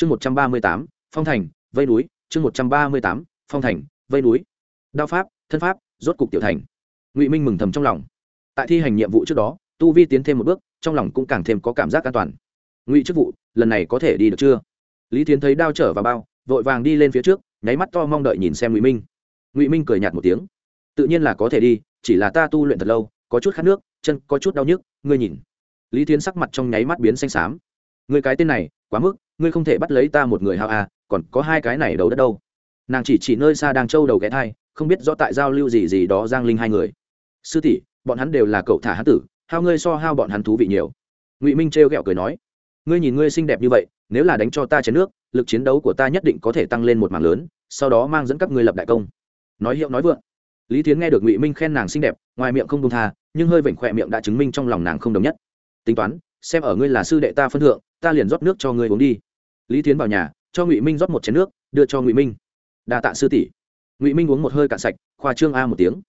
chương một trăm ba mươi tám, phong thành, vây núi. Chương một trăm ba mươi tám, phong thành, vây núi. Đao pháp, thân pháp, rốt cục tiểu thành. Ngụy minh mừng thầm trong lòng. Tại thi hành nhiệm vụ trước đó, tu vi tiến thêm một bước, trong lòng cũng càng thêm có cảm giác an toàn. Ngụy chức vụ, lần này có thể đi được chưa? Lý tiến thấy đao trở vào bao, vội vàng đi lên phía trước, nháy mắt to mong đợi nhìn xem ngụy minh. Ngụy minh cười nhạt một tiếng. Tự nhiên là có thể đi, chỉ là ta tu luyện thật lâu, có chút khát nước, chân có chút đau nhức, ngươi nhìn. Lý tiến sắc mặt trong nháy mắt biến xanh xám. Người cái tên này, quá mức ngươi không thể bắt lấy ta một người hao à còn có hai cái này đầu đất đâu. Nàng chỉ chỉ nơi xa đang trâu đầu ghé thai, không biết rõ tại giao lưu gì gì đó giang linh hai người. Sư tỷ, bọn hắn đều là cậu thả hán tử, hao ngươi so hao bọn hắn thú vị nhiều. Ngụy minh trêu ghẹo cười nói, ngươi nhìn ngươi xinh đẹp như vậy, nếu là đánh cho ta chén nước, lực chiến đấu của ta nhất định có thể tăng lên một mảng lớn, sau đó mang dẫn các ngươi lập đại công. Nói hiệu nói vượng. Lý tiến nghe được ngụy minh khen nàng xinh đẹp, ngoài miệng không công tha, nhưng hơi vểnh khỏe miệng đã chứng minh trong lòng nàng không đồng nhất. Tính toán, xem ở ngươi là sư đệ ta phân thượng ta liền rót nước cho ngươi uống đi. Lý tiến vào nhà, cho ngụy minh rót một chén nước, đưa cho ngụy minh. Đa tạ sư tỷ. Ngụy minh uống một hơi cạn sạch, khoa trương a một tiếng.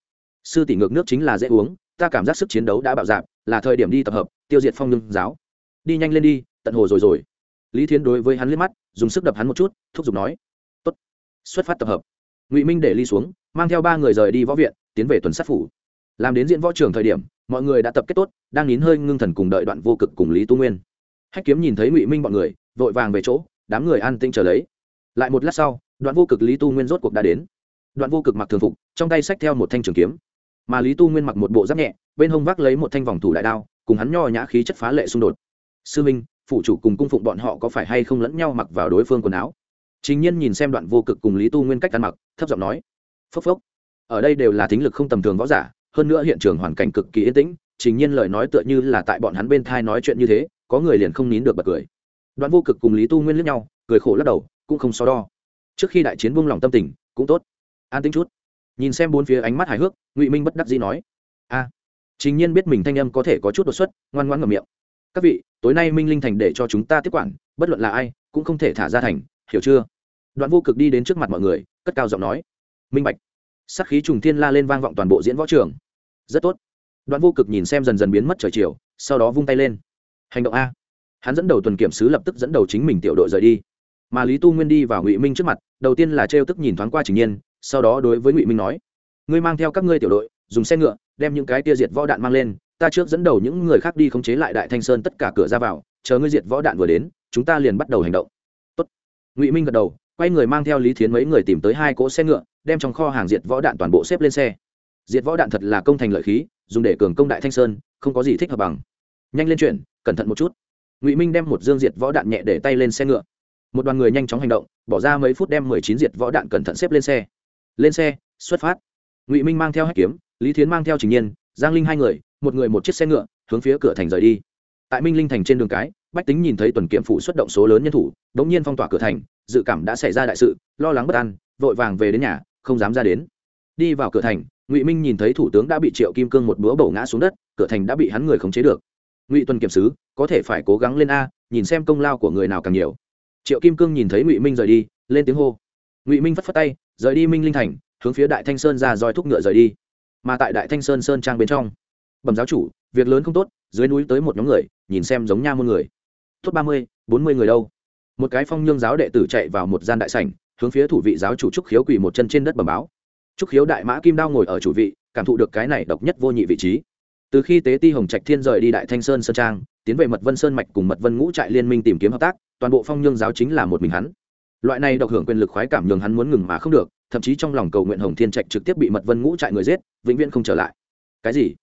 Sư tỷ ngược nước chính là dễ uống, ta cảm giác sức chiến đấu đã bạo dạp là thời điểm đi tập hợp, tiêu diệt phong nhưng giáo. Đi nhanh lên đi, tận hồ rồi rồi. Lý thiến đối với hắn liếc mắt, dùng sức đập hắn một chút, thúc giục nói. Tốt. Xuất phát tập hợp. Ngụy minh để ly xuống, mang theo ba người rời đi võ viện, tiến về tuần sát phủ. Làm đến diễn võ trường thời điểm, mọi người đã tập kết tốt, đang nín hơi ngưng thần cùng đợi đoạn vô cực cùng lý tu nguyên hách kiếm nhìn thấy ngụy minh bọn người, vội vàng về chỗ, đám người an tinh trở lấy. Lại một lát sau, đoạn vô cực lý tu nguyên rốt cuộc đã đến. Đoạn vô cực mặc thường phục, trong tay xách theo một thanh trường kiếm. Mà lý tu nguyên mặc một bộ giáp nhẹ, bên hông vác lấy một thanh vòng thủ đại đao, cùng hắn nho nhã khí chất phá lệ xung đột. Sư minh phụ chủ cùng cung phụng bọn họ có phải hay không lẫn nhau mặc vào đối phương quần áo? Chính nhiên nhìn xem đoạn vô cực cùng lý tu nguyên cách ăn mặc, thấp giọng nói. Phốc phốc. Ở đây đều là thính lực không tầm thường võ giả, hơn nữa hiện trường hoàn cảnh cực kỳ yên tĩnh chính nhiên lời nói tựa như là tại bọn hắn bên thai nói chuyện như thế có người liền không nín được bật cười. Đoạn vô cực cùng lý tu nguyên lướt nhau cười khổ lắc đầu cũng không so đo. Trước khi đại chiến buông lòng tâm tình cũng tốt. An tính chút. Nhìn xem bốn phía ánh mắt hài hước ngụy minh bất đắc dĩ nói a à, chính nhiên biết mình thanh âm có thể có chút đột xuất ngoan ngoãn ngậm miệng. Các vị tối nay minh linh thành để cho chúng ta tiếp quản bất luận là ai cũng không thể thả ra thành hiểu chưa? Đoạn vô cực đi đến trước mặt mọi người cất cao giọng nói minh bạch. Sắc khí trùng thiên la lên vang vọng toàn bộ diễn võ trường. Rất tốt. Đoạn vô cực nhìn xem dần dần biến mất trời chiều sau đó vung tay lên hành động a. Hắn dẫn đầu tuần kiểm sứ lập tức dẫn đầu chính mình tiểu đội rời đi. Mà lý tu nguyên đi vào ngụy minh trước mặt, đầu tiên là trêu tức nhìn thoáng qua trình nhiên, sau đó đối với ngụy minh nói, ngươi mang theo các ngươi tiểu đội, dùng xe ngựa, đem những cái tia diệt võ đạn mang lên, ta trước dẫn đầu những người khác đi khống chế lại đại thanh sơn tất cả cửa ra vào, chờ ngươi diệt võ đạn vừa đến, chúng ta liền bắt đầu hành động. Tốt. ngụy minh gật đầu, quay người mang theo lý thiến mấy người tìm tới hai cỗ xe ngựa, đem trong kho hàng diệt võ đạn toàn bộ xếp lên xe. Diệt võ đạn thật là công thành lợi khí, dùng để cường công đại thanh sơn, không có gì thích hợp bằng. Nhanh lên chuyển cẩn thận một chút. Ngụy minh đem một dương diệt võ đạn nhẹ để tay lên xe ngựa. Một đoàn người nhanh chóng hành động, bỏ ra mấy phút đem mười chín diệt võ đạn cẩn thận xếp lên xe. Lên xe, xuất phát. Ngụy minh mang theo hách kiếm, lý thiến mang theo trình nhiên, giang linh hai người, một người một chiếc xe ngựa, hướng phía cửa thành rời đi. Tại minh linh thành trên đường cái, bách tính nhìn thấy tuần kiểm phủ xuất động số lớn nhân thủ đ ỗ n g nhiên phong tỏa cửa thành, dự cảm đã xảy ra đại sự, lo lắng bất an, vội vàng về đến nhà, không dám ra đến. Đi vào cửa thành, ngụy minh nhìn thấy thủ tướng đã bị triệu kim cương một búa bầu ngã xuống đất, cửa thành đã bị hắn người khống chế được ngụy tuần kiểm sứ, có thể phải cố gắng lên a, nhìn xem công lao của người nào càng nhiều. Triệu kim cương nhìn thấy ngụy minh rời đi, lên tiếng hô. Ngụy minh phất phất tay, rời đi minh linh thành, hướng phía đại thanh sơn ra roi thúc ngựa rời đi. Mà tại đại thanh sơn sơn trang bên trong, bẩm giáo chủ, việc lớn không tốt, dưới núi tới một nhóm người, nhìn xem giống nha môn người. Tốt ba mươi, bốn mươi người đâu? Một cái phong nhương giáo đệ tử chạy vào một gian đại sảnh, hướng phía thủ vị giáo chủ trúc khiếu quỳ một chân trên đất bẩm báo. Trúc khiếu đại mã kim đao ngồi ở chủ vị, cảm thụ được cái này độc nhất vô nhị vị trí từ khi tế ti hồng trạch thiên rời đi đại thanh sơn sơn trang, tiến về mật vân sơn mạch cùng mật vân ngũ trại liên minh tìm kiếm hợp tác, toàn bộ phong nhương giáo chính là một mình hắn. Loại này độc hưởng quyền lực khoái cảm nhường hắn muốn ngừng mà không được, thậm chí trong lòng cầu nguyện hồng thiên trạch trực tiếp bị mật vân ngũ trại người giết, vĩnh viễn không trở lại. Cái gì?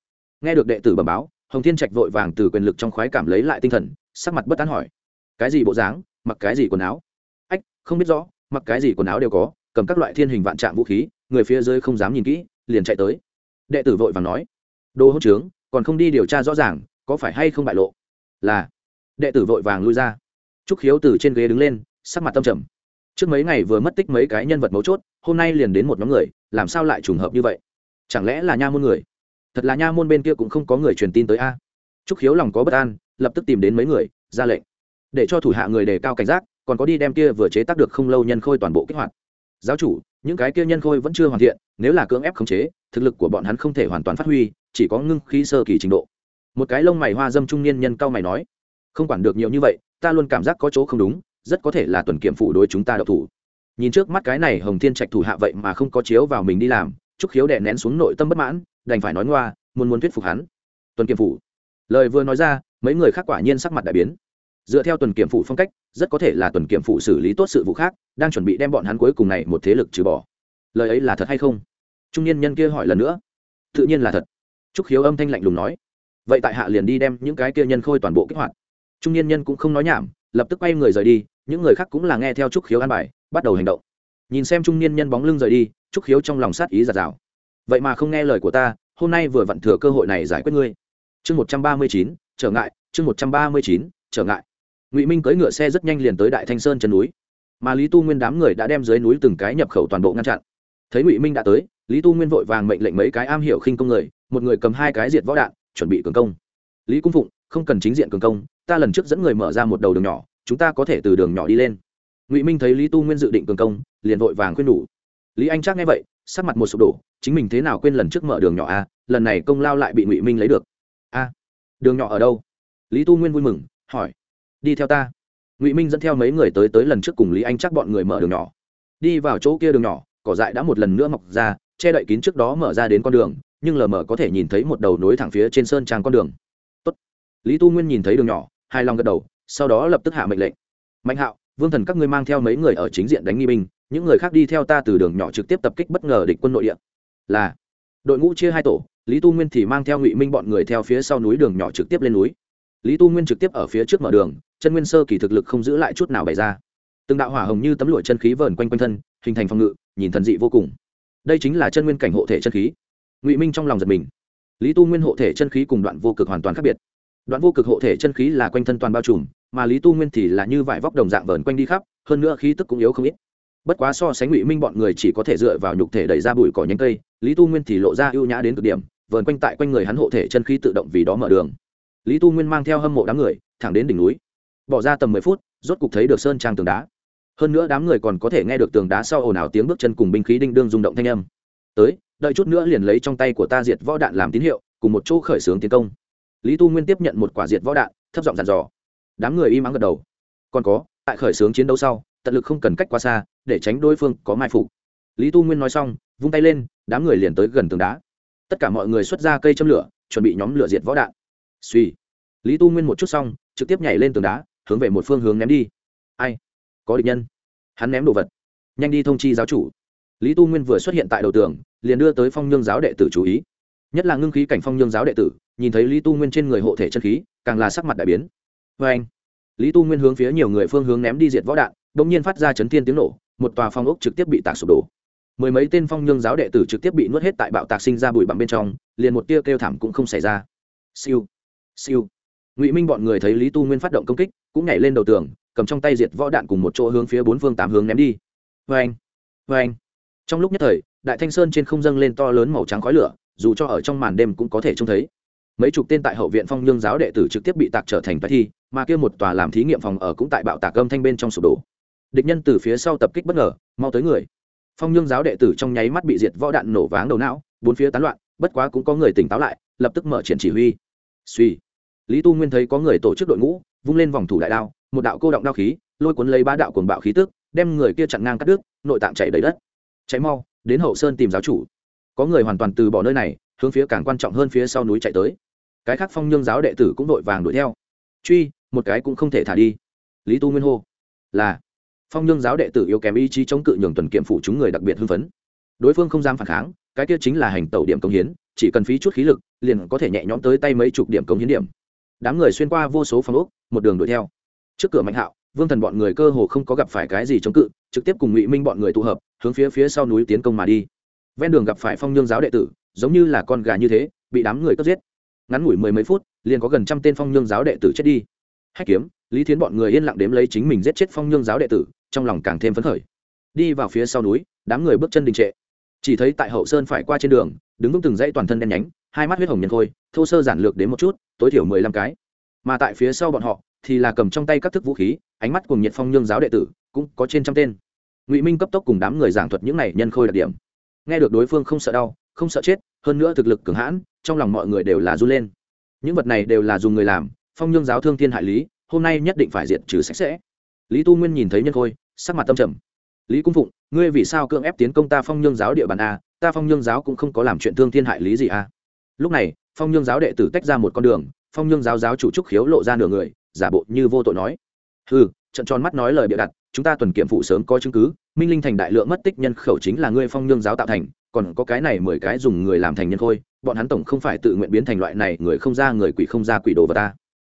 Nghe được đệ tử bẩm báo, hồng thiên trạch vội vàng từ quyền lực trong khoái cảm lấy lại tinh thần, sắc mặt bất tán hỏi, cái gì bộ dáng? Mặc cái gì quần áo? Ách, không biết rõ, mặc cái gì quần áo đều có, cầm các loại thiên hình vạn trạng vũ khí, người phía dưới không dám nhìn kỹ, liền chạy tới. Đệ tử vội vàng nói đồ hỗn trướng, còn không đi điều tra rõ ràng, có phải hay không bại lộ? Là. Đệ tử vội vàng lui ra. Trúc khiếu từ trên ghế đứng lên, sắc mặt tâm trầm. Trước mấy ngày vừa mất tích mấy cái nhân vật mấu chốt, hôm nay liền đến một nhóm người, làm sao lại trùng hợp như vậy? Chẳng lẽ là nha môn người? Thật là nha môn bên kia cũng không có người truyền tin tới a. Trúc khiếu lòng có bất an, lập tức tìm đến mấy người, ra lệnh. Để cho thủ hạ người đề cao cảnh giác, còn có đi đem kia vừa chế tác được không lâu nhân khôi toàn bộ kích hoạt. Giáo chủ, những cái kia nhân khôi vẫn chưa hoàn thiện, nếu là cưỡng ép khống chế, thực lực của bọn hắn không thể hoàn toàn phát huy chỉ có ngưng khí sơ kỳ trình độ. Một cái lông mày hoa dâm trung niên nhân cao mày nói, không quản được nhiều như vậy, ta luôn cảm giác có chỗ không đúng, rất có thể là tuần kiểm phủ đối chúng ta độc thủ. Nhìn trước mắt cái này hồng thiên trạch thủ hạ vậy mà không có chiếu vào mình đi làm, trúc khiếu đè nén xuống nội tâm bất mãn, đành phải nói ngoa, muốn muốn thuyết phục hắn. Tuần kiểm phủ. Lời vừa nói ra, mấy người khác quả nhiên sắc mặt đại biến. Dựa theo tuần kiểm phủ phong cách, rất có thể là tuần kiểm phủ xử lý tốt sự vụ khác, đang chuẩn bị đem bọn hắn cuối cùng này một thế lực trừ bỏ. Lời ấy là thật hay không? Trung niên nhân kia hỏi lần nữa. Tự nhiên là thật trúc khiếu âm thanh lạnh lùng nói. Vậy tại hạ liền đi đem những cái kia nhân khôi toàn bộ kích hoạt. Trung niên nhân cũng không nói nhảm, lập tức quay người rời đi, những người khác cũng là nghe theo trúc khiếu an bài, bắt đầu hành động. Nhìn xem trung niên nhân bóng lưng rời đi, trúc khiếu trong lòng sát ý giạt rào. Vậy mà không nghe lời của ta, hôm nay vừa vặn thừa cơ hội này giải quyết ngươi. Chương một trăm ba mươi chín, trở ngại, chương một trăm ba mươi chín, trở ngại. Ngụy minh cưỡi ngựa xe rất nhanh liền tới đại thanh sơn chân núi. Mà lý tu nguyên đám người đã đem dưới núi từng cái nhập khẩu toàn bộ ngăn chặn thấy ngụy minh đã tới, lý tu nguyên vội vàng mệnh lệnh mấy cái am hiểu khinh công người, một người cầm hai cái diệt võ đạn, chuẩn bị cường công. Lý cung phụng, không cần chính diện cường công, ta lần trước dẫn người mở ra một đầu đường nhỏ, chúng ta có thể từ đường nhỏ đi lên. Ngụy minh thấy lý tu nguyên dự định cường công, liền vội vàng khuyên nhủ. Lý anh chắc nghe vậy, sắc mặt một sụp đổ, chính mình thế nào quên lần trước mở đường nhỏ a lần này công lao lại bị ngụy minh lấy được. A đường nhỏ ở đâu? Lý tu nguyên vui mừng, hỏi. Đi theo ta. Ngụy minh dẫn theo mấy người tới tới lần trước cùng lý anh chắc bọn người mở đường nhỏ. Đi vào chỗ kia đường nhỏ cỏ dại đã một lần nữa mọc ra, che đậy kín trước đó mở ra đến con đường, nhưng lờ mờ có thể nhìn thấy một đầu nối thẳng phía trên sơn trang con đường. Tốt. lý tu nguyên nhìn thấy đường nhỏ hai lòng gật đầu, sau đó lập tức hạ mệnh lệnh. Mạnh hạo, vương thần các ngươi mang theo mấy người ở chính diện đánh nghi binh, những người khác đi theo ta từ đường nhỏ trực tiếp tập kích bất ngờ địch quân nội địa. Là. Đội ngũ chia hai tổ, lý tu nguyên thì mang theo ngụy minh bọn người theo phía sau núi đường nhỏ trực tiếp lên núi. Lý tu nguyên trực tiếp ở phía trước mở đường, chân nguyên sơ kỳ thực lực không giữ lại chút nào bày ra. Từng đạo hỏa hồng như tấm lụa chân khí vờn quanh quanh thân, hình thành phòng ngự nhìn thần dị vô cùng. Đây chính là chân nguyên cảnh hộ thể chân khí. Ngụy minh trong lòng giật mình. Lý tu nguyên hộ thể chân khí cùng đoạn vô cực hoàn toàn khác biệt. Đoạn vô cực hộ thể chân khí là quanh thân toàn bao trùm, mà lý tu nguyên thì là như vải vóc đồng dạng vờn quanh đi khắp, hơn nữa khí tức cũng yếu không ít. Bất quá so sánh ngụy minh bọn người chỉ có thể dựa vào nhục thể đẩy ra bụi cỏ nhánh cây, lý tu nguyên thì lộ ra ưu nhã đến cực điểm, vờn quanh tại quanh người hắn hộ thể chân khí tự động vì đó mở đường. Lý tu nguyên mang theo hâm mộ đám người, thẳng đến đỉnh núi. Bỏ ra tầm mười phút, rốt cục thấy được sơn trang tường đá hơn nữa đám người còn có thể nghe được tường đá sau ồn ào tiếng bước chân cùng binh khí đinh đương rung động thanh âm. Tới, đợi chút nữa liền lấy trong tay của ta diệt võ đạn làm tín hiệu, cùng một chỗ khởi xướng tiến công. Lý tu nguyên tiếp nhận một quả diệt võ đạn, thấp giọng dàn dò. Đám người im ắng gật đầu. Còn có, tại khởi xướng chiến đấu sau, tận lực không cần cách quá xa, để tránh đối phương có mai phục. Lý tu nguyên nói xong, vung tay lên, đám người liền tới gần tường đá. Tất cả mọi người xuất ra cây châm lửa, chuẩn bị nhóm lửa diệt võ đạn. Suy lý tu nguyên một chút xong, trực tiếp nhảy lên tường đá, hướng về một phương hướng ném đi. Ai? Có địch nhân. Hắn ném đồ vật. Nhanh đi thông chi giáo chủ. Lý tu nguyên vừa xuất hiện tại đầu tường, liền đưa tới phong nhương giáo đệ tử chú ý. Nhất là ngưng khí cảnh phong nhương giáo đệ tử, nhìn thấy lý tu nguyên trên người hộ thể chân khí, càng là sắc mặt đại biến. Vê anh, lý tu nguyên hướng phía nhiều người phương hướng ném đi diệt võ đạn đ ỗ n g nhiên phát ra chấn thiên tiếng nổ, một tòa phong ốc trực tiếp bị tạc sụp đổ. Mười mấy tên phong nhương giáo đệ tử trực tiếp bị nuốt hết tại bạo tạc sinh ra bụi bặm bên trong, liền một tia kêu thảm cũng không xảy ra. Siêu siêu. Ngụy minh bọn người thấy lý tu nguyên phát động công kích, cũng nhảy lên đầu tường cầm trong tay diệt võ đạn cùng một chỗ hướng phía bốn phương tám hướng ném đi. Vê anh vê anh trong lúc nhất thời, đại thanh sơn trên không dâng lên to lớn màu trắng khói lửa, dù cho ở trong màn đêm cũng có thể trông thấy. Mấy chục tên tại hậu viện phong nhương giáo đệ tử trực tiếp bị tạc trở thành bài thi, mà kia một tòa làm thí nghiệm phòng ở cũng tại bạo tạc âm thanh bên trong sụp đổ. Địch nhân từ phía sau tập kích bất ngờ, mau tới người. Phong nhương giáo đệ tử trong nháy mắt bị diệt võ đạn nổ váng đầu não, bốn phía tán loạn, bất quá cũng có người tỉnh táo lại, lập tức mở triển chỉ huy. Suy lý tu nguyên thấy có người tổ chức đội ngũ, vung lên vòng thủ đại đao một đạo cô động đao khí, lôi cuốn lấy ba đạo cuồng bạo khí tức, đem người kia chặn ngang cắt đứt, nội tạng chảy đầy đất. Cháy mau, đến hậu sơn tìm giáo chủ. Có người hoàn toàn từ bỏ nơi này, hướng phía càng quan trọng hơn phía sau núi chạy tới. Cái khác phong nhương giáo đệ tử cũng vội vàng đuổi theo. Truy, một cái cũng không thể thả đi. Lý tu nguyên hô, là. Phong nhương giáo đệ tử yếu kém ý chí chống cự nhường tuần kiểm phủ chúng người đặc biệt hưng phấn. Đối phương không dám phản kháng, cái kia chính là hành tẩu điểm công hiến, chỉ cần phí chút khí lực, liền có thể nhẹ nhõm tới tay mấy chục điểm công hiến điểm. Đám người xuyên qua vô số phong ốc, một đường đuổi theo trước cửa mạnh hạo, vương thần bọn người cơ hồ không có gặp phải cái gì chống cự, trực tiếp cùng ngụy minh bọn người tụ hợp, hướng phía phía sau núi tiến công mà đi. Ven đường gặp phải phong nhương giáo đệ tử, giống như là con gà như thế, bị đám người cướp giết. Ngắn ngủi mười mấy phút, liền có gần trăm tên phong nhương giáo đệ tử chết đi. Hách kiếm, lý thiến bọn người yên lặng đếm lấy chính mình giết chết phong nhương giáo đệ tử, trong lòng càng thêm phấn khởi. Đi vào phía sau núi, đám người bước chân đình trệ. Chỉ thấy tại hậu sơn phải qua trên đường, đứng vững từng dãy toàn thân đen nhánh, hai mắt huyết hồng nhân khôi, thô sơ giản lược đến một chút, tối thiểu mười lăm cái. Mà tại phía sau bọn họ thì là cầm trong tay các thức vũ khí, ánh mắt cùng nhiệt phong nhương giáo đệ tử, cũng có trên trăm tên. Ngụy minh cấp tốc cùng đám người giảng thuật những này nhân khôi đặc điểm. Nghe được đối phương không sợ đau, không sợ chết, hơn nữa thực lực cường hãn, trong lòng mọi người đều là run lên. Những vật này đều là dùng người làm, phong nhương giáo thương thiên hại lý, hôm nay nhất định phải diệt trừ sạch sẽ. Lý tu nguyên nhìn thấy nhân khôi, sắc mặt tâm trầm. Lý cung phụng, ngươi vì sao cưỡng ép tiến công ta phong nhương giáo địa bàn a, ta phong nhương giáo cũng không có làm chuyện thương thiên hại lý gì a. Lúc này, phong nhương giáo đệ tử tách ra một con đường, phong nhương giáo giáo chủ trúc khiếu lộ ra nửa người giả bộ như vô tội nói. Ừ trận tròn mắt nói lời bịa đặt, chúng ta tuần kiểm phụ sớm có chứng cứ, minh linh thành đại lượng mất tích nhân khẩu chính là ngươi phong nhương giáo tạo thành, còn có cái này mười cái dùng người làm thành nhân khôi, bọn hắn tổng không phải tự nguyện biến thành loại này người không ra người quỷ không ra quỷ đồ vào ta.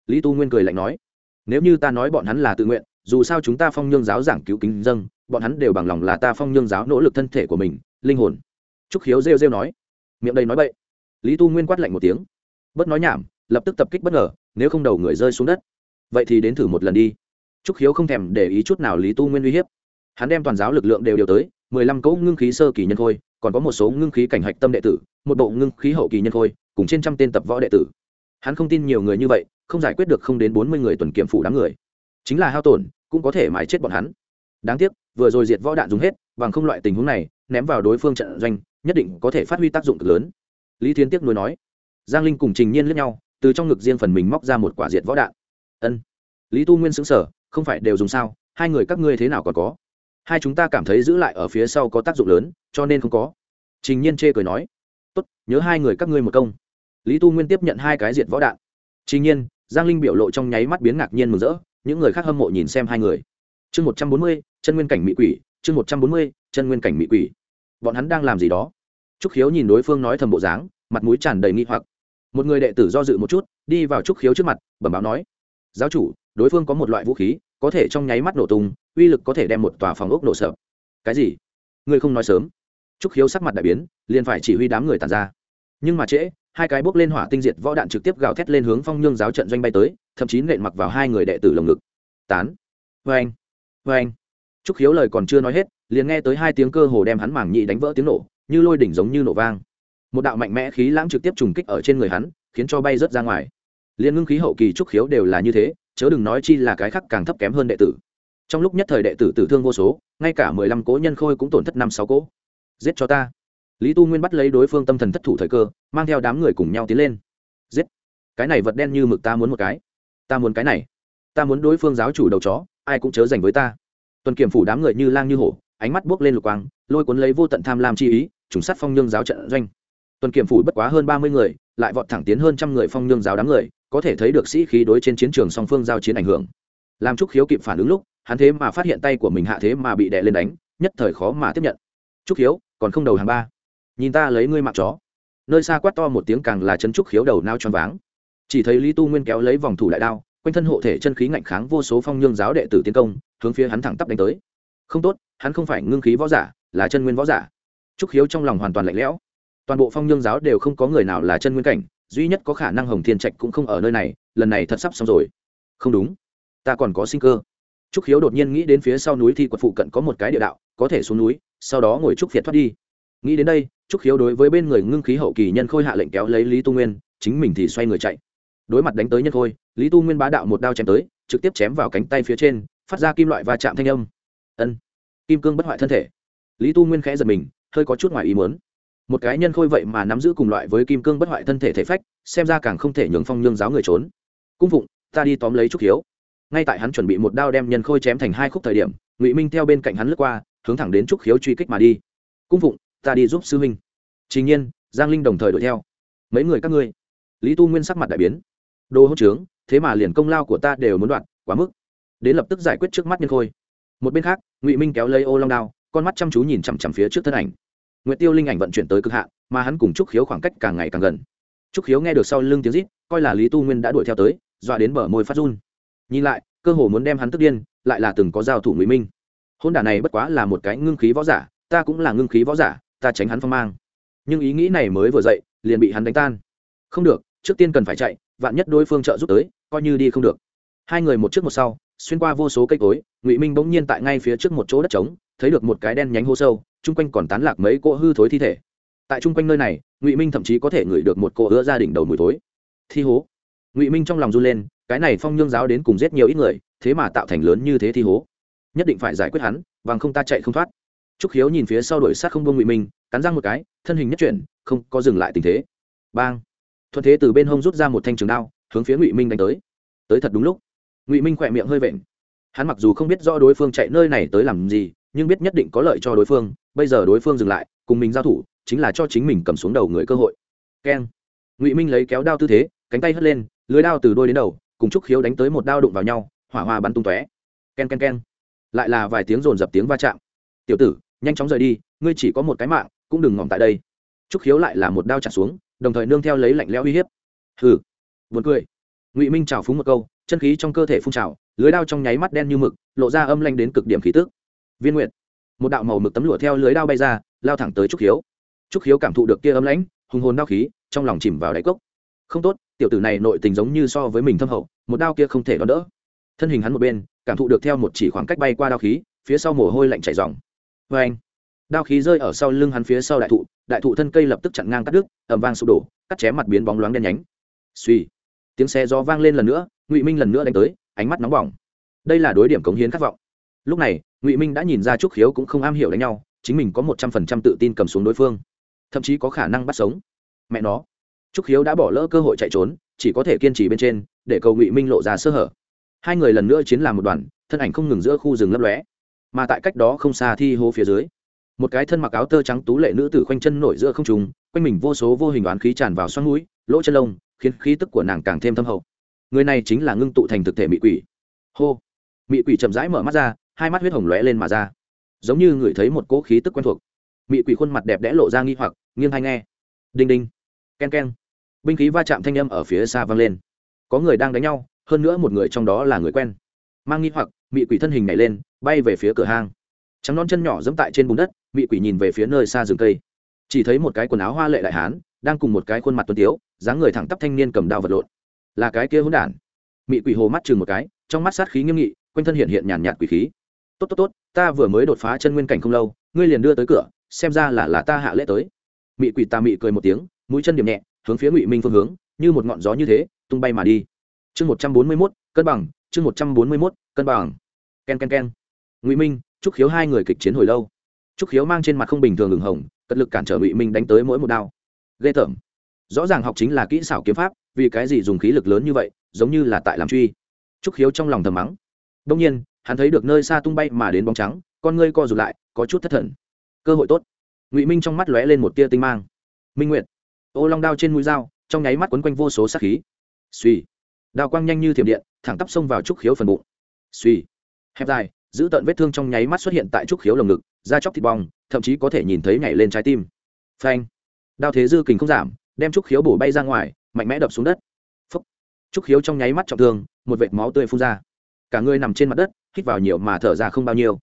Lý tu nguyên cười lạnh nói, nếu như ta nói bọn hắn là tự nguyện, dù sao chúng ta phong nhương giáo giảng cứu kính dâng bọn hắn đều bằng lòng là ta phong nhương giáo nỗ lực thân thể của mình, linh hồn. Trúc khiếu rêu rêu nói, miệng đầy nói bậy. Lý tu nguyên quát lạnh một tiếng, bớt nói nhảm, lập tức tập kích bất ngờ, nếu không đầu người rơi xuống đất vậy thì đến thử một lần đi. Trúc khiếu không thèm để ý chút nào lý tu nguyên uy hiếp. Hắn đem toàn giáo lực lượng đều điều tới, mười lăm cỗ ngưng khí sơ kỳ nhân khôi, còn có một số ngưng khí cảnh hạch tâm đệ tử, một bộ ngưng khí hậu kỳ nhân khôi, cùng trên trăm tên tập võ đệ tử. Hắn không tin nhiều người như vậy, không giải quyết được không đến bốn mươi người tuần kiểm phủ đám người. Chính là hao tổn, cũng có thể mãi chết bọn hắn. Đáng tiếc, vừa rồi diệt võ đạn dùng hết, bằng không loại tình huống này, ném vào đối phương trận doanh, nhất định có thể phát huy tác dụng cực lớn. Lý Thiên tiếc nuối nói. Giang linh cùng trình nhiên lướt nhau, từ trong ngực riêng phần mình móc ra một quả diệt võ đạn ân. Lý tu nguyên xứng sở không phải đều dùng sao? Hai người các ngươi thế nào còn có? Hai chúng ta cảm thấy giữ lại ở phía sau có tác dụng lớn, cho nên không có. Trình nhiên chê cười nói. Tốt, nhớ hai người các ngươi một công. Lý tu nguyên tiếp nhận hai cái diện võ đạn. Trình nhiên, giang linh biểu lộ trong nháy mắt biến ngạc nhiên mừng rỡ, những người khác hâm mộ nhìn xem hai người. Chương một trăm bốn mươi, chân nguyên cảnh mỹ quỷ, chương một trăm bốn mươi, chân nguyên cảnh mỹ quỷ. Bọn hắn đang làm gì đó? Trúc khiếu nhìn đối phương nói thầm bộ dáng, mặt mũi tràn đầy nghi hoặc. Một người đệ tử do dự một chút, đi vào trúc khiếu trước mặt, bẩm báo nói giáo chủ, đối phương có một loại vũ khí, có thể trong nháy mắt nổ tung, uy lực có thể đem một tòa phòng ốc nổ sập. cái gì? Ngươi không nói sớm. Trúc khiếu sắc mặt đại biến, liền phải chỉ huy đám người tàn ra. Nhưng mà trễ, hai cái bốc lên hỏa tinh diệt võ đạn trực tiếp gào thét lên hướng phong nhương giáo trận doanh bay tới, thậm chí nện mặc vào hai người đệ tử lồng ngực. Tán. Vê anh vê anh trúc khiếu lời còn chưa nói hết, liền nghe tới hai tiếng cơ hồ đem hắn mảng nhị đánh vỡ tiếng nổ, như lôi đỉnh giống như nổ vang. Một đạo mạnh mẽ khí lãng trực tiếp trùng kích ở trên người hắn, khiến cho bay rớt ra ngoài liền ngưng khí hậu kỳ trúc khiếu đều là như thế, chớ đừng nói chi là cái khác càng thấp kém hơn đệ tử. Trong lúc nhất thời đệ tử tử thương vô số, ngay cả mười lăm cố nhân khôi cũng tổn thất năm sáu cố. Giết cho ta. Lý tu nguyên bắt lấy đối phương tâm thần thất thủ thời cơ, mang theo đám người cùng nhau tiến lên. Giết. Cái này vật đen như mực ta muốn một cái. Ta muốn cái này. Ta muốn đối phương giáo chủ đầu chó, ai cũng chớ dành với ta. Tuần kiểm phủ đám người như lang như hổ, ánh mắt buốc lên lục quang, lôi cuốn lấy vô tận tham lam chi ý, trùng sát phong nhương giáo trận doanh. Tuần kiểm phủ bất quá hơn ba mươi người, lại vọt thẳng tiến hơn trăm người phong nhương giáo đám người có thể thấy được sĩ khí đối trên chiến trường song phương giao chiến ảnh hưởng. Làm trúc khiếu kịp phản ứng lúc, hắn thế mà phát hiện tay của mình hạ thế mà bị đè lên đánh, nhất thời khó mà tiếp nhận. Trúc khiếu còn không đầu hàng ba. Nhìn ta lấy ngươi mặc chó. Nơi xa quát to một tiếng càng là chân trúc khiếu đầu nao tròn váng. Chỉ thấy lý tu nguyên kéo lấy vòng thủ đại đao, quanh thân hộ thể chân khí ngạnh kháng vô số phong nhương giáo đệ tử tiến công, hướng phía hắn thẳng tắp đánh tới. Không tốt, hắn không phải ngưng khí võ giả, là chân nguyên võ giả. Trúc khiếu trong lòng hoàn toàn lạnh lẽo. Toàn bộ phong nhương giáo đều không có người nào là chân nguyên cảnh duy nhất có khả năng hồng thiên trạch cũng không ở nơi này, lần này thật sắp xong rồi. Không đúng. Ta còn có sinh cơ. Trúc khiếu đột nhiên nghĩ đến phía sau núi thi quật phụ cận có một cái địa đạo, có thể xuống núi, sau đó ngồi trúc việt thoát đi. Nghĩ đến đây, trúc khiếu đối với bên người ngưng khí hậu kỳ nhân khôi hạ lệnh kéo lấy lý tu nguyên, chính mình thì xoay người chạy. Đối mặt đánh tới nhân khôi, lý tu nguyên bá đạo một đao chém tới, trực tiếp chém vào cánh tay phía trên, phát ra kim loại va chạm thanh âm. Ân. Kim cương bất hoại thân thể. Lý tu nguyên khẽ giật mình, hơi có chút ngoài ý muốn một cái nhân khôi vậy mà nắm giữ cùng loại với kim cương bất hoại thân thể thể phách, xem ra càng không thể nhường phong nhương giáo người trốn. Cung phụng, ta đi tóm lấy trúc hiếu ngay tại hắn chuẩn bị một đao đem nhân khôi chém thành hai khúc thời điểm, ngụy minh theo bên cạnh hắn lướt qua, hướng thẳng đến trúc khiếu truy kích mà đi. Cung phụng, ta đi giúp sư huynh. Trình nhiên, giang linh đồng thời đuổi theo. Mấy người các ngươi. Lý tu nguyên sắc mặt đại biến. Đồ hỗ trướng, thế mà liền công lao của ta đều muốn đoạt, quá mức. Đến lập tức giải quyết trước mắt nhân khôi. Một bên khác, ngụy minh kéo lấy ô long đao, con mắt chăm chú nhìn chằm chằm phía trước thân ảnh. Nguyệt tiêu linh ảnh vận chuyển tới cực hạn, mà hắn cùng trúc khiếu khoảng cách càng ngày càng gần. Trúc khiếu nghe được sau lưng tiếng rít, coi là lý tu nguyên đã đuổi theo tới, dọa đến bờ môi phát run. Nhìn lại, cơ hồ muốn đem hắn tức điên, lại là từng có giao thủ ngụy minh. Hôn đả này bất quá là một cái ngưng khí võ giả, ta cũng là ngưng khí võ giả, ta tránh hắn phong mang. Nhưng ý nghĩ này mới vừa dậy, liền bị hắn đánh tan. Không được, trước tiên cần phải chạy, vạn nhất đối phương trợ giúp tới, coi như đi không được. Hai người một trước một sau, xuyên qua vô số cây cối, ngụy minh bỗng nhiên tại ngay phía trước một chỗ đất trống thấy được một cái đen nhánh hô sâu, chung quanh còn tán lạc mấy cỗ hư thối thi thể. Tại chung quanh nơi này, ngụy minh thậm chí có thể ngửi được một cỗ ứa gia đình đầu mùi thối. Thi hố. Ngụy minh trong lòng run lên, cái này phong nhương giáo đến cùng giết nhiều ít người, thế mà tạo thành lớn như thế thi hố. Nhất định phải giải quyết hắn, bằng không ta chạy không thoát. Trúc khiếu nhìn phía sau đuổi sát không bông ngụy minh, cắn răng một cái, thân hình nhất chuyển, không có dừng lại tình thế. Bang. Thuận thế từ bên hông rút ra một thanh trường đao, hướng phía ngụy minh đánh tới. Tới thật đúng lúc. Ngụy minh khỏe miệng hơi vện. Hắn mặc dù không biết rõ đối phương chạy nơi này tới làm gì nhưng biết nhất định có lợi cho đối phương, bây giờ đối phương dừng lại, cùng mình giao thủ, chính là cho chính mình cầm xuống đầu người cơ hội. Keng. Ngụy minh lấy kéo đao tư thế, cánh tay hất lên, lưới đao từ đôi đến đầu, cùng trúc khiếu đánh tới một đao đụng vào nhau, hỏa hoa bắn tung tóe. Ken ken ken. Lại là vài tiếng rồn dập tiếng va chạm. Tiểu tử, nhanh chóng rời đi, ngươi chỉ có một cái mạng, cũng đừng ngỏm tại đây. Trúc khiếu lại là một đao chặt xuống, đồng thời nương theo lấy lạnh lẽo uy hiếp. Hừ. Buồn cười. Ngụy minh trào phúng một câu, chân khí trong cơ thể phun trào, lưới đao trong nháy mắt đen như mực, lộ ra âm lanh đến cực điểm khí tức viên nguyện một đạo màu mực tấm lụa theo lưới đao bay ra, lao thẳng tới trúc Hiếu. trúc Hiếu cảm thụ được kia ấm lãnh, hùng hồn đao khí, trong lòng chìm vào đáy cốc. Không tốt, tiểu tử này nội tình giống như so với mình thâm hậu, một đao kia không thể đón đỡ. Thân hình hắn một bên, cảm thụ được theo một chỉ khoảng cách bay qua đao khí, phía sau mồ hôi lạnh chảy dòng vê anh, đao khí rơi ở sau lưng hắn phía sau đại thụ đại thụ thân cây lập tức chặn ngang cắt đứt ẩm vang sụp đổ, cắt chém mặt biến bóng loáng đen nhánh. Suy tiếng xe gió vang lên lần nữa, ngụy minh lần nữa đánh tới, ánh mắt nóng bỏng. Đây là đối điểm cống hiến khát vọng lúc này, ngụy minh đã nhìn ra trúc khiếu cũng không am hiểu đánh nhau, chính mình có một trăm phần trăm tự tin cầm xuống đối phương. Thậm chí có khả năng bắt sống. Mẹ nó. Trúc khiếu đã bỏ lỡ cơ hội chạy trốn, chỉ có thể kiên trì bên trên, để cầu ngụy minh lộ ra sơ hở. Hai người lần nữa chiến làm một đoàn, thân ảnh không ngừng giữa khu rừng lấp lóe. Mà tại cách đó không xa thi hô phía dưới, một cái thân mặc áo tơ trắng tú lệ nữ tử khoanh chân nổi giữa không trùng quanh mình vô số vô hình đoán khí tràn vào xoắn mũi, lỗ chân lông, khiến khí tức của nàng càng thêm thâm hậu. Người này chính là ngưng tụ thành thực thể mị quỷ. Hô. Mị quỷ chậm rãi mở mắt ra hai mắt huyết hồng lóe lên mà ra. Giống như người thấy một cỗ khí tức quen thuộc. Mị quỷ khuôn mặt đẹp đẽ lộ ra nghi hoặc, nghiêng hay nghe. Đinh đinh. K e n k e n binh khí va chạm thanh â m ở phía xa vang lên. Có người đang đánh nhau, hơn nữa một người trong đó là người quen. Mang nghi hoặc, mị quỷ thân hình nhảy lên, bay về phía cửa hang. Trắng non chân nhỏ dẫm tại trên bùn đất, mị quỷ nhìn về phía nơi xa rừng cây. Chỉ thấy một cái quần áo hoa lệ đại hán, đang cùng một cái khuôn mặt tuấn tiếu, dáng người thẳng tắp thanh niên cầm đao vật lộn. Là cái kia hỗn đản. Mị quỷ hồ mắt chừng một cái, trong mắt sát khí nghiêm nghị, quanh thân hiện hiện nhàn nhạt quỷ khí tốt tốt tốt, ta vừa mới đột phá chân nguyên cảnh không lâu, ngươi liền đưa tới cửa, xem ra là là ta hạ lễ tới. Mị quỷ tà mị cười một tiếng, mũi chân điểm nhẹ, hướng phía ngụy minh phương hướng, như một ngọn gió như thế, tung bay mà đi. Chương một trăm bốn mươi mốt, cân bằng, chương một trăm bốn mươi mốt, cân bằng. K e n k e n k e n ngụy minh, trúc khiếu hai người kịch chiến hồi lâu. Trúc khiếu mang trên mặt không bình thường hừng hồng, cật lực cản trở ngụy minh đánh tới mỗi một đao. Ghê tởm. Rõ ràng học chính là kỹ xảo kiếm pháp, vì cái gì dùng khí lực lớn như vậy, giống như là tại làm truy. Trúc khiếu trong lòng thầm mắng. Đông nhiên hắn thấy được nơi xa tung bay mà đến bóng trắng, con ngươi co rụt lại, có chút thất thần. Cơ hội tốt. Ngụy minh trong mắt lóe lên một tia tinh mang. Minh nguyệt. Ô long đao trên mũi dao, trong nháy mắt quấn quanh vô số sát khí. Suy đao quang nhanh như thiểm điện, thẳng tắp xông vào trúc khiếu phần bụng. Suy hẹp dài, giữ tận vết thương trong nháy mắt xuất hiện tại trúc khiếu lồng ngực, da chóc thịt bong, thậm chí có thể nhìn thấy nhảy lên trái tim. Phanh. Đao thế dư kình không giảm, đem trúc khiếu bổ bay ra ngoài, mạnh mẽ đập xuống đất. Phúc. Trúc khiếu trong nháy mắt trọng thương, một vệt máu tươi phun ra. Cả người nằm trên mặt đất hít vào nhiều mà thở ra không bao nhiêu.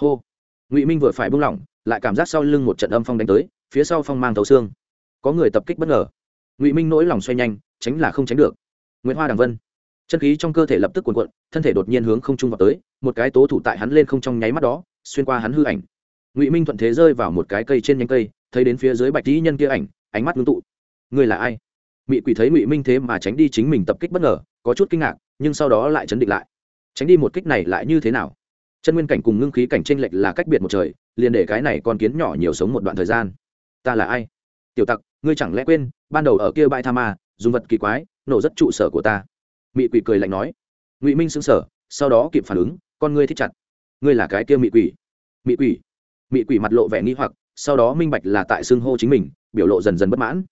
Hô. Ngụy minh vừa phải buông lỏng, lại cảm giác sau lưng một trận âm phong đánh tới, phía sau phong mang thấu xương. Có người tập kích bất ngờ. Ngụy minh nỗi lòng xoay nhanh, tránh là không tránh được. Nguyễn hoa đằng vân. Chân khí trong cơ thể lập tức cuồn cuộn, thân thể đột nhiên hướng không trung vào tới, một cái tố thủ tại hắn lên không trong nháy mắt đó, xuyên qua hắn hư ảnh. Ngụy minh thuận thế rơi vào một cái cây trên nhánh cây, thấy đến phía dưới bạch tí nhân kia ảnh, ánh mắt ngưng tụ. Người là ai? Mị quỷ thấy ngụy minh thế mà tránh đi chính mình tập kích bất ngờ, có chút kinh ngạc, nhưng sau đó lại chấn định lại tránh đi một kích này lại như thế nào? Chân nguyên cảnh cùng ngưng khí cảnh tranh lệch là cách biệt một trời, liền để cái này con kiến nhỏ nhiều sống một đoạn thời gian. Ta là ai? Tiểu tặc, ngươi chẳng lẽ quên, ban đầu ở kia bãi tha ma, dùng vật kỳ quái, nổ rất trụ sở của ta. Mị quỷ cười lạnh nói. Ngụy minh xứng sở sau đó kịp phản ứng, con ngươi thích chặt. Ngươi là cái kia mị quỷ. Mị quỷ. Mị quỷ mặt lộ vẻ nghi hoặc, sau đó minh bạch là tại xưng hô chính mình, biểu lộ dần dần bất mãn.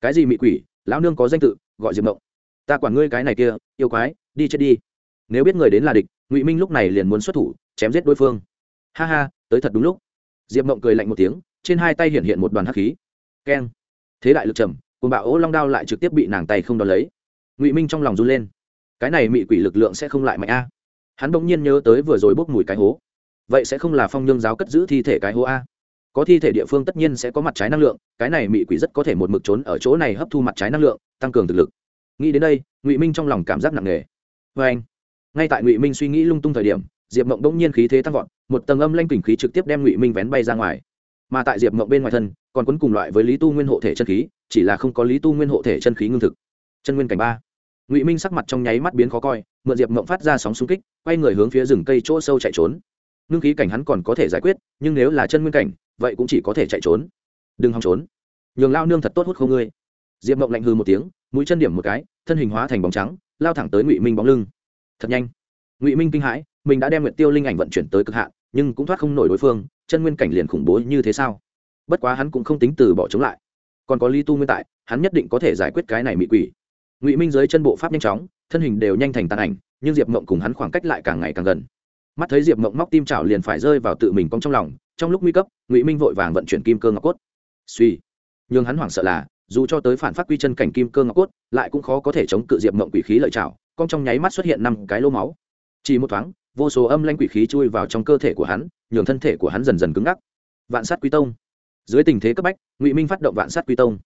Cái gì mị quỷ? Lão nương có danh tự, gọi diệp mộng. Ta quản ngươi cái này kia, yêu quái, đi chết đi nếu biết người đến là địch, ngụy minh lúc này liền muốn xuất thủ, chém giết đối phương. Ha ha, tới thật đúng lúc. Diệp mộng cười lạnh một tiếng, trên hai tay hiện hiện một đoàn hắc khí. Keng. Thế đại lực trầm cùng bạo ố long đao lại trực tiếp bị nàng tay không đón lấy. Ngụy minh trong lòng run lên. Cái này mị quỷ lực lượng sẽ không lại mạnh a. Hắn bỗng nhiên nhớ tới vừa rồi bốc mùi cái hố. Vậy sẽ không là phong nhương giáo cất giữ thi thể cái hố a? Có thi thể địa phương tất nhiên sẽ có mặt trái năng lượng, cái này mị quỷ rất có thể một mực trốn ở chỗ này hấp thu mặt trái năng lượng, tăng cường thực lực. Nghĩ đến đây, ngụy minh trong lòng cảm giác nặng nề. Vê anh ngay tại ngụy minh suy nghĩ lung tung thời điểm, diệp mộng đông nhiên khí thế tăng vọt, một tầng âm lanh kình khí trực tiếp đem ngụy minh vén bay ra ngoài. Mà tại diệp mộng bên ngoài thân, còn quấn cùng loại với lý tu nguyên hộ thể chân khí, chỉ là không có lý tu nguyên hộ thể chân khí ngưng thực. Chân nguyên cảnh ba. Ngụy minh sắc mặt trong nháy mắt biến khó coi, mượn diệp mộng phát ra sóng xung kích, quay người hướng phía rừng cây chỗ sâu chạy trốn. Ngưng khí cảnh hắn còn có thể giải quyết, nhưng nếu là chân nguyên cảnh, vậy cũng chỉ có thể chạy trốn. Đừng hòng trốn. Nhường lao nương thật tốt hút không ngươi. Diệp mộng lạnh hư một tiếng, mũi chân điểm một cái, thân hình hóa thành bóng trắng, lao thẳng tới ngụy minh bóng lưng thật nhanh. Ngụy minh kinh hãi, mình đã đem nguyệt tiêu linh ảnh vận chuyển tới cực hạn, nhưng cũng thoát không nổi đối phương, chân nguyên cảnh liền khủng bố như thế sao? Bất quá hắn cũng không tính từ bỏ chống lại. Còn có lý tu nguyên tại, hắn nhất định có thể giải quyết cái này mị quỷ. Ngụy minh dưới chân bộ pháp nhanh chóng, thân hình đều nhanh thành tàn ảnh, nhưng diệp mộng cùng hắn khoảng cách lại càng ngày càng gần. Mắt thấy diệp mộng móc tim chảo liền phải rơi vào tự mình cong trong lòng, trong lúc nguy cấp, ngụy minh vội vàng vận chuyển kim cơ ngọc cốt. Suy nhưng hắn hoảng sợ là, dù cho tới phản phát quy chân cảnh kim cơ ngọc cốt, lại cũng khó có thể chống cự diệp mộng quỷ khí lợi chảo con trong nháy mắt xuất hiện năm cái lô máu. Chỉ một thoáng, vô số âm lanh quỷ khí chui vào trong cơ thể của hắn, nhường thân thể của hắn dần dần cứng ngắc. Vạn sát quy tông. Dưới tình thế cấp bách, ngụy minh phát động vạn sát quy tông.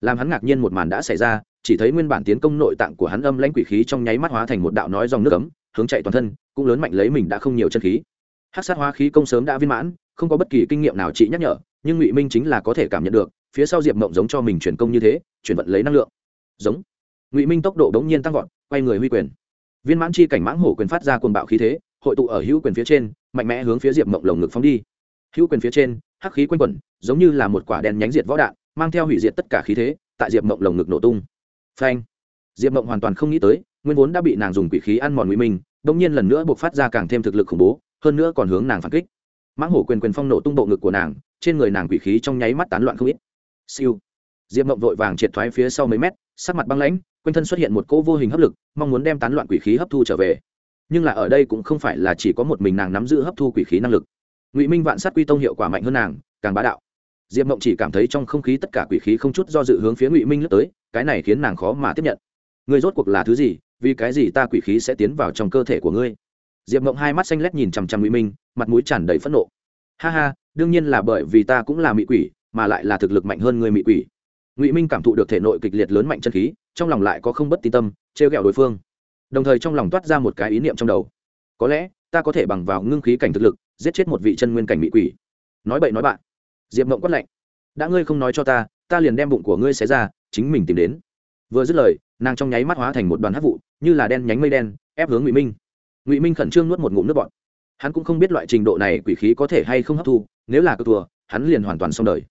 Làm hắn ngạc nhiên một màn đã xảy ra, chỉ thấy nguyên bản tiến công nội tạng của hắn âm lãnh quỷ khí trong nháy mắt hóa thành một đạo nói dòng nước ấm, hướng chạy toàn thân, cũng lớn mạnh lấy mình đã không nhiều chân khí. Hát sát hóa khí công sớm đã viên mãn, không có bất kỳ kinh nghiệm nào chị nhắc nhở, nhưng ngụy minh chính là có thể cảm nhận được, phía sau diệp mộng giống cho mình chuyển công như thế, chuyển vận lấy năng lượng. Giống ngụy minh tốc độ đ ố n g nhiên tăng vọt, quay người huy quyền. Viên mãn chi cảnh mãng hổ quyền phát ra cuồng bạo khí thế, hội tụ ở hữu quyền phía trên, mạnh mẽ hướng phía diệp mộng lồng ngực phóng đi. Hữu quyền phía trên, hắc khí quanh quẩn, giống như là một quả đen nhánh diệt võ đạn, mang theo hủy diệt tất cả khí thế, tại diệp mộng lồng ngực nổ tung. Phanh! Diệp mộng hoàn toàn không nghĩ tới, nguyên vốn đã bị nàng dùng quỷ khí ăn mòn ngụy minh đông nhiên lần nữa buộc phát ra càng thêm thực lực khủng bố, hơn nữa còn hướng nàng phản kích. Mãng hổ quyền quyền phong nổ tung bộ ngực của nàng, trên người nàng quỷ khí trong nháy mắt tán loạn không ít. Siêu! Diệp mộng vội vàng triệt thoái phía sau mấy mét, sắc mặt băng lãnh quanh thân xuất hiện một cỗ vô hình hấp lực, mong muốn đem tán loạn quỷ khí hấp thu trở về. Nhưng là ở đây cũng không phải là chỉ có một mình nàng nắm giữ hấp thu quỷ khí năng lực. Ngụy minh vạn sát quy tông hiệu quả mạnh hơn nàng, càng bá đạo. Diệp mộng chỉ cảm thấy trong không khí tất cả quỷ khí không chút do dự hướng phía ngụy minh lướt tới, cái này khiến nàng khó mà tiếp nhận. Người rốt cuộc là thứ gì, vì cái gì ta quỷ khí sẽ tiến vào trong cơ thể của ngươi? Diệp mộng hai mắt xanh lét nhìn chằm chằm ngụy minh, mặt mũi tràn đầy phẫn nộ. Ha ha, đương nhiên là bởi vì ta cũng là mị quỷ, mà lại là thực lực mạnh hơn người mị quỷ. Ngụy minh cảm thụ được thể nội kịch liệt lớn mạnh chân khí trong lòng lại có không bất tin tâm, trêu ghẹo đối phương. Đồng thời trong lòng toát ra một cái ý niệm trong đầu. Có lẽ, ta có thể bằng vào ngưng khí cảnh thực lực, giết chết một vị chân nguyên cảnh mỹ quỷ. Nói bậy nói bạn. Diệp mộng quát lạnh. Đã ngươi không nói cho ta ta liền đem bụng của ngươi xé ra, chính mình tìm đến. Vừa dứt lời, nàng trong nháy mắt hóa thành một đoàn hát vụ, như là đen nhánh mây đen, ép hướng ngụy minh. Ngụy minh khẩn trương nuốt một ngụm nước bọt. Hắn cũng không biết loại trình độ này quỷ khí có thể hay không hấp thu, nếu là cơ thua, hắn liền hoàn toàn xong đời.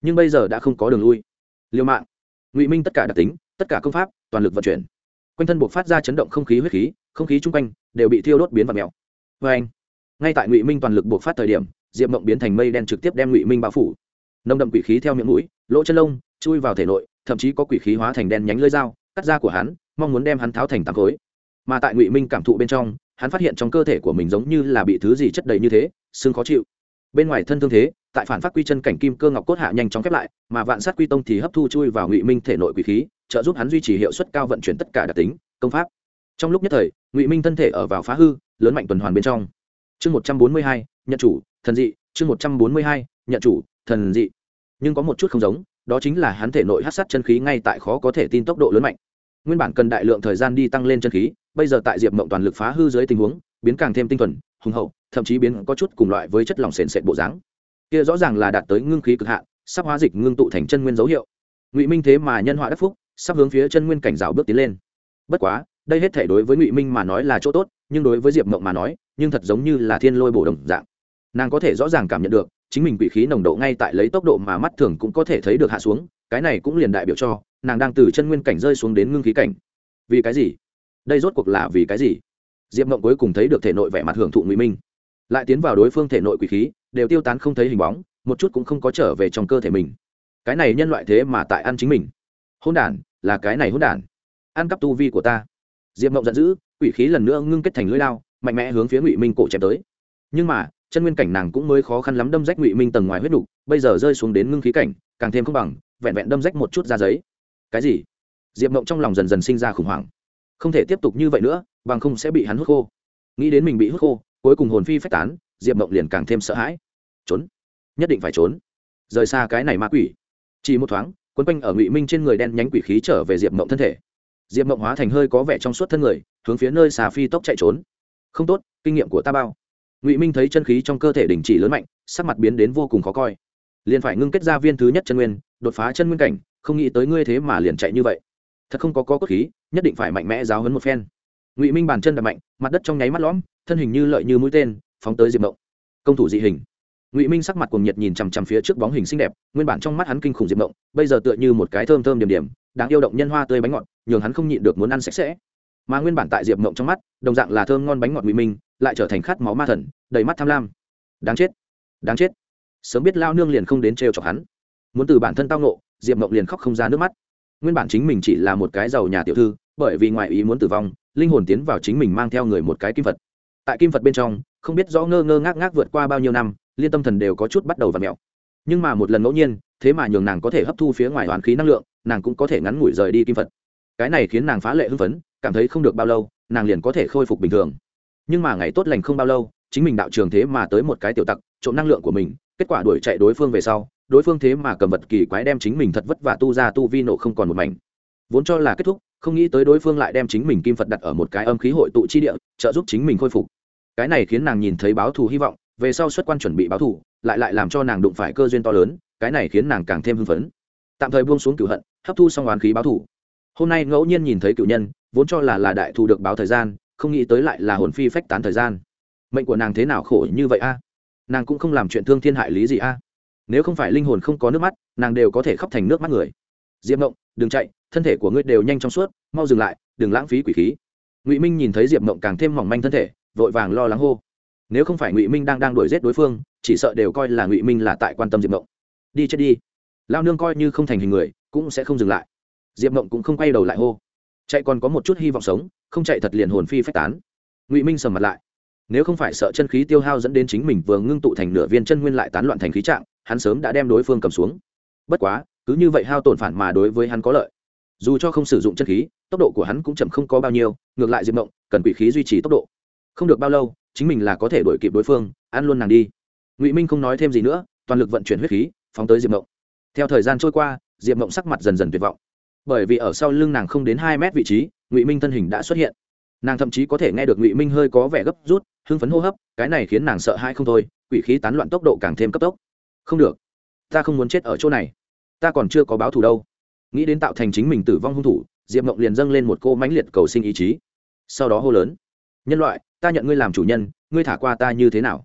Nhưng bây giờ đã không có đường lui. Liêu mạng. Ngụy minh tất cả đặc tính tất cả công pháp, toàn lực vận chuyển. Quanh thân buộc phát ra chấn động không khí huyết khí, không khí chung quanh đều bị thiêu đốt biến vật mèo. Vê anh, ngay tại ngụy minh toàn lực buộc phát thời điểm, diệp mộng biến thành mây đen trực tiếp đem ngụy minh bao phủ. Nồng đậm quỷ khí theo miệng mũi, lỗ chân lông, chui vào thể nội, thậm chí có quỷ khí hóa thành đen nhánh lưỡi dao, cắt da của hắn, mong muốn đem hắn tháo thành tám khối. Mà tại ngụy minh cảm thụ bên trong, hắn phát hiện trong cơ thể của mình giống như là bị thứ gì chất đầy như thế, xương khó chịu. Bên ngoài thân thương thế, tại phản phát quy chân cảnh kim cơ ngọc cốt hạ nhanh chóng khép lại, mà vạn sát quy tông thì hấp thu chui vào ngụy minh thể nội quỷ khí trợ giúp hắn duy trì hiệu suất cao vận chuyển tất cả đặc tính, công pháp. Trong lúc nhất thời, ngụy minh thân thể ở vào phá hư, lớn mạnh tuần hoàn bên trong. Chương một trăm bốn mươi hai, nhận chủ, thần dị. Chương một trăm bốn mươi hai, nhận chủ, thần dị. Nhưng có một chút không giống, đó chính là hắn thể nội hát sát chân khí ngay tại khó có thể tin tốc độ lớn mạnh. Nguyên bản cần đại lượng thời gian đi tăng lên chân khí, bây giờ tại diệp mộng toàn lực phá hư dưới tình huống, biến càng thêm tinh thuần, hùng hậu, thậm chí biến có chút cùng loại với chất lỏng sền sệt bộ dáng. Kia rõ ràng là đạt tới ngưng khí cực hạn, sắp hóa dịch ngưng tụ thành chân nguyên dấu hiệu. Ngụy minh thế mà nhân họa đắc phúc sắp hướng phía chân nguyên cảnh rào bước tiến lên. Bất quá, đây hết thể đối với ngụy minh mà nói là chỗ tốt, nhưng đối với diệp mộng mà nói, nhưng thật giống như là thiên lôi bổ đồng dạng. Nàng có thể rõ ràng cảm nhận được, chính mình quỷ khí nồng độ ngay tại lấy tốc độ mà mắt thường cũng có thể thấy được hạ xuống, cái này cũng liền đại biểu cho, nàng đang từ chân nguyên cảnh rơi xuống đến ngưng khí cảnh. Vì cái gì? Đây rốt cuộc là vì cái gì? Diệp mộng cuối cùng thấy được thể nội vẻ mặt hưởng thụ ngụy minh. Lại tiến vào đối phương thể nội quỷ khí, đều tiêu tán không thấy hình bóng, một chút cũng không có trở về trong cơ thể mình. Cái này nhân loại thế mà tại ăn chính mình. Hôn đản là cái này hỗn đản. Ăn cắp tu vi của ta. Diệp mộng giận dữ, quỷ khí lần nữa ngưng kết thành lưỡi lao mạnh mẽ hướng phía ngụy minh cổ chém tới. Nhưng mà, chân nguyên cảnh nàng cũng mới khó khăn lắm đâm rách ngụy minh tầng ngoài huyết đục, bây giờ rơi xuống đến ngưng khí cảnh, càng thêm không bằng, vẹn vẹn đâm rách một chút ra giấy. Cái gì? Diệp mộng trong lòng dần dần sinh ra khủng hoảng. Không thể tiếp tục như vậy nữa, bằng không sẽ bị hắn hút khô. Nghĩ đến mình bị hút khô, cuối cùng hồn phi phách tán, diệp mộng liền càng thêm sợ hãi. Trốn. Nhất định phải trốn. Rời xa cái này ma quỷ. Chỉ một thoáng quấn quanh ở ngụy minh trên người đen nhánh quỷ khí trở về diệp mộng thân thể diệp mộng hóa thành hơi có vẻ trong suốt thân người hướng phía nơi xà phi tốc chạy trốn không tốt kinh nghiệm của ta bao ngụy minh thấy chân khí trong cơ thể đình chỉ lớn mạnh sắc mặt biến đến vô cùng khó coi liền phải ngưng kết ra viên thứ nhất chân nguyên đột phá chân nguyên cảnh không nghĩ tới ngươi thế mà liền chạy như vậy thật không có có cốt khí nhất định phải mạnh mẽ giáo hấn một phen ngụy minh bàn chân đập mạnh mặt đất trong nháy mắt lõm thân hình như lợi như mũi tên phóng tới diệp mộng công thủ dị hình ngụy minh sắc mặt cùng nhiệt nhìn chằm chằm phía trước bóng hình xinh đẹp nguyên bản trong mắt hắn kinh khủng diệp mộng bây giờ tựa như một cái thơm thơm điểm điểm đáng yêu động nhân hoa tươi bánh ngọt nhường hắn không nhịn được muốn ăn sạch sẽ mà nguyên bản tại diệp mộng trong mắt đồng dạng là thơm ngon bánh ngọt ngụy minh lại trở thành khát máu ma thần đầy mắt tham lam đáng chết đáng chết sớm biết lao nương liền không đến trêu chọc hắn muốn từ bản thân tao nộ diệp mộng liền khóc không ra nước mắt nguyên bản chính mình chỉ là một cái giàu nhà tiểu thư bởi vì ngoại ý muốn tử vong linh hồn tiến vào chính mình mang theo người một cái kim phật tại kim phật bên trong không biết rõ ngơ ngơ ngác ngác vượt qua bao nhiêu năm liên tâm thần đều có chút bắt đầu và mẹo. Nhưng mà một lần ngẫu nhiên, thế mà nhường nàng có thể hấp thu phía ngoài oán khí năng lượng, nàng cũng có thể ngắn ngủi rời đi kim phật. Cái này khiến nàng phá lệ hưng phấn, cảm thấy không được bao lâu, nàng liền có thể khôi phục bình thường. Nhưng mà ngày tốt lành không bao lâu, chính mình đạo trường thế mà tới một cái tiểu tặc, trộm năng lượng của mình, kết quả đuổi chạy đối phương về sau, đối phương thế mà cầm vật kỳ quái đem chính mình thật vất vả tu ra tu vi nổ không còn một mảnh. Vốn cho là kết thúc, không nghĩ tới đối phương lại đem chính mình kim phật đặt ở một cái âm khí hội tụ chi địa, trợ giúp chính mình khôi phục. Cái này khiến nàng nhìn thấy báo thù hy vọng về sau xuất quan chuẩn bị báo thù, lại lại làm cho nàng đụng phải cơ duyên to lớn, cái này khiến nàng càng thêm hưng phấn. Tạm thời buông xuống cửu hận, hấp thu xong oán khí báo thù. Hôm nay ngẫu nhiên nhìn thấy cựu nhân, vốn cho là là đại thù được báo thời gian, không nghĩ tới lại là hồn phi phách tán thời gian. Mệnh của nàng thế nào khổ như vậy a? Nàng cũng không làm chuyện thương thiên hại lý gì a. Nếu không phải linh hồn không có nước mắt, nàng đều có thể khóc thành nước mắt người. Diệp mộng, đừng chạy, thân thể của ngươi đều nhanh trong suốt, mau dừng lại, đừng lãng phí quỷ khí. Ngụy minh nhìn thấy diệp mộng càng thêm mỏng manh thân thể, vội vàng lo lắng hô nếu không phải ngụy minh đang đang đuổi giết đối phương, chỉ sợ đều coi là ngụy minh là tại quan tâm diệp mộng. Đi chết đi. Lao nương coi như không thành hình người, cũng sẽ không dừng lại. Diệp mộng cũng không quay đầu lại hô. Chạy còn có một chút hy vọng sống, không chạy thật liền hồn phi phách tán. Ngụy minh sầm mặt lại. Nếu không phải sợ chân khí tiêu hao dẫn đến chính mình vừa ngưng tụ thành nửa viên chân nguyên lại tán loạn thành khí trạng, hắn sớm đã đem đối phương cầm xuống. Bất quá, cứ như vậy hao tổn phản mà đối với hắn có lợi. Dù cho không sử dụng chân khí, tốc độ của hắn cũng chậm không có bao nhiêu, ngược lại diệp mộng, cần quỷ khí duy trì tốc độ. Không được bao lâu chính mình là có thể đổi kịp đối phương, ăn luôn nàng đi. Ngụy minh không nói thêm gì nữa, toàn lực vận chuyển huyết khí, phóng tới diệp mộng. Theo thời gian trôi qua, diệp mộng sắc mặt dần dần tuyệt vọng. Bởi vì ở sau lưng nàng không đến hai mét vị trí, ngụy minh thân hình đã xuất hiện. Nàng thậm chí có thể nghe được ngụy minh hơi có vẻ gấp rút, hưng phấn hô hấp, cái này khiến nàng sợ hãi không thôi, quỷ khí tán loạn tốc độ càng thêm cấp tốc. Không được, ta không muốn chết ở chỗ này. Ta còn chưa có báo thù đâu. Nghĩ đến tạo thành chính mình tử vong hung thủ, diệp mộng liền dâng lên một cô mãnh liệt cầu sinh ý chí. Sau đó hô lớn, nhân loại ta nhận ngươi làm chủ nhân, ngươi thả qua ta như thế nào?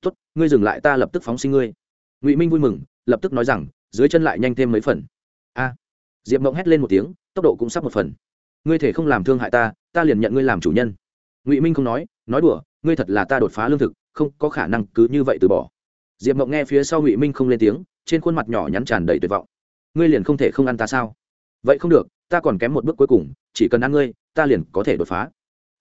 Tốt, ngươi dừng lại, ta lập tức phóng sinh ngươi. Ngụy minh vui mừng, lập tức nói rằng, dưới chân lại nhanh thêm mấy phần. A. Diệp mộng hét lên một tiếng, tốc độ cũng sắp một phần. Ngươi thể không làm thương hại ta ta liền nhận ngươi làm chủ nhân. Ngụy minh không nói nói đùa, ngươi thật là ta đột phá lương thực, không có khả năng cứ như vậy từ bỏ. Diệp mộng nghe phía sau ngụy minh không lên tiếng, trên khuôn mặt nhỏ nhắn tràn đầy tuyệt vọng. Ngươi liền không thể không ăn ta sao? Vậy không được, ta còn kém một bước cuối cùng, chỉ cần ăn ngươi, ta liền có thể đột phá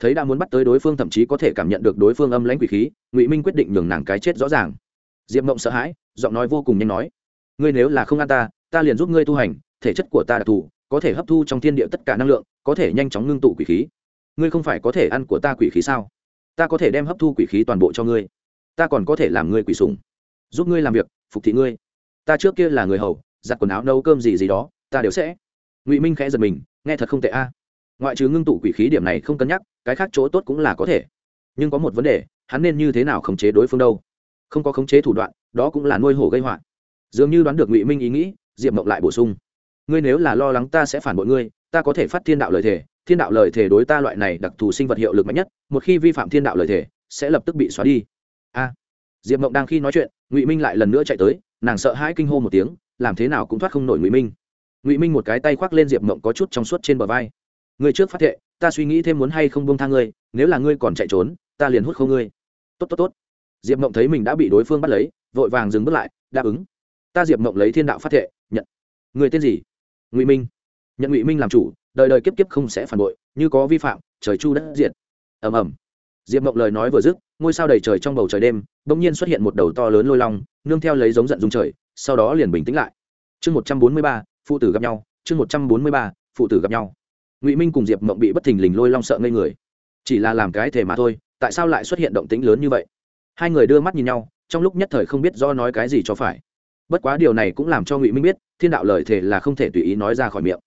thấy đã muốn bắt tới đối phương thậm chí có thể cảm nhận được đối phương âm lãnh quỷ khí, ngụy minh quyết định nhường nàng cái chết rõ ràng. Diệp mộng sợ hãi, giọng nói vô cùng nhanh nói, ngươi nếu là không ăn ta ta liền giúp ngươi tu hành, thể chất của ta đặc thù, có thể hấp thu trong thiên địa tất cả năng lượng, có thể nhanh chóng ngưng tụ quỷ khí. Ngươi không phải có thể ăn của ta quỷ khí sao? Ta có thể đem hấp thu quỷ khí toàn bộ cho ngươi. Ta còn có thể làm ngươi quỷ sùng giúp ngươi làm việc, phục thị ngươi. Ta trước kia là người hầu, giặt quần áo nấu cơm gì gì đó, ta đều sẽ. Ngụy minh khẽ giật mình, nghe thật không tệ a ngoại trừ ngưng tụ quỷ khí điểm này không cân nhắc, cái khác chỗ tốt cũng là có thể. Nhưng có một vấn đề, hắn nên như thế nào khống chế đối phương đâu? Không có khống chế thủ đoạn, đó cũng là nuôi hổ gây họa. Dường như đoán được ngụy minh ý nghĩ, diệp mộng lại bổ sung. Ngươi nếu là lo lắng ta sẽ phản bội ngươi, ta có thể phát thiên đạo lời thề. Thiên đạo lời thề đối ta loại này đặc thù sinh vật hiệu lực mạnh nhất, một khi vi phạm thiên đạo lời thề, sẽ lập tức bị xóa đi. A. Diệp mộng đang khi nói chuyện, ngụy minh lại lần nữa chạy tới, nàng sợ hãi kinh hô một tiếng, làm thế nào cũng thoát không nổi ngụy minh. Ngụy minh một cái tay khoác lên diệp mộng có chút trong suốt trên bờ vai. Ngươi trước phát thệ, ta suy nghĩ thêm muốn hay không bông tha ngươi, nếu là ngươi còn chạy trốn, ta liền hút không ngươi. Tốt tốt tốt. Diệp mộng thấy mình đã bị đối phương bắt lấy, vội vàng dừng bước lại, đáp ứng. Ta diệp mộng lấy thiên đạo phát thệ, nhận. Người tên gì? Ngụy minh. Nhận ngụy minh làm chủ, đời đời kiếp kiếp không sẽ phản bội, như có vi phạm, trời chu đất diệt. Ầm ầm. Diệp mộng lời nói vừa dứt, ngôi sao đầy trời trong bầu trời đêm, bỗng nhiên xuất hiện một đầu to lớn lôi long, nương theo lấy giống giận dung trời, sau đó liền bình tĩnh lại. Chương một trăm bốn mươi ba, phụ tử gặp nhau, chương một trăm bốn mươi ba, phụ tử gặp nhau ngụy minh cùng diệp mộng bị bất thình lình lôi long sợ ngây người chỉ là làm cái thể mà thôi tại sao lại xuất hiện động tĩnh lớn như vậy hai người đưa mắt nhìn nhau trong lúc nhất thời không biết do nói cái gì cho phải bất quá điều này cũng làm cho ngụy minh biết thiên đạo lời thề là không thể tùy ý nói ra khỏi miệng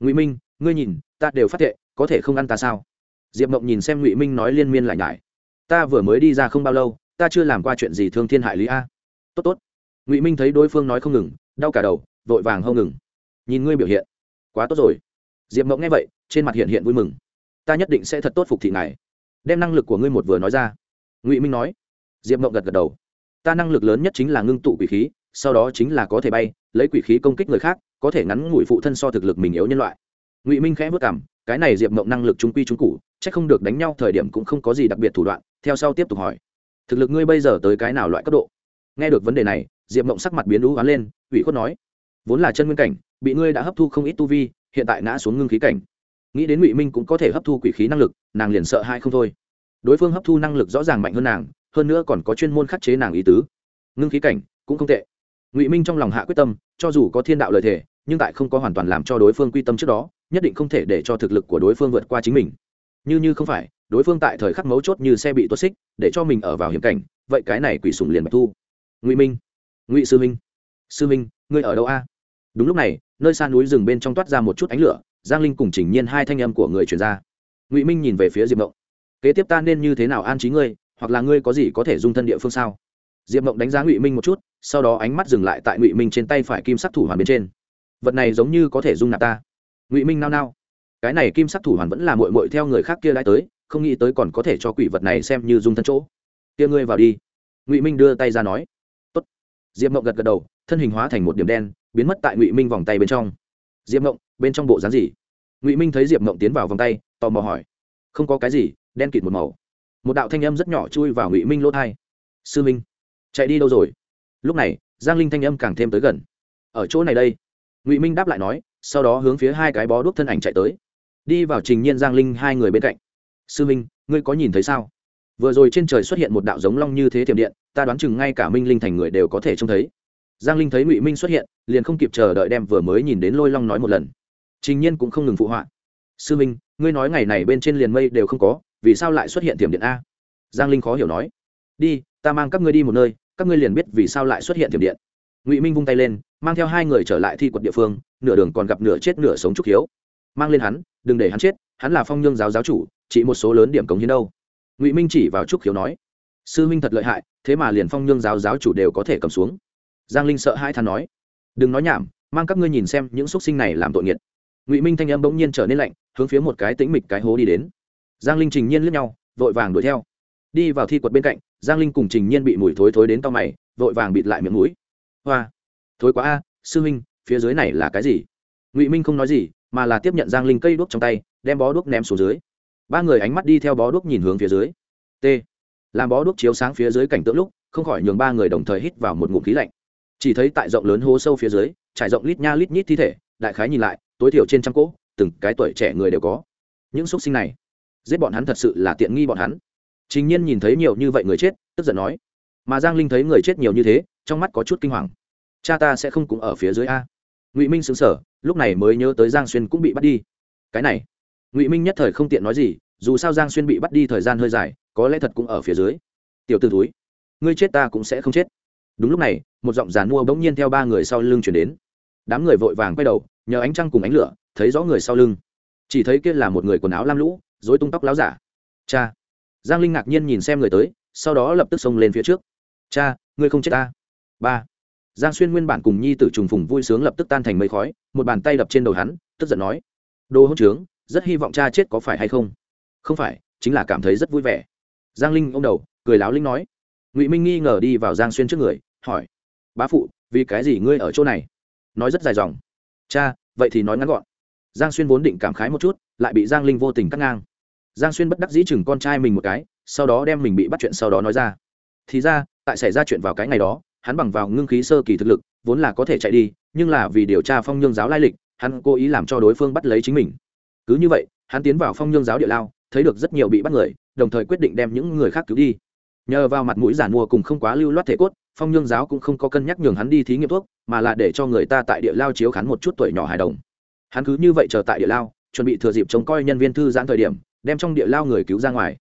ngụy minh ngươi nhìn ta đều phát thệ có thể không ăn ta sao diệp mộng nhìn xem ngụy minh nói liên miên lại nhải ta vừa mới đi ra không bao lâu ta chưa làm qua chuyện gì thương thiên hại lý a tốt tốt ngụy minh thấy đối phương nói không ngừng đau cả đầu vội vàng hâu ngừng nhìn ngươi biểu hiện quá tốt rồi diệp mộng nghe vậy trên mặt hiện hiện vui mừng. Ta nhất định sẽ thật tốt phục thị ngài. Đem năng lực của ngươi một vừa nói ra. Ngụy minh nói. Diệp mộng gật gật đầu. Ta năng lực lớn nhất chính là ngưng tụ quỷ khí, sau đó chính là có thể bay, lấy quỷ khí công kích người khác, có thể ngắn ngủi phụ thân so thực lực mình yếu nhân loại. Ngụy minh khẽ vất cảm cái này diệp mộng năng lực trung quy trung cụ c h ắ c không được đánh nhau thời điểm cũng không có gì đặc biệt thủ đoạn, theo sau tiếp tục hỏi. Thực lực ngươi bây giờ tới cái nào loại cấp độ? Nghe được vấn đề này, diệp mộng sắc mặt biến đũ gắn lên, ủy khuất nói. Vốn là chân nguyên cảnh, bị ngươi đã hấp thu không ít tu vi, hiện tại ngã xuống ngưng khí cảnh nghĩ đến ngụy minh cũng có thể hấp thu quỷ khí năng lực, nàng liền sợ hai không thôi. Đối phương hấp thu năng lực rõ ràng mạnh hơn nàng, hơn nữa còn có chuyên môn khắc chế nàng ý tứ. Ngưng khí cảnh, cũng không tệ. Ngụy minh trong lòng hạ quyết tâm, cho dù có thiên đạo lời thề, nhưng tại không có hoàn toàn làm cho đối phương quy tâm trước đó, nhất định không thể để cho thực lực của đối phương vượt qua chính mình. Như như không phải, đối phương tại thời khắc mấu chốt như xe bị tuột xích, để cho mình ở vào hiểm cảnh, vậy cái này quỷ sùng liền bạch thu. Ngụy minh, ngụy sư minh sư minh, ngươi ở đâu a? Đúng lúc này, nơi xa núi rừng bên trong toát ra một chút ánh lửa giang linh cùng chỉnh nhiên hai thanh âm của người truyền ra. Ngụy minh nhìn về phía diệp mộng. Kế tiếp ta nên như thế nào an trí ngươi, hoặc là ngươi có gì có thể dung thân địa phương sao? Diệp mộng đánh giá ngụy minh một chút, sau đó ánh mắt dừng lại tại ngụy minh trên tay phải kim sắc thủ hoàn bên trên. Vật này giống như có thể dung nạp ta. Ngụy minh nao nao. Cái này kim sắc thủ hoàn vẫn là mội mội theo người khác kia đã tới, không nghĩ tới còn có thể cho quỷ vật này xem như dung thân chỗ. Kia ngươi vào đi. Ngụy minh đưa tay ra nói. Tốt. diệp mộng gật gật đầu, thân hình hóa thành một điểm đen, biến mất tại ngụy minh vòng tay bên trong diệp mộng, bên trong bộ dáng gì? Ngụy minh thấy diệp mộng tiến vào vòng tay, tò mò hỏi. Không có cái gì, đen kịt một màu. Một đạo thanh âm rất nhỏ chui vào ngụy minh lỗ thai sư minh, chạy đi đâu rồi? Lúc này, giang linh thanh âm càng thêm tới gần. Ở chỗ này đây. Ngụy minh đáp lại nói, sau đó hướng phía hai cái bó đuốc thân ảnh chạy tới. Đi vào trình nhiên giang linh hai người bên cạnh. Sư minh, ngươi có nhìn thấy sao? Vừa rồi trên trời xuất hiện một đạo giống long như thế thiểm điện, ta đoán chừng ngay cả minh linh thành người đều có thể trông thấy giang linh thấy ngụy minh xuất hiện, liền không kịp chờ đợi đem vừa mới nhìn đến lôi long nói một lần. Trình nhiên cũng không ngừng phụ họa. Sư minh, ngươi nói ngày này bên trên liền mây đều không có, vì sao lại xuất hiện thiểm điện a? Giang linh khó hiểu nói. Đi, ta mang các ngươi đi một nơi, các ngươi liền biết vì sao lại xuất hiện thiểm điện. Ngụy minh vung tay lên, mang theo hai người trở lại thi quật địa phương, nửa đường còn gặp nửa chết nửa sống trúc hiếu. Mang lên hắn, đừng để hắn chết, hắn là phong nhương giáo giáo chủ, chỉ một số lớn điểm cống hiến đâu. Ngụy minh chỉ vào trúc hiếu nói. Sư minh thật lợi hại, thế mà liền phong nhương giáo giáo chủ đều có thể cầm xuống giang linh sợ hai thằng nói, đừng nói nhảm, mang các ngươi nhìn xem những x u ấ t sinh này làm tội nghiệt ngụy minh thanh âm bỗng nhiên trở nên lạnh, hướng phía một cái tĩnh mịch cái hố đi đến. Giang linh trình nhiên lướt nhau, vội vàng đuổi theo. Đi vào thi quật bên cạnh, giang linh cùng trình nhiên bị mùi thối thối đến to mày, vội vàng bịt lại miệng mũi. Hoa, thối quá a, sư minh phía dưới này là cái gì? Ngụy minh không nói gì, mà là tiếp nhận giang linh cây đuốc trong tay, đem bó đuốc ném xuống dưới. Ba người ánh mắt đi theo bó đuốc nhìn hướng phía dưới. T. Làm bó đuốc chiếu sáng phía dưới cảnh tượng lúc, không khỏi nhường ba người đồng thời hít vào một ngụm khí lạnh chỉ thấy tại rộng lớn hố sâu phía dưới, trải rộng lít nha lít nhít thi thể, đại khái nhìn lại, tối thiểu trên trăm cỗ, từng cái tuổi trẻ người đều có. Những x sinh này, giết bọn hắn thật sự là tiện nghi bọn hắn. Chính nhiên nhìn thấy nhiều như vậy người chết, tức giận nói. Mà giang linh thấy người chết nhiều như thế, trong mắt có chút kinh hoàng. Cha ta sẽ không cũng ở phía dưới a. Ngụy minh xứng sở lúc này mới nhớ tới giang xuyên cũng bị bắt đi. Cái này, ngụy minh nhất thời không tiện nói gì, dù sao giang xuyên bị bắt đi thời gian hơi dài, có lẽ thật cũng ở phía dưới. Tiểu t ử túi ngươi chết ta cũng sẽ không chết đúng lúc này, một giọng giàn mua bỗng nhiên theo ba người sau lưng chuyển đến. Đám người vội vàng quay đầu, nhờ ánh trăng cùng ánh lửa, thấy rõ người sau lưng. Chỉ thấy kia là một người quần áo lam lũ dối tung tóc láo giả. Cha. Giang linh ngạc nhiên nhìn xem người tới, sau đó lập tức xông lên phía trước. Cha, ngươi không chết ta? Ba. Giang xuyên nguyên bản cùng nhi tử trùng phùng vui sướng lập tức tan thành mây khói, một bàn tay đập trên đầu hắn, tức giận nói, đồ hỗn trướng, rất hy vọng cha chết có phải hay không? Không phải, chính là cảm thấy rất vui vẻ. Giang linh ô m đầu, cười láo linh nói ngụy minh nghi ngờ đi vào giang xuyên trước người hỏi bá phụ vì cái gì ngươi ở chỗ này nói rất dài dòng cha vậy thì nói ngắn gọn giang xuyên vốn định cảm khái một chút lại bị giang linh vô tình cắt ngang giang xuyên bất đắc dĩ chừng con trai mình một cái sau đó đem mình bị bắt chuyện sau đó nói ra thì ra tại xảy ra chuyện vào cái ngày đó hắn bằng vào ngưng khí sơ kỳ thực lực vốn là có thể chạy đi nhưng là vì điều tra phong nhương giáo lai lịch hắn cố ý làm cho đối phương bắt lấy chính mình cứ như vậy hắn tiến vào phong nhương giáo địa lao thấy được rất nhiều bị bắt người đồng thời quyết định đem những người khác cứu đi nhờ vào mặt mũi giản mua cùng không quá lưu loát thể cốt, phong nhương giáo cũng không có cân nhắc nhường hắn đi thí nghiệm thuốc, mà là để cho người ta tại địa lao chiếu khán một chút tuổi nhỏ hài đồng. Hắn cứ như vậy chờ tại địa lao, chuẩn bị thừa dịp chống coi nhân viên thư giãn thời điểm, đem trong địa lao người cứu ra ngoài.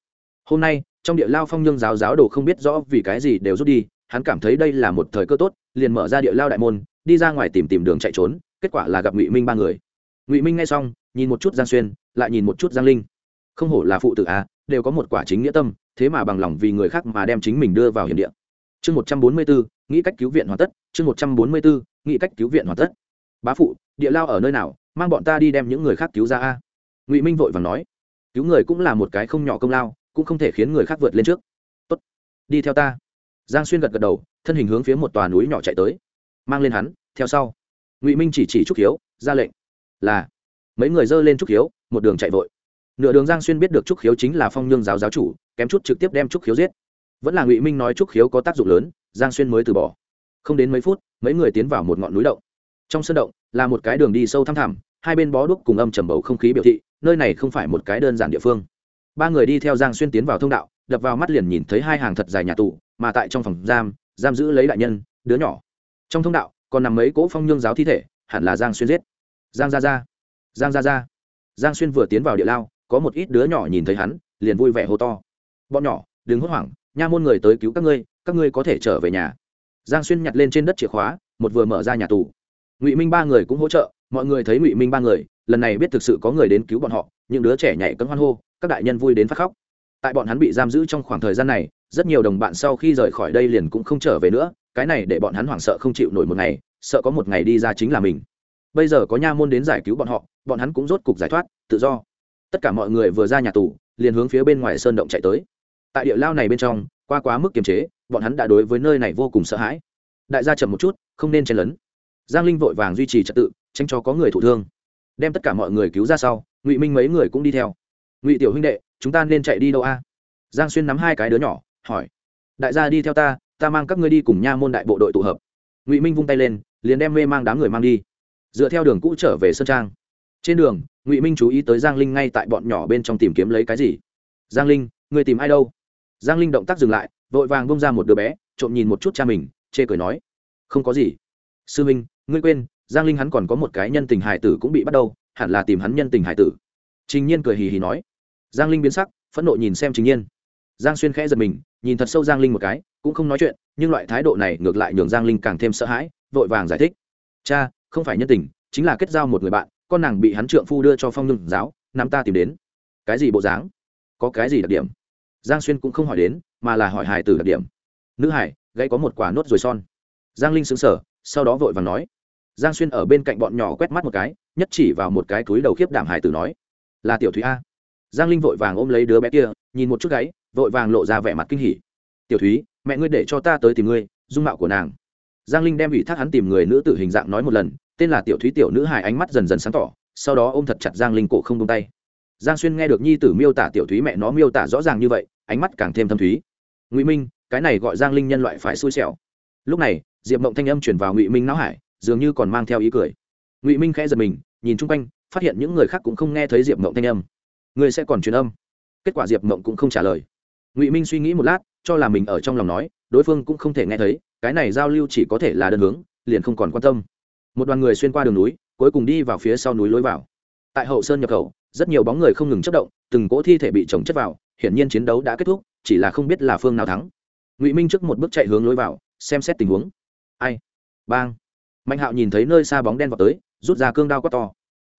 Hôm nay, trong địa lao phong nhương giáo giáo đồ không biết rõ vì cái gì đều rút đi, hắn cảm thấy đây là một thời cơ tốt, liền mở ra địa lao đại môn, đi ra ngoài tìm tìm đường chạy trốn, kết quả là gặp ngụy minh ba người. Ngụy minh nghe xong, nhìn một chút giang xuyên, lại nhìn một chút giang linh. Không hổ là phụ tử à đều có một quả chính nghĩa tâm thế mà bằng lòng vì người khác mà đem chính mình đưa vào hiểm địa. Chương một trăm bốn mươi bốn nghĩ cách cứu viện hoàn tất. Chương một trăm bốn mươi bốn nghĩ cách cứu viện hoàn tất. Bá phụ, địa lao ở nơi nào? Mang bọn ta đi đem những người khác cứu ra a. Ngụy minh vội vàng nói. Cứu người cũng là một cái không nhỏ công lao, cũng không thể khiến người khác vượt lên trước. Tốt, đi theo ta. Giang xuyên gật gật đầu, thân hình hướng phía một tòa núi nhỏ chạy tới. Mang lên hắn, theo sau. Ngụy minh chỉ chỉ trúc hiếu, ra lệnh. Là, mấy người dơ lên trúc hiếu, một đường chạy vội nửa đường giang xuyên biết được trúc khiếu chính là phong nhương giáo giáo chủ, kém chút trực tiếp đem trúc khiếu giết. Vẫn là ngụy minh nói trúc khiếu có tác dụng lớn, giang xuyên mới từ bỏ. Không đến mấy phút, mấy người tiến vào một ngọn núi động. Trong sân động, là một cái đường đi sâu thăm thẳm, hai bên bó đuốc cùng âm trầm bầu không khí biểu thị, nơi này không phải một cái đơn giản địa phương. Ba người đi theo giang xuyên tiến vào thông đạo, đập vào mắt liền nhìn thấy hai hàng thật dài nhà tù, mà tại trong phòng giam giam giữ lấy đại nhân, đứa nhỏ. Trong thông đạo, còn nằm mấy cỗ phong nhương giáo thi thể, hẳn là giang xuyên giết. Giang gia gia. Giang gia gia. Giang xuyên vừa tiến vào địa lao có một ít đứa nhỏ nhìn thấy hắn, liền vui vẻ hô to. Bọn nhỏ, đừng hốt hoảng, nha môn người tới cứu các ngươi các ngươi có thể trở về nhà. Giang xuyên nhặt lên trên đất chìa khóa, một vừa mở ra nhà tù. Ngụy minh ba người cũng hỗ trợ, mọi người thấy ngụy minh ba người, lần này biết thực sự có người đến cứu bọn họ, những đứa trẻ nhảy cấm hoan hô, các đại nhân vui đến phát khóc. Tại bọn hắn bị giam giữ trong khoảng thời gian này, rất nhiều đồng bạn sau khi rời khỏi đây liền cũng không trở về nữa, cái này để bọn hắn hoảng sợ không chịu nổi một ngày, sợ có một ngày đi ra chính là mình. Bây giờ có nha môn đến giải cứu bọn họ, bọn hắn cũng rốt cục giải thoát, tự do tất cả mọi người vừa ra nhà tù, liền hướng phía bên ngoài sơn động chạy tới. Tại địa lao này bên trong, qua quá mức kiềm chế, bọn hắn đã đối với nơi này vô cùng sợ hãi. Đại gia chậm một chút, không nên chen lấn. Giang linh vội vàng duy trì trật tự, tránh cho có người thụ thương. Đem tất cả mọi người cứu ra sau, ngụy minh mấy người cũng đi theo. Ngụy tiểu huynh đệ, chúng ta nên chạy đi đâu a? Giang xuyên nắm hai cái đứa nhỏ, hỏi. Đại gia đi theo ta ta mang các ngươi đi cùng nha môn đại bộ đội tụ hợp. Ngụy minh vung tay lên, liền đem mê mang đám người mang đi. Dựa theo đường cũ trở về sơn trang. Trên đường ngụy minh chú ý tới giang linh ngay tại bọn nhỏ bên trong tìm kiếm lấy cái gì giang linh người tìm ai đâu giang linh động tác dừng lại vội vàng bông ra một đứa bé trộm nhìn một chút cha mình chê cười nói không có gì sư minh ngươi quên giang linh hắn còn có một cái nhân tình hải tử cũng bị bắt đầu hẳn là tìm hắn nhân tình hải tử trình nhiên cười hì hì nói giang linh biến sắc phẫn nộ nhìn xem trình nhiên giang xuyên khẽ giật mình nhìn thật sâu giang linh một cái cũng không nói chuyện nhưng loại thái độ này ngược lại nhường giang linh càng thêm sợ hãi vội vàng giải thích cha không phải nhân tình chính là kết giao một người bạn con nàng bị hắn trượng phu đưa cho phong nhung giáo nam ta tìm đến. Cái gì bộ dáng? Có cái gì đặc điểm? Giang xuyên cũng không hỏi đến, mà là hỏi hải tử đặc điểm. Nữ hải gây có một quả nốt rồi son. Giang linh xứng sở sau đó vội vàng nói. Giang xuyên ở bên cạnh bọn nhỏ quét mắt một cái, nhất chỉ vào một cái túi đầu khiếp đảm hải tử nói. Là tiểu thúy a. Giang linh vội vàng ôm lấy đứa bé kia, nhìn một chút gáy, vội vàng lộ ra vẻ mặt kinh hỉ. Tiểu thúy, mẹ ngươi để cho ta tới tìm ngươi, dung mạo của nàng. Giang linh đem ủy thác hắn tìm người nữ tử hình dạng nói một lần tên là tiểu thúy tiểu nữ hài ánh mắt dần dần sáng tỏ, sau đó ôm thật chặt giang linh cổ không tung tay. Giang xuyên nghe được nhi tử miêu tả tiểu thúy mẹ nó miêu tả rõ ràng như vậy, ánh mắt càng thêm thâm thúy. Ngụy minh, cái này gọi giang linh nhân loại phải xui xẻo. Lúc này, diệp mộng thanh âm chuyển vào ngụy minh não hải, dường như còn mang theo ý cười. Ngụy minh khẽ giật mình, nhìn chung quanh, phát hiện những người khác cũng không nghe thấy diệp mộng thanh âm. Người sẽ còn truyền âm? Kết quả diệp mộng cũng không trả lời. Ngụy minh suy nghĩ một lát, cho là mình ở trong lòng nói, đối phương cũng không thể nghe thấy, cái này giao lưu chỉ có thể là đơn hướng, liền không còn quan tâm một đoàn người xuyên qua đường núi, cuối cùng đi vào phía sau núi lối vào. Tại hậu sơn nhập khẩu, rất nhiều bóng người không ngừng chất động, từng cỗ thi thể bị chồng chất vào, hiển nhiên chiến đấu đã kết thúc, chỉ là không biết là phương nào thắng. Ngụy minh trước một bước chạy hướng lối vào, xem xét tình huống. Ai? Bang. Mạnh hạo nhìn thấy nơi xa bóng đen vào tới, rút ra cương đao quát to.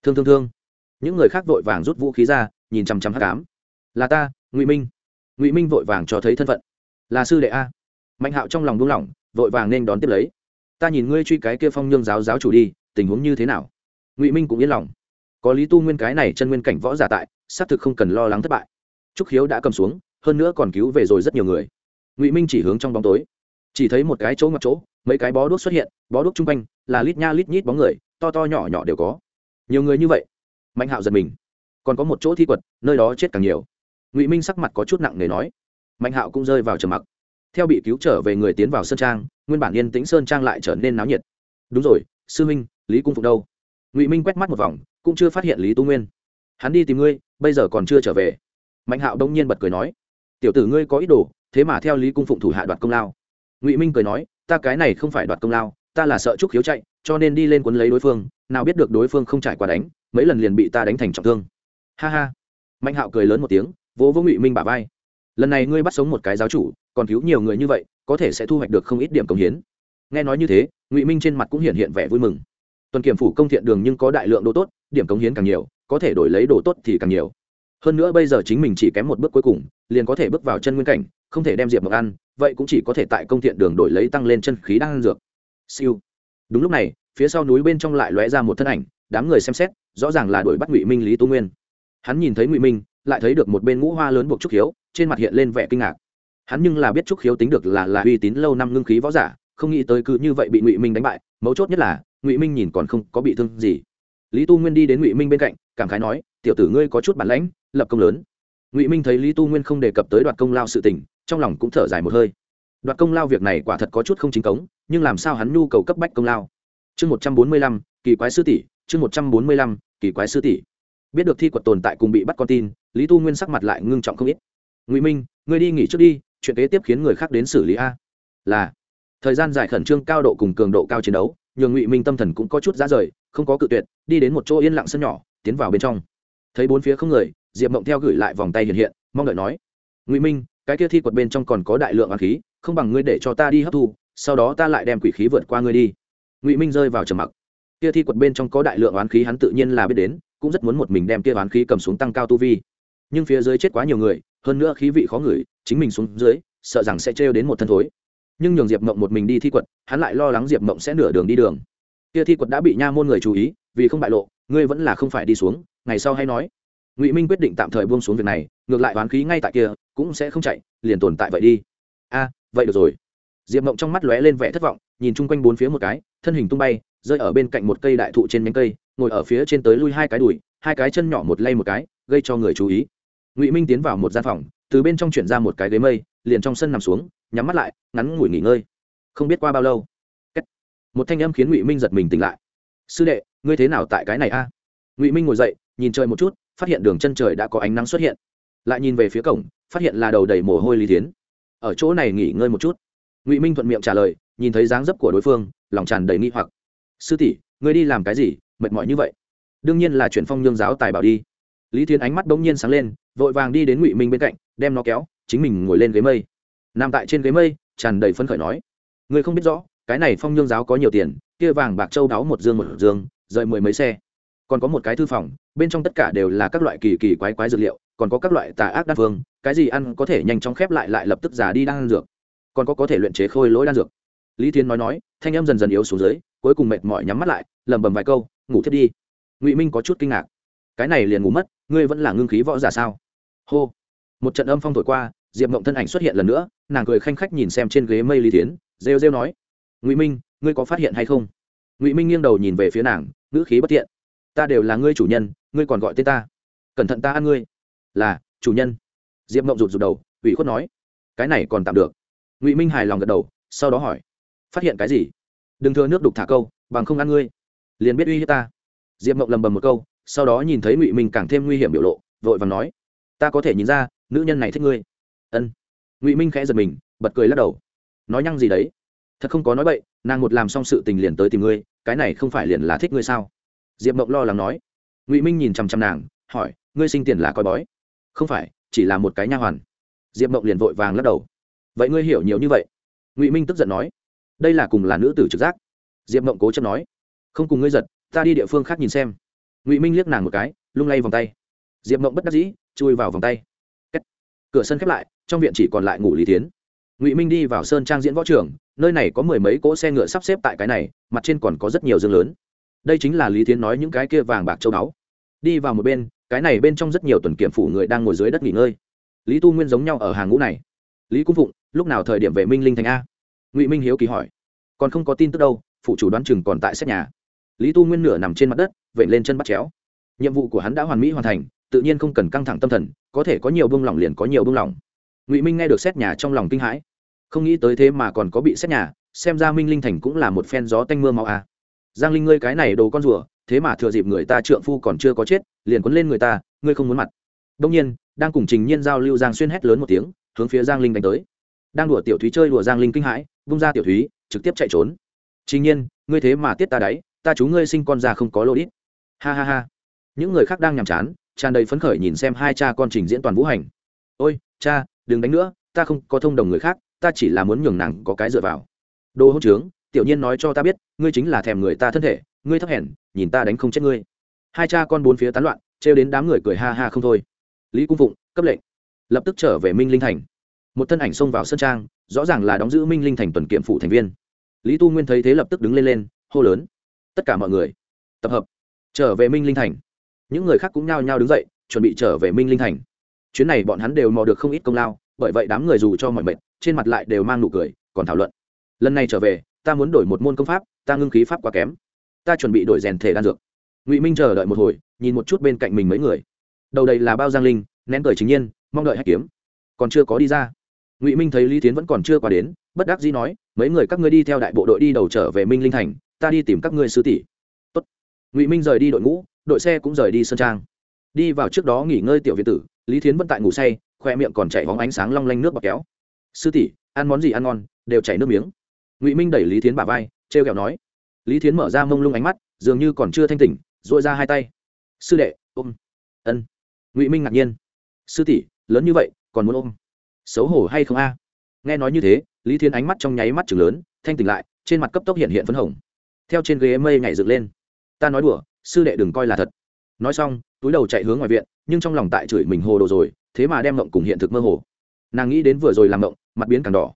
Thương thương thương. Những người khác vội vàng rút vũ khí ra, nhìn chằm chằm hát cám là ta, ngụy minh. Ngụy minh vội vàng cho thấy thân phận. Là sư đệ a. Mạnh hạo trong lòng buông lỏng, vội vàng nên đón tiếp lấy ta nhìn ngươi truy cái kia phong nhương giáo giáo chủ đi, tình huống như thế nào? Ngụy minh cũng yên lòng. Có lý tu nguyên cái này chân nguyên cảnh võ giả tại, xác thực không cần lo lắng thất bại. Trúc khiếu đã cầm xuống, hơn nữa còn cứu về rồi rất nhiều người. Ngụy minh chỉ hướng trong bóng tối. Chỉ thấy một cái chỗ ngoặt chỗ, mấy cái bó đuốc xuất hiện, bó đuốc chung quanh, là lít nha lít nhít bóng người, to to nhỏ nhỏ đều có. Nhiều người như vậy. Mạnh hạo giật mình. Còn có một chỗ thi quật, nơi đó chết càng nhiều. Ngụy minh sắc mặt có chút nặng nề nói. Mạnh hạo cũng rơi vào trầm mặc theo bị cứu trở về người tiến vào sơn trang, nguyên bản yên tĩnh sơn trang lại trở nên náo nhiệt. Đúng rồi, sư minh lý cung phục đâu? Ngụy minh quét mắt một vòng, cũng chưa phát hiện lý tu nguyên. Hắn đi tìm ngươi, bây giờ còn chưa trở về. Mạnh hạo đông nhiên bật cười nói, tiểu tử ngươi có ý đồ, thế mà theo lý cung phụng thủ hạ đoạt công lao. Ngụy minh cười nói, ta cái này không phải đoạt công lao, ta là sợ trúc khiếu chạy, cho nên đi lên quấn lấy đối phương, nào biết được đối phương không trải qua đánh, mấy lần liền bị ta đánh thành trọng thương. Ha ha. Mạnh hạo cười lớn một tiếng, vỗ vỗ ngụy minh bả vai. Lần này ngươi bắt sống một cái giáo chủ còn cứu nhiều người như vậy, có thể sẽ thu hoạch được không ít điểm công hiến. Nghe nói như thế, ngụy minh trên mặt cũng hiện hiện vẻ vui mừng. Tuần kiểm phủ công thiện đường nhưng có đại lượng đồ tốt, điểm công hiến càng nhiều, có thể đổi lấy đồ tốt thì càng nhiều. Hơn nữa bây giờ chính mình chỉ kém một bước cuối cùng, liền có thể bước vào chân nguyên cảnh, không thể đem diệp mộc ăn, vậy cũng chỉ có thể tại công thiện đường đổi lấy tăng lên chân khí đang ăn dược. Siêu. Đúng lúc này, phía sau núi bên trong lại lóe ra một thân ảnh, đám người xem xét, rõ ràng là đuổi bắt ngụy minh lý tu nguyên. Hắn nhìn thấy ngụy minh, lại thấy được một bên ngũ hoa lớn buộc trúc hiếu, trên mặt hiện lên vẻ kinh ngạc hắn nhưng là biết trúc khiếu tính được là là uy tín lâu năm ngưng khí võ giả, không nghĩ tới cứ như vậy bị ngụy minh đánh bại, mấu chốt nhất là, ngụy minh nhìn còn không có bị thương gì. Lý tu nguyên đi đến ngụy minh bên cạnh, cảm khái nói, tiểu tử ngươi có chút bản lãnh, lập công lớn. Ngụy minh thấy lý tu nguyên không đề cập tới đoạt công lao sự tình, trong lòng cũng thở dài một hơi. Đoạt công lao việc này quả thật có chút không chính cống, nhưng làm sao hắn nhu cầu cấp bách công lao? Chương một trăm bốn mươi lăm, kỳ quái sư tỷ, chương một trăm bốn mươi lăm, kỳ quái sư tỷ. Biết được thi quật tồn tại cùng bị bắt con tin, lý tu nguyên sắc mặt lại ngưng trọng không ít. Ngụy minh, ngươi đi nghỉ trước đi chuyện kế tiếp khiến người khác đến xử lý a. Là, thời gian dài khẩn trương, cao độ cùng cường độ cao chiến đấu, nhường ngụy minh tâm thần cũng có chút ra rời, không có cự tuyệt, đi đến một chỗ yên lặng sân nhỏ, tiến vào bên trong. Thấy bốn phía không người, diệp mộng theo gửi lại vòng tay hiện hiện, mong đợi nói, ngụy minh, cái kia thi quật bên trong còn có đại lượng hoàng khí, không bằng ngươi để cho ta đi hấp thu, sau đó ta lại đem quỷ khí vượt qua ngươi đi. Ngụy minh rơi vào trầm mặc. Kia thi quật bên trong có đại lượng oán khí hắn tự nhiên là biết đến, cũng rất muốn một mình đem kia oán khí cầm xuống tăng cao tu vi. Nhưng phía dưới chết quá nhiều người hơn nữa khí vị khó ngửi, chính mình xuống dưới, sợ rằng sẽ trêu đến một thân thối. Nhưng nhường diệp mộng một mình đi thi quật, hắn lại lo lắng diệp mộng sẽ nửa đường đi đường. Kia thi quật đã bị nha môn người chú ý, vì không bại lộ, ngươi vẫn là không phải đi xuống, ngày sau hay nói. Ngụy minh quyết định tạm thời buông xuống việc này, ngược lại oán khí ngay tại kia, cũng sẽ không chạy, liền tồn tại vậy đi. A, vậy được rồi. Diệp mộng trong mắt lóe lên vẻ thất vọng, nhìn chung quanh bốn phía một cái, thân hình tung bay, rơi ở bên cạnh một cây đại thụ trên nhánh cây, ngồi ở phía trên tới lui hai cái đùi, hai cái chân nhỏ một lay một cái, gây cho người chú ý ngụy minh tiến vào một gian phòng từ bên trong chuyển ra một cái ghế mây liền trong sân nằm xuống nhắm mắt lại ngắn ngủi nghỉ ngơi không biết qua bao lâu một thanh âm khiến ngụy minh giật mình tỉnh lại sư đệ ngươi thế nào tại cái này a ngụy minh ngồi dậy nhìn trời một chút phát hiện đường chân trời đã có ánh nắng xuất hiện lại nhìn về phía cổng phát hiện là đầu đầy mồ hôi lý tiến ở chỗ này nghỉ ngơi một chút ngụy minh thuận miệng trả lời nhìn thấy dáng dấp của đối phương lòng tràn đầy nghi hoặc sư tỷ ngươi đi làm cái gì mệt mỏi như vậy đương nhiên là chuyển phong nhương giáo tài bảo đi lý thiên ánh mắt bỗng nhiên sáng lên, vội vàng đi đến ngụy minh bên cạnh, đem nó kéo, chính mình ngồi lên ghế mây. Nằm tại trên ghế mây, tràn đầy phấn khởi nói, ngươi không biết rõ, cái này phong nhương giáo có nhiều tiền, kia vàng bạc châu đáo một dương một dương rời mười mấy xe. Còn có một cái thư phòng, bên trong tất cả đều là các loại kỳ kỳ quái quái dược liệu, còn có các loại tà ác đan phương, cái gì ăn có thể nhanh chóng khép lại lại lập tức già đi đang ăn dược, còn có có thể luyện chế khôi lỗi đan dược. Lý thiên nói nói, thanh em dần dần yếu xuống dưới, cuối cùng mệt mỏi nhắm mắt lại lầm bầm vài câu, ngủ thiết đi. Ngụy minh có chút kinh ngạc. Cái này liền ngủ mất ngươi vẫn là ngưng khí võ giả sao? Hô. Một trận âm phong thổi qua, diệp mộng thân ảnh xuất hiện lần nữa, nàng cười khanh khách nhìn xem trên ghế mây lý tiến rêu rêu nói, ngụy minh, ngươi có phát hiện hay không? Ngụy minh nghiêng đầu nhìn về phía nàng, ngữ khí bất tiện ta đều là ngươi chủ nhân, ngươi còn gọi tên ta. Cẩn thận ta ăn ngươi. Là, chủ nhân. Diệp mộng rụt rụt đầu, ủy khuất nói, cái này còn tạm được. Ngụy minh hài lòng gật đầu, sau đó hỏi, phát hiện cái gì? Đừng thừa nước đục thả câu, bằng không ăn ngươi, liền biết uy hiếp ta. Diệp mộng lầm bầm một câu sau đó nhìn thấy ngụy minh càng thêm nguy hiểm biểu lộ, vội và nói, ta có thể nhìn ra, nữ nhân này thích ngươi. Ân. Ngụy minh khẽ giật mình, bật cười lắc đầu. Nói nhăng gì đấy? Thật không có nói bậy, nàng một làm xong sự tình liền tới tìm ngươi, cái này không phải liền là thích ngươi sao? Diệp mộng lo lắng nói. Ngụy minh nhìn chằm chằm nàng, hỏi, ngươi sinh tiền là coi bói? Không phải, chỉ là một cái nha hoàn. Diệp mộng liền vội vàng lắc đầu. Vậy ngươi hiểu nhiều như vậy? Ngụy minh tức giận nói. Đây là cùng là nữ tử trực giác. Diệp mộng cố chấp nói. Không cùng ngươi giật, ta đi địa phương khác nhìn xem ngụy minh liếc nàng một cái lung lay vòng tay diệp mộng bất đắc dĩ chui vào vòng tay cửa sân khép lại trong viện chỉ còn lại ngủ lý tiến ngụy minh đi vào sơn trang diễn võ trường nơi này có mười mấy cỗ xe ngựa sắp xếp tại cái này mặt trên còn có rất nhiều dương lớn đây chính là lý tiến nói những cái kia vàng bạc châu báu đi vào một bên cái này bên trong rất nhiều tuần kiểm phủ người đang ngồi dưới đất nghỉ ngơi lý tu nguyên giống nhau ở hàng ngũ này lý cung phụng lúc nào thời điểm về minh linh thành a ngụy minh hiếu kỳ hỏi còn không có tin tức đâu phụ chủ đoán chừng còn tại xét nhà lý tu nguyên nửa nằm trên mặt đất vậy lên chân bắt chéo. Nhiệm vụ của hắn đã hoàn mỹ hoàn thành, tự nhiên không cần căng thẳng tâm thần, có thể có nhiều bông lỏng liền có nhiều bông lỏng. Ngụy minh nghe được xét nhà trong lòng kinh hãi. Không nghĩ tới thế mà còn có bị xét nhà, xem ra minh linh thành cũng là một phen gió tanh mưa mau à? giang linh ngươi cái này đồ con rùa, thế mà thừa dịp người ta trượng phu còn chưa có chết, liền quấn lên người ta, ngươi không muốn mặt. Đông nhiên, đang cùng trình nhiên giao lưu giang xuyên hét lớn một tiếng, hướng phía giang linh đánh tới. Đang đùa tiểu thúy chơi đùa giang linh kinh hãi bung ra tiểu thúy, trực tiếp chạy trốn. Trình nhiên, ngươi thế mà tiết ta đáy ta chú ngươi sinh con ra không có lô đít ha ha ha. Những người khác đang nhàm chán, tràn đầy phấn khởi nhìn xem hai cha con trình diễn toàn vũ hành. Ôi, cha, đừng đánh nữa, ta không có thông đồng người khác, ta chỉ là muốn nhường nàng có cái dựa vào. Đồ hỗn trướng, tiểu nhiên nói cho ta biết, ngươi chính là thèm người ta thân thể, ngươi thấp hèn, nhìn ta đánh không chết ngươi. Hai cha con bốn phía tán loạn, trêu đến đám người cười ha ha không thôi. Lý cung phụng, cấp lệnh. Lập tức trở về minh linh thành. Một thân ảnh xông vào sân trang, rõ ràng là đóng giữ minh linh thành tuần kiểm phụ thành viên. Lý tu nguyên thấy thế lập tức đứng lên lên, hô lớn tất cả mọi người. Tập hợp. Trở về minh linh thành. Những người khác cũng nhao nhao đứng dậy, chuẩn bị trở về minh linh thành. Chuyến này bọn hắn đều mò được không ít công lao, bởi vậy đám người dù cho mọi mệt, trên mặt lại đều mang nụ cười, còn thảo luận. Lần này trở về, ta muốn đổi một môn công pháp, ta ngưng khí pháp quá kém. Ta chuẩn bị đổi rèn thể đan dược. Ngụy minh chờ đợi một hồi, nhìn một chút bên cạnh mình mấy người. Đầu đầy là bao giang linh, nén cười chính nhiên, mong đợi hách kiếm. Còn chưa có đi ra. Ngụy minh thấy lý tiến vẫn còn chưa qua đến, bất đắc dĩ nói, mấy người các ngươi đi theo đại bộ đội đi đầu trở về minh linh thành ta đi tìm các ngươi sư tỷ. Tốt. ngụy minh rời đi đội ngũ, đội xe cũng rời đi sơn trang. Đi vào trước đó nghỉ ngơi tiểu viện tử, lý thiến vẫn tại ngủ say, khoe miệng còn chảy hóng ánh sáng long lanh nước bọc kéo. Sư tỷ, ăn món gì ăn ngon, đều chảy nước miếng. Ngụy minh đẩy lý thiến bà vai t r e o kẹo nói. Lý thiến mở ra mông lung ánh mắt, dường như còn chưa thanh tỉnh dội ra hai tay. Sư đệ, ôm. Ân. Ngụy minh ngạc nhiên. Sư tỷ, lớn như vậy, còn muốn ôm? Xấu hổ hay không a? Nghe nói như thế, lý thiến ánh mắt trong nháy mắt chừng lớn, thanh tỉnh lại, trên mặt cấp tốc hiện hiện phấn hồng theo trên ghế mây nhảy dựng lên. Ta nói đùa, sư đệ đừng coi là thật. Nói xong, túi đầu chạy hướng ngoài viện, nhưng trong lòng tại chửi mình hồ đồ rồi, thế mà đem mộng cùng hiện thực mơ hồ. Nàng nghĩ đến vừa rồi làm mộng, mặt biến càng đỏ.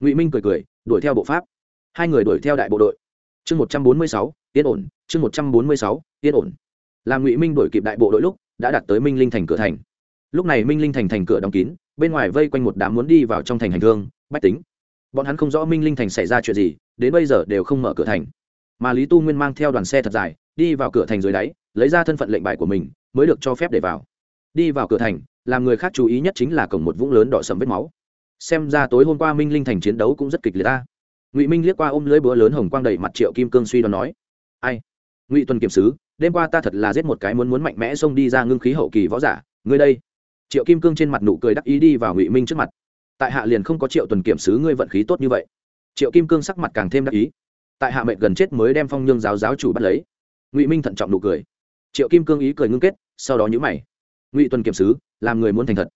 Ngụy minh cười cười, đuổi theo bộ pháp. Hai người đuổi theo đại bộ đội. Chương một trăm bốn mươi sáu, yên ổn, chương một trăm bốn mươi sáu, yên ổn. Làm ngụy minh đuổi kịp đại bộ đội lúc, đã đạt tới minh linh thành cửa thành. Lúc này minh linh thành thành cửa đóng kín, bên ngoài vây quanh một đám muốn đi vào trong thành hành thương bách tính. Bọn hắn không rõ minh linh thành xảy ra chuyện gì, đến bây giờ đều không mở cửa thành mà lý tu nguyên mang theo đoàn xe thật dài, đi vào cửa thành dưới đáy, lấy ra thân phận lệnh bài của mình, mới được cho phép để vào. Đi vào cửa thành, làm người khác chú ý nhất chính là cổng một vũng lớn đỏ sầm vết máu. Xem ra tối hôm qua minh linh thành chiến đấu cũng rất kịch liệt ta. Ngụy minh liếc qua ôm lưới búa lớn hồng quang đầy mặt triệu kim cương suy đoán nói, ai? Ngụy tuần kiểm sứ, đêm qua ta thật là giết một cái muốn muốn mạnh mẽ xông đi ra ngưng khí hậu kỳ võ giả, ngươi đây. Triệu kim cương trên mặt nụ cười đắc ý đi vào ngụy minh trước mặt. Tại hạ liền không có triệu tuần kiểm sứ ngươi vận khí tốt như vậy. Triệu kim cương sắc mặt càng thêm đắc ý tại hạ mệnh gần chết mới đem phong nhương giáo giáo chủ bắt lấy. Ngụy minh thận trọng nụ cười. Triệu kim cương ý cười ngưng kết, sau đó nhữ mày. Ngụy tuần kiểm sứ, làm người muốn thành thật.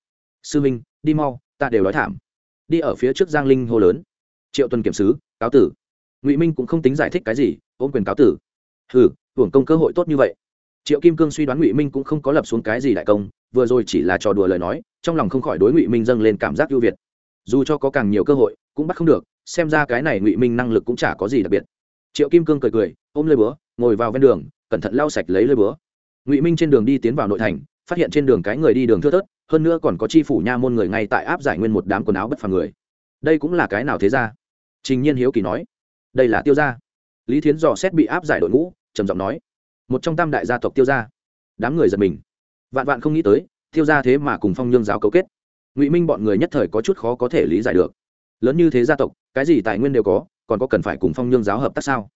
Sư minh, đi mau, ta đều nói thảm. Đi ở phía trước giang linh hô lớn. Triệu tuần kiểm sứ, cáo tử. Ngụy minh cũng không tính giải thích cái gì, ôm quyền cáo tử. Ừ hưởng công cơ hội tốt như vậy. Triệu kim cương suy đoán ngụy minh cũng không có lập xuống cái gì đại công, vừa rồi chỉ là trò đùa lời nói, trong lòng không khỏi đối ngụy minh dâng lên cảm giác ưu việt. Dù cho có càng nhiều cơ hội, cũng bắt không được, xem ra cái này ngụy minh năng lực cũng chả có gì đặc biệt triệu kim cương cười cười, ôm lơi búa, ngồi vào ven đường, cẩn thận lau sạch lấy lơi búa. Ngụy minh trên đường đi tiến vào nội thành, phát hiện trên đường cái người đi đường thưa thớt, hơn nữa còn có chi phủ nha môn người ngay tại áp giải nguyên một đám quần áo bất phàm người. Đây cũng là cái nào thế ra trình nhiên hiếu kỳ nói. Đây là tiêu gia. Lý thiến dò xét bị áp giải đội ngũ, trầm giọng nói. Một trong tam đại gia tộc tiêu gia. Đám người giật mình. Vạn vạn không nghĩ tới, tiêu gia thế mà cùng phong nhương giáo cấu kết. Ngụy minh bọn người nhất thời có chút khó có thể lý giải được. Lớn như thế gia tộc, cái gì tài nguyên đều có còn có cần phải cùng phong nhương giáo hợp tác sao?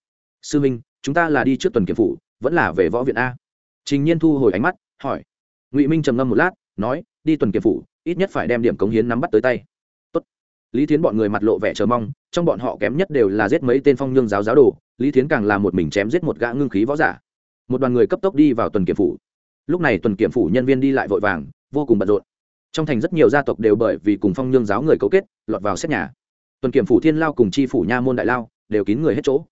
Sư minh, chúng ta là đi trước tuần kiểm phủ, vẫn là về võ viện a. Trình nhiên thu hồi ánh mắt, hỏi. Ngụy minh trầm ngâm một lát, nói, đi tuần kiểm phủ, ít nhất phải đem điểm cống hiến nắm bắt tới tay. Tốt. lý thiến bọn người mặt lộ vẻ chờ mong, trong bọn họ kém nhất đều là giết mấy tên phong nhương giáo giáo đồ, lý thiến càng là một mình chém giết một gã ngưng khí võ giả. Một đoàn người cấp tốc đi vào tuần kiểm phủ. Lúc này tuần kiểm phủ nhân viên đi lại vội vàng, vô cùng bận rộn. Trong thành rất nhiều gia tộc đều bởi vì cùng phong nhương giáo người cấu kết, lọt vào xét nhà tuần kiểm phủ thiên lao cùng chi phủ nha môn đại lao đều kín người hết chỗ.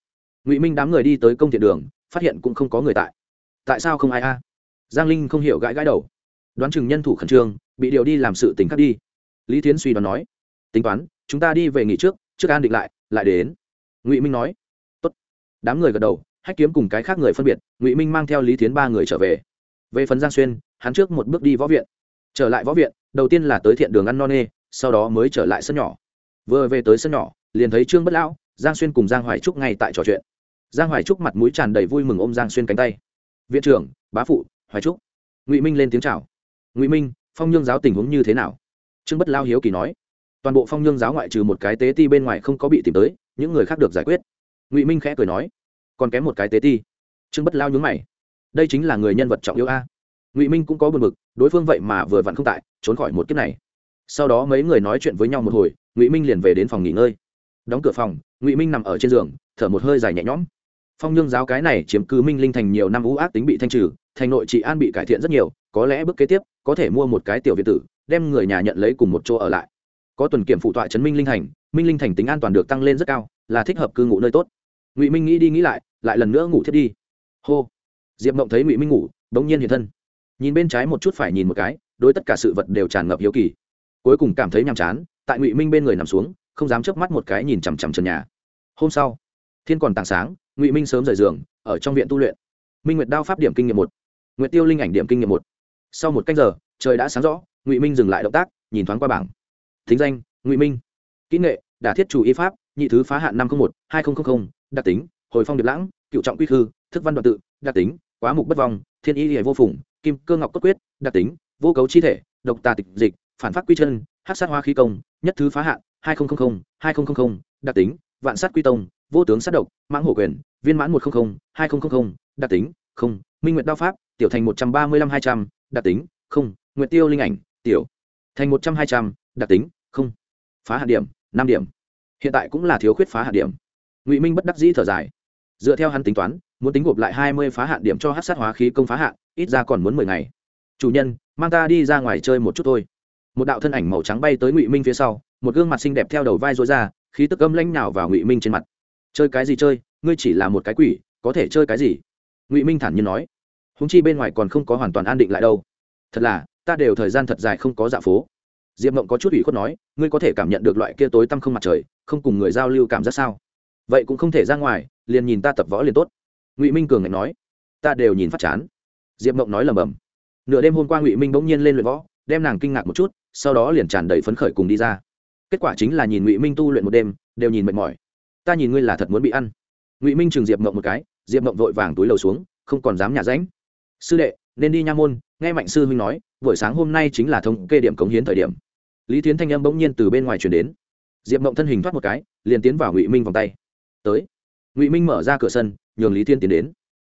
Ngụy minh đám người đi tới công thiện đường, phát hiện cũng không có người tại. Tại sao không ai a? Giang linh không hiểu gãi gãi đầu. Đoán chừng nhân thủ khẩn trương, bị điều đi làm sự tỉnh khác đi. Lý thiến suy đoán nói, tính toán, chúng ta đi về nghỉ trước trước an định lại lại đến. Ngụy minh nói, Tốt. đám người gật đầu, hách kiếm cùng cái khác người phân biệt, ngụy minh mang theo lý thiến ba người trở về. Về phần giang xuyên, hắn trước một bước đi võ viện. Trở lại võ viện, đầu tiên là tới thiện đường ăn no nê, sau đó mới trở lại sân nhỏ vừa về tới sân nhỏ, liền thấy trương bất lão, giang xuyên cùng giang hoài trúc ngay tại trò chuyện. Giang hoài trúc mặt mũi tràn đầy vui mừng ôm giang xuyên cánh tay. Viện trưởng, bá phụ, hoài trúc. Ngụy minh lên tiếng chào. Ngụy minh, phong nhương giáo tình huống như thế nào? Trương bất lao hiếu kỳ nói. Toàn bộ phong nhương giáo ngoại trừ một cái tế ti bên ngoài không có bị tìm tới, những người khác được giải quyết. Ngụy minh khẽ cười nói. Còn kém một cái tế ti. Trương bất lao nhúng mày. Đây chính là người nhân vật trọng yếu a. Ngụy minh cũng có buồn b ự c đối phương vậy mà vừa vặn không tại, trốn khỏi một kiếp này. Sau đó mấy người nói chuyện với nhau một hồi ngụy minh liền về đến phòng nghỉ ngơi đóng cửa phòng ngụy minh nằm ở trên giường thở một hơi dài nhẹ nhõm phong nhương giáo cái này chiếm cứ minh linh thành nhiều năm ú ác tính bị thanh trừ thành nội trị an bị cải thiện rất nhiều có lẽ bước kế tiếp có thể mua một cái tiểu viện tử đem người nhà nhận lấy cùng một chỗ ở lại có tuần kiểm phụ tọa chấn minh linh thành minh linh thành tính an toàn được tăng lên rất cao là thích hợp cư ngụ nơi tốt ngụy minh nghĩ đi nghĩ lại lại lần nữa ngủ thiết đi hô diệp mộng thấy ngụy minh ngủ đ n g nhiên hiện thân nhìn bên trái một chút phải nhìn một cái đối tất cả sự vật đều tràn ngập hiếu kỳ cuối cùng cảm thấy nhàm chán tại ngụy minh bên người nằm xuống không dám chớp mắt một cái nhìn chằm chằm trần nhà hôm sau thiên còn tảng sáng ngụy minh sớm rời giường ở trong viện tu luyện minh nguyệt đao pháp điểm kinh nghiệm một nguyệt tiêu linh ảnh điểm kinh nghiệm một sau một canh giờ trời đã sáng rõ ngụy minh dừng lại động tác nhìn thoáng qua bảng thính danh ngụy minh kỹ nghệ đả thiết chủ y pháp nhị thứ phá hạn năm trăm một hai nghìn đặc tính hồi phong điệp lãng cựu trọng quy khư thức văn đoạn tự đặc tính quá mục bất vong thiên y hệ vô phùng kim cơ ngọc cốt quyết đặc tính vô cấu chi thể độc tà tịch dịch phản phát quy chân hát sát hoa khí công nhất thứ phá hạn, hai nghìn hai nghìn đặc tính, vạn sát quy tông, vô tướng sát độc, mãng hổ quyền, viên mãn một trăm linh hai nghìn đặc tính, không, minh nguyện đao pháp, tiểu thành một trăm ba mươi năm hai trăm, đặc tính, không nguyện tiêu linh ảnh, tiểu thành một trăm hai trăm, đặc tính, không, phá hạ điểm, năm điểm. Hiện tại cũng là thiếu khuyết phá hạ điểm. Ngụy minh bất đắc dĩ thở dài. Dựa theo hắn tính toán, muốn tính gộp lại hai mươi phá hạn điểm cho hát sát hóa khí công phá hạn, ít ra còn muốn mười ngày. Chủ nhân, mang ta đi ra ngoài chơi một chút thôi một đạo thân ảnh màu trắng bay tới ngụy minh phía sau, một gương mặt xinh đẹp theo đầu vai rối ra, khí tức âm lãnh nào vào ngụy minh trên mặt. Chơi cái gì chơi? Ngươi chỉ là một cái quỷ, có thể chơi cái gì? Ngụy minh thản nhiên nói. Húng chi bên ngoài còn không có hoàn toàn an định lại đâu. Thật là, ta đều thời gian thật dài không có dạ phố. Diệp mộng có chút ủy khuất nói, ngươi có thể cảm nhận được loại kia tối tăm không mặt trời, không cùng người giao lưu cảm giác sao? Vậy cũng không thể ra ngoài, liền nhìn ta tập võ liền tốt. Ngụy minh cường ngạnh nói. Ta đều nhìn phát chán. Diệp mộng nói lầm bầm nửa đêm hôm qua ngụy minh bỗng nhiên lên luyện võ, đem nàng kinh ngạc một chút sau đó liền tràn đầy phấn khởi cùng đi ra. Kết quả chính là nhìn ngụy minh tu luyện một đêm, đều nhìn mệt mỏi. Ta nhìn ngươi là thật muốn bị ăn. Ngụy minh chừng diệp mộng một cái, diệp mộng vội vàng túi lầu xuống, không còn dám nhả ránh. Sư đệ, nên đi nha môn. Nghe mạnh sư huynh nói, buổi sáng hôm nay chính là thống kê điểm cống hiến thời điểm. Lý tiến thanh âm bỗng nhiên từ bên ngoài chuyển đến. Diệp mộng thân hình thoát một cái, liền tiến vào ngụy minh vòng tay. Tới. Ngụy minh mở ra cửa sân, nhường lý thiên tiến đến.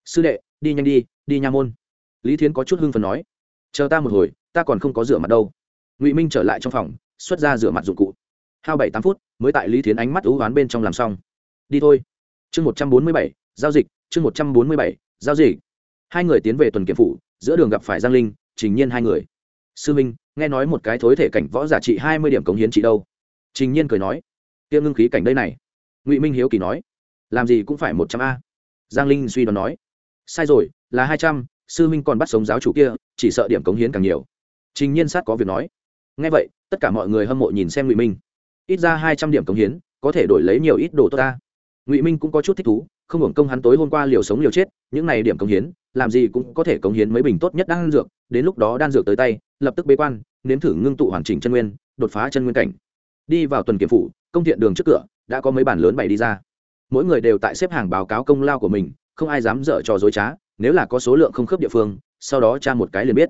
Sư đệ, đi nhanh đi đi nha môn. Lý thiến có chút hưng phần nói. Chờ ta một hồi, ta còn không có rửa mặt đâu ngụy minh trở lại trong phòng xuất ra rửa mặt dụng cụ hao bảy tám phút mới tại lý thiến ánh mắt ú oán bên trong làm xong đi thôi chương một trăm bốn mươi bảy, giao dịch chương một trăm bốn mươi bảy, giao dịch hai người tiến về tuần kiểm phủ giữa đường gặp phải giang linh trình nhiên hai người sư minh nghe nói một cái thối thể cảnh võ giả trị hai mươi điểm cống hiến trị đâu trình nhiên cười nói tiêm ngưng khí cảnh đây này ngụy minh hiếu kỳ nói làm gì cũng phải một trăm a giang linh suy đoán nói sai rồi là hai trăm, sư minh còn bắt sống giáo chủ kia chỉ sợ điểm cống hiến càng nhiều trình nhiên sát có việc nói ngay vậy, tất cả mọi người hâm mộ nhìn xem ngụy minh. Ít ra hai trăm điểm cống hiến, có thể đổi lấy nhiều ít đồ tốt ta. Ngụy minh cũng có chút thích thú, không hưởng công hắn tối hôm qua liều sống liều chết, những này điểm cống hiến, làm gì cũng có thể cống hiến mấy bình tốt nhất đan dược, đến lúc đó đan dược tới tay, lập tức bế quan, nếm thử ngưng tụ hoàn chỉnh chân nguyên, đột phá chân nguyên cảnh. Đi vào tuần kiểm phủ, công thiện đường trước cửa, đã có mấy bản lớn bày đi ra. Mỗi người đều tại xếp hàng báo cáo công lao của mình, không ai dám dở trò dối trá, nếu là có số lượng không khớp địa phương, sau đó tra một cái liền biết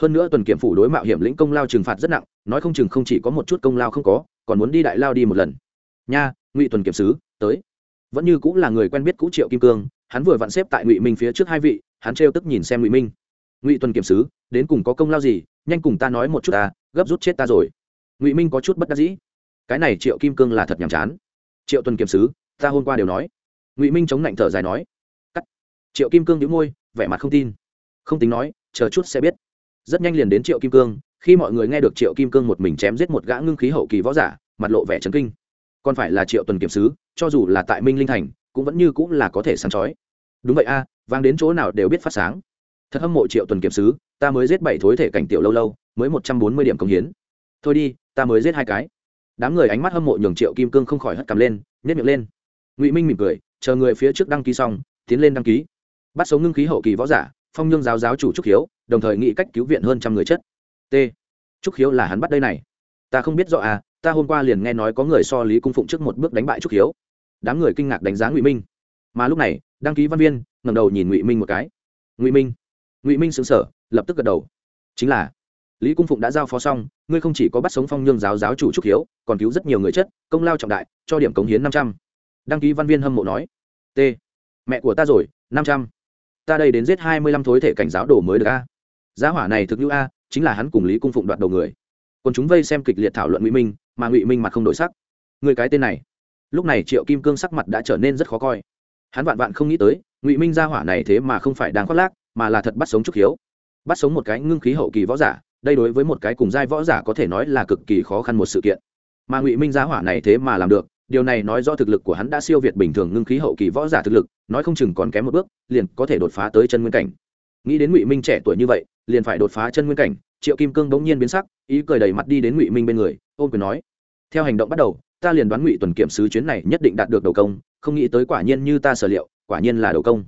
hơn nữa tuần kiểm phủ đối mạo hiểm lĩnh công lao trừng phạt rất nặng, nói không chừng không chỉ có một chút công lao không có, còn muốn đi đại lao đi một lần. Nha, ngụy tuần kiểm sứ, tới. Vẫn như cũng là người quen biết cũ triệu kim cương, hắn vừa vặn xếp tại ngụy minh phía trước hai vị, hắn trêu tức nhìn xem ngụy minh. Ngụy tuần kiểm sứ, đến cùng có công lao gì, nhanh cùng ta nói một chút ta, gấp rút chết ta rồi. Ngụy minh có chút bất đắc dĩ. Cái này triệu kim cương là thật nhàm chán. Triệu tuần kiểm sứ, ta hôm qua đều nói. Ngụy minh chống lạnh thở dài nói. Cắt. Triệu kim cương đĩu môi, vẻ mặt không tin. Không tính nói, chờ chút sẽ biết rất nhanh liền đến triệu kim cương khi mọi người nghe được triệu kim cương một mình chém giết một gã ngưng khí hậu kỳ võ giả mặt lộ vẻ trấn kinh. Còn phải là triệu tuần kiểm sứ cho dù là tại minh linh thành cũng vẫn như cũng là có thể sáng chói. Đúng vậy a à, vang đến chỗ nào đều biết phát sáng. Thật hâm mộ triệu tuần kiểm sứ ta mới giết bảy thối thể cảnh tiểu lâu lâu mới một trăm bốn mươi điểm công hiến. Thôi đi ta mới giết hai cái. Đám người ánh mắt hâm mộ nhường triệu kim cương không khỏi hất cầm lên nhét miệng lên. Ngụy minh mỉm cười chờ người phía trước đăng ký xong tiến lên đăng ký. Bắt sống ngưng khí hậu kỳ võ giả phong nhương giáo giáo chủ trúc hiếu đồng thời nghĩ cách cứu viện hơn trăm người chất t. Trúc hiếu là hắn bắt đây này. Ta không biết rõ à ta hôm qua liền nghe nói có người so lý cung phụng trước một bước đánh bại trúc hiếu. Đám người kinh ngạc đánh giá ngụy minh. Mà lúc này, đăng ký văn viên ngầm đầu nhìn ngụy minh một cái. Ngụy minh. Ngụy minh xứng sở lập tức gật đầu. Chính là, lý cung phụng đã giao phó xong, ngươi không chỉ có bắt sống phong nhương giáo giáo chủ trúc hiếu, còn cứu rất nhiều người chất công lao trọng đại, cho điểm cống hiến năm trăm. Đăng ký văn viên hâm mộ nói. T. Mẹ của ta rồi, năm trăm. Ta đây đến giết hai mươi lăm thối thể cảnh giáo đồ mới được a giá hỏa này thực hữu a, chính là hắn cùng lý cung phụng đoạt đầu người. Còn chúng vây xem kịch liệt thảo luận ngụy minh, mà ngụy minh mặt không đổi sắc. Người cái tên này, lúc này triệu kim cương sắc mặt đã trở nên rất khó coi. Hắn vạn vạn không nghĩ tới, ngụy minh gia hỏa này thế mà không phải đang khoác lác, mà là thật bắt sống trúc hiếu. Bắt sống một cái ngưng khí hậu kỳ võ giả, đây đối với một cái cùng giai võ giả có thể nói là cực kỳ khó khăn một sự kiện. Mà ngụy minh gia hỏa này thế mà làm được, điều này nói do thực lực của hắn đã siêu việt bình thường ngưng khí hậu kỳ võ giả thực lực, nói không chừng còn kém một bước, liền có thể đột phá tới chân nguyên cảnh nghĩ đến ngụy minh trẻ tuổi như vậy, liền phải đột phá chân nguyên cảnh, triệu kim cương bỗng nhiên biến sắc, ý cười đầy mặt đi đến ngụy minh bên người ôm quyền nói, theo hành động bắt đầu, ta liền đoán ngụy tuần kiểm sứ chuyến này nhất định đạt được đầu công, không nghĩ tới quả nhiên như ta sở liệu, quả nhiên là đầu công.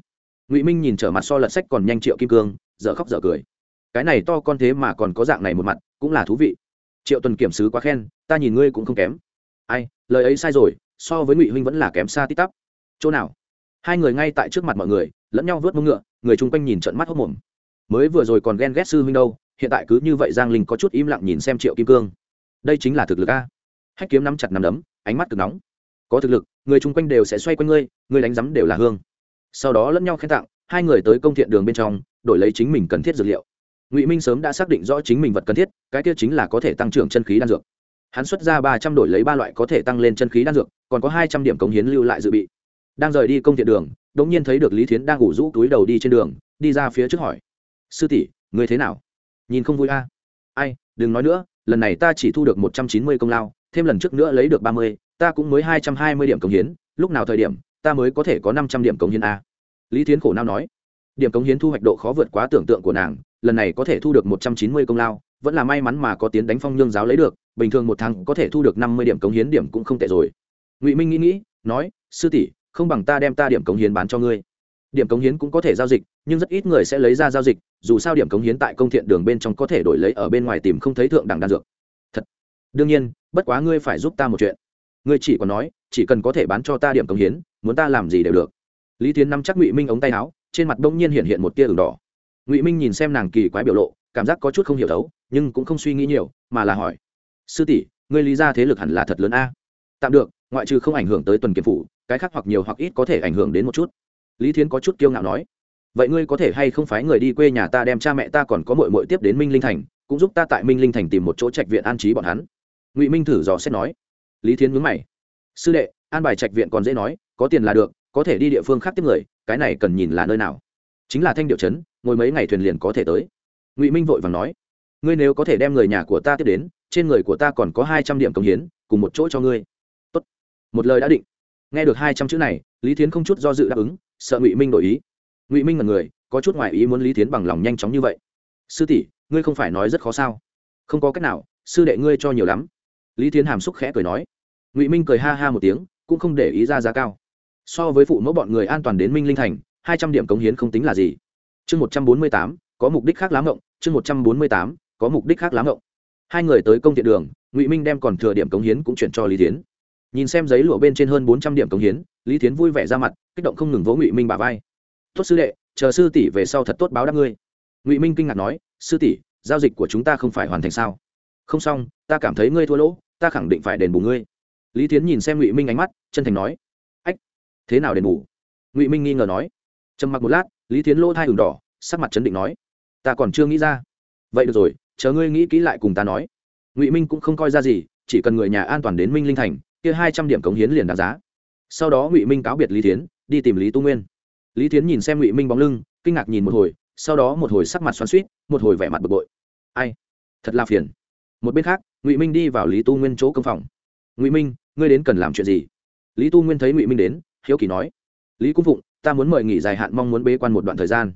Ngụy minh nhìn trở mặt so lật sách còn nhanh triệu kim cương, dở khóc dở cười. Cái này to con thế mà còn có dạng này một mặt, cũng là thú vị. Triệu tuần kiểm sứ quá khen, ta nhìn ngươi cũng không kém. Ai, lời ấy sai rồi, so với ngụy huynh vẫn là kém xa tít tắp. Chỗ nào? Hai người ngay tại trước mặt mọi người, lẫn nhau vớt mông ngựa người chung quanh nhìn trận mắt hốc mồm. Mới vừa rồi còn ghen ghét sư huynh đâu, hiện tại cứ như vậy giang linh có chút im lặng nhìn xem triệu kim cương. Đây chính là thực lực a. Hách kiếm nắm chặt nắm đấm, ánh mắt cực nóng. Có thực lực, người chung quanh đều sẽ xoay quanh ngươi, người đánh rắm đều là hương. Sau đó lẫn nhau khen tặng, hai người tới công thiện đường bên trong, đổi lấy chính mình cần thiết dược liệu. Ngụy minh sớm đã xác định rõ chính mình vật cần thiết, cái kia chính là có thể tăng trưởng chân khí đan dược. Hắn xuất ra ba trăm đổi lấy ba loại có thể tăng lên chân khí đan dược, còn có hai trăm điểm cống hiến lưu lại dự bị. Đang rời đi công thiện đường đ ỗ n g nhiên thấy được lý thiến đang ngủ rũ túi đầu đi trên đường, đi ra phía trước hỏi. Sư tỷ, người thế nào? Nhìn không vui a. À? ai, đừng nói nữa, lần này ta chỉ thu được một trăm chín mươi công lao, thêm lần trước nữa lấy được ba mươi, ta cũng mới hai trăm hai mươi điểm cống hiến, lúc nào thời điểm, ta mới có thể có năm trăm điểm cống hiến a. Lý thiến khổ nao nói. Điểm cống hiến thu hoạch độ khó vượt quá tưởng tượng của nàng, lần này có thể thu được một trăm chín mươi công lao, vẫn là may mắn mà có tiến đánh phong nhương giáo lấy được, bình thường một tháng có thể thu được năm mươi điểm cống hiến điểm cũng không tệ rồi. Ngụy minh nghĩ nghĩ, nói, sư tỷ không bằng ta đem ta điểm cống hiến bán cho ngươi. Điểm cống hiến cũng có thể giao dịch, nhưng rất ít người sẽ lấy ra giao dịch, dù sao điểm cống hiến tại công thiện đường bên trong có thể đổi lấy ở bên ngoài tìm không thấy thượng đẳng đan dược. Thật. Đương nhiên, bất quá ngươi phải giúp ta một chuyện. Ngươi chỉ còn nói, chỉ cần có thể bán cho ta điểm cống hiến, muốn ta làm gì đều được. Lý tiến nắm chắc ngụy minh ống tay áo, trên mặt bỗng nhiên hiện hiện một tia ửng đỏ. Ngụy minh nhìn xem nàng kỳ quái biểu lộ, cảm giác có chút không hiểu thấu, nhưng cũng không suy nghĩ nhiều, mà là hỏi, sư tỷ, ngươi lý ra thế lực hẳn là thật lớn a? Tạm được, ngoại trừ không ảnh hưởng tới tuần kiểm phủ cái khác hoặc nhiều hoặc ít có thể ảnh hưởng đến một chút. Lý thiến có chút kiêu ngạo nói, vậy ngươi có thể hay không phái người đi quê nhà ta đem cha mẹ ta còn có mội mội tiếp đến minh linh thành, cũng giúp ta tại minh linh thành tìm một chỗ trạch viện an trí bọn hắn. Ngụy minh thử dò xét nói. Lý thiến mướn mày, sư đệ, an bài trạch viện còn dễ nói, có tiền là được, có thể đi địa phương khác tiếp người, cái này cần nhìn là nơi nào. Chính là thanh điệu trấn, ngồi mấy ngày thuyền liền có thể tới. Ngụy minh vội vàng nói, ngươi nếu có thể đem người nhà của ta tiếp đến, trên người của ta còn có hai trăm điểm công hiến, cùng một chỗ cho ngươi. Tốt. một lời đã định nghe được hai trăm chữ này, lý thiến không chút do dự đáp ứng, sợ ngụy minh đổi ý. Ngụy minh là người, có chút ngoại ý muốn lý thiến bằng lòng nhanh chóng như vậy. Sư tỷ, ngươi không phải nói rất khó sao? Không có cách nào, sư đệ ngươi cho nhiều lắm. Lý thiến hàm xúc khẽ cười nói. Ngụy minh cười ha ha một tiếng, cũng không để ý ra giá cao. So với phụ mẫu bọn người an toàn đến minh linh thành, hai trăm điểm cống hiến không tính là gì. Chương một trăm bốn mươi tám, có mục đích khác lắm ngộng, chương một trăm bốn mươi tám, có mục đích khác lắm ngộng. Hai người tới công thiện đường, ngụy minh đem còn thừa điểm cống hiến cũng chuyển cho lý tiến nhìn xem giấy lụa bên trên hơn bốn trăm điểm cống hiến, lý tiến vui vẻ ra mặt, kích động không ngừng vỗ ngụy minh bà vai. Tốt sư đệ, chờ sư tỷ về sau thật tốt báo đáp ngươi. Ngụy minh kinh ngạc nói, sư tỷ, giao dịch của chúng ta không phải hoàn thành sao? Không xong, ta cảm thấy ngươi thua lỗ, ta khẳng định phải đền bù ngươi. Lý tiến nhìn xem ngụy minh ánh mắt, chân thành nói, ách, thế nào đền bù? Ngụy minh nghi ngờ nói, trầm mặc một lát, lý tiến lỗ thai ửng đỏ, sắc mặt chấn định nói, ta còn chưa nghĩ ra. Vậy được rồi, chờ ngươi nghĩ kỹ lại cùng ta nói. Ngụy minh cũng không coi ra gì, chỉ cần người nhà an toàn đến minh linh thành kia hai trăm điểm cống hiến liền đáng giá. Sau đó ngụy minh cáo biệt lý tiến đi tìm lý tu nguyên. Lý tiến nhìn xem ngụy minh bóng lưng, kinh ngạc nhìn một hồi, sau đó một hồi sắc mặt xoắn suýt một hồi vẻ mặt bực bội. Ai? Thật là phiền. Một bên khác, ngụy minh đi vào lý tu nguyên chỗ công phòng. Ngụy minh, ngươi đến cần làm chuyện gì? Lý tu nguyên thấy ngụy minh đến, hiếu kỳ nói, lý cung phụng, ta muốn mời nghỉ dài hạn, mong muốn bế quan một đoạn thời gian.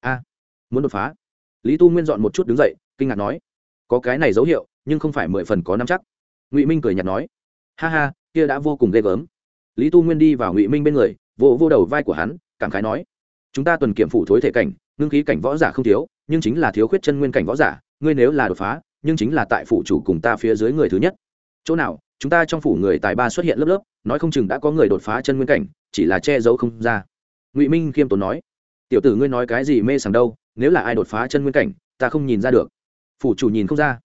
A, muốn đột phá? Lý tu nguyên dọn một chút đứng dậy, kinh ngạc nói, có cái này dấu hiệu, nhưng không phải mười phần có năm chắc. Ngụy minh cười nhạt nói ha ha, kia đã vô cùng ghê gớm. Lý tu nguyên đi vào ngụy minh bên người vô vô đầu vai của hắn, cảm khái nói, chúng ta tuần kiểm phủ thối thể cảnh, ngưng khí cảnh võ giả không thiếu, nhưng chính là thiếu khuyết chân nguyên cảnh võ giả, ngươi nếu là đột phá, nhưng chính là tại phủ chủ cùng ta phía dưới người thứ nhất. Chỗ nào, chúng ta trong phủ người tài ba xuất hiện lớp lớp, nói không chừng đã có người đột phá chân nguyên cảnh, chỉ là che giấu không ra. Ngụy minh khiêm tốn nói, tiểu tử ngươi nói cái gì mê sảng đâu, nếu là ai đột phá chân nguyên cảnh, ta không nhìn ra được. Phủ chủ nhìn không ra.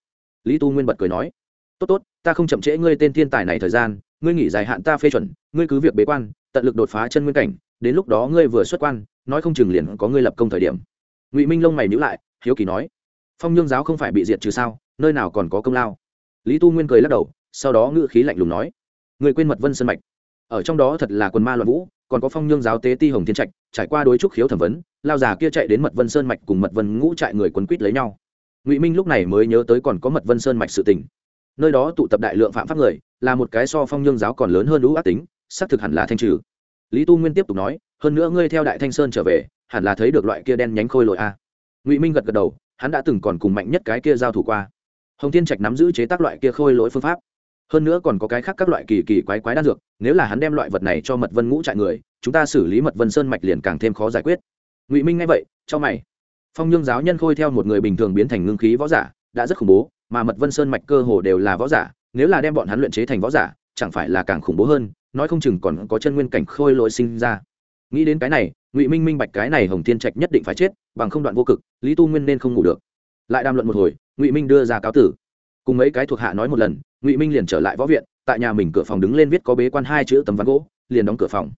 Lý tu nguyên bật cười nói, tốt tốt ta không chậm trễ ngươi tên thiên tài này thời gian, ngươi nghỉ dài hạn ta phê chuẩn, ngươi cứ việc bế quan, tận lực đột phá chân nguyên cảnh, đến lúc đó ngươi vừa xuất quan, nói không chừng liền có ngươi lập công thời điểm. Ngụy minh lông mày nhữ lại, hiếu kỳ nói, phong nhương giáo không phải bị diệt trừ sao, nơi nào còn có công lao? Lý tu nguyên cười lắc đầu, sau đó ngự khí lạnh lùng nói người quên mật vân sân mạch. Ở trong đó thật là quần ma loạn vũ, còn có phong nhương giáo tế ti hồng thiên trạch, trải qua đối trúc khiếu thẩm vấn, lao già kia chạy đến mật vân sơn mạch cùng mật vân ngũ trại người quấn quýt lấy nhau. Ngụy minh lúc này mới nhớ tới còn có mật vân sơn mạch sự tình nơi đó tụ tập đại lượng phạm pháp người, là một cái so phong nhương giáo còn lớn hơn lũ ác tính, xác thực hẳn là thanh trừ. Lý tu nguyên tiếp tục nói, hơn nữa ngươi theo đại thanh sơn trở về, hẳn là thấy được loại kia đen nhánh khôi lội a. Ngụy minh gật gật đầu, hắn đã từng còn cùng mạnh nhất cái kia giao thủ qua. Hồng thiên trạch nắm giữ chế tác loại kia khôi lỗi phương pháp. Hơn nữa còn có cái khác các loại kỳ kỳ quái quái đan dược, nếu là hắn đem loại vật này cho mật vân ngũ trại người, chúng ta xử lý mật vân sơn mạch liền càng thêm khó giải quyết. Ngụy minh nghe vậy, cho mày. Phong nhương giáo nhân khôi theo một người bình thường biến thành ngưng khí võ giả, đã rất khủng bố mà mật vân sơn mạch cơ hồ đều là võ giả, nếu là đem bọn hắn luyện chế thành võ giả, chẳng phải là càng khủng bố hơn, nói không chừng còn có chân nguyên cảnh khôi lỗi sinh ra. Nghĩ đến cái này, ngụy minh minh bạch cái này hồng thiên trạch nhất định phải chết, bằng không đoạn vô cực, lý tu nguyên nên không ngủ được. Lại đàm luận một hồi, ngụy minh đưa ra cáo tử. Cùng mấy cái thuộc hạ nói một lần, ngụy minh liền trở lại võ viện, tại nhà mình cửa phòng đứng lên viết có bế quan hai chữ tấm ván gỗ, liền đóng cửa phòng.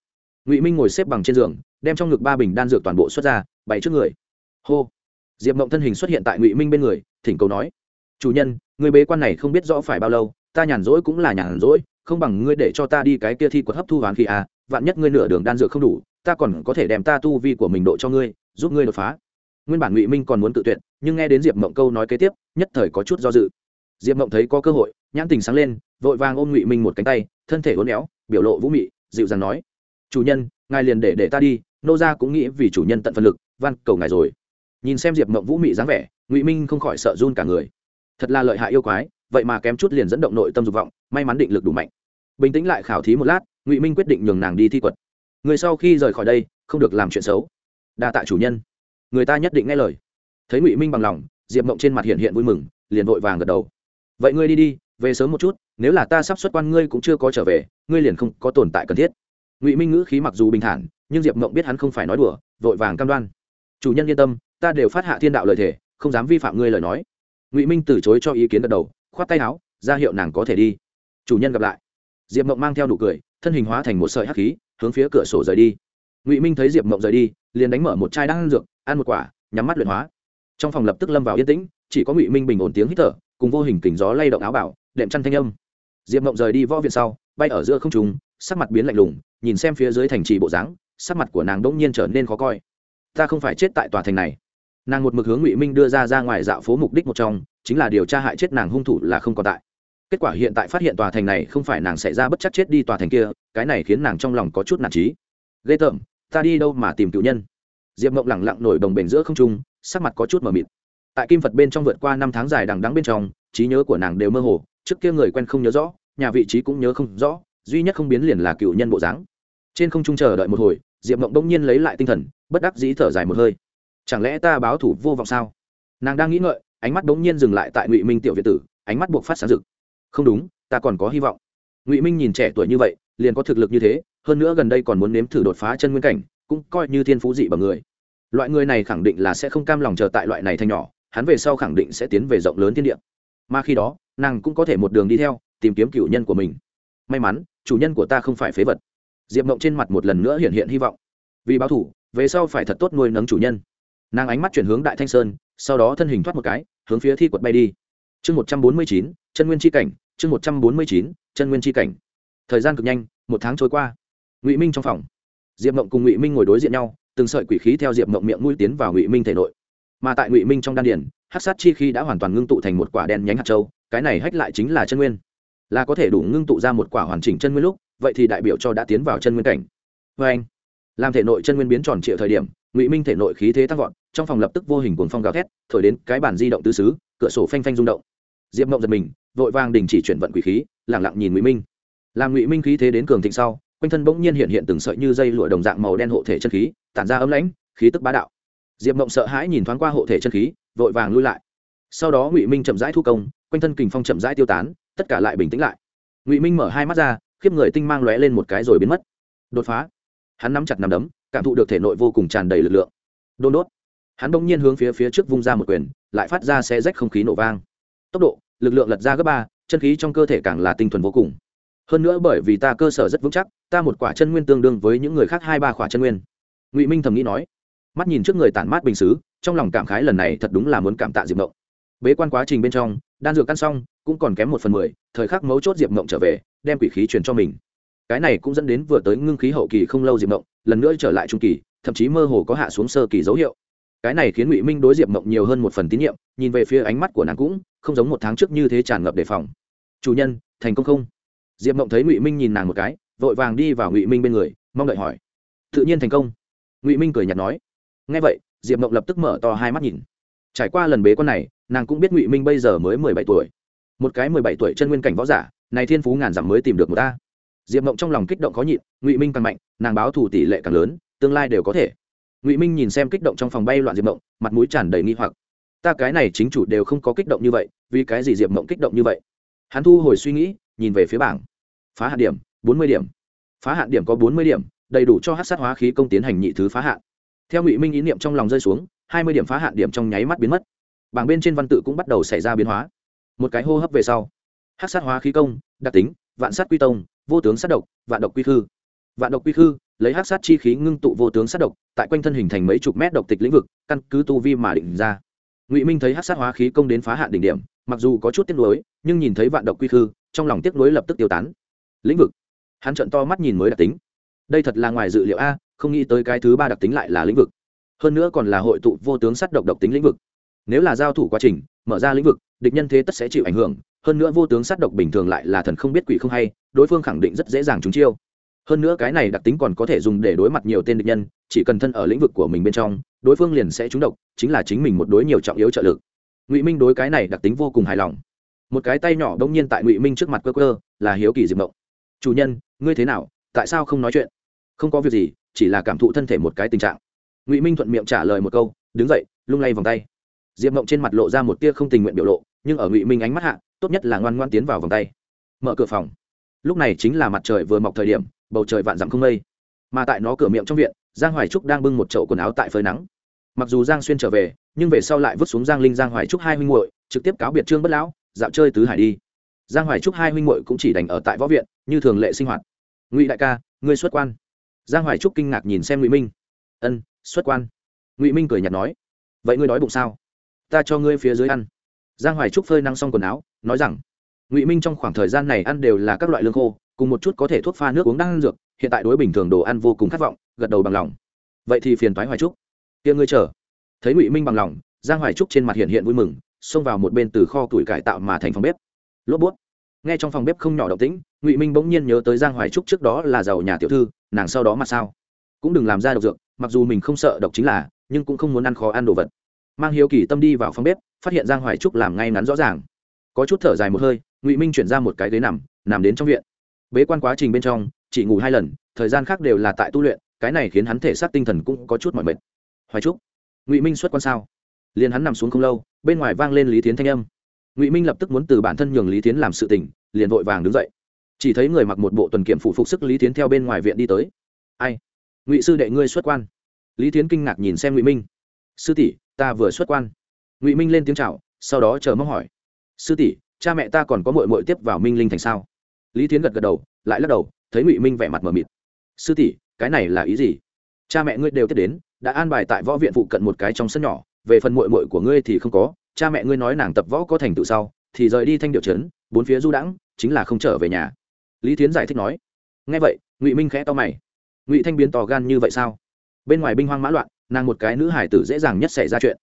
Ngụy minh ngồi xếp bằng trên giường, đem trong ngực ba bình đan dược toàn bộ xuất ra, bày trước người. Hô. Diệp mộng thân hình xuất hiện tại ngụy minh bên người, thỉnh cầu nói chủ nhân người bế quan này không biết rõ phải bao lâu, ta nhàn rỗi cũng là nhàn rỗi, không bằng ngươi để cho ta đi cái kia thi quật hấp thu hoán khí à vạn nhất ngươi nửa đường đan dược không đủ, ta còn có thể đem ta tu vi của mình độ cho ngươi, giúp ngươi đột phá. Nguyên bản ngụy minh còn muốn tự tuyệt, nhưng nghe đến diệp mộng câu nói kế tiếp, nhất thời có chút do dự. Diệp mộng thấy có cơ hội, nhãn tình sáng lên, vội vàng ôm ngụy minh một cánh tay, thân thể uốn éo, biểu lộ vũ mị, dịu dàng nói, chủ nhân, ngài liền để để ta đi, nô gia cũng nghĩ vì chủ nhân tận phân lực, van cầu ngài rồi. Nhìn xem diệp mộng vũ mị dáng vẻ, ngụy minh không khỏi sợ run cả người thật là lợi hại yêu quái, vậy mà kém chút liền dẫn động nội tâm dục vọng, may mắn định lực đủ mạnh. Bình tĩnh lại khảo thí một lát, ngụy minh quyết định nhường nàng đi thi quật. Người sau khi rời khỏi đây, không được làm chuyện xấu. Đa tạ chủ nhân. Người ta nhất định nghe lời. Thấy ngụy minh bằng lòng, diệp mộng trên mặt hiện hiện vui mừng, liền vội vàng gật đầu. Vậy ngươi đi đi, về sớm một chút, nếu là ta sắp xuất quan ngươi cũng chưa có trở về, ngươi liền không có tồn tại cần thiết. Ngụy minh ngữ khí mặc dù bình thản, nhưng diệp mộng biết hắn không phải nói đùa, vội vàng cam đoan. Chủ nhân yên tâm, ta đều phát hạ thiên đạo lời thể không dám vi phạm ngươi lời nói ngụy minh từ chối cho ý kiến gật đầu khoát tay áo, ra hiệu nàng có thể đi. Chủ nhân gặp lại. Diệp mộng mang theo nụ cười, thân hình hóa thành một sợi hắc khí, hướng phía cửa sổ rời đi. Ngụy minh thấy diệp mộng rời đi, liền đánh mở một chai đang ăn dược, ăn một quả, nhắm mắt luyện hóa. Trong phòng lập tức lâm vào yên tĩnh, chỉ có ngụy minh bình ổn tiếng hít thở, cùng vô hình kính gió lay động áo bảo, đệm chăn thanh âm. Diệp mộng rời đi võ viện sau, bay ở giữa không trùng sắc mặt biến lạnh lùng, nhìn xem phía dưới thành trì bộ dáng, sắc mặt của nàng đỗng nhiên trở nên khó coi. Ta không phải chết tại tòa thành này nàng một mực hướng ngụy minh đưa ra ra ngoài dạo phố mục đích một trong, chính là điều tra hại chết nàng hung thủ là không còn tại. Kết quả hiện tại phát hiện tòa thành này không phải nàng xảy ra bất chắc chết đi tòa thành kia, cái này khiến nàng trong lòng có chút nản trí. Ghê tởm, ta đi đâu mà tìm cựu nhân? Diệp mộng lẳng lặng nổi đồng bền giữa không trung, sắc mặt có chút mờ mịt. Tại kim phật bên trong vượt qua năm tháng dài đằng đắng bên trong, trí nhớ của nàng đều mơ hồ, trước kia người quen không nhớ rõ, nhà vị trí cũng nhớ không rõ, duy nhất không biến liền là cựu nhân bộ dáng. Trên không trung chờ đợi một hồi, diệp mộng đông nhiên lấy lại tinh thần, bất đắc dĩ thở dài một hơi chẳng lẽ ta báo thủ vô vọng sao? Nàng đang nghĩ ngợi, ánh mắt bỗng nhiên dừng lại tại ngụy minh tiểu việt tử, ánh mắt buộc phát sáng rực. Không đúng, ta còn có hy vọng. Ngụy minh nhìn trẻ tuổi như vậy, liền có thực lực như thế, hơn nữa gần đây còn muốn nếm thử đột phá chân nguyên cảnh, cũng coi như thiên phú dị bằng người. Loại người này khẳng định là sẽ không cam lòng chờ tại loại này thành nhỏ, hắn về sau khẳng định sẽ tiến về rộng lớn thiên địa. Mà khi đó, nàng cũng có thể một đường đi theo, tìm kiếm cựu nhân của mình. May mắn, chủ nhân của ta không phải phế vật. Diệp mộng trên mặt một lần nữa hiện hiện hy vọng. Vì báo thủ, về sau phải thật tốt nuôi nấng chủ nhân nàng ánh mắt chuyển hướng đại thanh sơn, sau đó thân hình thoát một cái, hướng phía thi quật bay đi. Chương một trăm bốn mươi chín, chân nguyên tri cảnh, chương một trăm bốn mươi chín, chân nguyên tri cảnh. Thời gian cực nhanh, một tháng trôi qua. Ngụy minh trong phòng. Diệp mộng cùng ngụy minh ngồi đối diện nhau, từng sợi quỷ khí theo diệp mộng miệng mũi tiến vào ngụy minh thể nội. Mà tại ngụy minh trong đan điển hát sát chi khí đã hoàn toàn ngưng tụ thành một quả đen nhánh hạt châu, cái này hách lại chính là chân nguyên. Là có thể đủ ngưng tụ ra một quả hoàn chỉnh chân nguyên lúc, vậy thì đại biểu cho đã tiến vào chân nguyên cảnh. Vê anh làm thể nội chân nguyên biến tròn trịa thời điểm ngụy minh thể nội khí thế tăng vọt, trong phòng lập tức vô hình cuồng phong gào thét, thổi đến cái bản di động tứ xứ, cửa sổ phanh phanh rung động. Diệp mộng giật mình, vội vàng đình chỉ chuyển vận quỷ khí lẳng lặng nhìn ngụy minh. Làm ngụy minh khí thế đến cường thịnh sau, quanh thân bỗng nhiên hiện hiện từng sợi như dây lụa đồng dạng màu đen hộ thể chân khí, tản ra ấm lãnh, khí tức bá đạo. Diệp mộng sợ hãi nhìn thoáng qua hộ thể chân khí, vội vàng lui lại. Sau đó ngụy minh chậm rãi thu công, quanh thân kình phong chậm rãi tiêu tán, tất cả lại bình tĩnh lại. Ngụy minh mở hai mắt ra, khiếp người tinh mang lóe lên một cái rồi biến mất. Đột phá. Hắn nắm chặt nắm đấm cảm thụ được thể nội vô cùng tràn đầy lực lượng. Đôn đốt. Hắn bỗng nhiên hướng phía phía trước vung ra một quyền, lại phát ra xe rách không khí nổ vang. Tốc độ, lực lượng lật ra gấp ba, chân khí trong cơ thể càng là tinh thuần vô cùng. Hơn nữa bởi vì ta cơ sở rất vững chắc, ta một quả chân nguyên tương đương với những người khác hai ba quả chân nguyên. Ngụy minh thầm nghĩ nói. Mắt nhìn trước người tản mát bình xứ, trong lòng cảm khái lần này thật đúng là muốn cảm tạ diệp mộng bế quan quá trình bên trong, đan dược căn xong, cũng còn kém một phần mười, thời khắc mấu chốt diệp mộng trở về, đem quỷ khí truyền cho mình cái này cũng dẫn đến vừa tới ngưng khí hậu kỳ không lâu diệp mộng, lần nữa trở lại trung kỳ, thậm chí mơ hồ có hạ xuống sơ kỳ dấu hiệu. Cái này khiến ngụy minh đối diệp mộng nhiều hơn một phần tín nhiệm, nhìn về phía ánh mắt của nàng cũng không giống một tháng trước như thế tràn ngập đề phòng. Chủ nhân, thành công không? Diệp mộng thấy ngụy minh nhìn nàng một cái, vội vàng đi vào ngụy minh bên người, mong đợi hỏi. Tự nhiên thành công. Ngụy minh cười nhạt nói. Ngay vậy, diệp mộng lập tức mở to hai mắt nhìn. Trải qua lần bế con này, nàng cũng biết ngụy minh bây giờ mới mười bảy tuổi. Một cái mười bảy tuổi chân nguyên cảnh võ giả, này thiên phú ngàn dặm mới tìm được một ta diệp mộng trong lòng kích động khó nhịn, ngụy minh càng mạnh, nàng báo thù tỷ lệ càng lớn, tương lai đều có thể. Ngụy minh nhìn xem kích động trong phòng bay loạn diệp mộng, mặt mũi tràn đầy nghi hoặc. Ta cái này chính chủ đều không có kích động như vậy, vì cái gì diệp mộng kích động như vậy? Hắn thu hồi suy nghĩ, nhìn về phía bảng. Phá hạn điểm, bốn mươi điểm. Phá hạn điểm có bốn mươi điểm, đầy đủ cho hát sát hóa khí công tiến hành nhị thứ phá hạn. Theo ngụy minh ý niệm trong lòng rơi xuống, hai mươi điểm phá hạn điểm trong nháy mắt biến mất. Bảng bên trên văn tự cũng bắt đầu xảy ra biến hóa. Một cái hô hấp về sau. Hát sát hóa khí công, đặc tính, vạn sát quy tông vô tướng sát độc, vạn độc quy khư. Vạn độc quy khư, lấy hát sát chi khí ngưng tụ vô tướng sát độc, tại quanh thân hình thành mấy chục mét độc tịch lĩnh vực, căn cứ tu vi mà định ra. Ngụy minh thấy hát sát hóa khí công đến phá hạn đỉnh điểm, mặc dù có chút tiếc nuối, nhưng nhìn thấy vạn độc quy khư, trong lòng tiếc nuối lập tức tiêu tán. Lĩnh vực. Hắn trận to mắt nhìn mới đặc tính. Đây thật là ngoài dự liệu a, không nghĩ tới cái thứ ba đặc tính lại là lĩnh vực. Hơn nữa còn là hội tụ vô tướng sát độc độc tính lĩnh vực nếu là giao thủ quá trình, mở ra lĩnh vực, địch nhân thế tất sẽ chịu ảnh hưởng, hơn nữa vô tướng sát độc bình thường lại là thần không biết quỷ không hay, đối phương khẳng định rất dễ dàng trúng chiêu. Hơn nữa cái này đặc tính còn có thể dùng để đối mặt nhiều tên địch nhân, chỉ cần thân ở lĩnh vực của mình bên trong, đối phương liền sẽ trúng độc, chính là chính mình một đối nhiều trọng yếu trợ lực. Ngụy minh đối cái này đặc tính vô cùng hài lòng. Một cái tay nhỏ đông nhiên tại ngụy minh trước mặt cơ cơ là hiếu kỳ diệp mộng. Chủ nhân, ngươi thế nào? Tại sao không nói chuyện? Không có việc gì, chỉ là cảm thụ thân thể một cái tình trạng. Ngụy minh thuận miệng trả lời một câu, đứng dậy, lung lay vòng tay diệp mộng trên mặt lộ ra một tia không tình nguyện biểu lộ, nhưng ở ngụy minh ánh mắt hạ, tốt nhất là ngoan ngoan tiến vào vòng tay. Mở cửa phòng. Lúc này chính là mặt trời vừa mọc thời điểm, bầu trời vạn dặm không mây. Mà tại nó cửa miệng trong viện, giang hoài trúc đang bưng một chậu quần áo tại phơi nắng. Mặc dù giang xuyên trở về, nhưng về sau lại vứt xuống giang linh giang hoài trúc hai huynh muội, trực tiếp cáo biệt trương bất lão, dạo chơi tứ hải đi. Giang hoài trúc hai huynh muội cũng chỉ đành ở tại võ viện, như thường lệ sinh hoạt. Ngụy đại ca, ngươi xuất quan. Giang hoài trúc kinh ngạc nhìn xem ngụy minh. Ân, xuất quan. Ngụy minh cười nhạt nói. Vậy ngươi đói bụng sao? Ta cho ngươi phía dưới ăn. Giang hoài trúc phơi năng xong quần áo, nói rằng, ngụy minh trong khoảng thời gian này ăn đều là các loại lương khô, cùng một chút có thể thuốc pha nước uống đang ăn dược, hiện tại đối bình thường đồ ăn vô cùng khát vọng, gật đầu bằng lòng. Vậy thì phiền thoái hoài trúc. Kia ngươi chờ. Thấy ngụy minh bằng lòng, giang hoài trúc trên mặt hiện hiện vui mừng, xông vào một bên từ kho tuổi cải tạo mà thành phòng bếp. Lốp bút. Nghe trong phòng bếp không nhỏ động tĩnh, ngụy minh bỗng nhiên nhớ tới giang hoài trúc trước đó là giàu nhà tiểu thư, nàng sau đó mà sao? Cũng đừng làm ra độc dược, mặc dù mình không sợ độc chính là, nhưng cũng không muốn ăn khó ăn đồ vật mang hiếu kỳ tâm đi vào phòng bếp, phát hiện giang hoài trúc làm ngay ngắn rõ ràng. Có chút thở dài một hơi, ngụy minh chuyển ra một cái ghế nằm nằm đến trong viện. Bế quan quá trình bên trong, chỉ ngủ hai lần, thời gian khác đều là tại tu luyện, cái này khiến hắn thể xác tinh thần cũng có chút mỏi mệt. Hoài trúc, ngụy minh xuất quan sao? Liền hắn nằm xuống không lâu, bên ngoài vang lên lý tiến thanh âm. Ngụy minh lập tức muốn từ bản thân nhường lý tiến làm sự tình, liền vội vàng đứng dậy. Chỉ thấy người mặc một bộ tuần kiểm phụ phục sức lý tiến theo bên ngoài viện đi tới. Ai? Ngụy sư đệ ngươi xuất quan. Lý tiến kinh ngạc nhìn xem ngụy minh. Sư tỷ ta vừa xuất quan. Ngụy minh lên tiếng c h à o sau đó chờ mong hỏi. Sư tỷ, cha mẹ ta còn có mội mội tiếp vào minh linh thành sao? Lý tiến gật gật đầu, lại lắc đầu, thấy ngụy minh vẻ mặt mờ mịt. Sư tỷ, cái này là ý gì? Cha mẹ ngươi đều tiếp đến, đã an bài tại võ viện phụ cận một cái trong sân nhỏ, về phần mội mội của ngươi thì không có, cha mẹ ngươi nói nàng tập võ có thành tựu sau, thì rời đi thanh điệu trấn, bốn phía du đãng, chính là không trở về nhà. Lý tiến giải thích nói. Ngay vậy, ngụy minh khẽ to mày. Ngụy thanh biến tò gan như vậy sao? Bên ngoài binh hoang mã loạn nàng một cái nữ hải tử dễ dàng nhất xảy ra chuyện.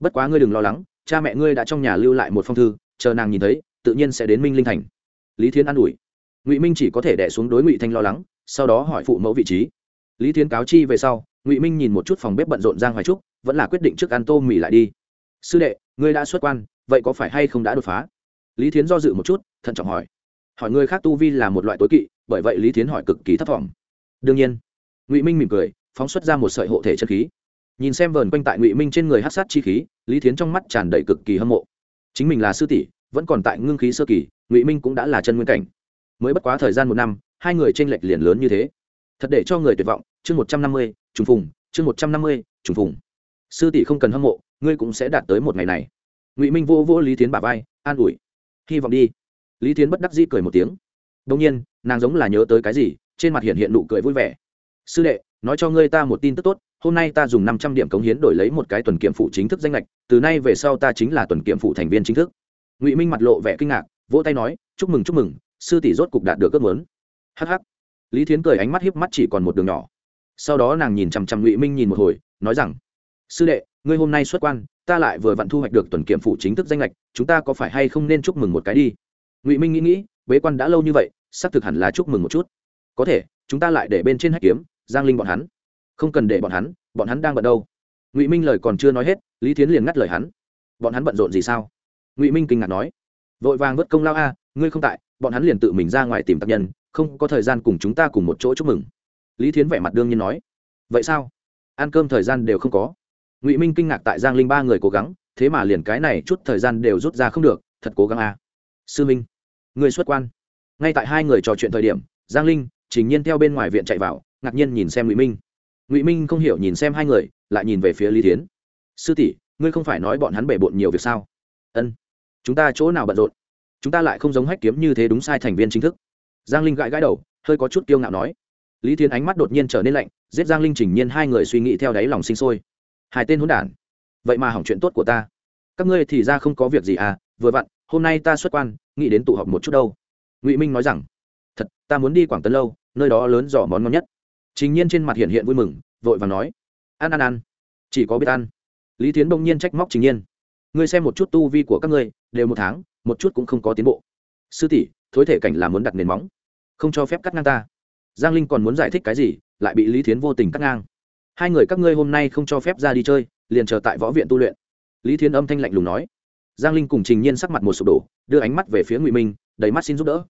Bất quá ngươi đừng lo lắng, cha mẹ ngươi đã trong nhà lưu lại một phong thư, chờ nàng nhìn thấy, tự nhiên sẽ đến minh linh thành. Lý Thiên an ủi. Ngụy minh chỉ có thể đẻ xuống đối ngụy thanh lo lắng, sau đó hỏi phụ mẫu vị trí. Lý Thiên cáo chi về sau, ngụy minh nhìn một chút phòng bếp bận rộn giang hoài trúc, vẫn là quyết định trước ăn tô mì lại đi. Sư đệ, ngươi đã xuất quan, vậy có phải hay không đã đột phá? Lý thiến do dự một chút, thận trọng hỏi. Hỏi người khác tu vi là một loại tối kỵ, bởi vậy lý thiến hỏi cực kỳ thấp t đương nhiên. Ngụy minh mỉm cười, phóng xuất ra một sợi hộ thể chân khí nhìn xem vờn quanh tại ngụy minh trên người hát sát chi khí, lý thiến trong mắt tràn đầy cực kỳ hâm mộ. Chính mình là sư tỷ, vẫn còn tại ngưng khí sơ kỳ, ngụy minh cũng đã là chân nguyên cảnh. Mới bất quá thời gian một năm, hai người tranh lệch liền lớn như thế. Thật để cho người tuyệt vọng, chương một trăm năm mươi, trùng phùng, chương một trăm năm mươi, trùng phùng. Sư tỷ không cần hâm mộ, ngươi cũng sẽ đạt tới một ngày này. Ngụy minh vô vô lý tiến bà vai, an ủi. Hy vọng đi. Lý tiến bất đắc dĩ cười một tiếng. Đông nhiên, nàng giống là nhớ tới cái gì, trên mặt hiện hiện nụ cười vui vẻ. Sư đệ, nói cho ngươi ta một tin tức tốt hôm nay ta dùng năm trăm điểm cống hiến đổi lấy một cái tuần kiểm phụ chính thức danh lệch, từ nay về sau ta chính là tuần kiểm phụ thành viên chính thức. Ngụy minh mặt lộ vẻ kinh ngạc, vỗ tay nói, chúc mừng chúc mừng, sư tỷ rốt cục đạt được ước muốn. Hh lý thiến cười ánh mắt hiếp mắt chỉ còn một đường nhỏ. Sau đó nàng nhìn chằm chằm ngụy minh nhìn một hồi, nói rằng, sư đệ, ngươi hôm nay xuất quan, ta lại vừa vặn thu hoạch được tuần kiểm phụ chính thức danh lệch, chúng ta có phải hay không nên chúc mừng một cái đi? Ngụy minh nghĩ nghĩ, bế quan đã lâu như vậy, xác thực hẳn là chúc mừng một chút. Có thể, chúng ta lại để bên trên hách kiếm, giang linh bọn hắn không cần để bọn hắn bọn hắn đang bận đâu. Ngụy minh lời còn chưa nói hết, lý thiến liền ngắt lời hắn. Bọn hắn bận rộn gì sao? Ngụy minh kinh ngạc nói. Vội vàng vất công lao a, ngươi không tại, bọn hắn liền tự mình ra ngoài tìm tác nhân, không có thời gian cùng chúng ta cùng một chỗ chúc mừng. Lý thiến vẻ mặt đương nhiên nói. Vậy sao? Ăn cơm thời gian đều không có. Ngụy minh kinh ngạc tại giang linh ba người cố gắng, thế mà liền cái này chút thời gian đều rút ra không được, thật cố gắng a. Sư minh người xuất quan. Ngay tại hai người trò chuyện thời điểm, giang linh, trình nhiên theo bên ngoài viện chạy vào, ngạc nhiên nhìn xem ngụy minh ngụy minh không hiểu nhìn xem hai người lại nhìn về phía lý thiến sư tỷ ngươi không phải nói bọn hắn bể bộn nhiều việc sao ân chúng ta chỗ nào bận rộn chúng ta lại không giống hách kiếm như thế đúng sai thành viên chính thức giang linh gãi gãi đầu hơi có chút kiêu ngạo nói lý tiến ánh mắt đột nhiên trở nên lạnh giết giang linh trình nhiên hai người suy nghĩ theo đáy lòng sinh sôi hai tên hỗn đản vậy mà hỏng chuyện tốt của ta các ngươi thì ra không có việc gì à vừa vặn hôm nay ta xuất quan nghĩ đến tụ họp một chút đâu ngụy minh nói rằng thật ta muốn đi quảng tân lâu nơi đó lớn giỏ món ngon nhất trình nhiên trên mặt hiện hiện vui mừng, vội vàng nói ăn ăn ăn chỉ có biết ăn. Lý Thiến bỗng nhiên trách móc trình nhiên, ngươi xem một chút tu vi của các ngươi, đều một tháng, một chút cũng không có tiến bộ. Sư tỷ, thối thể cảnh là muốn đặt nền móng, không cho phép cắt ngang ta. Giang linh còn muốn giải thích cái gì, lại bị lý thiến vô tình cắt ngang. Hai người các ngươi hôm nay không cho phép ra đi chơi, liền chờ tại võ viện tu luyện. Lý thiến âm thanh lạnh lùng nói. Giang linh cùng trình nhiên sắc mặt một sụp đổ, đưa ánh mắt về phía ngụy minh, đầy mắt xin giúp đỡ.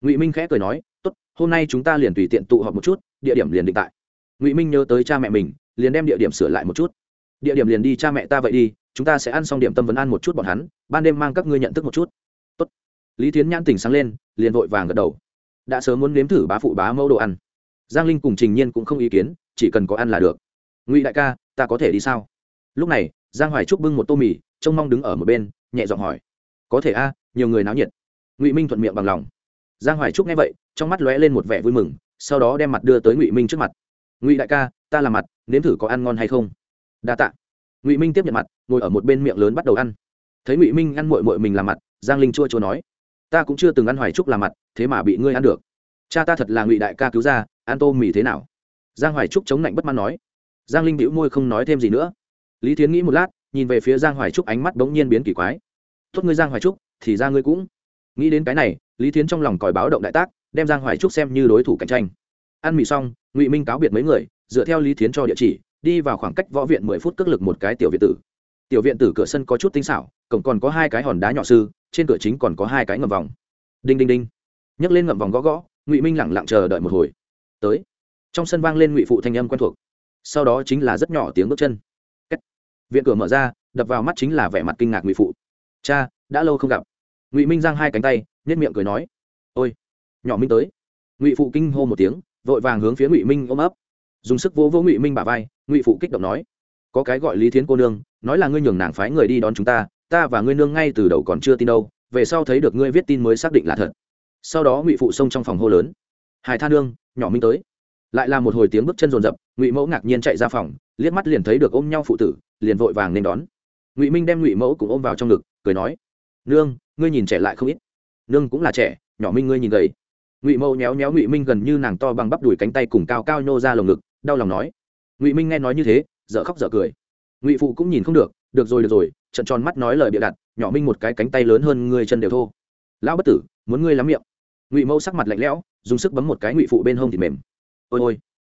Ngụy minh khẽ cười nói, tốt hôm nay chúng ta liền tùy tiện tụ họp một chút, địa điểm liền định tại. Ngụy minh nhớ tới cha mẹ mình, liền đem địa điểm sửa lại một chút. Địa điểm liền đi cha mẹ ta vậy đi, chúng ta sẽ ăn xong điểm tâm vấn ăn một chút bọn hắn, ban đêm mang các ngươi nhận thức một chút. Tốt. lý tiến nhãn tỉnh sáng lên, liền vội vàng gật đầu. Đã sớm muốn nếm thử bá phụ bá mẫu đồ ăn. Giang linh cùng trình nhiên cũng không ý kiến, chỉ cần có ăn là được. Ngụy đại ca, ta có thể đi sao? Lúc này, giang hoài trúc bưng một tô mì, trông mong đứng ở một bên, nhẹ giọng hỏi. Có thể a, nhiều người náo nhiệt. Ngụy minh thuận miệng bằng lòng giang hoài trúc nghe vậy, trong mắt lóe lên một vẻ vui mừng, sau đó đem mặt đưa tới ngụy minh trước mặt. Ngụy đại ca, ta làm mặt, nếm thử có ăn ngon hay không? Đa t ạ ngụy minh tiếp nhận mặt, ngồi ở một bên miệng lớn bắt đầu ăn. Thấy ngụy minh ăn mội mội mình làm mặt, giang linh chua chua nói, ta cũng chưa từng ăn hoài trúc làm mặt, thế mà bị ngươi ăn được. Cha ta thật là ngụy đại ca cứu ra, ăn tô mì thế nào? Giang hoài trúc chống lạnh bất mãn nói. Giang linh bĩu môi không nói thêm gì nữa. Lý thiến nghĩ một lát, nhìn về phía giang hoài trúc ánh mắt bỗng nhiên biến kỳ quái. Tốt ngươi giang hoài trúc, thì ra ngươi cũng nghĩ đến cái này, lý thiến trong lòng còi báo động đại tác, đem giang hoài trúc xem như đối thủ cạnh tranh. Ăn mì xong, ngụy minh cáo biệt mấy người, dựa theo lý thiến cho địa chỉ, đi vào khoảng cách võ viện mười phút cước lực một cái tiểu viện tử. Tiểu viện tử cửa sân có chút tinh xảo, cổng còn có hai cái hòn đá nhỏ sư, trên cửa chính còn có hai cái ngầm vòng. Đinh đinh đinh. Nhấc lên ngầm vòng gõ gõ, ngụy minh lẳng lặng chờ đợi một hồi. Tới. Trong sân vang lên ngụy phụ thanh âm quen thuộc. Sau đó chính là rất nhỏ tiếng bước chân. Kết. viện cửa mở ra, đập vào mắt chính là vẻ mặt kinh ngạc ngụy phụ. Cha, đã lâu không gặp ngụy minh giang hai cánh tay nhét miệng cười nói ôi nhỏ minh tới ngụy phụ kinh hô một tiếng vội vàng hướng phía ngụy minh ôm ấp dùng sức vỗ vỗ ngụy minh bả vai ngụy phụ kích động nói có cái gọi lý thiến cô nương nói là ngươi nhường nàng phái người đi đón chúng ta ta và ngươi nương ngay từ đầu còn chưa tin đâu về sau thấy được ngươi viết tin mới xác định là thật sau đó ngụy phụ xông trong phòng hô lớn hải tha nương nhỏ minh tới lại là một hồi tiếng bước chân rồn rập ngụy mẫu ngạc nhiên chạy ra phòng liếc mắt liền thấy được ôm nhau phụ tử liền vội vàng nên đón ngụy minh đem ngụy mẫu cũng ôm vào trong ngực cười nói nương, ngươi nhìn trẻ lại không ít. Nương cũng là trẻ, nhỏ minh ngươi nhìn gầy. Ngụy mẫu nhéo nhéo ngụy minh gần như nàng to bằng bắp đùi cánh tay cùng cao cao nhô ra lồng ngực, đau lòng nói. Ngụy minh nghe nói như thế, dở khóc dở cười. Ngụy phụ cũng nhìn không được được rồi được rồi trận tròn mắt nói lời bịa đặt, nhỏ minh một cái cánh tay lớn hơn người chân đều thô. Lão bất tử, muốn ngươi lắm miệng. Ngụy mẫu sắc mặt lạnh lẽo, dùng sức bấm một cái ngụy phụ bên hông thì mềm. Ôi ôi,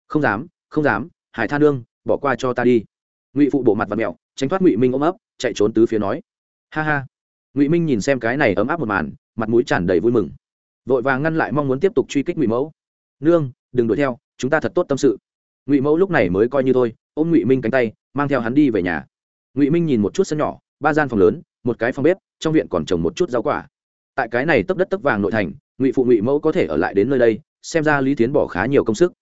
không dám không dám, hải tha nương, bỏ qua cho ta đi. Ngụy phụ bộ mặt và mẹo, tránh thoát ngụy minh ôm ấp, chạy trốn tứ phía nói. Ha ha ngụy minh nhìn xem cái này ấm áp một màn mặt mũi tràn đầy vui mừng vội vàng ngăn lại mong muốn tiếp tục truy kích ngụy mẫu nương đừng đuổi theo chúng ta thật tốt tâm sự ngụy mẫu lúc này mới coi như thôi ôm ngụy minh cánh tay mang theo hắn đi về nhà ngụy minh nhìn một chút sân nhỏ ba gian phòng lớn một cái phòng bếp trong viện còn trồng một chút rau quả tại cái này tấp đất tấp vàng nội thành ngụy phụ ngụy mẫu có thể ở lại đến nơi đây xem ra lý tiến bỏ khá nhiều công sức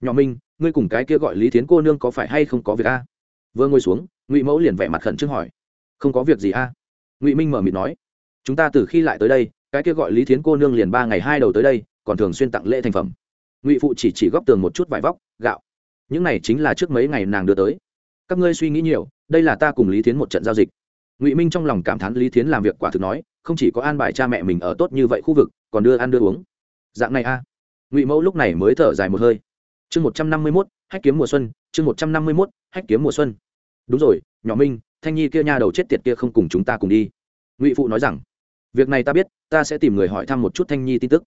nhỏ minh ngươi cùng cái kia gọi lý tiến cô nương có phải hay không có việc a? Vừa ngồi xuống, ngụy mẫu liền vẻ mặt khẩn trương hỏi, không có việc gì a? Ngụy minh mở mịt nói chúng ta từ khi lại tới đây cái kia gọi lý thiến cô nương liền ba ngày hai đầu tới đây còn thường xuyên tặng lễ thành phẩm ngụy phụ chỉ chỉ góp tường một chút vải vóc gạo những này chính là trước mấy ngày nàng đưa tới các ngươi suy nghĩ nhiều đây là ta cùng lý thiến một trận giao dịch ngụy minh trong lòng cảm thán lý thiến làm việc quả thực nói không chỉ có an bài cha mẹ mình ở tốt như vậy khu vực còn đưa ăn đưa uống dạng này a ngụy mẫu lúc này mới thở dài một hơi chương một trăm năm mươi mốt hách kiếm mùa xuân chương một trăm năm mươi mốt hách kiếm mùa xuân đúng rồi nhỏ minh thanh nhi kia nha đầu chết tiệt kia không cùng chúng ta cùng đi. Ngụy phụ nói rằng, việc này ta biết, ta sẽ tìm người hỏi thăm một chút thanh nhi tin tức.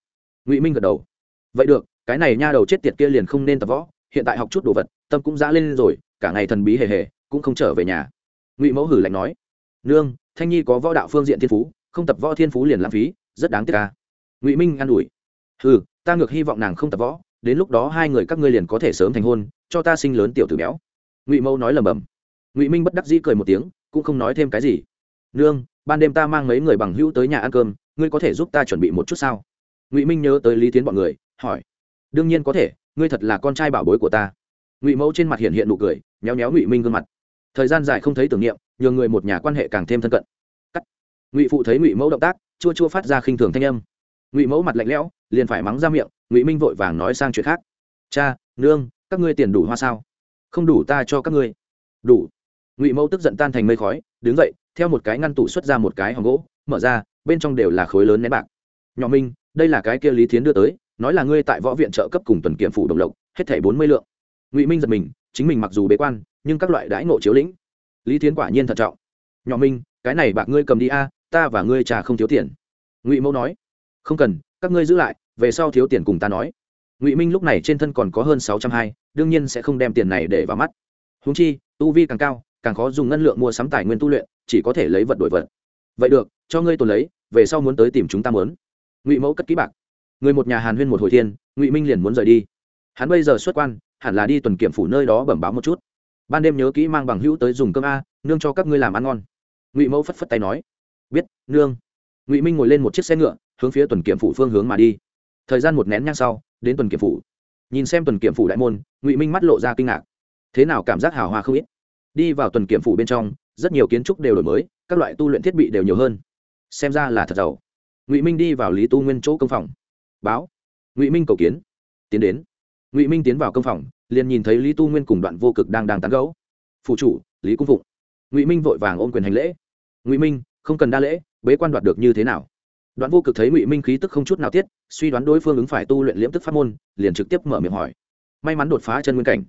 Ngụy minh gật đầu. Vậy được, cái này nha đầu chết tiệt kia liền không nên tập võ, hiện tại học chút đồ vật, tâm cũng dã lên rồi, cả ngày thần bí hề hề, cũng không trở về nhà. Ngụy mẫu hử lạnh nói, nương, thanh nhi có võ đạo phương diện thiên phú, không tập võ thiên phú liền lãng phí, rất đáng tiếc ca ngụy minh an ủi ừ ta ngược hy vọng nàng không tập võ, đến lúc đó hai người các ngươi liền có thể sớm thành hôn, cho ta sinh lớn tiểu tử béo. Ngụy mẫu nói lầm bầm ngụy minh bất đắc dĩ cười một tiếng cũng không nói thêm cái gì nương ban đêm ta mang mấy người bằng hữu tới nhà ăn cơm ngươi có thể giúp ta chuẩn bị một chút sao ngụy minh nhớ tới lý tiến bọn người hỏi đương nhiên có thể ngươi thật là con trai bảo bối của ta ngụy mẫu trên mặt hiện hiện nụ cười nhéo nhéo ngụy minh gương mặt thời gian dài không thấy tưởng niệm nhường người một nhà quan hệ càng thêm thân cận cắt ngụy phụ thấy ngụy mẫu động tác chua chua phát ra khinh thường thanh âm ngụy mẫu mặt lạnh lẽo liền phải mắng ra miệng ngụy minh vội vàng nói sang chuyện khác cha nương các ngươi tiền đủ hoa sao không đủ ta cho các ngươi đủ ngụy mẫu tức giận tan thành mây khói đứng dậy theo một cái ngăn tủ xuất ra một cái hòm gỗ mở ra bên trong đều là khối lớn nén bạc nhỏ minh đây là cái kia lý thiến đưa tới nói là ngươi tại võ viện trợ cấp cùng tuần kiểm phủ đồng lộc hết thảy bốn mươi lượng ngụy minh giật mình chính mình mặc dù bế quan nhưng các loại đãi ngộ chiếu lĩnh lý thiến quả nhiên thận trọng nhỏ minh cái này bạc ngươi cầm đi a ta và ngươi trà không thiếu tiền ngụy mẫu nói không cần các ngươi giữ lại về sau thiếu tiền cùng ta nói ngụy minh lúc này trên thân còn có hơn sáu trăm hai đương nhiên sẽ không đem tiền này để vào mắt húng chi tu vi càng cao càng khó dùng ngân lượng mua sắm tài nguyên tu luyện, chỉ có thể lấy vật đổi vật. Vậy được, cho ngươi tồn lấy, về sau muốn tới tìm chúng ta muốn. Ngụy mẫu cất ký bạc. Người một nhà hàn huyên một hồi thiên, ngụy minh liền muốn rời đi. Hắn bây giờ xuất quan, hẳn là đi tuần kiểm phủ nơi đó bẩm báo một chút. Ban đêm nhớ kỹ mang bằng hữu tới dùng cơm a, nương cho các ngươi làm ăn ngon. Ngụy mẫu phất phất tay nói. Biết, nương. Ngụy minh ngồi lên một chiếc xe ngựa, hướng phía tuần kiểm phủ phương hướng mà đi. Thời gian một nén nhang sau, đến tuần kiểm phủ. Nhìn xem tuần kiểm phủ đại môn, ngụy minh mắt lộ ra kinh ngạc. Thế nào cảm giác hào hoa không ít? Đi vào tuần kiểm phủ bên trong, rất nhiều kiến trúc đều đổi mới, các loại tu luyện thiết bị đều nhiều hơn. Xem ra là thật giàu. Ngụy minh đi vào lý tu nguyên chỗ công phòng. Báo. Ngụy minh cầu kiến. Tiến đến. Ngụy minh tiến vào công phòng, liền nhìn thấy lý tu nguyên cùng đoạn vô cực đang đang tán gấu phụ chủ, lý cung phụng. Ngụy minh vội vàng ôm quyền hành lễ. Ngụy minh, không cần đa lễ, bế quan đoạt được như thế nào? Đoạn vô cực thấy ngụy minh khí tức không chút nào tiết, suy đoán đối phương ứng phải tu luyện liễm tức pháp môn, liền trực tiếp mở miệng hỏi. May mắn đột phá chân nguyên cảnh.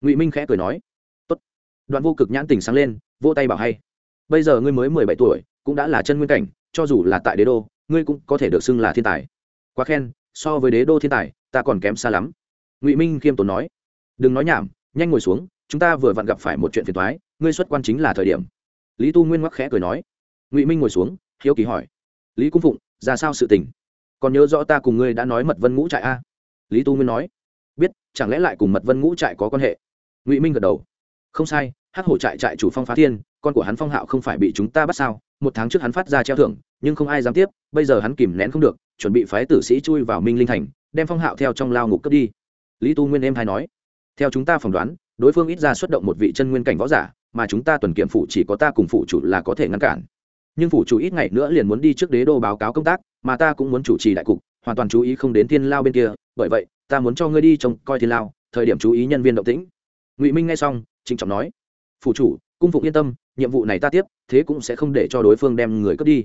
Ngụy minh khẽ cười nói đoạn vô cực nhãn tình sáng lên vỗ tay bảo hay. Bây giờ ngươi mới mười bảy tuổi, cũng đã là chân nguyên cảnh, cho dù là tại đế đô, ngươi cũng có thể được xưng là thiên tài. Quá khen, so với đế đô thiên tài, ta còn kém xa lắm. Ngụy minh khiêm tốn nói. Đừng nói nhảm, nhanh ngồi xuống, chúng ta vừa vặn gặp phải một chuyện phiền thoái ngươi xuất quan chính là thời điểm. Lý tu nguyên mắc khẽ cười nói. Ngụy minh ngồi xuống, hiếu kỳ hỏi. Lý cung phụng, ra sao sự tình? Còn nhớ rõ ta cùng ngươi đã nói mật vân ngũ trại a? Lý tu nguyên nói. Biết, chẳng lẽ lại cùng mật vân ngũ trại có quan hệ? Ngụy minh gật đầu. Không sai hắc hổ trại trại chủ phong phá thiên, con của hắn phong hạo không phải bị chúng ta bắt sao? Một tháng trước hắn phát ra treo thưởng, nhưng không ai dám tiếp, bây giờ hắn kìm nén không được, chuẩn bị phái tử sĩ chui vào minh linh thành, đem phong hạo theo trong lao ngục cướp đi. Lý tu nguyên em hay nói, theo chúng ta phỏng đoán, đối phương ít ra xuất động một vị chân nguyên cảnh võ giả, mà chúng ta tuần kiểm phủ chỉ có ta cùng phụ chủ là có thể ngăn cản. Nhưng phủ chủ ít ngày nữa liền muốn đi trước đế đô báo cáo công tác, mà ta cũng muốn chủ trì đại cục, hoàn toàn chú ý không đến thiên lao bên kia, bởi vậy, ta muốn cho ngươi đi trông coi thiên lao, thời điểm chú ý nhân viên động tĩnh. Ngụy minh nghe xong, trịnh trọng nói phủ chủ, cung phụng yên tâm, nhiệm vụ này ta tiếp, thế cũng sẽ không để cho đối phương đem người cướp đi.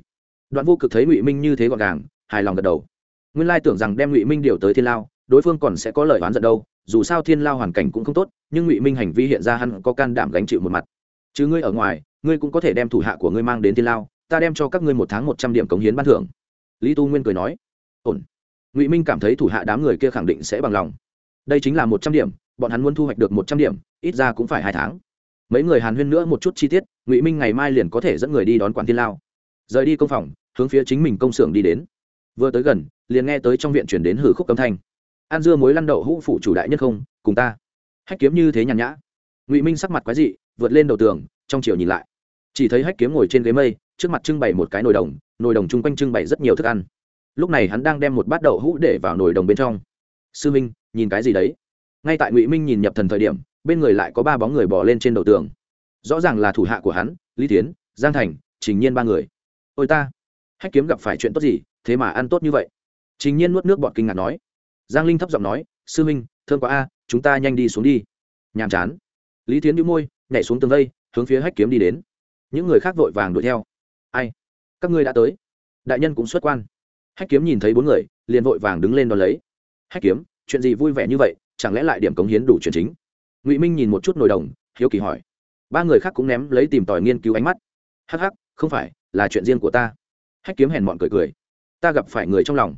Đoạn vô cực thấy ngụy minh như thế gọn gàng, hài lòng gật đầu. Nguyên lai tưởng rằng đem ngụy minh điều tới thiên lao, đối phương còn sẽ có lời oán giận đâu, dù sao thiên lao hoàn cảnh cũng không tốt, nhưng ngụy minh hành vi hiện ra hắn có can đảm gánh chịu một mặt. Chứ ngươi ở ngoài, ngươi cũng có thể đem thủ hạ của ngươi mang đến thiên lao, ta đem cho các ngươi một tháng một trăm điểm cống hiến ban thưởng. Lý tu nguyên cười nói. Ổn. Ngụy minh cảm thấy thủ hạ đám người kia khẳng định sẽ bằng lòng. Đây chính là một trăm điểm, bọn hắn muốn thu hoạch được một trăm điểm, ít ra cũng phải hai tháng mấy người hàn huyên nữa một chút chi tiết, ngụy minh ngày mai liền có thể dẫn người đi đón quản thiên lao. Rời đi công phòng, hướng phía chính mình công xưởng đi đến. Vừa tới gần, liền nghe tới trong viện chuyển đến hử khúc âm thanh. An dưa mối lăn đậu hũ phụ chủ đại nhất không, cùng ta. Hách kiếm như thế nhàn nhã. Ngụy minh sắc mặt quái dị, vượt lên đầu tường, trong chiều nhìn lại. Chỉ thấy hách kiếm ngồi trên ghế mây, trước mặt trưng bày một cái nồi đồng nồi đồng chung quanh trưng bày rất nhiều thức ăn. Lúc này hắn đang đem một bát đậu hũ để vào nồi đồng bên trong. Sư minh, nhìn cái gì đấy? Ngay tại ngụy minh nhìn nhập thần thời điểm bên người lại có ba bóng người bỏ lên trên đầu tường. Rõ ràng là thủ hạ của hắn, lý tiến giang thành, trình nhiên ba người. Ôi ta, hách kiếm gặp phải chuyện tốt gì, thế mà ăn tốt như vậy? Trình nhiên nuốt nước bọt kinh ngạc nói. Giang linh thấp giọng nói, sư minh, thương quá a, chúng ta nhanh đi xuống đi. Nhàm chán. Lý tiến đĩu môi, nhảy xuống tường vây, hướng phía hách kiếm đi đến. Những người khác vội vàng đuổi theo. Ai? Các ngươi đã tới. Đại nhân cũng xuất quan. Hách kiếm nhìn thấy bốn người, liền vội vàng đứng lên đón lấy. Hách kiếm, chuyện gì vui vẻ như vậy, chẳng lẽ lại điểm cống hiến đủ chuyện chính? Ngụy minh nhìn một chút nồi đồng hiếu kỳ hỏi ba người khác cũng ném lấy tìm tòi nghiên cứu ánh mắt hắc hắc không phải là chuyện riêng của ta hách kiếm hèn mọn cười cười ta gặp phải người trong lòng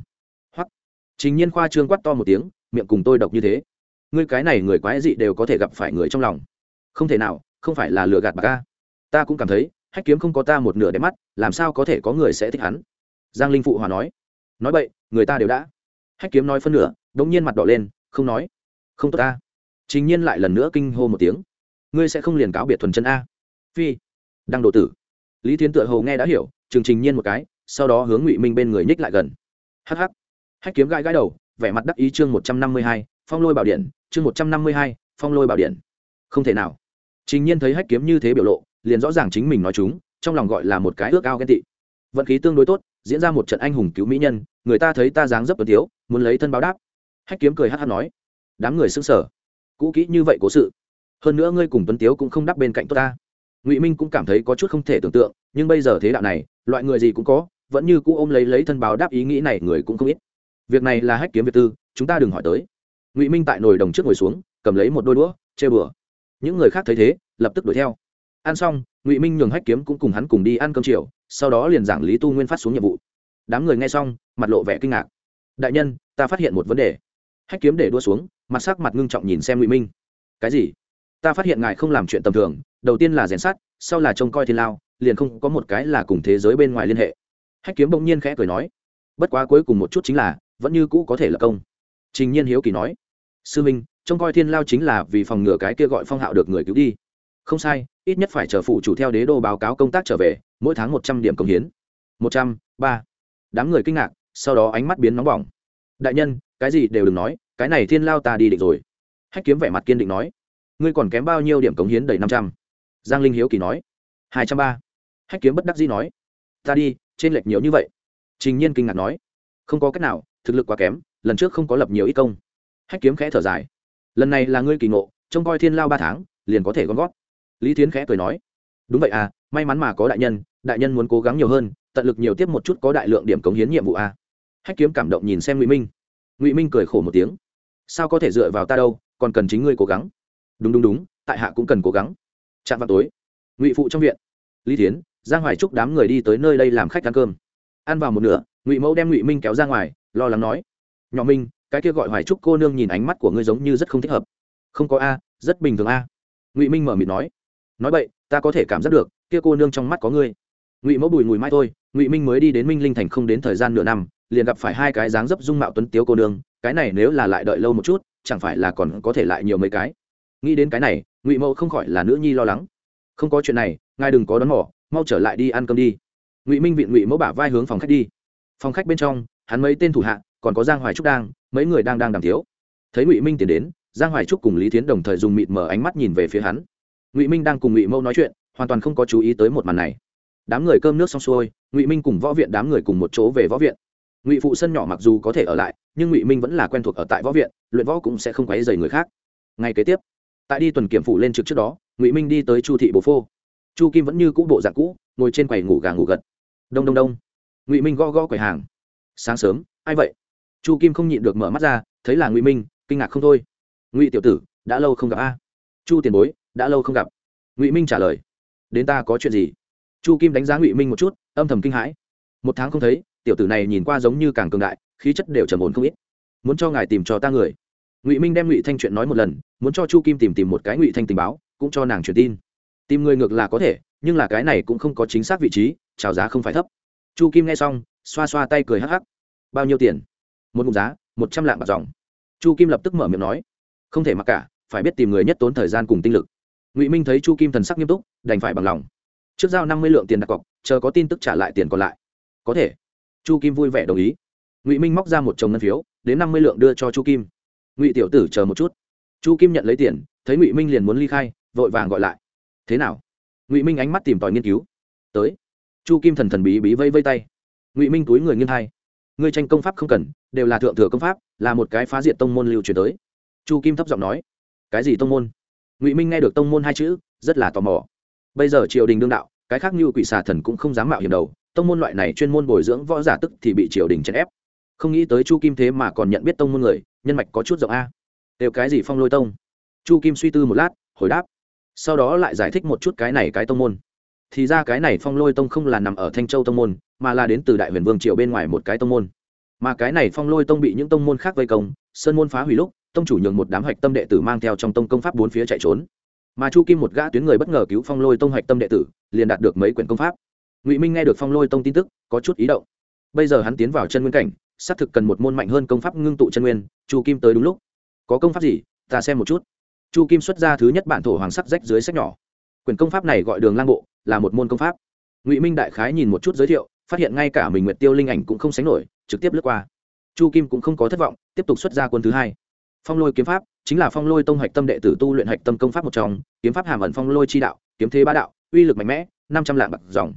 hoặc chính nhiên khoa trương quát to một tiếng miệng cùng tôi độc như thế ngươi cái này người quái dị đều có thể gặp phải người trong lòng không thể nào không phải là lừa gạt bà ca ta cũng cảm thấy hách kiếm không có ta một nửa đẹp mắt làm sao có thể có người sẽ thích hắn giang linh phụ hòa nói nói vậy người ta đều đã hách kiếm nói phân nửa đ ỗ n g nhiên mặt đỏ lên không nói không tốt ta chính nhiên lại lần nữa kinh hô một tiếng. Ngươi sẽ không liền cáo biệt thuần chân a. Phi. Đang độ tử. Lý tiến tựa hồ nghe đã hiểu trường trình nhiên một cái, sau đó hướng ngụy minh bên người nhích lại gần. Hắc hắc. Hách kiếm gãi gãi đầu, vẻ mặt đắc ý chương một trăm năm mươi hai, phong lôi bảo điện, chương một trăm năm mươi hai, phong lôi bảo điện. Không thể nào. Trình nhiên thấy hách kiếm như thế biểu lộ, liền rõ ràng chính mình nói chúng, trong lòng gọi là một cái ước ao ghen tị. Vận khí tương đối tốt, diễn ra một trận anh hùng cứu mỹ nhân, người ta thấy ta dáng dấp tuấn thiếu muốn lấy thân báo đáp. Hách kiếm cười hắc hắc nói, đám người sững sở cũ kỹ như vậy cố sự. Hơn nữa ngươi cùng tuấn tiếu cũng không đắp bên cạnh tốt ta. Ngụy minh cũng cảm thấy có chút không thể tưởng tượng, nhưng bây giờ thế đạo này, loại người gì cũng có, vẫn như cũ ôm lấy lấy thân báo đáp ý nghĩ này người cũng không ít. Việc này là hách kiếm việt tư, chúng ta đừng hỏi tới. Ngụy minh tại nồi đồng trước ngồi xuống, cầm lấy một đôi đũa, chê bừa. Những người khác thấy thế, lập tức đuổi theo. Ăn xong, ngụy minh nhường hách kiếm cũng cùng hắn cùng đi ăn cơm chiều, sau đó liền giảng lý tu nguyên phát xuống nhiệm vụ. Đám người nghe xong, mặt lộ vẻ kinh ngạc. Đại nhân, ta phát hiện một vấn đề hách kiếm để đua xuống, mặt sắc mặt ngưng trọng nhìn xem ngụy minh. Cái gì? Ta phát hiện ngài không làm chuyện tầm thường, đầu tiên là rèn sát sau là trông coi thiên lao, liền không có một cái là cùng thế giới bên ngoài liên hệ. Hách kiếm bỗng nhiên khẽ cười nói, bất quá cuối cùng một chút chính là, vẫn như cũ có thể là công. Trình nhiên hiếu kỳ nói, sư minh, trông coi thiên lao chính là vì phòng ngừa cái kia gọi phong hạo được người cứu đi. Không sai, ít nhất phải chờ phụ chủ theo đế đô báo cáo công tác trở về, mỗi tháng một trăm điểm công hiến. Một trăm, ba. Đám người kinh ngạc, sau đó ánh mắt biến nóng bỏng. Đại nhân cái gì đều đừng nói, cái này thiên lao ta đi định rồi. Hách kiếm vẻ mặt kiên định nói, ngươi còn kém bao nhiêu điểm cống hiến đầy năm trăm? Giang linh hiếu kỳ nói, hai trăm ba. Hách kiếm bất đắc dĩ nói, ta đi, trên lệch nhiều như vậy. Trình nhiên kinh ngạc nói, không có cách nào, thực lực quá kém, lần trước không có lập nhiều ít công. Hách kiếm khẽ thở dài, lần này là ngươi kỳ ngộ, trông coi thiên lao ba tháng, liền có thể gom gót lý tiến khẽ cười nói, đúng vậy à may mắn mà có đại nhân đại nhân muốn cố gắng nhiều hơn, tận lực nhiều tiếp một chút có đại lượng điểm cống hiến nhiệm vụ à. hách kiếm cảm động nhìn xem ngụy minh ngụy minh cười khổ một tiếng sao có thể dựa vào ta đâu còn cần chính ngươi cố gắng đúng đúng đúng tại hạ cũng cần cố gắng chạm vào tối ngụy phụ trong viện lý tiến giang hoài trúc đám người đi tới nơi đây làm khách ăn cơm ăn vào một nửa ngụy mẫu đem ngụy minh kéo ra ngoài lo lắng nói nhỏ minh cái kia gọi hoài trúc cô nương nhìn ánh mắt của ngươi giống như rất không thích hợp không có a rất bình thường a ngụy minh mở mịt nói nói vậy ta có thể cảm giác được kia cô nương trong mắt có ngươi ngụy mẫu bùi ngùi mai thôi ngụy minh mới đi đến minh linh thành không đến thời gian nửa năm liền gặp phải hai cái dáng dấp dung mạo tuấn tiếu cô nương, cái này nếu là lại đợi lâu một chút, chẳng phải là còn có thể lại nhiều mấy cái. Nghĩ đến cái này, ngụy mẫu không khỏi là nữ nhi lo lắng. Không có chuyện này, ngài đừng có đón mỏ mau trở lại đi ăn cơm đi. Ngụy minh viện ngụy mẫu bả vai hướng phòng khách đi. Phòng khách bên trong, hắn mấy tên thủ hạ, còn có giang hoài trúc đang, mấy người đang đang đàm thiếu thấy ngụy minh tiến đến, giang hoài trúc cùng lý tiến đồng thời dùng mịt mở ánh mắt nhìn về phía hắn. Ngụy minh đang cùng ngụy mẫu nói chuyện, hoàn toàn không có chú ý tới một màn này. Đám người cơm nước xong xuôi, ngụy minh cùng võ viện đám người cùng một chỗ về võ viện ngụy phụ sân nhỏ mặc dù có thể ở lại nhưng ngụy minh vẫn là quen thuộc ở tại võ viện luyện võ cũng sẽ không quấy dày người khác ngay kế tiếp tại đi tuần kiểm phụ lên trực trước đó ngụy minh đi tới chu thị bố phô chu kim vẫn như cũ bộ dạng cũ ngồi trên quầy ngủ gà ngủ gật đông đông đông ngụy minh go go quầy hàng sáng sớm ai vậy chu kim không nhịn được mở mắt ra thấy là ngụy minh kinh ngạc không thôi ngụy tiểu tử đã lâu không gặp a chu tiền bối đã lâu không gặp ngụy minh trả lời đến ta có chuyện gì chu kim đánh giá ngụy minh một chút âm thầm kinh hãi một tháng không thấy tiểu tử này nhìn qua giống như càng cường đại, khí chất đều trầm ổn không ít. Muốn cho ngài tìm cho ta người. Ngụy minh đem ngụy thanh chuyện nói một lần, muốn cho chu kim tìm tìm một cái ngụy thanh tình báo, cũng cho nàng truyền tin. Tìm người ngược là có thể, nhưng là cái này cũng không có chính xác vị trí trào giá không phải thấp. Chu kim nghe xong, xoa xoa tay cười hắc hắc. Bao nhiêu tiền? Một mục giá, một trăm lạng bạc dòng. Chu kim lập tức mở miệng nói. Không thể mặc cả, phải biết tìm người nhất tốn thời gian cùng tinh lực. Ngụy minh thấy chu kim thần sắc nghiêm túc, đành phải bằng lòng. Trước giao năm mươi lượng tiền đặt cọc, chờ có tin tức trả lại tiền còn lại. Có thể chu kim vui vẻ đồng ý. Ngụy minh móc ra một chồng ngân phiếu, đến năm mươi lượng đưa cho chu kim. Ngụy tiểu tử chờ một chút. Chu kim nhận lấy tiền, thấy ngụy minh liền muốn ly khai, vội vàng gọi lại. Thế nào? Ngụy minh ánh mắt tìm tòi nghiên cứu. Tới. Chu kim thần thần bí bí vây vây tay. Ngụy minh túi người nghiêng hai. Ngươi tranh công pháp không cần, đều là thượng thừa công pháp, là một cái phá diện tông môn lưu truyền tới. Chu kim thấp giọng nói. Cái gì tông môn? Ngụy minh nghe được tông môn hai chữ, rất là tò mò. Bây giờ triều đình đương đạo, cái khác như quỷ xà thần cũng không dám mạo hiểm đầu tông môn loại này chuyên môn bồi dưỡng võ giả tức thì bị triều đình chèn ép. Không nghĩ tới chu kim thế mà còn nhận biết tông môn người, nhân mạch có chút rộng a. Đều cái gì phong lôi tông? Chu kim suy tư một lát, hồi đáp. Sau đó lại giải thích một chút cái này cái tông môn. Thì ra cái này phong lôi tông không là nằm ở thanh châu tông môn, mà là đến từ đại huyền vương triều bên ngoài một cái tông môn. Mà cái này phong lôi tông bị những tông môn khác vây công, sơn môn phá hủy lúc, tông chủ nhường một đám hạch tâm đệ tử mang theo trong tông công pháp bốn phía chạy trốn. Mà chu kim một gã tuyến người bất ngờ cứu phong lôi tông hạch tâm đệ tử, liền đạt được mấy quyển công pháp ngụy minh nghe được phong lôi tông tin tức có chút ý động bây giờ hắn tiến vào chân nguyên cảnh xác thực cần một môn mạnh hơn công pháp ngưng tụ chân nguyên chu kim tới đúng lúc có công pháp gì ta xem một chút chu kim xuất ra thứ nhất bản thổ hoàng sắc rách dưới sách nhỏ quyển công pháp này gọi đường lang bộ là một môn công pháp ngụy minh đại khái nhìn một chút giới thiệu phát hiện ngay cả mình nguyệt tiêu linh ảnh cũng không sánh nổi trực tiếp lướt qua chu kim cũng không có thất vọng tiếp tục xuất ra quân thứ hai phong lôi kiếm pháp chính là phong lôi tông hạch tâm đệ tử tu luyện hạch tâm công pháp một trong kiếm pháp hàm ẩn phong lôi chi đạo kiếm thế ba đạo uy lực mạnh mẽ năm trăm lạng bạc dòng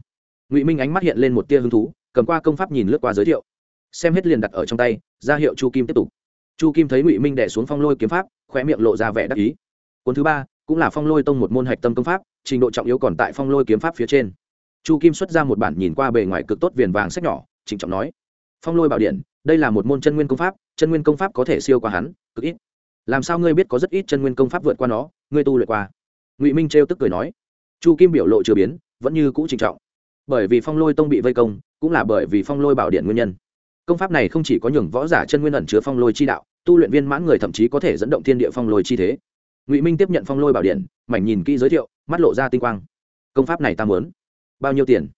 ngụy minh ánh mắt hiện lên một tia hứng thú cầm qua công pháp nhìn lướt qua giới thiệu xem hết liền đặt ở trong tay ra hiệu chu kim tiếp tục chu kim thấy ngụy minh đẻ xuống phong lôi kiếm pháp khoe miệng lộ ra vẻ đắc ý cuốn thứ ba cũng là phong lôi tông một môn hạch tâm công pháp trình độ trọng yếu còn tại phong lôi kiếm pháp phía trên chu kim xuất ra một bản nhìn qua bề ngoài cực tốt viền vàng sách nhỏ trịnh trọng nói phong lôi bảo điện đây là một môn chân nguyên công pháp chân nguyên công pháp có thể siêu qua hắn cực ít làm sao ngươi biết có rất ít chân nguyên công pháp vượt qua nó ngươi tu luyện qua ngụy minh trêu tức cười nói chu kim biểu lộ chưa biến vẫn như cũ trịnh trọng bởi vì phong lôi tông bị vây công, cũng là bởi vì phong lôi bảo điện nguyên nhân. Công pháp này không chỉ có nhường võ giả chân nguyên ẩn chứa phong lôi chi đạo, tu luyện viên mãn người thậm chí có thể dẫn động thiên địa phong lôi chi thế. Ngụy minh tiếp nhận phong lôi bảo điện, mảnh nhìn kỹ giới thiệu, mắt lộ ra tinh quang. Công pháp này ta muốn. Bao nhiêu tiền?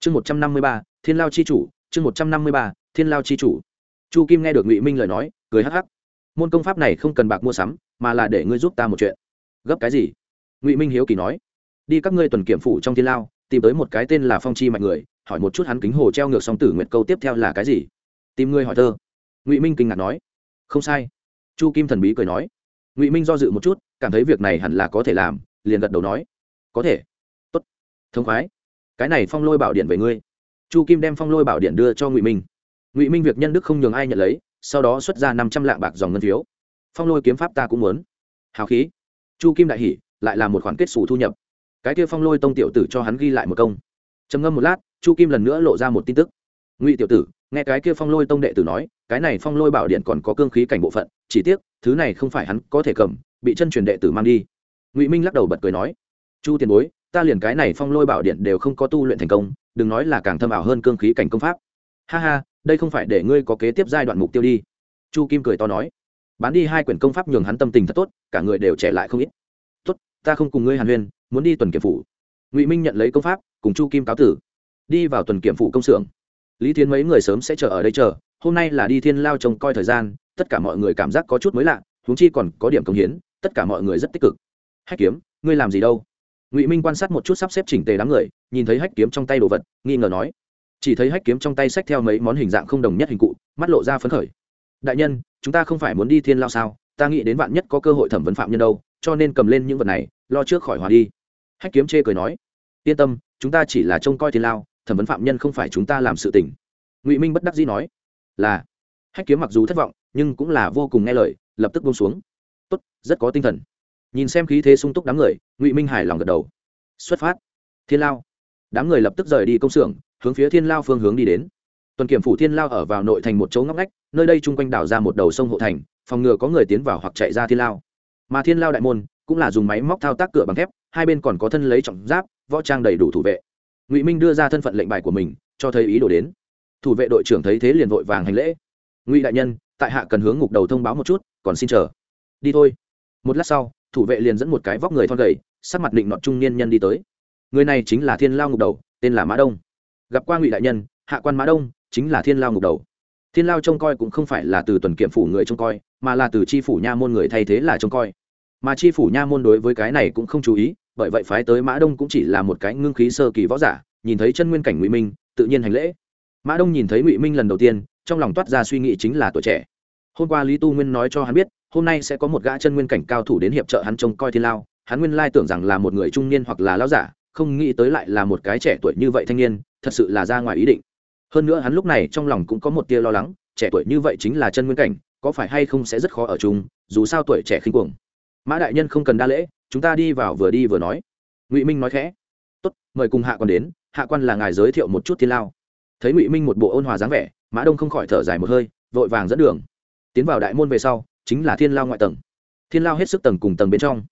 Chương một trăm năm mươi ba, thiên lao chi chủ, chương một trăm năm mươi ba, thiên lao chi chủ. Chu kim nghe được ngụy minh lời nói, cười hắc hắc. Môn công pháp này không cần bạc mua sắm, mà là để ngươi giúp ta một chuyện. Gấp cái gì? Ngụy minh hiếu kỳ nói. Đi các ngươi tuần kiểm phủ trong thiên lao tìm tới một cái tên là phong chi mạnh người, hỏi một chút hắn kính hồ treo ngược song tử nguyệt câu tiếp theo là cái gì? Tìm ngươi hỏi thơ. Ngụy minh kinh ngạc nói. Không sai. Chu kim thần bí cười nói. Ngụy minh do dự một chút, cảm thấy việc này hẳn là có thể làm, liền gật đầu nói. Có thể. Tốt. Thống khoái. Cái này phong lôi bảo điện về ngươi. Chu kim đem phong lôi bảo điện đưa cho ngụy minh. Ngụy minh việc nhân đức không nhường ai nhận lấy, sau đó xuất ra năm trăm lạng bạc dòng ngân phiếu. Phong lôi kiếm pháp ta cũng muốn. Hào khí. Chu kim đại hỷ lại là một khoản kết xù thu nhập cái kia phong lôi tông tiểu tử cho hắn ghi lại một công. Trầm ngâm một lát, chu kim lần nữa lộ ra một tin tức. Ngụy tiểu tử, nghe cái kia phong lôi tông đệ tử nói, cái này phong lôi bảo điện còn có cương khí cảnh bộ phận, chỉ tiếc, thứ này không phải hắn có thể cầm, bị chân truyền đệ tử mang đi. Ngụy minh lắc đầu bật cười nói, chu tiền bối, ta liền cái này phong lôi bảo điện đều không có tu luyện thành công, đừng nói là càng thâm ảo hơn cương khí cảnh công pháp. Ha ha, đây không phải để ngươi có kế tiếp giai đoạn mục tiêu đi. Chu kim cười to nói, bán đi hai quyển công pháp nhường hắn tâm tình thật tốt, cả người đều trẻ lại không ít. Tốt, ta không cùng ngươi hàn huyên muốn đi tuần kiểm phủ. Ngụy minh nhận lấy công pháp, cùng chu kim cáo tử. Đi vào tuần kiểm phủ công xưởng. Lý thiên mấy người sớm sẽ chờ ở đây chờ, hôm nay là đi thiên lao trông coi thời gian, tất cả mọi người cảm giác có chút mới lạ, huống chi còn có điểm công hiến, tất cả mọi người rất tích cực. Hách kiếm, ngươi làm gì đâu? Ngụy minh quan sát một chút sắp xếp chỉnh tề đám người, nhìn thấy hách kiếm trong tay đồ vật, nghi ngờ nói. Chỉ thấy hách kiếm trong tay xách theo mấy món hình dạng không đồng nhất hình cụ, mắt lộ ra phấn khởi. Đại nhân, chúng ta không phải muốn đi thiên lao sao? Ta nghĩ đến vạn nhất có cơ hội thẩm vấn phạm nhân đâu, cho nên cầm lên những vật này, lo trước khỏi hòa đi hách kiếm chê cười nói, yên tâm, chúng ta chỉ là trông coi thiên lao, thẩm vấn phạm nhân không phải chúng ta làm sự tình. Ngụy minh bất đắc dĩ nói, là. Hách kiếm mặc dù thất vọng, nhưng cũng là vô cùng nghe lời, lập tức bông xuống. Tốt, rất có tinh thần. Nhìn xem khí thế sung túc đám người, ngụy minh hài lòng gật đầu. Xuất phát. Thiên lao. Đám người lập tức rời đi công xưởng, hướng phía thiên lao phương hướng đi đến. Tuần kiểm phủ thiên lao ở vào nội thành một chỗ ngóc ngách, nơi đây chung quanh đảo ra một đầu sông hộ thành, phòng ngừa có người tiến vào hoặc chạy ra thiên lao. Mà thiên lao đại môn cũng là dùng máy móc thao tác cửa bằng thép hai bên còn có thân lấy trọng giáp, võ trang đầy đủ thủ vệ. Ngụy minh đưa ra thân phận lệnh bài của mình, cho thấy ý đồ đến. Thủ vệ đội trưởng thấy thế liền vội vàng hành lễ. Ngụy đại nhân, tại hạ cần hướng ngục đầu thông báo một chút, còn xin chờ. Đi thôi. Một lát sau, thủ vệ liền dẫn một cái vóc người thon gầy, sắc mặt định nọt trung niên nhân đi tới. Người này chính là thiên lao ngục đầu, tên là mã đông. Gặp qua ngụy đại nhân, hạ quan mã đông chính là thiên lao ngục đầu. Thiên lao trông coi cũng không phải là từ tuần kiểm phủ người trông coi, mà là từ tri phủ nha môn người thay thế là trông coi. Mà tri phủ nha môn đối với cái này cũng không chú ý bởi vậy phái tới mã đông cũng chỉ là một cái ngưng khí sơ kỳ võ giả, nhìn thấy chân nguyên cảnh ngụy minh, tự nhiên hành lễ. Mã đông nhìn thấy ngụy minh lần đầu tiên, trong lòng toát ra suy nghĩ chính là tuổi trẻ. Hôm qua lý tu nguyên nói cho hắn biết, hôm nay sẽ có một gã chân nguyên cảnh cao thủ đến hiệp trợ hắn trông coi thiên lao. Hắn nguyên lai tưởng rằng là một người trung niên hoặc là lão giả, không nghĩ tới lại là một cái trẻ tuổi như vậy thanh niên, thật sự là ra ngoài ý định. Hơn nữa hắn lúc này trong lòng cũng có một tia lo lắng, trẻ tuổi như vậy chính là chân nguyên cảnh, có phải hay không sẽ rất khó ở chung, dù sao tuổi trẻ khinh cuồng. Mã đại nhân không cần đa lễ chúng ta đi vào vừa đi vừa nói. Ngụy minh nói khẽ. Tốt, mời cùng hạ quan đến, hạ quan là ngài giới thiệu một chút thiên lao. Thấy ngụy minh một bộ ôn hòa dáng vẻ, mã đông không khỏi thở dài một hơi, vội vàng dẫn đường. Tiến vào đại môn về sau, chính là thiên lao ngoại tầng. Thiên lao hết sức tầng cùng tầng bên trong.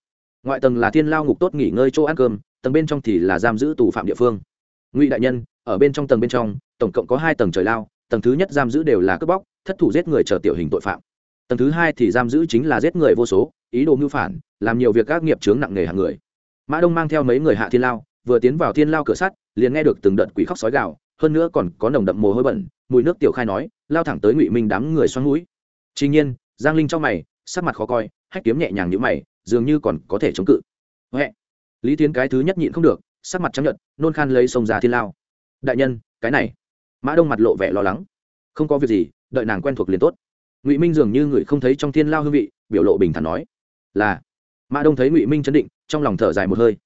Ngoại tầng là thiên lao ngục tốt nghỉ ngơi chỗ ăn cơm, tầng bên trong thì là giam giữ tù phạm địa phương. Ngụy đại nhân, ở bên trong tầng bên trong, tổng cộng có hai tầng trời lao, tầng thứ nhất giam giữ đều là cướp bóc, thất thủ giết người chờ tiểu hình tội phạm. Tầng thứ hai thì giam giữ chính là giết người vô số, ý đồ mưu phản làm nhiều việc các nghiệp chướng nặng nề hàng người. Mã đông mang theo mấy người hạ thiên lao, vừa tiến vào thiên lao cửa sắt, liền nghe được từng đợt quỷ khóc sói gào, hơn nữa còn có nồng đậm mồ hôi bẩn, mùi nước tiểu khai nói, lao thẳng tới ngụy minh đám người xoắn mũi. Tuy nhiên, giang linh trong mày, sắc mặt khó coi, hách kiếm nhẹ nhàng như mày, dường như còn có thể chống cự. Huệ. Lý tiến cái thứ nhất nhịn không được, sắc mặt chấp nhận nôn khan lấy sông ra thiên lao. Đại nhân, cái này. Mã đông mặt lộ vẻ lo lắng. Không có việc gì, đợi nàng quen thuộc liền tốt. Ngụy minh dường như người không thấy trong thiên lao hương vị, biểu lộ bình thản nói, là mã đông thấy ngụy minh chấn định, trong lòng thở dài một hơi.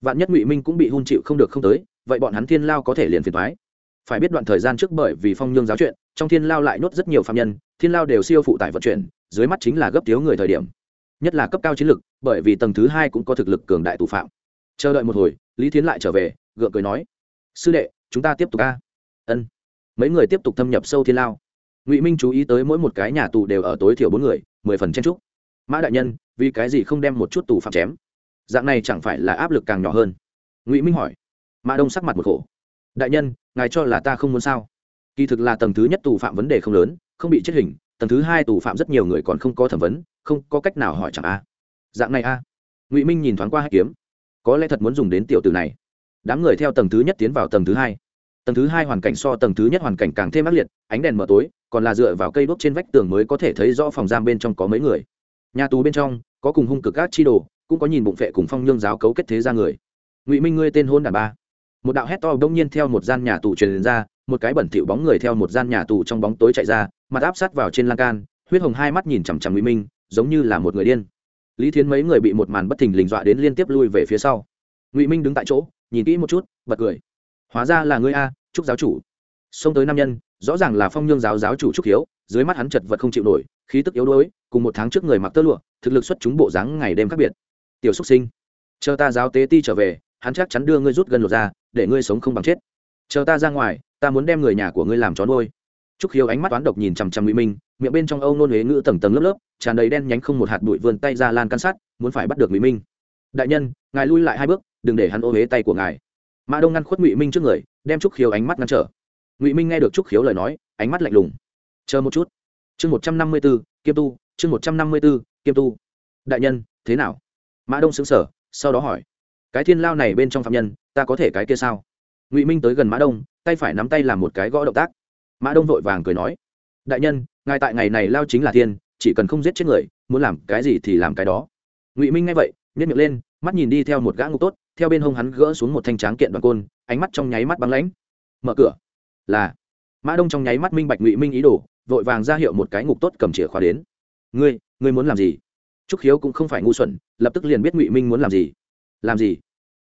Vạn nhất ngụy minh cũng bị hôn chịu không được không tới, vậy bọn hắn thiên lao có thể liền phiền thoái phải biết đoạn thời gian trước bởi vì phong nhương giáo chuyện, trong thiên lao lại nhốt rất nhiều phạm nhân, thiên lao đều siêu phụ tải vận chuyển, dưới mắt chính là gấp thiếu người thời điểm. Nhất là cấp cao chiến lực, bởi vì tầng thứ hai cũng có thực lực cường đại tù phạm. Chờ đợi một hồi, lý thiến lại trở về, gượng cười nói, sư đệ, chúng ta tiếp tục ca ân. Mấy người tiếp tục thâm nhập sâu thiên lao. Ngụy minh chú ý tới mỗi một cái nhà tù đều ở tối thiểu bốn người, mười phần chen trúc mã đại nhân vì cái gì không đem một chút tù phạm chém? Dạng này chẳng phải là áp lực càng nhỏ hơn? Ngụy minh hỏi. Mã đông sắc mặt một khổ. Đại nhân, ngài cho là ta không muốn sao? Kỳ thực là tầng thứ nhất tù phạm vấn đề không lớn, không bị chết hình, tầng thứ hai tù phạm rất nhiều người còn không có thẩm vấn, không có cách nào hỏi chẳng a. Dạng này a. Ngụy minh nhìn thoáng qua hai kiếm. Có lẽ thật muốn dùng đến tiểu từ này. Đám người theo tầng thứ nhất tiến vào tầng thứ hai. Tầng thứ hai hoàn cảnh so tầng thứ nhất hoàn cảnh càng thêm ác liệt, ánh đèn mở tối, còn là dựa vào cây đốt trên vách tường mới có thể thấy rõ phòng giam bên trong có mấy người nhà tù bên trong, có cùng hung cực các chi đồ, cũng có nhìn bụng phệ cùng phong nhương giáo cấu kết thế ra người. Ngụy minh ngươi tên hôn đàn ba. Một đạo hét to đông nhiên theo một gian nhà tù truyền ra, một cái bẩn thỉu bóng người theo một gian nhà tù trong bóng tối chạy ra, mặt áp sát vào trên lan can, huyết hồng hai mắt nhìn chằm chằm ngụy minh, giống như là một người điên. Lý thiến mấy người bị một màn bất thình lình dọa đến liên tiếp lui về phía sau. Ngụy minh đứng tại chỗ, nhìn kỹ một chút, bật cười. Hóa ra là ngươi a, trúc giáo chủ. Xông tới nam nhân, rõ ràng là phong nhương giáo giáo chủ trúc hiếu dưới mắt hắn chật vật không chịu nổi, khí tức yếu đuối, cùng một tháng trước người mặc tơ lụa, thực lực xuất chúng bộ dáng ngày đêm khác biệt. Tiểu xúc sinh, chờ ta giáo tế ti trở về, hắn chắc chắn đưa ngươi rút gần lột ra để ngươi sống không bằng chết. Chờ ta ra ngoài, ta muốn đem người nhà của ngươi làm chó nuôi. Trúc hiếu ánh mắt toán độc nhìn chằm chằm ngụy minh, miệng bên trong âu nôn huế ngữ tầng tầng lớp lớp, tràn đầy đen nhánh không một hạt bụi vươn tay ra lan can sát muốn phải bắt được ngụy minh. Đại nhân, ngài lui lại hai bước, đừng để hắn ô huế tay của ngài. Mã đông ngăn khuất ngụy minh trước người, đem trúc khiếu ánh mắt ngăn trở. Ngụy minh nghe được trúc khiếu lời nói, ánh mắt lạnh lùng chờ một chút. Chương một trăm năm mươi b ố kiêm tu, chương một trăm năm mươi b ố kiêm tu. Đại nhân, thế nào? Mã đông xứng sở sau đó hỏi. Cái thiên lao này bên trong phạm nhân, ta có thể cái kia sao? Ngụy minh tới gần mã đông, tay phải nắm tay làm một cái gõ động tác. Mã đông vội vàng cười nói. Đại nhân, ngài tại ngày này lao chính là thiên, chỉ cần không giết chết người, muốn làm cái gì thì làm cái đó. Ngụy minh nghe vậy nhét miệng lên, mắt nhìn đi theo một gã ngục tốt, theo bên hông hắn gỡ xuống một thanh tráng kiện đoàn côn, ánh mắt trong nháy mắt băng lãnh. Mở cửa. Là. Mã đông trong nháy mắt minh bạch ngụy minh ý đồ vội vàng ra hiệu một cái ngục tốt cầm chìa khóa đến. Ngươi ngươi muốn làm gì? Trúc khiếu cũng không phải ngu xuẩn, lập tức liền biết ngụy minh muốn làm gì. Làm gì?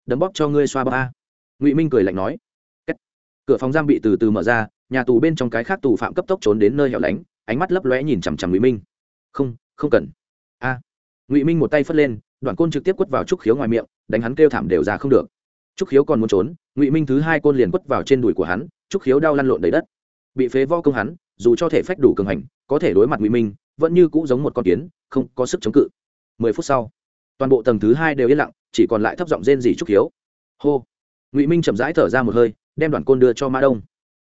Đấm bóp cho ngươi xoa ba ngụy minh cười lạnh nói. Kết. cửa phòng giam bị từ từ mở ra, nhà tù bên trong cái khác tù phạm cấp tốc trốn đến nơi hẻo lánh, ánh mắt lấp lóe nhìn chằm chằm ngụy minh. Không không cần. A. Ngụy minh một tay phất lên, đoạn côn trực tiếp quất vào trúc khiếu ngoài miệng, đánh hắn kêu thảm đều ra không được. Trúc khiếu còn muốn trốn, ngụy minh thứ hai côn liền quất vào trên đùi của hắn, trúc khiếu đau lăn lộn đầy đất. Bị phế vo công hắn dù cho thể phách đủ cường hành, có thể đối mặt ngụy minh, vẫn như cũ giống một con kiến, không có sức chống cự. Mười phút sau, toàn bộ tầng thứ hai đều yên lặng, chỉ còn lại thấp giọng rên dỉ trúc hiếu. Hô! Ngụy minh chậm rãi thở ra một hơi, đem đoàn côn đưa cho mã đông.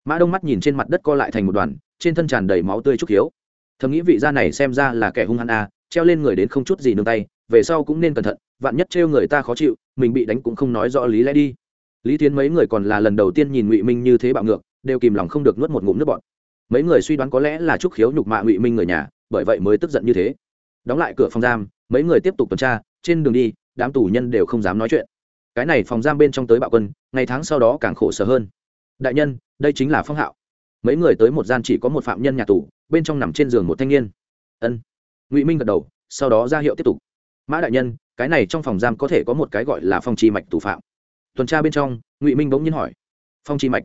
Mã đông mắt nhìn trên mặt đất co lại thành một đoàn, trên thân tràn đầy máu tươi trúc hiếu. Thầm nghĩ vị gia này xem ra là kẻ hung hăng a, treo lên người đến không chút gì nương tay, về sau cũng nên cẩn thận, vạn nhất trêu người ta khó chịu, mình bị đánh cũng không nói rõ lý lẽ đi. Lý tiến mấy người còn là lần đầu tiên nhìn ngụy minh như thế bạo ngược, đều kìm lòng không được nuốt một ngụm nước bọt mấy người suy đoán có lẽ là trúc khiếu nhục mạ ngụy minh người nhà, bởi vậy mới tức giận như thế. Đóng lại cửa phòng giam, mấy người tiếp tục tuần tra, trên đường đi, đám tù nhân đều không dám nói chuyện. Cái này phòng giam bên trong tới bạo quân, ngày tháng sau đó càng khổ sở hơn. Đại nhân, đây chính là phong hạo. Mấy người tới một gian chỉ có một phạm nhân nhà tù, bên trong nằm trên giường một thanh niên. Ân. Ngụy minh gật đầu, sau đó ra hiệu tiếp tục. Mã đại nhân, cái này trong phòng giam có thể có một cái gọi là phong chi mạch tù phạm. Tuần tra bên trong, ngụy minh bỗng nhiên hỏi. Phong chi mạch?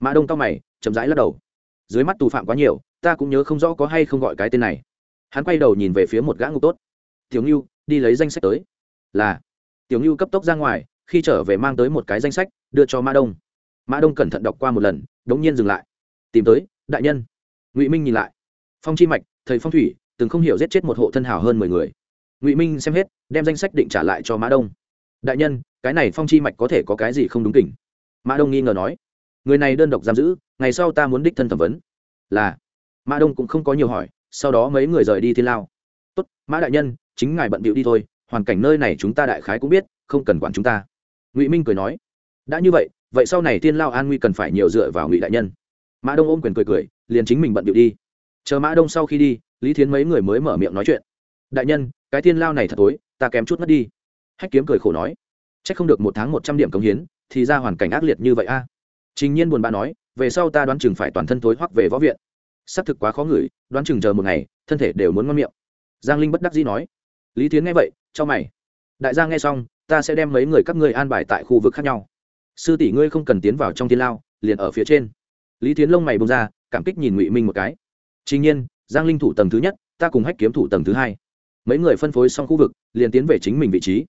Mã đông cao mày, chậm rãi lắc đầu dưới mắt tù phạm quá nhiều, ta cũng nhớ không rõ có hay không gọi cái tên này. Hắn quay đầu nhìn về phía một gã ngục tốt. Tiểu ngưu, đi lấy danh sách tới. Là. Tiểu ngưu cấp tốc ra ngoài, khi trở về mang tới một cái danh sách, đưa cho mã đông. Mã đông cẩn thận đọc qua một lần đ ố n g nhiên dừng lại. Tìm tới, đại nhân. Ngụy minh nhìn lại. Phong chi mạch, thầy phong thủy, từng không hiểu giết chết một hộ thân hào hơn mười người. Ngụy minh xem hết, đem danh sách định trả lại cho mã đông. Đại nhân, cái này phong chi mạch có thể có cái gì không đúng kỉnh? Mã đông nghi ngờ nói. Người này đơn độc giam giữ ngày sau ta muốn đích thân thẩm vấn. Là. Mã đông cũng không có nhiều hỏi, sau đó mấy người rời đi thiên lao. Tốt, mã đại nhân, chính ngài bận bịu đi thôi, hoàn cảnh nơi này chúng ta đại khái cũng biết, không cần quản chúng ta. Ngụy minh cười nói. Đã như vậy vậy sau này thiên lao an nguy cần phải nhiều dựa vào ngụy đại nhân. Mã đông ôm quyền cười cười, liền chính mình bận điệu đi. Chờ mã đông sau khi đi, lý thiến mấy người mới mở miệng nói chuyện. Đại nhân, cái thiên lao này thật tối ta kém chút mất đi. Hách kiếm cười khổ nói. C h ắ c không được một tháng một trăm điểm cống hiến, thì ra hoàn cảnh ác liệt như vậy a. Trình nhiên buồn bã nói về sau ta đoán chừng phải toàn thân tối hoắc về võ viện. Xác thực quá khó ngửi, đoán chừng chờ một ngày, thân thể đều muốn ngon miệng. Giang linh bất đắc dĩ nói. Lý thiến nghe vậy, cho mày. Đại gia nghe xong, ta sẽ đem mấy người các ngươi an bài tại khu vực khác nhau. Sư tỷ ngươi không cần tiến vào trong thiên lao, liền ở phía trên. Lý tiến lông mày bông ra, cảm kích nhìn ngụy minh một cái. Chính nhiên, giang linh thủ tầng thứ nhất, ta cùng hách kiếm thủ tầng thứ hai. Mấy người phân phối xong khu vực, liền tiến về chính mình vị trí.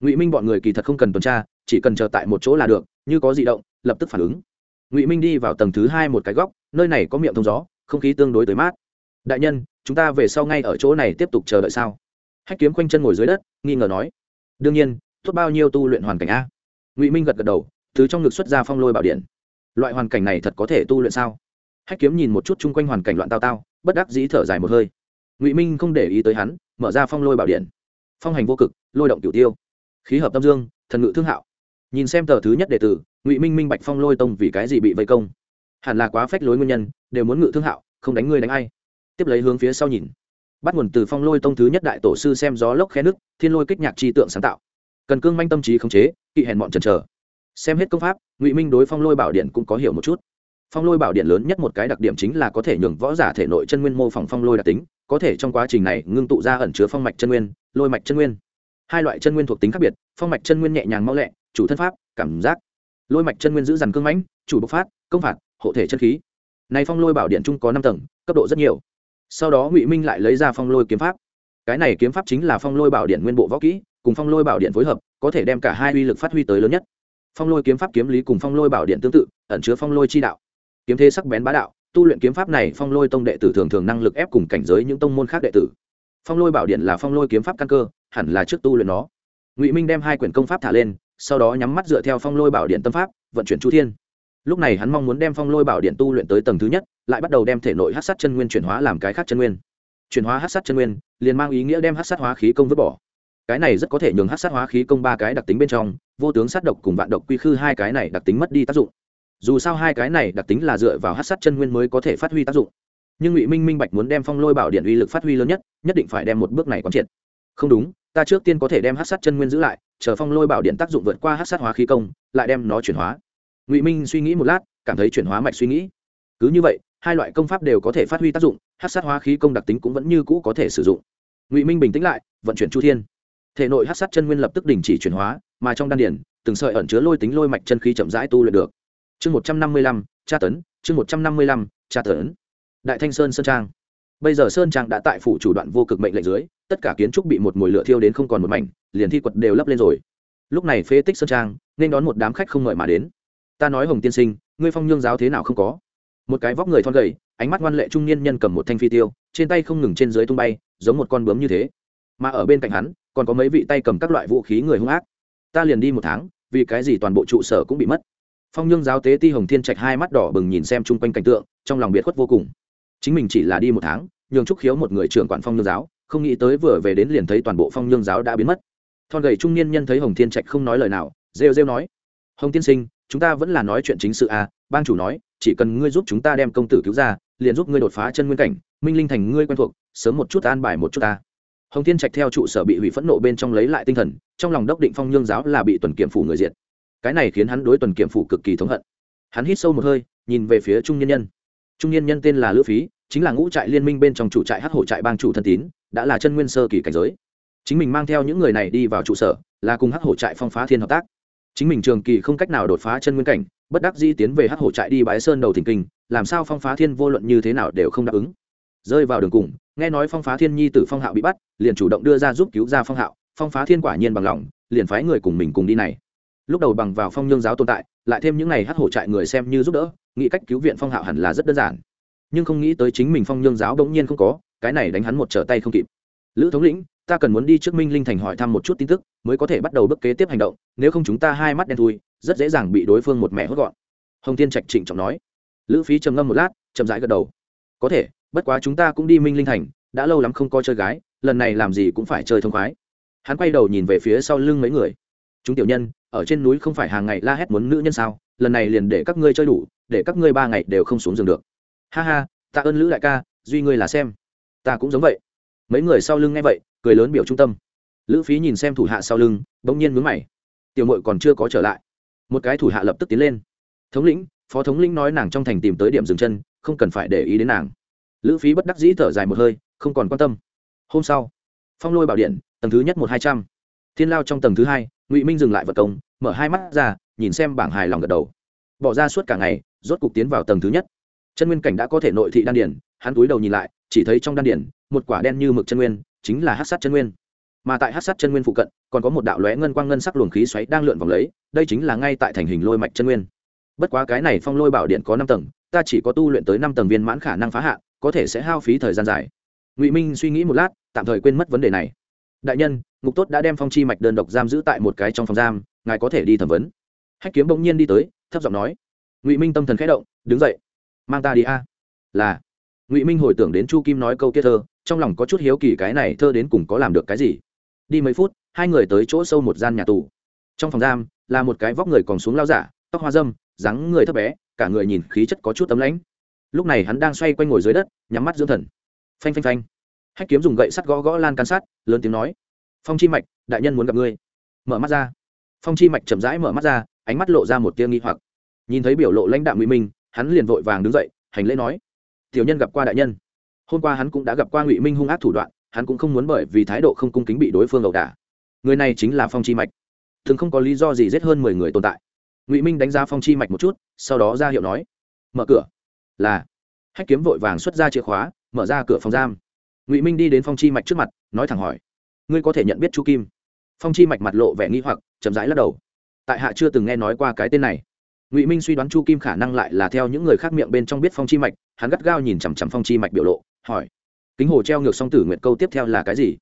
Ngụy minh bọn người kỳ thật không cần tuần tra, chỉ cần chờ tại một chỗ là được, như có di động, lập tức phản ứng ngụy minh đi vào tầng thứ hai một cái góc nơi này có miệng thông gió không khí tương đối tới mát đại nhân chúng ta về sau ngay ở chỗ này tiếp tục chờ đợi sao hách kiếm khoanh chân ngồi dưới đất nghi ngờ nói đương nhiên tốt bao nhiêu tu luyện hoàn cảnh a ngụy minh gật gật đầu thứ trong ngực xuất ra phong lôi bảo điện loại hoàn cảnh này thật có thể tu luyện sao hách kiếm nhìn một chút chung quanh hoàn cảnh loạn tao tao bất đắc dĩ thở dài một hơi ngụy minh không để ý tới hắn mở ra phong lôi bảo điện phong hành vô cực lôi động cửu tiêu khí hợp tâm dương thần ngự thương hạo nhìn xem tờ thứ nhất đệ tử, ngụy minh minh bạch phong lôi tông vì cái gì bị vây công? Hẳn là quá phách lối nguyên nhân, đều muốn ngự thương hạo, không đánh ngươi đánh ai. Tiếp lấy hướng phía sau nhìn. Bắt nguồn từ phong lôi tông thứ nhất đại tổ sư xem gió lốc khe nước thiên lôi kích nhạc tri tượng sáng tạo. Cần cương manh tâm trí khống chế, kỵ hèn bọn trần trở xem hết công pháp, ngụy minh đối phong lôi bảo điện cũng có hiểu một chút. Phong lôi bảo điện lớn nhất một cái đặc điểm chính là có thể nhường võ giả thể nội chân nguyên mô phỏng phong lôi đặc tính, có thể trong quá trình này ngưng tụ ra ẩn chứa phong mạch chân nguyên, lôi mạch chân nguyên. Hai loại chân nguyên thuộc tính khác biệt, phong mạch chân nguyên nhẹ nhàng mau lẹ chủ thân pháp, cảm giác. Lôi mạch chân nguyên giữ dằn cương mãnh, chủ bộc phát, công phạt, hộ thể chân khí. Này phong lôi bảo điện trung có năm tầng, cấp độ rất nhiều. Sau đó ngụy minh lại lấy ra phong lôi kiếm pháp. Cái này kiếm pháp chính là phong lôi bảo điện nguyên bộ võ kỹ, cùng phong lôi bảo điện phối hợp, có thể đem cả hai uy lực phát huy tới lớn nhất. Phong lôi kiếm pháp kiếm lý cùng phong lôi bảo điện tương tự, ẩn chứa phong lôi chi đạo. Kiếm thế sắc bén bá đạo, tu luyện kiếm pháp này phong lôi tông đệ tử thường thường năng lực ép cùng cảnh giới những tông môn khác đệ tử. Phong lôi bảo điện là phong lôi kiếm pháp căn cơ, hẳn là trước tu luyện nó. Ngụy minh đem hai quyển công pháp thả lên sau đó nhắm mắt dựa theo phong lôi bảo điện tâm pháp, vận chuyển chu thiên. Lúc này hắn mong muốn đem phong lôi bảo điện tu luyện tới tầng thứ nhất, lại bắt đầu đem thể nội hát sát chân nguyên chuyển hóa làm cái khác chân nguyên. Chuyển hóa hát sát chân nguyên, liền mang ý nghĩa đem hát sát hóa khí công vứt bỏ. Cái này rất có thể nhường hát sát hóa khí công ba cái đặc tính bên trong, vô tướng sát độc cùng vạn độc quy khư hai cái này đặc tính mất đi tác dụng. Dù sao hai cái này đặc tính là dựa vào hát sát chân nguyên mới có thể phát huy tác dụng. Nhưng ngụy minh minh bạch muốn đem phong lôi bảo điện uy lực phát huy lớn nhất nhất định phải đem một bước này quán triệt. Không đúng, ta trước tiên có thể đem hát sát chân nguyên giữ lại chờ phong lôi bảo điện tác dụng vượt qua hát sát hóa khí công, lại đem nó chuyển hóa. Ngụy minh suy nghĩ một lát, cảm thấy chuyển hóa mạch suy nghĩ. Cứ như vậy, hai loại công pháp đều có thể phát huy tác dụng, hát sát hóa khí công đặc tính cũng vẫn như cũ có thể sử dụng. Ngụy minh bình tĩnh lại, vận chuyển chu thiên. Thể nội hát sát chân nguyên lập tức đình chỉ chuyển hóa, mà trong đan điển từng sợi ẩn chứa lôi tính lôi mạch chân khí chậm rãi tu luyện được. Chương một trăm năm mươi lăm, tra tấn, chương một trăm năm mươi lăm, tra tấn. Đại thanh sơn sơn trang. Bây giờ sơn trang đã tại phủ chủ đoạn vô cực mệnh lệnh dưới tất cả kiến trúc bị một mồi lửa thiêu đến không còn một mảnh, liền thi quật đều lấp lên rồi. Lúc này phế tích sơn trang, nên đón một đám khách không ngợi mà đến. Ta nói hồng tiên sinh, ngươi phong nhương giáo thế nào không có? Một cái vóc người thon gầy, ánh mắt ngoan lệ trung niên nhân cầm một thanh phi tiêu, trên tay không ngừng trên dưới tung bay, giống một con bướm như thế. Mà ở bên cạnh hắn, còn có mấy vị tay cầm các loại vũ khí người hung ác. Ta liền đi một tháng, vì cái gì toàn bộ trụ sở cũng bị mất. Phong nhương giáo tế ti hồng thiên trạch hai mắt đỏ bừng nhìn xem chung quanh cảnh tượng, trong lòng biệt khuất vô cùng. Chính mình chỉ là đi một tháng, nhường trúc khiếu một người trưởng quản phong nhương giáo không nghĩ tới vừa về đến liền thấy toàn bộ phong nhương giáo đã biến mất. Thon gầy trung niên nhân thấy hồng thiên trạch không nói lời nào, rêu rêu nói, hồng tiên sinh, chúng ta vẫn là nói chuyện chính sự à bang chủ nói, chỉ cần ngươi giúp chúng ta đem công tử cứu ra, liền giúp ngươi đột phá chân nguyên cảnh, minh linh thành ngươi quen thuộc, sớm một chút an bài một chút ta. Hồng thiên trạch theo trụ sở bị hủy phẫn nộ bên trong lấy lại tinh thần, trong lòng đốc định phong nhương giáo là bị tuần kiểm phủ người diệt. Cái này khiến hắn đối tuần kiểm phủ cực kỳ thống hận. Hắn hít sâu một hơi, nhìn về phía trung nhân nhân. Trung nhân nhân tên là lữ phí, chính là ngũ trại liên minh bên trong chủ trại hát hổ trại bang chủ thân tín đã là chân nguyên sơ kỳ cảnh giới. Chính mình mang theo những người này đi vào trụ sở, là cùng hắc hổ trại phong phá thiên hợp tác. Chính mình trường kỳ không cách nào đột phá chân nguyên cảnh, bất đắc dĩ tiến về hắc hổ trại đi bái sơn đầu thỉnh kinh, làm sao phong phá thiên vô luận như thế nào đều không đáp ứng. Rơi vào đường cùng, nghe nói phong phá thiên nhi tử phong hạo bị bắt, liền chủ động đưa ra giúp cứu ra phong hạo, phong phá thiên quả nhiên bằng lòng, liền phái người cùng mình cùng đi này. Lúc đầu bằng vào phong nhương giáo tồn tại, lại thêm những này Hắc hổ trại người xem như giúp đỡ, nghĩ cách cứu viện phong hạo hẳn là rất đơn giản nhưng không nghĩ tới chính mình phong nhương giáo bỗng nhiên không có, cái này đánh hắn một trở tay không kịp. Lữ thống lĩnh, ta cần muốn đi trước minh linh thành hỏi thăm một chút tin tức, mới có thể bắt đầu bước kế tiếp hành động, nếu không chúng ta hai mắt đen thui, rất dễ dàng bị đối phương một mẹ hốt gọn. Hồng tiên trạch trịnh trọng nói. Lữ phí trầm ngâm một lát, chậm rãi gật đầu. Có thể, bất quá chúng ta cũng đi minh linh thành, đã lâu lắm không coi chơi gái, lần này làm gì cũng phải chơi thông khoái. Hắn quay đầu nhìn về phía sau lưng mấy người. Chúng tiểu nhân, ở trên núi không phải hàng ngày la hét muốn nữ nhân sao, lần này liền để các ngươi chơi đủ, để các ngươi ba ngày đều không xuống giường được ha ha tạ ơn lữ đại ca, duy ngươi là xem. Ta cũng giống vậy. Mấy người sau lưng nghe vậy, cười lớn biểu trung tâm. Lữ phí nhìn xem thủ hạ sau lưng, bỗng nhiên mướn mày. Tiểu mội còn chưa có trở lại. Một cái thủ hạ lập tức tiến lên. Thống lĩnh, phó thống lĩnh nói nàng trong thành tìm tới điểm dừng chân, không cần phải để ý đến nàng. Lữ phí bất đắc dĩ thở dài một hơi, không còn quan tâm. Hôm sau, phong lôi bảo điện, tầng thứ nhất một hai trăm. Thiên lao trong tầng thứ hai, ngụy minh dừng lại vật công, mở hai mắt ra, nhìn xem bảng hài lòng gật đầu. Bỏ ra suốt cả ngày, rốt cục tiến vào tầng thứ nhất chân nguyên cảnh đã có thể nội thị đan điển hắn túi đầu nhìn lại, chỉ thấy trong đan điển một quả đen như mực chân nguyên, chính là hát sát chân nguyên. Mà tại hát sát chân nguyên phụ cận, còn có một đạo lóe ngân quang ngân sắc luồng khí xoáy đang lượn vòng lấy, đây chính là ngay tại thành hình lôi mạch chân nguyên. Bất quá cái này phong lôi bảo điện có năm tầng, ta chỉ có tu luyện tới năm tầng viên mãn khả năng phá hạ có thể sẽ hao phí thời gian dài. Ngụy minh suy nghĩ một lát, tạm thời quên mất vấn đề này. Đại nhân, ngục tốt đã đem phong chi mạch đơn độc giam giữ tại một cái trong phòng giam, ngài có thể đi thẩm vấn. Hách kiếm bỗng nhiên đi tới, thấp giọng nói. Ngụy minh tâm thần khẽ động, đứng dậy mang ta đi a. Là. Ngụy minh hồi tưởng đến chu kim nói câu kia thơ, trong lòng có chút hiếu kỳ cái này thơ đến cùng có làm được cái gì. Đi mấy phút, hai người tới chỗ sâu một gian nhà tù. Trong phòng giam, là một cái vóc người còn xuống lao giả, tóc hoa dâm, dáng người thấp bé, cả người nhìn khí chất có chút tấm lãnh. Lúc này hắn đang xoay quanh ngồi dưới đất, nhắm mắt dưỡng thần. Phanh phanh phanh. Hách kiếm dùng gậy sắt gõ gõ lan can sát lớn tiếng nói. Phong chi mạch, đại nhân muốn gặp ngươi. Mở mắt ra. Phong chi mạch chậm rãi mở mắt ra, ánh mắt lộ ra một tia nghi hoặc. Nhìn thấy biểu lộ lãnh đạo ngụy minh hắn liền vội vàng đứng dậy, hành lễ nói, tiểu nhân gặp qua đại nhân. Hôm qua hắn cũng đã gặp qua ngụy minh hung ác thủ đoạn, hắn cũng không muốn bởi vì thái độ không cung kính bị đối phương ẩu đả. Người này chính là phong chi mạch. Thường không có lý do gì giết hơn mười người tồn tại. Ngụy minh đánh giá phong chi mạch một chút, sau đó ra hiệu nói, mở cửa. Là, hách kiếm vội vàng xuất ra chìa khóa, mở ra cửa phòng giam. Ngụy minh đi đến phong chi mạch trước mặt, nói thẳng hỏi, ngươi có thể nhận biết chu kim? Phong chi mạch mặt lộ vẻ nghi hoặc, chậm rãi lắc đầu. Tại hạ chưa từng nghe nói qua cái tên này ngụy minh suy đoán chu kim khả năng lại là theo những người khác miệng bên trong biết phong chi mạch hắn gắt gao nhìn chằm chằm phong chi mạch biểu lộ hỏi kính hồ treo ngược song tử nguyệt câu tiếp theo là cái gì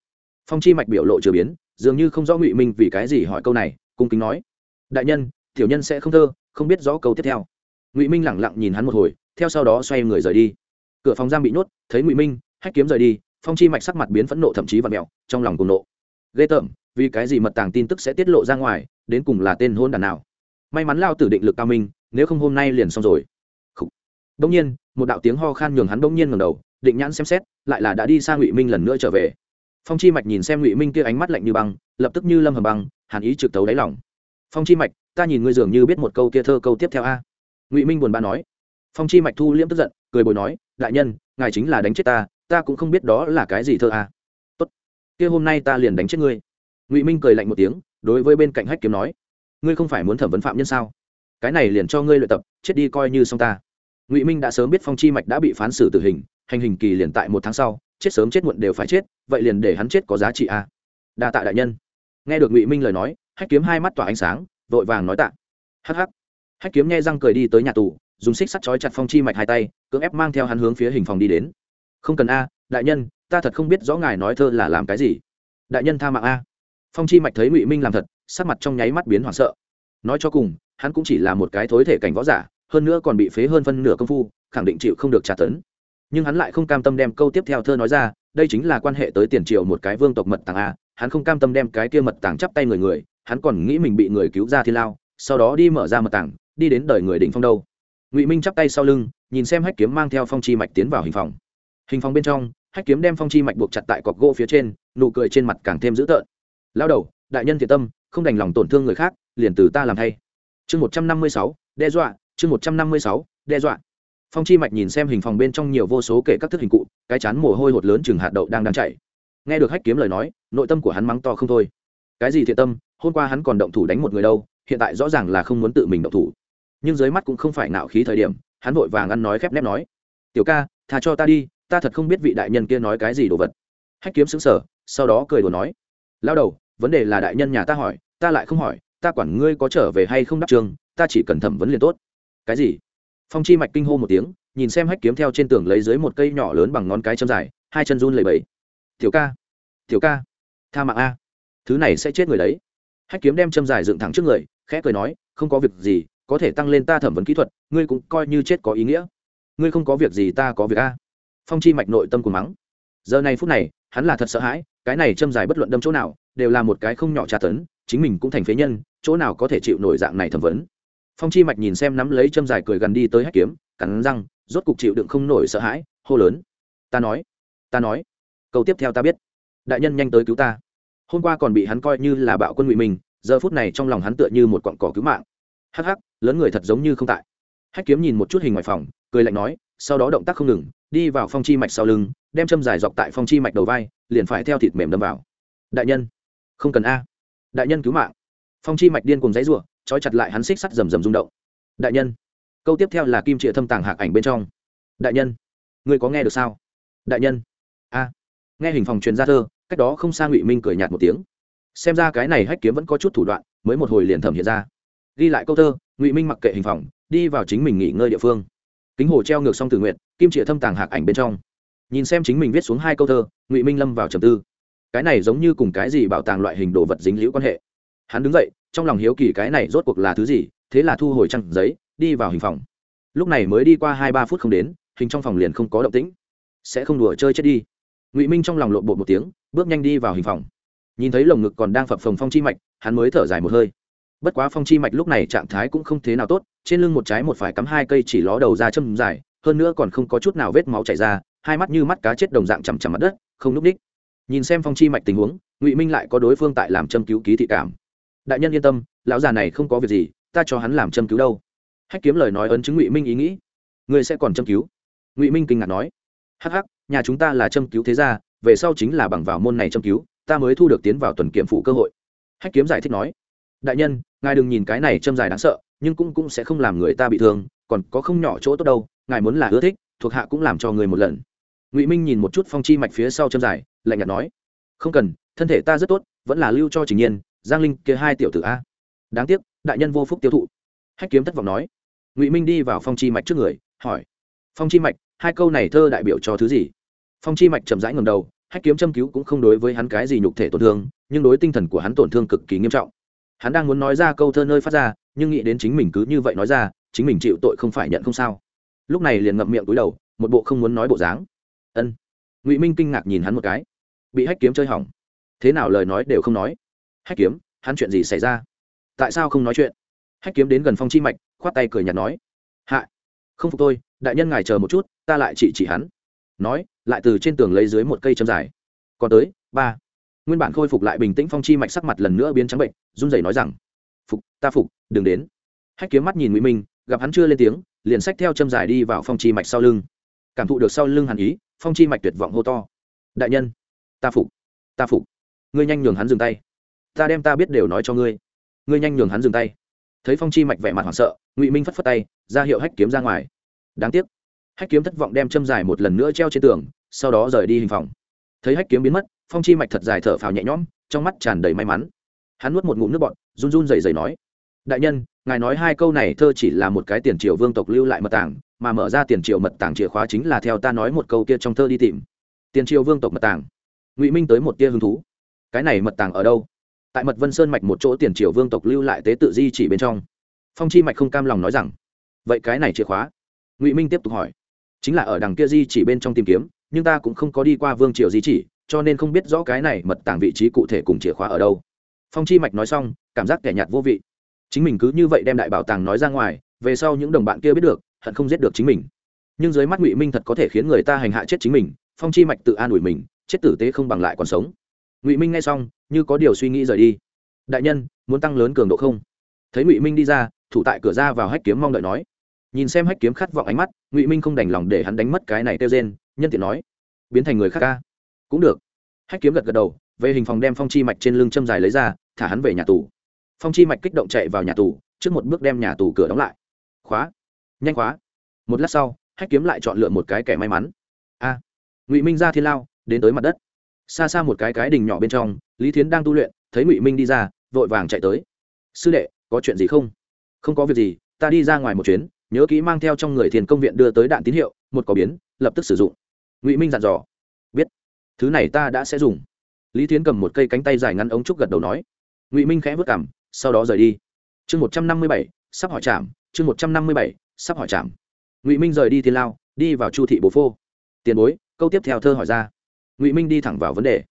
phong chi mạch biểu lộ chưa biến dường như không rõ ngụy minh vì cái gì hỏi câu này cung kính nói đại nhân tiểu nhân sẽ không thơ không biết rõ câu tiếp theo ngụy minh lẳng lặng nhìn hắn một hồi theo sau đó xoay người rời đi cửa phòng giam bị nhốt thấy ngụy minh hách kiếm rời đi phong chi mạch sắc mặt biến phẫn nộ thậm chí và mẹo trong lòng cùng nộ ghê tởm vì cái gì mật tàng tin tức sẽ tiết lộ ra ngoài đến cùng là tên hôn đàn nào may mắn lao tử định lực cao minh, nếu không hôm nay liền xong rồi. Đông nhiên, một đạo tiếng ho khan nhường hắn đông nhiên ngầm đầu, định nhãn xem xét, lại là đã đi xa ngụy minh lần nữa trở về. Phong chi mạch nhìn xem ngụy minh kia ánh mắt lạnh như băng, lập tức như lâm hầm băng, hàn ý trực tấu đáy lòng. Phong chi mạch, ta nhìn ngươi dường như biết một câu kia thơ câu tiếp theo a. Ngụy minh buồn bã nói. Phong chi mạch thu liễm tức giận, cười bồi nói, đại nhân, ngài chính là đánh chết ta ta cũng không biết đó là cái gì thơ a. Tốt, kia hôm nay ta liền đánh chết ngươi. Ngụy minh cười lạnh một tiếng, đối với bên cạnh hách kiếm nói ngươi không phải muốn thẩm vấn phạm nhân sao? Cái này liền cho ngươi luyện tập, chết đi coi như xong ta. Ngụy minh đã sớm biết phong chi mạch đã bị phán xử tử hình, hành hình kỳ liền tại một tháng sau, chết sớm chết muộn đều phải chết, vậy liền để hắn chết có giá trị a đa tạ đại nhân. Nghe được ngụy minh lời nói, hách kiếm hai mắt tỏa ánh sáng, vội vàng nói tạ. Hắc hắc. Hách kiếm nghe răng cười đi tới nhà tù, dùng xích sắt chói chặt phong chi mạch hai tay, cưỡng ép mang theo hắn hướng phía hình phòng đi đến. Không cần a, đại nhân, ta thật không biết rõ ngài nói thơ là làm cái gì. Đại nhân tha mạng a. Phong chi mạch thấy ngụy minh làm thật sắc mặt trong nháy mắt biến hoảng sợ. Nói cho cùng, hắn cũng chỉ là một cái thối thể cảnh võ giả, hơn nữa còn bị phế hơn phân nửa công phu, khẳng định chịu không được trả tấn. Nhưng hắn lại không cam tâm đem câu tiếp theo thơ nói ra, đây chính là quan hệ tới tiền triệu một cái vương tộc mật tàng a, hắn không cam tâm đem cái kia mật tàng chắp tay người người, hắn còn nghĩ mình bị người cứu ra thiên lao, sau đó đi mở ra mật tàng, đi đến đời người đỉnh phong đâu. Ngụy minh chắp tay sau lưng, nhìn xem hách kiếm mang theo phong chi mạch tiến vào hình phòng. Hình phòng bên trong, hách kiếm đem phong chi mạch buộc chặt tại cọc gỗ phía trên, nụ cười trên mặt càng thêm dữ tợn. Lao đầu đại nhân thiện tâm, không đành lòng tổn thương người khác, liền từ ta làm thay. Chương một trăm năm mươi sáu, đe dọa, chương một trăm năm mươi sáu, đe dọa. Phong chi mạch nhìn xem hình phòng bên trong nhiều vô số kể các thức hình cụ, cái chán mồ hôi hột lớn chừng hạt đậu đang đang chạy nghe được hách kiếm lời nói, nội tâm của hắn mắng to không thôi. Cái gì thiện tâm, hôm qua hắn còn động thủ đánh một người đâu, hiện tại rõ ràng là không muốn tự mình động thủ. Nhưng dưới mắt cũng không phải nạo khí thời điểm, hắn vội vàng ăn nói khép nép nói. Tiểu ca thà cho ta đi, ta thật không biết vị đại nhân kia nói cái gì đồ vật. Hách kiếm xứng sở sau đó cười đùa nói. Lao đầu vấn đề là đại nhân nhà ta hỏi, ta lại không hỏi, ta quản ngươi có trở về hay không đáp trường ta chỉ cần thẩm vấn liền tốt. Cái gì? Phong chi mạch kinh hô một tiếng, nhìn xem hách kiếm theo trên tường lấy dưới một cây nhỏ lớn bằng ngón cái châm dài, hai chân run lầy bẫy tiểu ca tiểu ca, tha mạng a. Thứ này sẽ chết người đấy. Hách kiếm đem châm dài dựng thẳng trước người, khẽ cười nói, không có việc gì, có thể tăng lên ta thẩm vấn kỹ thuật, ngươi cũng coi như chết có ý nghĩa. Ngươi không có việc gì ta có việc a. Phong chi mạch nội tâm của mắng. Giờ này phút này, hắn là thật sợ hãi, cái này châm dài bất luận đâm chỗ nào đều là một cái không nhỏ tra tấn, chính mình cũng thành phế nhân, chỗ nào có thể chịu nổi dạng này thẩm vấn. Phong chi mạch nhìn xem nắm lấy châm dài cười gần đi tới hách kiếm, cắn răng, rốt cục chịu đựng không nổi sợ hãi, hô lớn. Ta nói ta nói, câu tiếp theo ta biết. Đại nhân nhanh tới cứu ta. Hôm qua còn bị hắn coi như là bạo quân ngụy mình, giờ phút này trong lòng hắn tựa như một cọn cỏ cứu mạng. Hắc hắc, lớn người thật giống như không tại. Hách kiếm nhìn một chút hình ngoài phòng, cười lạnh nói, sau đó động tác không ngừng, đi vào phong chi mạch sau lưng, đem châm dài dọc tại phong chi mạch đầu vai, liền phải theo thịt mềm đâm vào. Đại nhân không cần a. Đại nhân cứu mạng. Phong chi mạch điên cùng dãy ruộng trói chặt lại hắn xích sắt rầm rầm rung động. Đại nhân, câu tiếp theo là kim trịa thâm tàng hạc ảnh bên trong. Đại nhân, ngươi có nghe được sao? Đại nhân, a. Nghe hình phòng truyền ra thơ, cách đó không xa ngụy minh cười nhạt một tiếng. Xem ra cái này hách kiếm vẫn có chút thủ đoạn, mới một hồi liền thẩm hiện ra. Ghi lại câu thơ, ngụy minh mặc kệ hình phòng, đi vào chính mình nghỉ ngơi địa phương. Kính hồ treo ngược xong tự nguyện, kim trịa thâm tàng hạc ảnh bên trong. Nhìn xem chính mình viết xuống hai câu thơ, ngụy minh lâm vào trầm tư cái này giống như cùng cái gì bảo tàng loại hình đồ vật dính liễu quan hệ. Hắn đứng dậy, trong lòng hiếu kỳ cái này rốt cuộc là thứ gì, thế là thu hồi trăng giấy, đi vào hình phòng. Lúc này mới đi qua hai ba phút không đến, hình trong phòng liền không có động tĩnh. Sẽ không đùa chơi chết đi. Ngụy minh trong lòng lộn bột một tiếng, bước nhanh đi vào hình phòng. Nhìn thấy lồng ngực còn đang phập phồng phong chi mạch, hắn mới thở dài một hơi. Bất quá phong chi mạch lúc này trạng thái cũng không thế nào tốt, trên lưng một trái một phải cắm hai cây chỉ ló đầu ra châm dài, hơn nữa còn không có chút nào vết máu chảy ra, hai mắt như mắt cá chết đồng dạng chằm chằm mặt đất, không núp ních nhìn xem phong chi mạch tình huống, ngụy minh lại có đối phương tại làm châm cứu ký thị cảm. Đại nhân yên tâm, lão già này không có việc gì, ta cho hắn làm châm cứu đâu. Hách kiếm lời nói ấn chứng ngụy minh ý nghĩ. Ngươi sẽ còn châm cứu? Ngụy minh kinh ngạc nói. Hắc hắc, nhà chúng ta là châm cứu thế gia, về sau chính là bằng vào môn này châm cứu, ta mới thu được tiến vào tuần kiểm phụ cơ hội. Hách kiếm giải thích nói. Đại nhân, ngài đừng nhìn cái này châm dài đáng sợ, nhưng cũng cũng sẽ không làm người ta bị thương, còn có không nhỏ chỗ tốt đâu, ngài muốn là ưa thích, thuộc hạ cũng làm cho người một lần ngụy minh nhìn một chút phong chi mạch phía sau châm dài, lạnh nhạt nói, không cần, thân thể ta rất tốt, vẫn là lưu cho trình nhiên, giang linh kia hai tiểu tử a. Đáng tiếc, đại nhân vô phúc tiêu thụ. Hách kiếm thất vọng nói. Ngụy minh đi vào phong chi mạch trước người, hỏi, phong chi mạch, hai câu này thơ đại biểu cho thứ gì? Phong chi mạch chậm rãi ngầm đầu, hách kiếm châm cứu cũng không đối với hắn cái gì nhục thể tổn thương, nhưng đối tinh thần của hắn tổn thương cực kỳ nghiêm trọng. Hắn đang muốn nói ra câu thơ nơi phát ra, nhưng nghĩ đến chính mình cứ như vậy nói ra, chính mình chịu tội không phải nhận không sao. Lúc này liền ngậm miệng túi đầu, một bộ không muốn nói bộ dáng ân. Ngụy minh kinh ngạc nhìn hắn một cái. Bị hách kiếm chơi hỏng. Thế nào lời nói đều không nói. Hách kiếm, hắn chuyện gì xảy ra? Tại sao không nói chuyện? Hách kiếm đến gần phong chi mạch, khoát tay cười nhạt nói. Hạ, không phục tôi, đại nhân ngài chờ một chút, ta lại chỉ chỉ hắn. Nói, lại từ trên tường lấy dưới một cây châm dài. Còn tới, ba. Nguyên bản khôi phục lại bình tĩnh phong chi mạch sắc mặt lần nữa biến trắng bệnh, run rẩy nói rằng. Phục, ta phục, đừng đến. Hách kiếm mắt nhìn ngụy minh, gặp hắn chưa lên tiếng, liền xách theo châm dài đi vào phong chi mạch sau lưng. Cảm thụ được sau lưng hàn ý phong chi mạch tuyệt vọng hô to. Đại nhân, ta phục ta phục. Ngươi nhanh nhường hắn dừng tay. Ta đem ta biết đều nói cho ngươi. Ngươi nhanh nhường hắn dừng tay. Thấy phong chi mạch vẻ mặt hoảng sợ, ngụy minh phất phất tay, ra hiệu hách kiếm ra ngoài. Đáng tiếc, hách kiếm thất vọng đem châm dài một lần nữa treo trên tường, sau đó rời đi hình phòng. Thấy hách kiếm biến mất, phong chi mạch thật dài thở phào nhẹ nhõm, trong mắt tràn đầy may mắn. Hắn nuốt một ngụm nước bọt, run run dày dày nói, đại nhân ngài nói hai câu này thơ chỉ là một cái tiền triều vương tộc lưu lại mật tàng, mà mở ra tiền triều mật tàng chìa khóa chính là theo ta nói một câu kia trong thơ đi tìm. Tiền triều vương tộc mật tàng. Ngụy minh tới một tia hứng thú. Cái này mật tàng ở đâu? Tại mật vân sơn mạch một chỗ tiền triều vương tộc lưu lại tế tự di chỉ bên trong. Phong chi mạch không cam lòng nói rằng, vậy cái này chìa khóa? Ngụy minh tiếp tục hỏi. Chính là ở đằng kia di chỉ bên trong tìm kiếm, nhưng ta cũng không có đi qua vương triều di chỉ, cho nên không biết rõ cái này mật tàng vị trí cụ thể cùng chìa khóa ở đâu. Phong chi mạch nói xong, cảm giác kẻ nhạt vô vị chính mình cứ như vậy đem đại bảo tàng nói ra ngoài, về sau những đồng bạn kia biết được, hận không giết được chính mình. Nhưng dưới mắt ngụy minh thật có thể khiến người ta hành hạ chết chính mình, phong chi mạch tự an ủi mình, chết tử tế không bằng lại còn sống. Ngụy minh nghe xong, như có điều suy nghĩ rời đi. Đại nhân, muốn tăng lớn cường độ không? Thấy ngụy minh đi ra, thủ tại cửa ra vào hách kiếm mong đợi nói. Nhìn xem hách kiếm khát vọng ánh mắt, ngụy minh không đành lòng để hắn đánh mất cái này kêu rên, nhân tiện nói. Biến thành người khác ca. Cũng được. Hách kiếm gật gật đầu, về hình phòng đem phong chi mạch trên lưng châm dài lấy ra, thả hắn về nhà tù phong chi mạch kích động chạy vào nhà tù, trước một bước đem nhà tù cửa đóng lại. Khóa. Nhanh khóa. Một lát sau, hách kiếm lại chọn lựa một cái kẻ may mắn. A. Ngụy minh ra thiên lao, đến tới mặt đất. Xa xa một cái cái đình nhỏ bên trong, lý thiến đang tu luyện, thấy ngụy minh đi ra, vội vàng chạy tới. Sư đệ, có chuyện gì không? Không có việc gì, ta đi ra ngoài một chuyến, nhớ kỹ mang theo trong người thiền công viện đưa tới đạn tín hiệu, một có biến, lập tức sử dụng. Ngụy minh dặn dò. Biết, thứ này ta đã sẽ dùng. Lý thiến cầm một cây cánh tay dài ngắn ống trúc gật đầu nói. Ngụy minh khẽ vất cảm sau đó rời đi. Chương một trăm năm mươi bảy, sắp hỏi trạm chương một trăm năm mươi bảy, sắp hỏi trạm ngụy minh rời đi thiên lao, đi vào chu thị bố phô. Tiền bối, câu tiếp theo thơ hỏi ra. Ngụy minh đi thẳng vào vấn đề.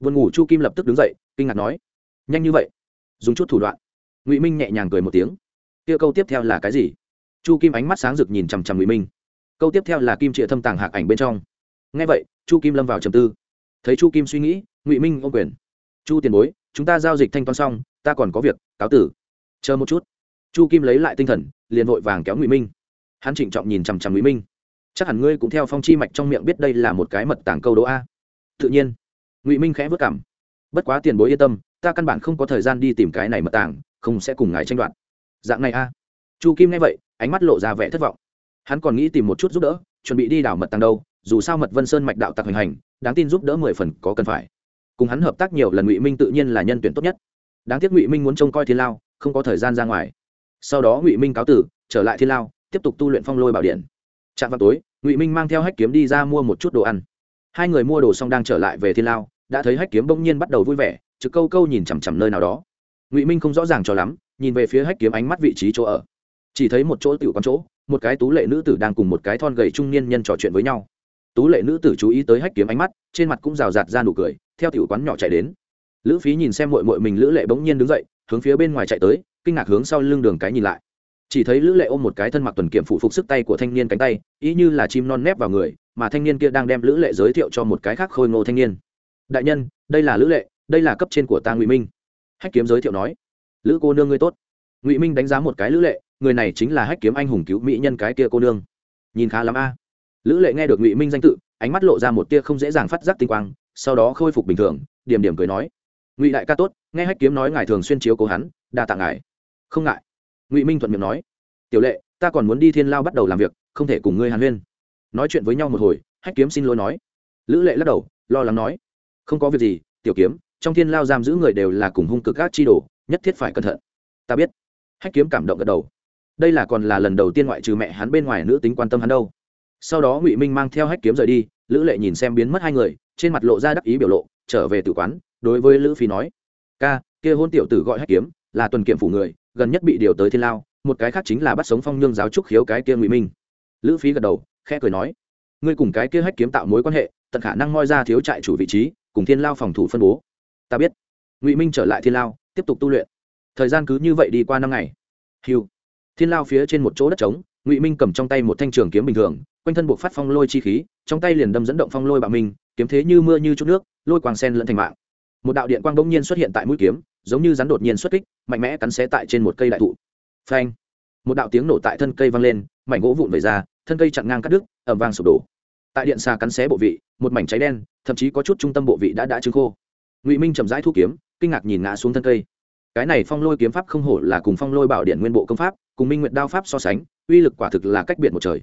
Vườn ngủ chu kim lập tức đứng dậy, kinh ngạc nói, nhanh như vậy, dùng chút thủ đoạn. Ngụy minh nhẹ nhàng cười một tiếng. Kia câu tiếp theo là cái gì? Chu kim ánh mắt sáng rực nhìn chằm chằm ngụy minh. Câu tiếp theo là kim trịa thâm tàng hạc ảnh bên trong. Ngay vậy, chu kim lâm vào trầm tư. Thấy chu kim suy nghĩ, ngụy minh ô quyền. Chu tiền bối, chúng ta giao dịch thanh toán xong ta còn có việc, cáo tử. Chờ một chút. Chu kim lấy lại tinh thần, liền vội vàng kéo ngụy minh. Hắn trịnh trọng nhìn chằm chằm ngụy minh. Chắc hẳn ngươi cũng theo phong chi mạch trong miệng biết đây là một cái mật tàng câu đố a. Tự nhiên. Ngụy minh khẽ vất cảm. Bất quá tiền bối yên tâm, ta căn bản không có thời gian đi tìm cái này mật tàng, không sẽ cùng ngài tranh đoạt. Dạng này a. Chu kim nghe vậy, ánh mắt lộ ra vẻ thất vọng. Hắn còn nghĩ tìm một chút giúp đỡ, chuẩn bị đi đảo mật tàng đâu, dù sao mật vân sơn mạch đạo tặc hành hành, đáng tin giúp đỡ mười phần có cần phải. Cùng hắn hợp tác nhiều lần ngụy minh tự nhiên là nhân tuyển tốt nhất đáng tiếc ngụy minh muốn trông coi thiên lao, không có thời gian ra ngoài. Sau đó ngụy minh cáo tử, trở lại thiên lao, tiếp tục tu luyện phong lôi bảo điện. Trạm vào tối, ngụy minh mang theo hách kiếm đi ra mua một chút đồ ăn. Hai người mua đồ xong đang trở lại về thiên lao, đã thấy hách kiếm bỗng nhiên bắt đầu vui vẻ, trực câu câu nhìn chằm chằm nơi nào đó. Ngụy minh không rõ ràng cho lắm, nhìn về phía hách kiếm ánh mắt vị trí chỗ ở. Chỉ thấy một chỗ tiểu quán chỗ, một cái tú lệ nữ tử đang cùng một cái thon gầy trung niên nhân trò chuyện với nhau. Tú lệ nữ tử chú ý tới hách kiếm ánh mắt, trên mặt cũng rào rạt ra nụ cười, theo tiểu quán nhỏ chạy đến lữ phí nhìn xem mội mội mình, lữ lệ bỗng nhiên đứng dậy, hướng phía bên ngoài chạy tới, kinh ngạc hướng sau lưng đường cái nhìn lại. Chỉ thấy lữ lệ ôm một cái thân mặc tuần kiểm phụ phục sức tay của thanh niên cánh tay, ý như là chim non nép vào người, mà thanh niên kia đang đem lữ lệ giới thiệu cho một cái khác khôi ngô thanh niên. Đại nhân, đây là lữ lệ, đây là cấp trên của ta ngụy minh. Hách kiếm giới thiệu nói. Lữ cô nương ngươi tốt. Ngụy minh đánh giá một cái lữ lệ, người này chính là hách kiếm anh hùng cứu mỹ nhân cái kia cô nương. Nhìn khá lắm a. Lữ lệ nghe được ngụy minh danh tự, ánh mắt lộ ra một tia không dễ dàng phát giác tinh quang, sau đó khôi phục bình thường, điểm điểm cười nói ngụy đại ca tốt nghe hách kiếm nói ngài thường xuyên chiếu cố hắn đa tạ ngài không ngại ngụy minh thuận miệng nói tiểu lệ ta còn muốn đi thiên lao bắt đầu làm việc không thể cùng ngươi hàn huyên nói chuyện với nhau một hồi hách kiếm xin lỗi nói lữ lệ lắc đầu lo lắng nói không có việc gì tiểu kiếm trong thiên lao giam giữ người đều là cùng hung cực các chi đồ nhất thiết phải cẩn thận ta biết hách kiếm cảm động gật đầu đây là còn là lần đầu tiên ngoại trừ mẹ hắn bên ngoài nữ tính quan tâm hắn đâu sau đó ngụy minh mang theo hách kiếm rời đi lữ lệ nhìn xem biến mất hai người trên mặt lộ ra đắc ý biểu lộ trở về tử quán đối với lữ phi nói, ca, kia hôn tiểu tử gọi hách kiếm, là tuần kiểm phủ người, gần nhất bị điều tới thiên lao, một cái khác chính là bắt sống phong nhương giáo trúc khiếu cái kia ngụy minh. Lữ phí gật đầu, khẽ cười nói, ngươi cùng cái kia hách kiếm tạo mối quan hệ, tận khả năng moi ra thiếu trại chủ vị trí, cùng thiên lao phòng thủ phân bố. Ta biết. Ngụy minh trở lại thiên lao, tiếp tục tu luyện. Thời gian cứ như vậy đi qua năm ngày. Hiu thiên lao phía trên một chỗ đất trống, ngụy minh cầm trong tay một thanh trường kiếm bình thường, quanh thân buộc phát phong lôi chi khí, trong tay liền đâm dẫn động phong lôi bạo minh, kiếm thế như mưa như chút nước, lôi quang sen lẫn thành mạng một đạo điện quang bỗng nhiên xuất hiện tại mũi kiếm, giống như rắn đột nhiên xuất kích, mạnh mẽ cắn xé tại trên một cây đại thụ. Phanh! Một đạo tiếng nổ tại thân cây vang lên, mảnh gỗ vụn về ra, thân cây chặn ngang cắt đứt, ẩm vang sụp đổ. Tại điện xa cắn xé bộ vị, một mảnh cháy đen, thậm chí có chút trung tâm bộ vị đã đã trứng khô. Ngụy minh chậm rãi thu kiếm, kinh ngạc nhìn ngã xuống thân cây. Cái này phong lôi kiếm pháp không hổ là cùng phong lôi bảo điện nguyên bộ công pháp, cùng minh nguyện đao pháp so sánh, uy lực quả thực là cách biệt một trời.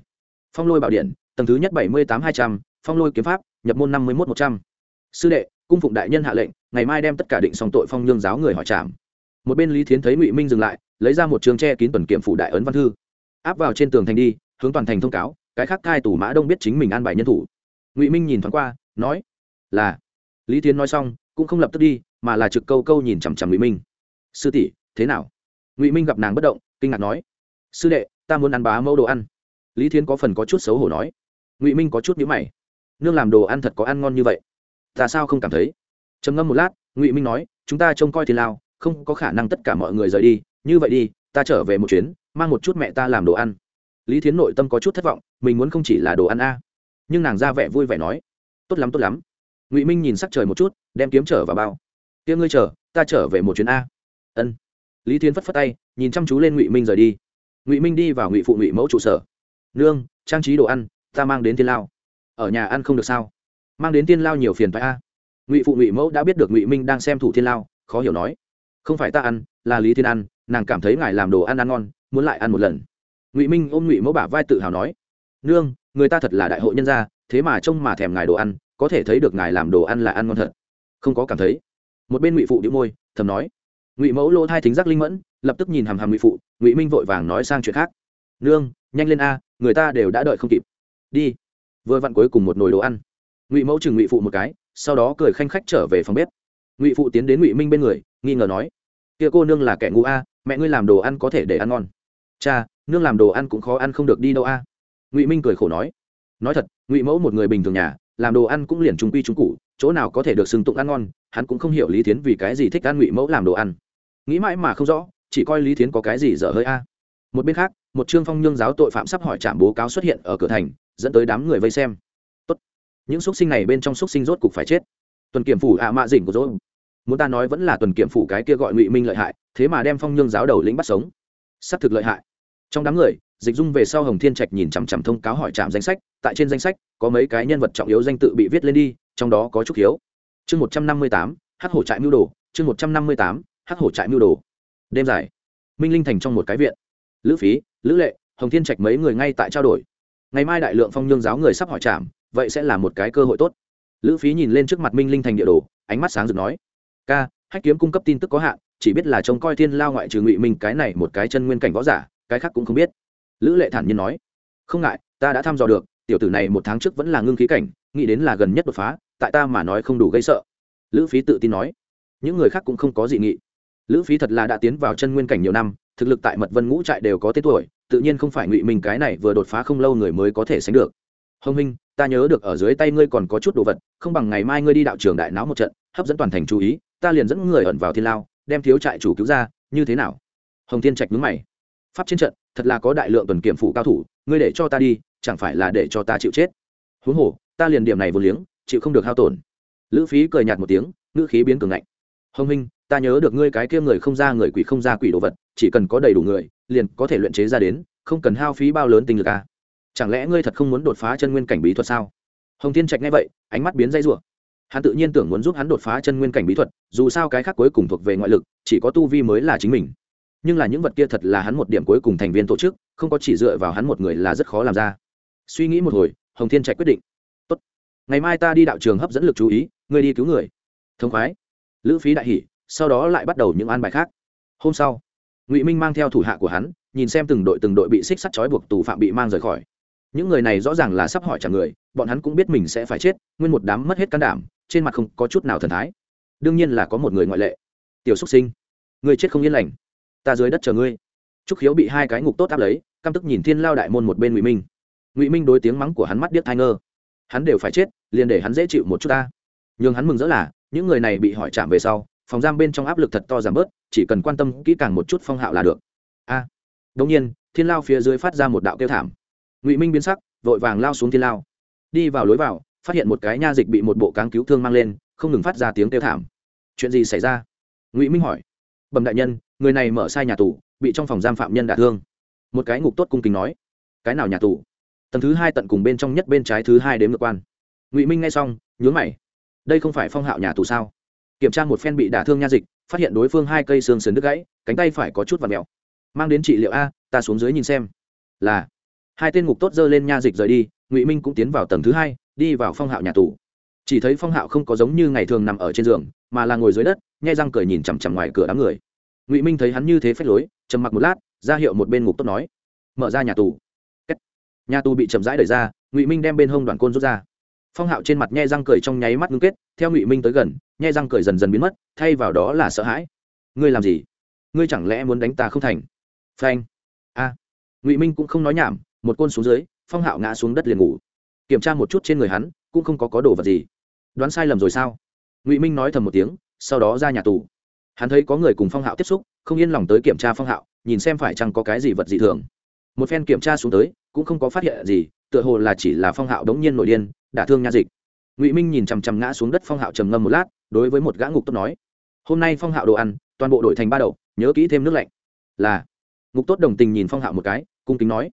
Phong lôi bảo điện, tầng thứ nhất bảy mươi tám hai trăm, phong lôi kiếm pháp, nhập môn năm mươi một một trăm. Sư đệ cung phụng đại nhân hạ lệnh, ngày mai đem tất cả định xong tội phong nhương giáo người hỏi trảm. Một bên lý thiến thấy ngụy minh dừng lại, lấy ra một trường tre kín tuần kiểm phủ đại ấn văn thư. Áp vào trên tường thành đi, hướng toàn thành thông cáo, cái khác cai tù mã đông biết chính mình an bài nhân thủ. Ngụy minh nhìn thoáng qua, nói, là. Lý thiến nói xong, cũng không lập tức đi, mà là trực câu câu nhìn chằm chằm ngụy minh. Sư tỷ, thế nào? Ngụy minh gặp nàng bất động, kinh ngạc nói, sư đệ, ta muốn ăn bá mẫu đồ ăn. Lý thiến có phần có chút xấu hổ nói. Ngụy minh có chút nhữ mày. Nương làm đồ ăn thật có ăn ngon như vậy ta sao không cảm thấy? Trầm ngâm một lát, ngụy minh nói, chúng ta trông coi thiên lao, không có khả năng tất cả mọi người rời đi. Như vậy đi, ta trở về một chuyến, mang một chút mẹ ta làm đồ ăn. Lý thiến nội tâm có chút thất vọng, mình muốn không chỉ là đồ ăn a. Nhưng nàng ra vẻ vui vẻ nói, tốt lắm tốt lắm. Ngụy minh nhìn sắc trời một chút, đem kiếm trở vào bao. Tiếng ngươi chờ, ta trở về một chuyến a. Ân. Lý thiến phất phất tay, nhìn chăm chú lên ngụy minh rời đi. Ngụy minh đi vào ngụy phụ ngụy mẫu trụ sở. Nương, trang trí đồ ăn, ta mang đến thiên lao. Ở nhà ăn không được sao? Mang đến thiên lao nhiều phiền phải a. Ngụy phụ ngụy mẫu đã biết được ngụy minh đang xem thủ thiên lao, khó hiểu nói. Không phải ta ăn, là lý thiên ăn, nàng cảm thấy ngài làm đồ ăn ăn ngon, muốn lại ăn một lần. Ngụy minh ôm ngụy mẫu bả vai tự hào nói. Nương, người ta thật là đại hội nhân gia, thế mà trông mà thèm ngài đồ ăn, có thể thấy được ngài làm đồ ăn là ăn ngon thật. Không có cảm thấy. Một bên ngụy phụ đĩu môi, thầm nói. Ngụy mẫu lô thai thính giác linh mẫn, lập tức nhìn hàm hàm ngụy phụ, ngụy minh vội vàng nói sang chuyện khác. Nương, nhanh lên a, người ta đều đã đợi không kịp. Đi, vừa vặn cuối cùng một nồi đồ ăn ngụy mẫu chừng ngụy phụ một cái sau đó cười khanh khách trở về phòng bếp ngụy phụ tiến đến ngụy minh bên người nghi ngờ nói kia cô nương là kẻ ngu a mẹ ngươi làm đồ ăn có thể để ăn ngon cha nương làm đồ ăn cũng khó ăn không được đi đâu a ngụy minh cười khổ nói nói thật ngụy mẫu một người bình thường nhà làm đồ ăn cũng liền trung quy trung cụ chỗ nào có thể được xưng tụng ăn ngon hắn cũng không hiểu lý thiến vì cái gì thích ăn ngụy mẫu làm đồ ăn nghĩ mãi mà không rõ chỉ coi lý thiến có cái gì dở hơi a một bên khác một trương phong nhương giáo tội phạm sắp hỏi trạm bố cáo xuất hiện ở cửa thành dẫn tới đám người vây xem những x sinh này bên trong x sinh rốt cục phải chết. Tuần kiểm phủ ạ mạ dỉnh của dỗ muốn ta nói vẫn là tuần kiểm phủ cái kia gọi ngụy minh lợi hại, thế mà đem phong nhương giáo đầu lĩnh bắt sống. S ắ c thực lợi hại. Trong đám người, dịch dung về sau hồng thiên trạch nhìn chằm chằm thông cáo hỏi trạm danh sách, tại trên danh sách, có mấy cái nhân vật trọng yếu danh tự bị viết lên đi, trong đó có trúc hiếu. Chương một trăm năm mươi tám, hắc hổ trại mưu đồ. Chương một trăm năm mươi tám, hắc hổ trại mưu đồ. Đêm dài. Minh linh thành trong một cái viện. Lữ phí, lữ lệ, hồng thiên trạch mấy người ngay tại trao đổi. Ngày mai đại lượng phong nhương giáo người sắp hỏi trạm vậy sẽ là một cái cơ hội tốt. Lữ phí nhìn lên trước mặt minh linh thành địa đồ, ánh mắt sáng rực nói, ca, hách kiếm cung cấp tin tức có hạn, chỉ biết là trông coi thiên lao ngoại trừ ngụy minh cái này một cái chân nguyên cảnh võ giả, cái khác cũng không biết. Lữ lệ thản nhiên nói, không ngại, ta đã thăm dò được, tiểu tử này một tháng trước vẫn là ngưng khí cảnh, nghĩ đến là gần nhất đột phá, tại ta mà nói không đủ gây sợ. Lữ phí tự tin nói, những người khác cũng không có dị nghị. Lữ phí thật là đã tiến vào chân nguyên cảnh nhiều năm, thực lực tại mật vân ngũ trại đều có tên tuổi, tự nhiên không phải ngụy minh cái này vừa đột phá không lâu người mới có thể sánh được. Hồng minh ta nhớ được ở dưới tay ngươi còn có chút đồ vật, không bằng ngày mai ngươi đi đạo trường đại náo một trận, hấp dẫn toàn thành chú ý, ta liền dẫn người ẩn vào thiên lao, đem thiếu trại chủ cứu ra, như thế nào? Hồng thiên trạch nhướng mày. Pháp trên trận, thật là có đại lượng tuần kiểm phụ cao thủ, ngươi để cho ta đi, chẳng phải là để cho ta chịu chết? Huống hồ, ta liền điểm này vô liếng, chịu không được hao tổn. Lữ phí cười nhạt một tiếng, ngữ khí biến cường ngạnh. Hồng minh, ta nhớ được ngươi cái kia người không ra người quỷ không ra quỷ đồ vật, chỉ cần có đầy đủ người, liền có thể luyện chế ra đến, không cần hao phí bao lớn tinh lực à chẳng lẽ ngươi thật không muốn đột phá chân nguyên cảnh bí thuật sao? Hồng thiên trạch nghe vậy, ánh mắt biến dây rủa. Hắn tự nhiên tưởng muốn giúp hắn đột phá chân nguyên cảnh bí thuật, dù sao cái khác cuối cùng thuộc về ngoại lực, chỉ có tu vi mới là chính mình. Nhưng là những vật kia thật là hắn một điểm cuối cùng thành viên tổ chức, không có chỉ dựa vào hắn một người là rất khó làm ra. Suy nghĩ một hồi, hồng thiên trạch quyết định. Tốt, ngày mai ta đi đạo trường hấp dẫn lực chú ý, ngươi đi cứu người. Thông khoái. Lữ phí đại hỷ sau đó lại bắt đầu những an bài khác. Hôm sau, ngụy minh mang theo thủ hạ của hắn, nhìn xem từng đội từng đội bị xích sắt trói buộc tù phạm bị mang rời khỏi những người này rõ ràng là sắp hỏi trả người bọn hắn cũng biết mình sẽ phải chết nguyên một đám mất hết can đảm trên mặt không có chút nào thần thái. Đương nhiên là có một người ngoại lệ. Tiểu xúc sinh người chết không yên lành. Ta dưới đất chờ ngươi. Trúc khiếu bị hai cái ngục tốt áp lấy căm tức nhìn thiên lao đại môn một bên ngụy minh. Ngụy minh đối tiếng mắng của hắn mắt điếc thai ngơ. Hắn đều phải chết liền để hắn dễ chịu một chút ta. N h ư n g hắn mừng rỡ là những người này bị hỏi chạm về sau phòng giam bên trong áp lực thật to giảm bớt chỉ cần quan tâm kỹ càng một chút phong hạo là được. A. À, g nhiên thiên lao phía dưới phát ra một đạo kêu thảm ngụy minh biến sắc vội vàng lao xuống thiên lao đi vào lối vào phát hiện một cái nha dịch bị một bộ cáng cứu thương mang lên không ngừng phát ra tiếng kêu thảm chuyện gì xảy ra ngụy minh hỏi bẩm đại nhân người này mở sai nhà tù bị trong phòng giam phạm nhân đả thương một cái ngục tốt cung kính nói cái nào nhà tù tầng thứ hai tận cùng bên trong nhất bên trái thứ hai đếm ngược quan ngụy minh nghe xong nhướng mày đây không phải phong hạo nhà tù sao kiểm tra một phen bị đả thương nha dịch phát hiện đối phương hai cây xương sườn đứt gãy cánh tay phải có chút và mèo mang đến trị liệu a ta xuống dưới nhìn xem là hai tên ngục tốt dơ lên nha dịch rời đi, ngụy minh cũng tiến vào tầng thứ hai, đi vào phong hạo nhà tù. Chỉ thấy phong hạo không có giống như ngày thường nằm ở trên giường, mà là ngồi dưới đất, nhai răng cười nhìn chằm chằm ngoài cửa đám người. Ngụy minh thấy hắn như thế phách lối, trầm mặc một lát, ra hiệu một bên ngục tốt nói, mở ra nhà tù. Nhà tù bị chậm rãi đẩy ra, ngụy minh đem bên hông đoàn côn rút ra. Phong hạo trên mặt nhai răng cười trong nháy mắt ngưng kết, theo ngụy minh tới gần, nhai răng cười dần dần biến mất, thay vào đó là sợ hãi. Ngươi làm gì? Ngươi chẳng lẽ muốn đánh ta không thành? Phanh. A. Ngụy minh cũng không nói nhảm một côn xuống dưới, phong hạo ngã xuống đất liền ngủ. Kiểm tra một chút trên người hắn, cũng không có có đồ vật gì. Đoán sai lầm rồi sao? Ngụy minh nói thầm một tiếng, sau đó ra nhà tù. Hắn thấy có người cùng phong hạo tiếp xúc, không yên lòng tới kiểm tra phong hạo, nhìn xem phải chăng có cái gì vật dị thường. Một phen kiểm tra xuống tới, cũng không có phát hiện gì, tựa hồ là chỉ là phong hạo đống nhiên nội điên, đả thương nha dịch. Ngụy minh nhìn chằm chằm ngã xuống đất phong hạo trầm ngâm một lát, đối với một gã ngục tốt nói, hôm nay phong hạo đồ ăn, toàn bộ đổi thành ba đậu, nhớ kỹ thêm nước lạnh. Là. Ngục tốt đồng tình nhìn phong hạo một cái, cung kính nói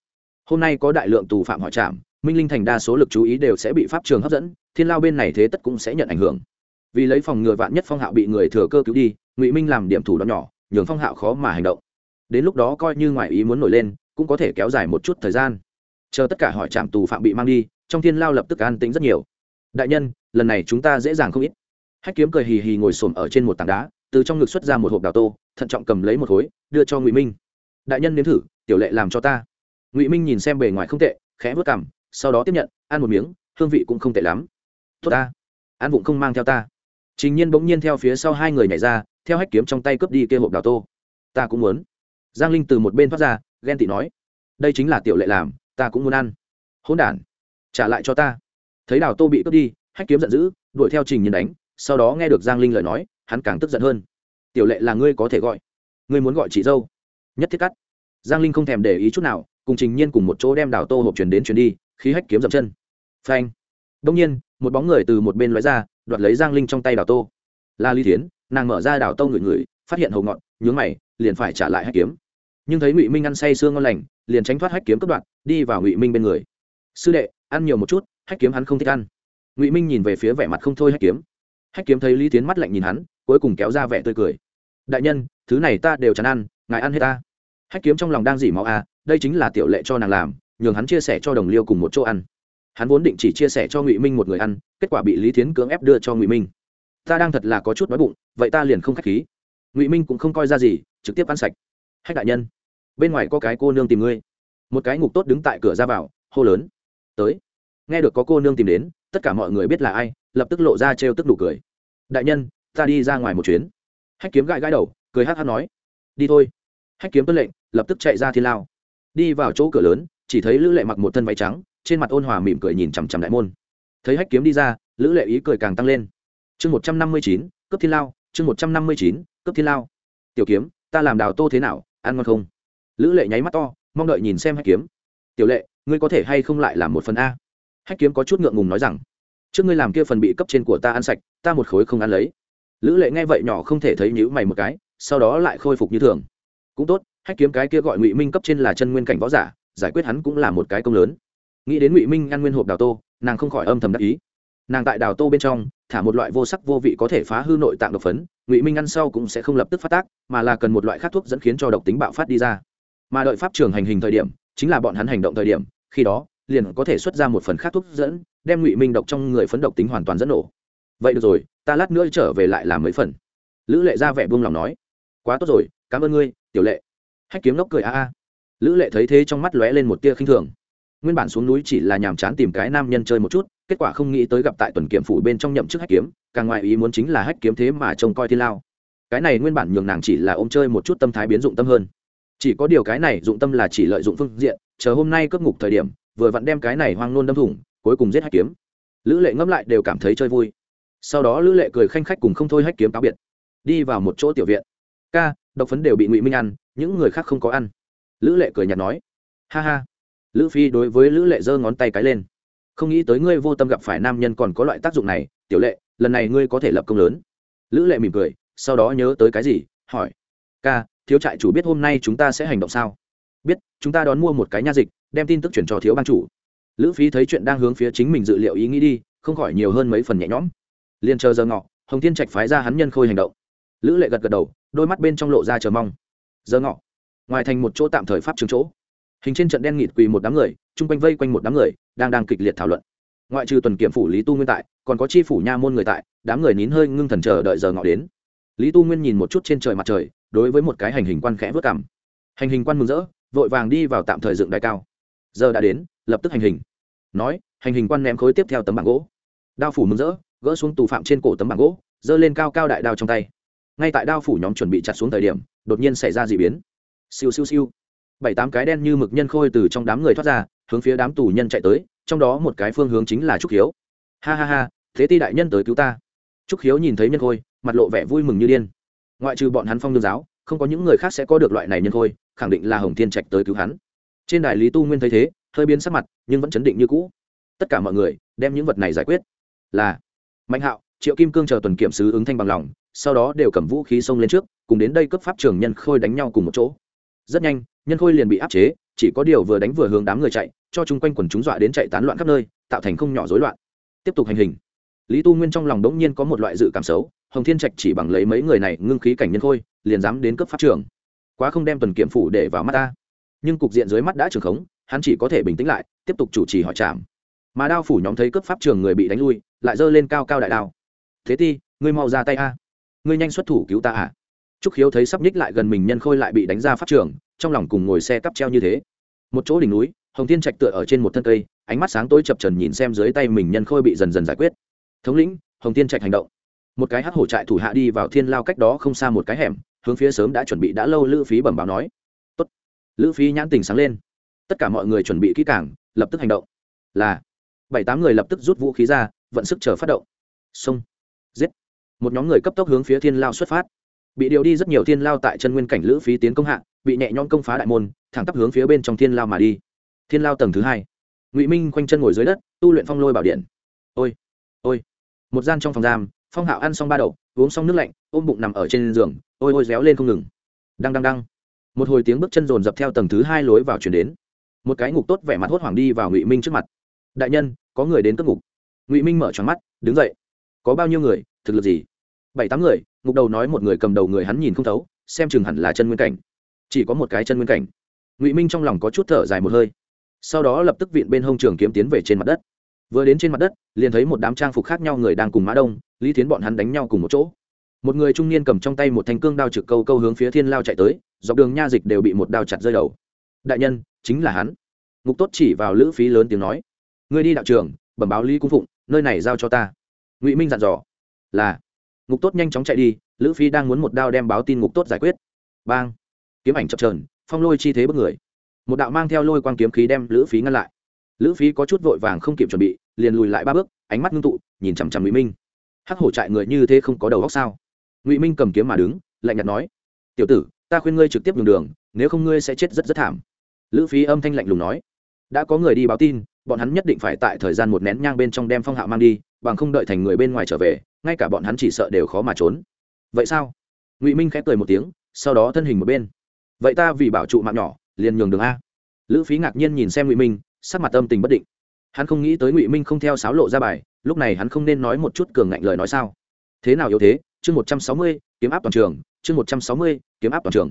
hôm nay có đại lượng tù phạm hỏi chạm, minh linh thành đa số lực chú ý đều sẽ bị pháp trường hấp dẫn thiên lao bên này thế tất cũng sẽ nhận ảnh hưởng. Vì lấy phòng ngừa vạn nhất phong hạo bị người thừa cơ cứu đi ngụy minh làm điểm thủ đó nhỏ nhường phong hạo khó mà hành động. Đến lúc đó coi như ngoài ý muốn nổi lên cũng có thể kéo dài một chút thời gian. Chờ tất cả hỏi trạm tù phạm bị mang đi trong thiên lao lập tức an tĩnh rất nhiều. Đại nhân lần này chúng ta dễ dàng không ít. Hách kiếm cười hì hì ngồi xổm ở trên một tảng đá từ trong ngực xuất ra một hộp đào tô thận trọng cầm lấy một khối đưa cho ngụy minh. Đại nhân nếm thử tiểu lệ làm cho ta ngụy minh nhìn xem bề ngoài không tệ khẽ vớt cằm, sau đó tiếp nhận, ăn một miếng, hương vị cũng không tệ lắm. Tốt ta. Ăn vụng không mang theo ta. Trình nhiên bỗng nhiên theo phía sau hai người nhảy ra, theo hách kiếm trong tay cướp đi kia hộp đào tô. Ta cũng muốn. Giang linh từ một bên thoát ra, ghen tị nói, đây chính là tiểu lệ làm, ta cũng muốn ăn. Hỗn đản, trả lại cho ta. Thấy đào tô bị cướp đi, hách kiếm giận dữ, đuổi theo trình nhiên đánh, sau đó nghe được giang linh lời nói, hắn càng tức giận hơn. Tiểu lệ là ngươi có thể gọi, ngươi muốn gọi chị dâu. Nhất thiết cắt. Giang linh không thèm để ý chút nào cùng trình nhiên cùng một chỗ đem đào tô hộp chuyển đến chuyển đi, khí hách kiếm dậm chân. Phanh. Đông nhiên, một bóng người từ một bên lóe ra, đoạt lấy giang linh trong tay đào tô. La ly thiến, nàng mở ra đào tô ngửi ngửi, phát hiện hầu ngọn, nhướng mày, liền phải trả lại hách kiếm. Nhưng thấy ngụy minh ăn say sương ngon lành, liền tránh thoát hách kiếm cất đoạn đi vào ngụy minh bên người. Sư đệ, ăn nhiều một chút, hách kiếm hắn không thích ăn. Ngụy minh nhìn về phía vẻ mặt không thôi hách kiếm. Hách kiếm thấy lý tiến mắt lạnh nhìn hắn, cuối cùng kéo ra vẻ tươi cười. Đại nhân, thứ này ta đều chán ăn, ngài ăn hết ta. Hách kiếm trong lòng đang dỉ máu à đây chính là tiểu lệ cho nàng làm, nhường hắn chia sẻ cho đồng liêu cùng một chỗ ăn. Hắn vốn định chỉ chia sẻ cho ngụy minh một người ăn, kết quả bị lý thiến cưỡng ép đưa cho ngụy minh. Ta đang thật là có chút đói bụng, vậy ta liền không k h á c h khí. Ngụy minh cũng không coi ra gì, trực tiếp ăn sạch. Hách đại nhân, bên ngoài có cái cô nương tìm ngươi. Một cái ngục tốt đứng tại cửa ra vào, hô lớn. Tới. Nghe được có cô nương tìm đến, tất cả mọi người biết là ai, lập tức lộ ra trêu tức đủ cười. Đại nhân, ta đi ra ngoài một chuyến. Hách kiếm gãi gãi đầu, cười hát hát nói. Đi thôi. Hách kiếm tuân lệnh, lập tức chạy ra thiên lao đi vào chỗ cửa lớn, chỉ thấy lữ lệ mặc một thân váy trắng, trên mặt ôn hòa mỉm cười nhìn chằm chằm đại môn. Thấy hách kiếm đi ra, lữ lệ ý cười càng tăng lên. Chương một trăm năm mươi chín cấp thiên lao, chương một trăm năm mươi chín cấp thiên lao. Tiểu kiếm, ta làm đào tô thế nào, ăn ngon không? Lữ lệ nháy mắt to, mong đợi nhìn xem hách kiếm. Tiểu lệ, ngươi có thể hay không lại làm một phần a? Hách kiếm có chút ngượng ngùng nói rằng, trước ngươi làm kia phần bị cấp trên của ta ăn sạch, ta một khối không ăn lấy. Lữ lệ nghe vậy nhỏ không thể thấy nhữ mày một cái, sau đó lại khôi phục như thường. Cũng tốt hách kiếm cái kia gọi ngụy minh cấp trên là chân nguyên cảnh võ giả, giải quyết hắn cũng là một cái công lớn. Nghĩ đến ngụy minh ăn nguyên hộp đào tô, nàng không khỏi âm thầm đắc ý. Nàng tại đào tô bên trong, thả một loại vô sắc vô vị có thể phá hư nội tạng độc phấn, ngụy minh ăn sau cũng sẽ không lập tức phát tác, mà là cần một loại khác thuốc dẫn khiến cho độc tính bạo phát đi ra. Mà đợi pháp trường hành hình thời điểm, chính là bọn hắn hành động thời điểm, khi đó, liền có thể xuất ra một phần khác thuốc dẫn, đem ngụy minh độc trong người phấn độc tính hoàn toàn dẫn nổ. Vậy được rồi, ta lát nữa trở về lại làm mấy phần. Lữ lệ ra vẻ buông lòng nói, quá tốt rồi, cảm ơn ngươi, tiểu lệ hách kiếm lốc cười a a. Lữ lệ thấy thế trong mắt lóe lên một tia khinh thường. Nguyên bản xuống núi chỉ là nhàm chán tìm cái nam nhân chơi một chút, kết quả không nghĩ tới gặp tại tuần kiểm phủ bên trong nhậm chức hách kiếm, càng ngoài ý muốn chính là hách kiếm thế mà trông coi thiên lao. Cái này nguyên bản nhường nàng chỉ là ôm chơi một chút tâm thái biến dụng tâm hơn. Chỉ có điều cái này dụng tâm là chỉ lợi dụng phương diện, chờ hôm nay cướp ngục thời điểm, vừa vặn đem cái này hoang nôn đâm thủng, cuối cùng giết hách kiếm. Lữ lệ ngẫm lại đều cảm thấy chơi vui. Sau đó lữ lệ cười khanh khách cùng không thôi hách kiếm cáo biệt. Đi vào một chỗ tiểu viện. Ca, độc phấn đều bị ngụy minh ăn những người khác không có ăn. Lữ lệ cười nhạt nói, ha ha. Lữ phi đối với lữ lệ giơ ngón tay cái lên. Không nghĩ tới ngươi vô tâm gặp phải nam nhân còn có loại tác dụng này, tiểu lệ, lần này ngươi có thể lập công lớn. Lữ lệ mỉm cười, sau đó nhớ tới cái gì, hỏi, ca, thiếu trại chủ biết hôm nay chúng ta sẽ hành động sao? Biết, chúng ta đón mua một cái nha dịch, đem tin tức chuyển cho thiếu ban chủ. Lữ phí thấy chuyện đang hướng phía chính mình dự liệu ý nghĩ đi, không khỏi nhiều hơn mấy phần nhẹ nhõm. Liền chờ giờ ngọ, hồng thiên trạch phái ra hắn nhân khôi hành động. Lữ lệ gật gật đầu, đôi mắt bên trong lộ ra chờ mong giờ ngọ. Ngoài thành một chỗ tạm thời pháp trường chỗ. Hình trên trận đen nghịt quỳ một đám người, chung quanh vây quanh một đám người, đang đang kịch liệt thảo luận. Ngoại trừ tuần kiểm phủ lý tu nguyên tại, còn có chi phủ nha môn người tại, đám người nín hơi ngưng thần chờ đợi giờ ngọ đến. Lý tu nguyên nhìn một chút trên trời mặt trời, đối với một cái hành hình quan khẽ vớt cảm hành hình quan mừng rỡ, vội vàng đi vào tạm thời dựng đài cao. Giờ đã đến, lập tức hành hình. Nói, hành hình quan ném khối tiếp theo tấm bảng gỗ. Đao phủ mừng rỡ, gỡ xuống tù phạm trên cổ tấm bảng gỗ, giơ lên cao cao đại đao trong tay. Ngay tại đao phủ nhóm chuẩn bị chặt xuống thời điểm đột nhiên xảy ra d ị biến. Siêu siêu siêu. Bảy tám cái đen như mực nhân khôi từ trong đám người thoát ra, hướng phía đám tù nhân chạy tới, trong đó một cái phương hướng chính là trúc hiếu. Ha ha ha, thế ti đại nhân tới cứu ta. Trúc hiếu nhìn thấy nhân khôi, mặt lộ vẻ vui mừng như điên. Ngoại trừ bọn hắn phong đương giáo, không có những người khác sẽ có được loại này nhân khôi, khẳng định là hồng thiên trạch tới cứu hắn. Trên đại lý tu nguyên thấy thế, hơi biến sắc mặt, nhưng vẫn chấn định như cũ. Tất cả mọi người, đem những vật này giải quyết. Là, mạnh hạo, triệu kim cương chờ tuần kiểm sứ ứng thanh bằng lòng sau đó đều cầm vũ khí xông lên trước, cùng đến đây cấp pháp trường nhân khôi đánh nhau cùng một chỗ. Rất nhanh, nhân khôi liền bị áp chế, chỉ có điều vừa đánh vừa hướng đám người chạy, cho chung quanh quần chúng dọa đến chạy tán loạn khắp nơi, tạo thành không nhỏ rối loạn. Tiếp tục hành hình. Lý tu nguyên trong lòng đống nhiên có một loại dự cảm xấu, hồng thiên trạch chỉ bằng lấy mấy người này ngưng khí cảnh nhân khôi, liền dám đến cấp pháp trường. Quá không đem tuần kiểm phủ để vào mắt ta. Nhưng cục diện dưới mắt đã trường khống, hắn chỉ có thể bình tĩnh lại, tiếp tục chủ trì hỏi chạm mà đao phủ nhóm thấy cấp pháp trường người bị đánh lui, lại giơ lên cao cao đại đao. Thế ti, ngươi mau ra tay a ngươi nhanh xuất thủ cứu ta à? Trúc khiếu thấy sắp nhích lại gần mình nhân khôi lại bị đánh ra pháp trường, trong lòng cùng ngồi xe cắp treo như thế. Một chỗ đỉnh núi, hồng thiên trạch tựa ở trên một thân cây, ánh mắt sáng tối chập trần nhìn xem dưới tay mình nhân khôi bị dần dần giải quyết. Thống lĩnh, hồng thiên trạch hành động. Một cái hắc hổ trại thủ hạ đi vào thiên lao cách đó không xa một cái hẻm, hướng phía sớm đã chuẩn bị đã lâu lữ phí bẩm báo nói. Tốt. Lữ phí nhãn tình sáng lên. Tất cả mọi người chuẩn bị kỹ cảng lập tức hành động. Là. Bảy tám người lập tức rút vũ khí ra, vận sức chờ phát động. Xông. Giết một nhóm người cấp tốc hướng phía thiên lao xuất phát. Bị điều đi rất nhiều thiên lao tại chân nguyên cảnh lữ phí tiến công hạ, bị nhẹ nhõm công phá đại môn, thẳng tắp hướng phía bên trong thiên lao mà đi. Thiên lao tầng thứ hai. Ngụy minh khoanh chân ngồi dưới đất, tu luyện phong lôi bảo điện. Ôi ôi. Một gian trong phòng giam, phong hạo ăn xong ba đậu, uống xong nước lạnh, ôm bụng nằm ở trên giường, ôi ôi réo lên không ngừng. Đăng đăng đăng. Một hồi tiếng bước chân rồn dập theo tầng thứ hai lối vào chuyển đến. Một cái ngục tốt vẻ mặt hốt hoảng đi vào ngụy minh trước mặt. Đại nhân, có người đến cất ngục. Ngụy minh mở tròn mắt, đứng dậy. Có bao nhiêu người, thực lực gì? Bảy tám người, ngục đầu nói một người cầm đầu người hắn nhìn không thấu, xem chừng hẳn là chân nguyên cảnh. Chỉ có một cái chân nguyên cảnh. Ngụy minh trong lòng có chút thở dài một hơi. Sau đó lập tức viện bên hông trường kiếm tiến về trên mặt đất. Vừa đến trên mặt đất, liền thấy một đám trang phục khác nhau người đang cùng mã đông, lý tiến bọn hắn đánh nhau cùng một chỗ. Một người trung niên cầm trong tay một thanh cương đao trực câu câu hướng phía thiên lao chạy tới, dọc đường nha dịch đều bị một đao chặt rơi đầu. Đại nhân, chính là hắn. Ngục tốt chỉ vào lữ phí lớn tiếng nói. Người đi đạo trường, bẩm báo lý cung phụng, nơi này giao cho ta. Ngụy minh dặn dò. Là ngục tốt nhanh chóng chạy đi, lữ phi đang muốn một đao đem báo tin ngục tốt giải quyết. Bang! Kiếm ảnh chập trờn phong lôi chi thế bất người. Một đạo mang theo lôi quang kiếm khí đem lữ phí ngăn lại. Lữ phí có chút vội vàng không kịp chuẩn bị, liền lùi lại ba bước, ánh mắt ngưng tụ, nhìn chằm chằm ngụy minh. Hắc hổ trại người như thế không có đầu góc sao? Ngụy minh cầm kiếm mà đứng, lạnh nhạt nói, tiểu tử, ta khuyên ngươi trực tiếp nhường đường, nếu không ngươi sẽ chết rất rất thảm. Lữ phí âm thanh lạnh lùng nói, đã có người đi báo tin, bọn hắn nhất định phải tại thời gian một nén nhang bên trong đem phong hạo mang đi bằng không đợi thành người bên ngoài trở về, ngay cả bọn hắn chỉ sợ đều khó mà trốn. Vậy sao? Ngụy minh khẽ cười một tiếng, sau đó thân hình một bên. Vậy ta vì bảo trụ mạng nhỏ, liền nhường đường a. Lữ phí ngạc nhiên nhìn xem ngụy minh, sắc mặt âm tình bất định. Hắn không nghĩ tới ngụy minh không theo sáo lộ ra bài, lúc này hắn không nên nói một chút cường ngạnh lời nói sao. Thế nào yếu thế? Chương một trăm sáu mươi, kiếm áp toàn trường. Chương một trăm sáu mươi, kiếm áp toàn trường.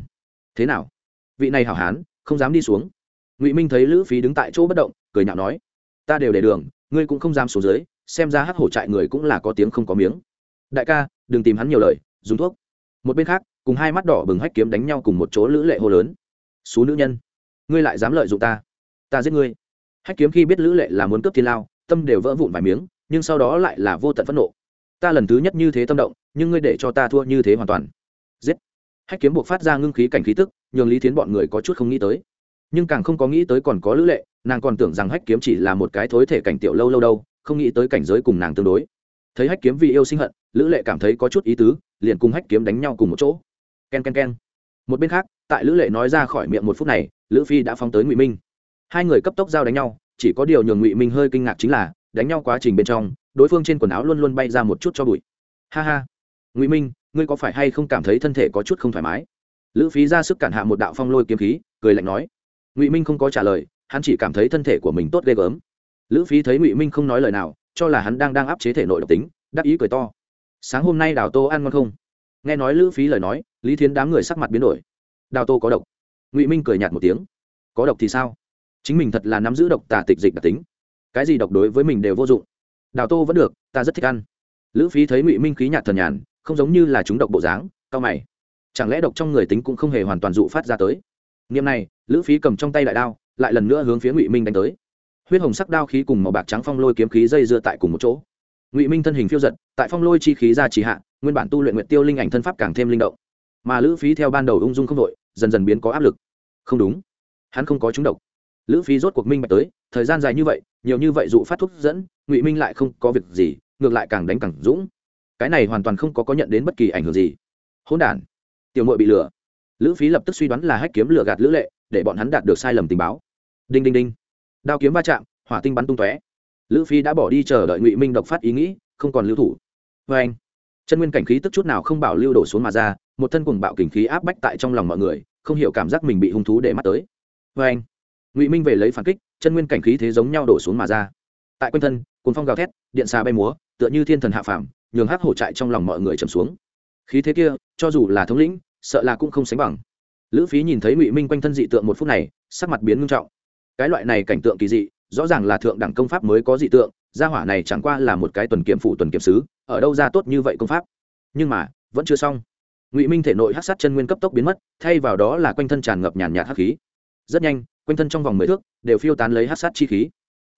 Thế nào? Vị này hảo hán, không dám đi xuống. Ngụy minh thấy lữ phí đứng tại chỗ bất động, cười nhạo nói, ta đều để đường, ngươi cũng không dám xuống dưới xem ra hắc hổ trại người cũng là có tiếng không có miếng. Đại ca, đừng tìm hắn nhiều lời, dùng thuốc. Một bên khác, cùng hai mắt đỏ bừng hách kiếm đánh nhau cùng một chỗ lữ lệ hô lớn. Xú nữ nhân, ngươi lại dám lợi dụng ta. Ta giết ngươi. Hách kiếm khi biết lữ lệ là muốn cướp thiên lao, tâm đều vỡ vụn vài miếng, nhưng sau đó lại là vô tận phẫn nộ. Ta lần thứ nhất như thế tâm động, nhưng ngươi để cho ta thua như thế hoàn toàn. Giết. Hách kiếm buộc phát ra ngưng khí cảnh khí tức, nhường lý thiến bọn người có chút không nghĩ tới. Nhưng càng không có nghĩ tới còn có lữ lệ, nàng còn tưởng rằng hách kiếm chỉ là một cái thối thể cảnh tiểu lâu lâu đâu không nghĩ tới cảnh giới cùng nàng tương đối. Thấy hách kiếm vì yêu sinh hận, lữ lệ cảm thấy có chút ý tứ, liền cùng hách kiếm đánh nhau cùng một chỗ. K e n k e n k e n một bên khác, tại lữ lệ nói ra khỏi miệng một phút này, lữ phi đã phóng tới ngụy minh. Hai người cấp tốc giao đánh nhau, chỉ có điều nhường ngụy minh hơi kinh ngạc chính là, đánh nhau quá trình bên trong, đối phương trên quần áo luôn luôn bay ra một chút cho bụi. Ha ha. Ngụy minh, ngươi có phải hay không cảm thấy thân thể có chút không thoải mái? Lữ phí ra sức cản hạ một đạo phong lôi kiếm khí, cười lạnh nói. Ngụy minh không có trả lời, hắn chỉ cảm thấy thân thể của mình tốt ghê gớm lữ phí thấy ngụy minh không nói lời nào, cho là hắn đang đang áp chế thể nội độc tính, đắc ý cười to. Sáng hôm nay đào tô ăn ngon không? Nghe nói lữ phí lời nói, lý thiến đám người sắc mặt biến đổi. Đào tô có độc. Ngụy minh cười nhạt một tiếng. Có độc thì sao? Chính mình thật là nắm giữ độc tà tịch dịch đặc tính. Cái gì độc đối với mình đều vô dụng. Đào tô vẫn được, ta rất thích ăn. Lữ phí thấy ngụy minh khí nhạt thần nhàn, không giống như là chúng độc bộ dáng cao mày. Chẳng lẽ độc trong người tính cũng không hề hoàn toàn dụ phát ra tới? Niệm này, lữ phí cầm trong tay đại đao, lại lần nữa hướng phía ngụy minh đánh tới huyết hồng sắc đao khí cùng màu bạc trắng phong lôi kiếm khí dây dưa tại cùng một chỗ. Ngụy minh thân hình phiêu giật, tại phong lôi chi khí ra trì hạ, nguyên bản tu luyện nguyện tiêu linh ảnh thân pháp càng thêm linh động. Mà lữ phí theo ban đầu ung dung không đội dần dần biến có áp lực. Không đúng, hắn không có trúng độc. Lữ phí rốt cuộc minh bạch tới, thời gian dài như vậy, nhiều như vậy dụ phát thuốc dẫn, ngụy minh lại không có việc gì, ngược lại càng đánh càng dũng. Cái này hoàn toàn không có có nhận đến bất kỳ ảnh hưởng gì. Hỗn đản, tiểu mội bị lừa. Lữ phí lập tức suy đoán là hách kiếm lừa gạt lữ lệ, để bọn hắn đạt được sai lầm tình báo. Đinh đinh đinh đao kiếm va chạm, hỏa tinh bắn tung tóe. Lữ phi đã bỏ đi chờ đợi ngụy minh độc phát ý nghĩ, không còn lưu thủ. Vê anh, chân nguyên cảnh khí tức chút nào không bảo lưu đổ xuống mà ra, một thân cùng bạo kình khí áp bách tại trong lòng mọi người, không hiểu cảm giác mình bị hung thú để mắt tới. Vê anh, ngụy minh về lấy phản kích, chân nguyên cảnh khí thế giống nhau đổ xuống mà ra. Tại quanh thân cồn phong gào thét, điện xà bay múa, tựa như thiên thần hạ phàm, nhường hắc hổ trại trong lòng mọi người trầm xuống. Khí thế kia, cho dù là thống lĩnh, sợ là cũng không sánh bằng. Lữ phí nhìn thấy ngụy minh quanh thân dị tượng một phút này, sắc mặt biến ngưng trọng cái loại này cảnh tượng kỳ dị, rõ ràng là thượng đẳng công pháp mới có dị tượng, gia hỏa này chẳng qua là một cái tuần kiểm phủ tuần kiểm sứ, ở đâu ra tốt như vậy công pháp? Nhưng mà, vẫn chưa xong. Ngụy minh thể nội hát sát chân nguyên cấp tốc biến mất, thay vào đó là quanh thân tràn ngập nhàn nhạt hắc khí. Rất nhanh, quanh thân trong vòng mười thước, đều phiêu tán lấy hát sát chi khí.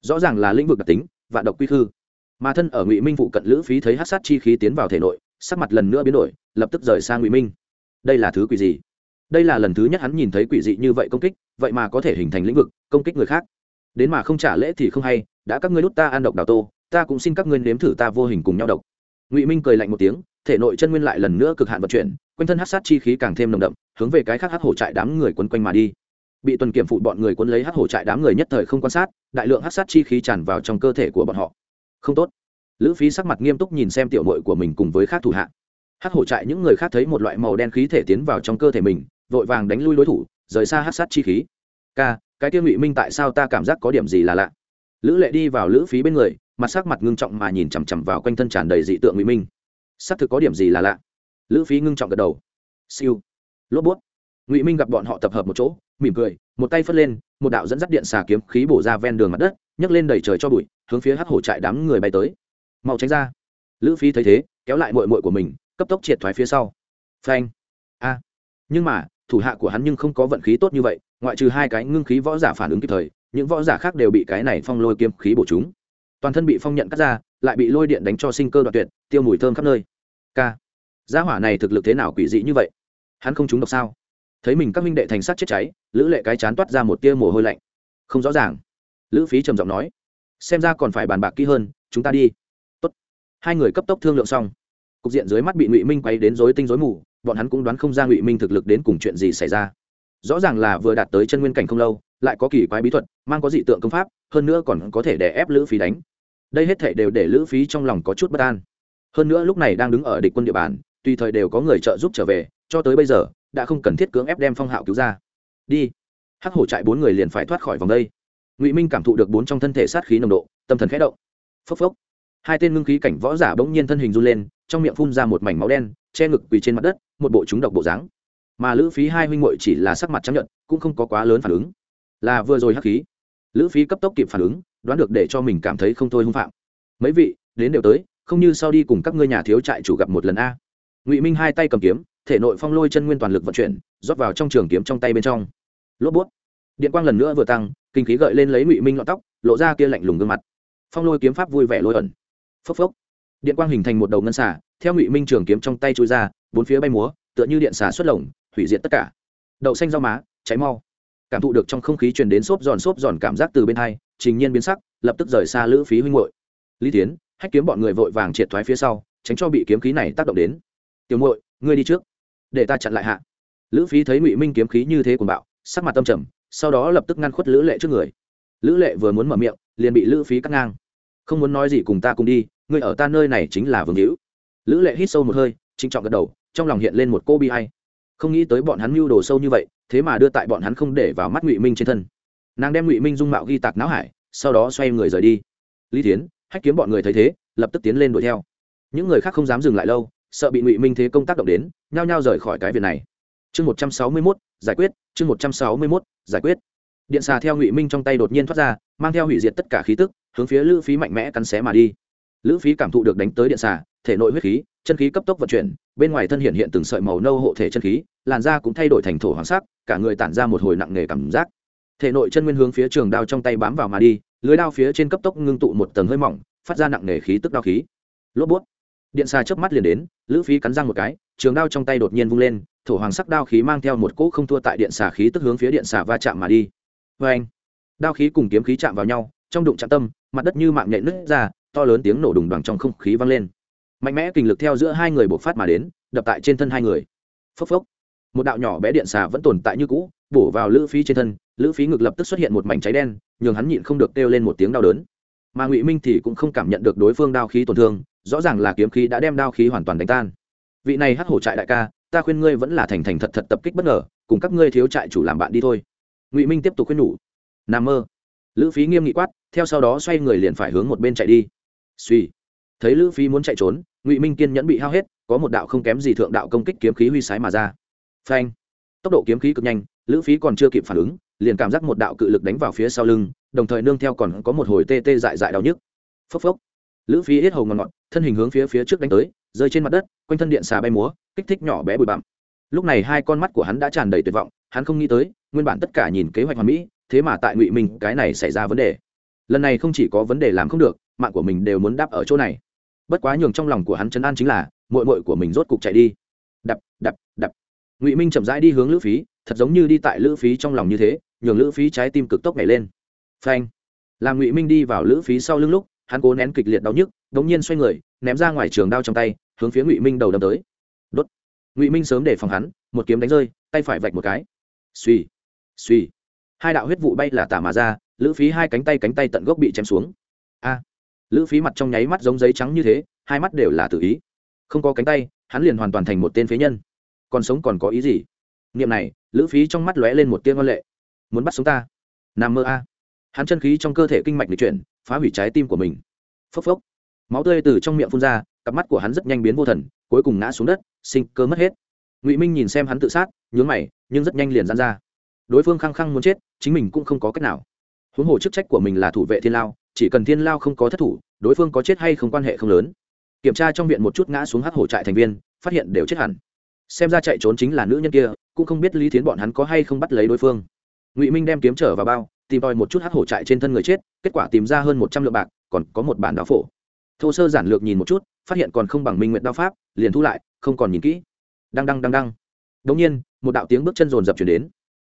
Rõ ràng là lĩnh vực đặc tính và độc quy khư. Mà thân ở ngụy minh phụ cận lữ phí thấy hát sát chi khí tiến vào thể nội, sắc mặt lần nữa biến đổi, lập tức rời sang ngụy minh. Đây là thứ quỷ gì? Đây là lần thứ nhất hắn nhìn thấy quỷ dị như vậy công kích, vậy mà có thể hình thành lĩnh vực công kích người khác. Đến mà không trả lễ thì không hay, đã các ngươi đút ta ăn độc đào tô, ta cũng xin các ngươi nếm thử ta vô hình cùng nhau độc. Ngụy minh cười lạnh một tiếng, thể nội chân nguyên lại lần nữa cực hạn vận chuyển, quanh thân hát sát chi khí càng thêm nồng đậm, hướng về cái khác hát hổ trại đám người quấn quanh mà đi. Bị tuần kiểm phụ bọn người quấn lấy hát hổ trại đám người nhất thời không quan sát, đại lượng hát sát chi khí tràn vào trong cơ thể của bọn họ. Không tốt. Lữ phí sắc mặt nghiêm túc nhìn xem tiểu mội của mình cùng với khác thủ hạ. Hát hổ trại những người khác thấy một loại màu đen khí thể tiến vào trong cơ thể mình, vội vàng đánh lui đối thủ, rời xa hát sát chi khí. Ca cái tiêu ngụy minh tại sao ta cảm giác có điểm gì là lạ? Lữ lệ đi vào lữ phí bên người, mặt sắc mặt ngưng trọng mà nhìn chằm chằm vào quanh thân tràn đầy dị tượng ngụy minh. Xác thực có điểm gì là lạ? Lữ phí ngưng trọng gật đầu. Siêu. Lốp bút. Ngụy minh gặp bọn họ tập hợp một chỗ, mỉm cười, một tay phất lên, một đạo dẫn dắt điện xà kiếm khí bổ ra ven đường mặt đất, nhấc lên đầy trời cho bụi, hướng phía hắc hổ trại đám người bay tới. Mau tránh ra. Lữ phí thấy thế, kéo lại mội mội của mình, cấp tốc triệt thoái phía sau. Phanh. A. Nhưng mà, thủ hạ của hắn nhưng không có vận khí tốt như vậy ngoại trừ hai cái ngưng khí võ giả phản ứng kịp thời, những võ giả khác đều bị cái này phong lôi kiếm khí bổ chúng. Toàn thân bị phong nhận cắt ra, lại bị lôi điện đánh cho sinh cơ đoạn tuyệt, tiêu mùi thơm khắp nơi. K. Gia hỏa này thực lực thế nào quỷ dị như vậy? Hắn không trúng độc sao? Thấy mình các minh đệ thành sát chết cháy, lữ lệ cái chán toát ra một tia mồ hôi lạnh. Không rõ ràng. Lữ phí trầm giọng nói. Xem ra còn phải bàn bạc kỹ hơn, chúng ta đi. Tốt. hai người cấp tốc thương lượng xong. Cục diện dưới mắt bị ngụy minh quay đến rối tinh rối mù, bọn hắn cũng đoán không ra ngụy minh thực lực đến cùng chuyện gì xảy ra rõ ràng là vừa đạt tới chân nguyên cảnh không lâu, lại có kỳ quái bí thuật, mang có dị tượng công pháp, hơn nữa còn có thể đè ép lữ phí đánh. Đây hết thể đều để lữ phí trong lòng có chút bất an. Hơn nữa lúc này đang đứng ở địch quân địa bàn, tùy thời đều có người trợ giúp trở về, cho tới bây giờ, đã không cần thiết cưỡng ép đem phong hạo cứu ra. Đi. Hắc hổ trại bốn người liền phải thoát khỏi vòng đây. Ngụy minh cảm thụ được bốn trong thân thể sát khí nồng độ, tâm thần khẽ động. Phốc phốc. Hai tên ngưng khí cảnh võ giả bỗng nhiên thân hình run lên, trong miệng phun ra một mảnh máu đen, che ngực quỳ trên mặt đất, một bộ chúng độc bộ dáng mà lữ phí hai huynh muội chỉ là sắc mặt chấp nhận cũng không có quá lớn phản ứng. Là vừa rồi hắc khí. Lữ phí cấp tốc kịp phản ứng, đoán được để cho mình cảm thấy không thôi hung phạm. Mấy vị, đến đều tới, không như sau đi cùng các ngươi nhà thiếu trại chủ gặp một lần a. Ngụy minh hai tay cầm kiếm, thể nội phong lôi chân nguyên toàn lực vận chuyển, rót vào trong trường kiếm trong tay bên trong. Lốp bút. Điện quang lần nữa vừa tăng, kinh khí gợi lên lấy ngụy minh lọn tóc, lộ ra kia lạnh lùng gương mặt. Phong lôi kiếm pháp vui vẻ lôi ẩn. Phốc phốc. Điện quang hình thành một đầu ngân xả theo ngụy minh trường kiếm trong tay chui ra, bốn phía bay múa, tựa như điện xả xuất lồng hủy diệt tất cả. Đậu xanh rau má, cháy mau. Cảm thụ được trong không khí truyền đến xốp giòn xốp giòn cảm giác từ bên hai, trình nhiên biến sắc, lập tức rời xa lữ phí huynh hội lý tiến hách kiếm bọn người vội vàng triệt thoái phía sau, tránh cho bị kiếm khí này tác động đến. Tiểu muội, ngươi đi trước, để ta chặn lại hạ. Lữ phí thấy ngụy minh kiếm khí như thế của bạo, sắc mặt tâm trầm, sau đó lập tức ngăn khuất lữ lệ trước người. Lữ lệ vừa muốn mở miệng, liền bị lữ phí cắt ngang. Không muốn nói gì cùng ta cùng đi, ngươi ở ta nơi này chính là vương hữu. Lữ lệ hít sâu một hơi trinh trọng gật đầu, trong lòng hiện lên một cô bi hay không nghĩ tới bọn hắn mưu đồ sâu như vậy, thế mà đưa tại bọn hắn không để vào mắt ngụy minh trên thân. Nàng đem ngụy minh dung mạo ghi tạc não hải, sau đó xoay người rời đi. Lý tiến hách kiếm bọn người thấy thế, lập tức tiến lên đuổi theo. Những người khác không dám dừng lại lâu, sợ bị ngụy minh thế công tác động đến, nhao nhao rời khỏi cái việc này. Chương một trăm sáu mươi mốt, giải quyết, chương một trăm sáu mươi mốt, giải quyết. Điện xà theo ngụy minh trong tay đột nhiên thoát ra, mang theo hủy diệt tất cả khí tức, hướng phía lữ phí mạnh mẽ cắn xé mà đi. Lữ phí cảm thụ được đánh tới điện xà, thể nội huyết khí, chân khí cấp tốc vận chuyển bên ngoài thân hiện hiện từng sợi màu nâu hộ thể chân khí, làn da cũng thay đổi thành thổ hoàng sắc, cả người tản ra một hồi nặng nề cảm giác. Thể nội chân nguyên hướng phía trường đao trong tay bám vào mà đi, lưới đao phía trên cấp tốc ngưng tụ một tầng hơi mỏng, phát ra nặng nề khí tức đao khí. Lốp bút. Điện xà chớp mắt liền đến, lữ phí cắn răng một cái, trường đao trong tay đột nhiên vung lên, thổ hoàng sắc đao khí mang theo một cỗ không thua tại điện xà khí tức hướng phía điện xà va chạm mà đi. Vê anh đao khí cùng kiếm khí chạm vào nhau, trong đụng chạm tâm, mặt đất như mạng nhện nứt ra, to lớn tiếng nổ đùng đoàn trong không khí vang lên mạnh mẽ kình lực theo giữa hai người bộc phát mà đến, đập tại trên thân hai người. Phốc phốc. Một đạo nhỏ bé điện xà vẫn tồn tại như cũ, bổ vào lữ phí trên thân, lữ phí ngực lập tức xuất hiện một mảnh cháy đen, nhường hắn nhịn không được kêu lên một tiếng đau đớn. Mà ngụy minh thì cũng không cảm nhận được đối phương đao khí tổn thương, rõ ràng là kiếm khí đã đem đao khí hoàn toàn đánh tan. Vị này hắc hổ trại đại ca, ta khuyên ngươi vẫn là thành thành thật thật tập kích bất ngờ, cùng các ngươi thiếu trại chủ làm bạn đi thôi. Ngụy minh tiếp tục khuyên nhủ. N mơ. Lữ phí nghiêm nghị quát, theo sau đó xoay người liền phải hướng một bên chạy đi. Suy thấy lữ phí muốn chạy trốn, ngụy minh kiên nhẫn bị hao hết, có một đạo không kém gì thượng đạo công kích kiếm khí huy sái mà ra. Phanh! Tốc độ kiếm khí cực nhanh, lữ phí còn chưa kịp phản ứng, liền cảm giác một đạo cự lực đánh vào phía sau lưng, đồng thời nương theo còn có một hồi tê tê dại dại đau nhức. Phốc phốc! Lữ phí hết hầu ngọt ngọt thân hình hướng phía phía trước đánh tới, rơi trên mặt đất, quanh thân điện xà bay múa, kích thích nhỏ bé bụi bặm. Lúc này hai con mắt của hắn đã tràn đầy tuyệt vọng, hắn không nghĩ tới, nguyên bản tất cả nhìn kế hoạch hoàn mỹ, thế mà tại ngụy minh cái này xảy ra vấn đề. Lần này không chỉ có vấn đề làm không được, mạng của mình đều muốn đáp ở chỗ này bất quá nhường trong lòng của hắn chấn an chính là mội mội của mình rốt cục chạy đi. Đập đập đập. Ngụy minh chậm rãi đi hướng lữ phí, thật giống như đi tại lữ phí trong lòng như thế, nhường lữ phí trái tim cực tốc nhảy lên. Phanh. Làm ngụy minh đi vào lữ phí sau lưng lúc, hắn cố nén kịch liệt đau nhức đ ỗ n g nhiên xoay người, ném ra ngoài trường đao trong tay, hướng phía ngụy minh đầu đâm tới. Đốt. Ngụy minh sớm để phòng hắn, một kiếm đánh rơi, tay phải vạch một cái. Suy suy hai đạo huyết vụ bay là tả mà ra, lữ phí hai cánh tay cánh tay tận gốc bị chém xuống. A lữ phí mặt trong nháy mắt giống giấy trắng như thế, hai mắt đều là tự ý. Không có cánh tay, hắn liền hoàn toàn thành một tên phế nhân. Còn sống còn có ý gì? Niệm này, lữ phí trong mắt lóe lên một tiên văn lệ. Muốn bắt sống ta? Nằm mơ a. Hắn chân khí trong cơ thể kinh mạch lịch chuyển, phá hủy trái tim của mình. Phốc phốc. Máu tươi từ trong miệng phun ra, cặp mắt của hắn rất nhanh biến vô thần, cuối cùng ngã xuống đất, sinh cơ mất hết. Ngụy minh nhìn xem hắn tự sát, nhướng mày, nhưng rất nhanh liền dán ra. Đối phương khăng khăng muốn chết, chính mình cũng không có cách nào. Huống hồ chức trách của mình là thủ vệ thiên lao chỉ cần thiên lao không có thất thủ, đối phương có chết hay không quan hệ không lớn. Kiểm tra trong viện một chút ngã xuống hắc hổ trại thành viên, phát hiện đều chết hẳn. Xem ra chạy trốn chính là nữ nhân kia, cũng không biết lý thiến bọn hắn có hay không bắt lấy đối phương. Ngụy minh đem kiếm trở vào bao, tìm tòi một chút hắc hổ trại trên thân người chết, kết quả tìm ra hơn một trăm lượng bạc, còn có một bản đao phổ. Thô sơ giản lược nhìn một chút, phát hiện còn không bằng minh nguyện đao pháp, liền thu lại, không còn nhìn kỹ. Đăng đăng đăng đăng. Đống nhiên, một đạo tiếng bước chân rồn rập chuyển đến.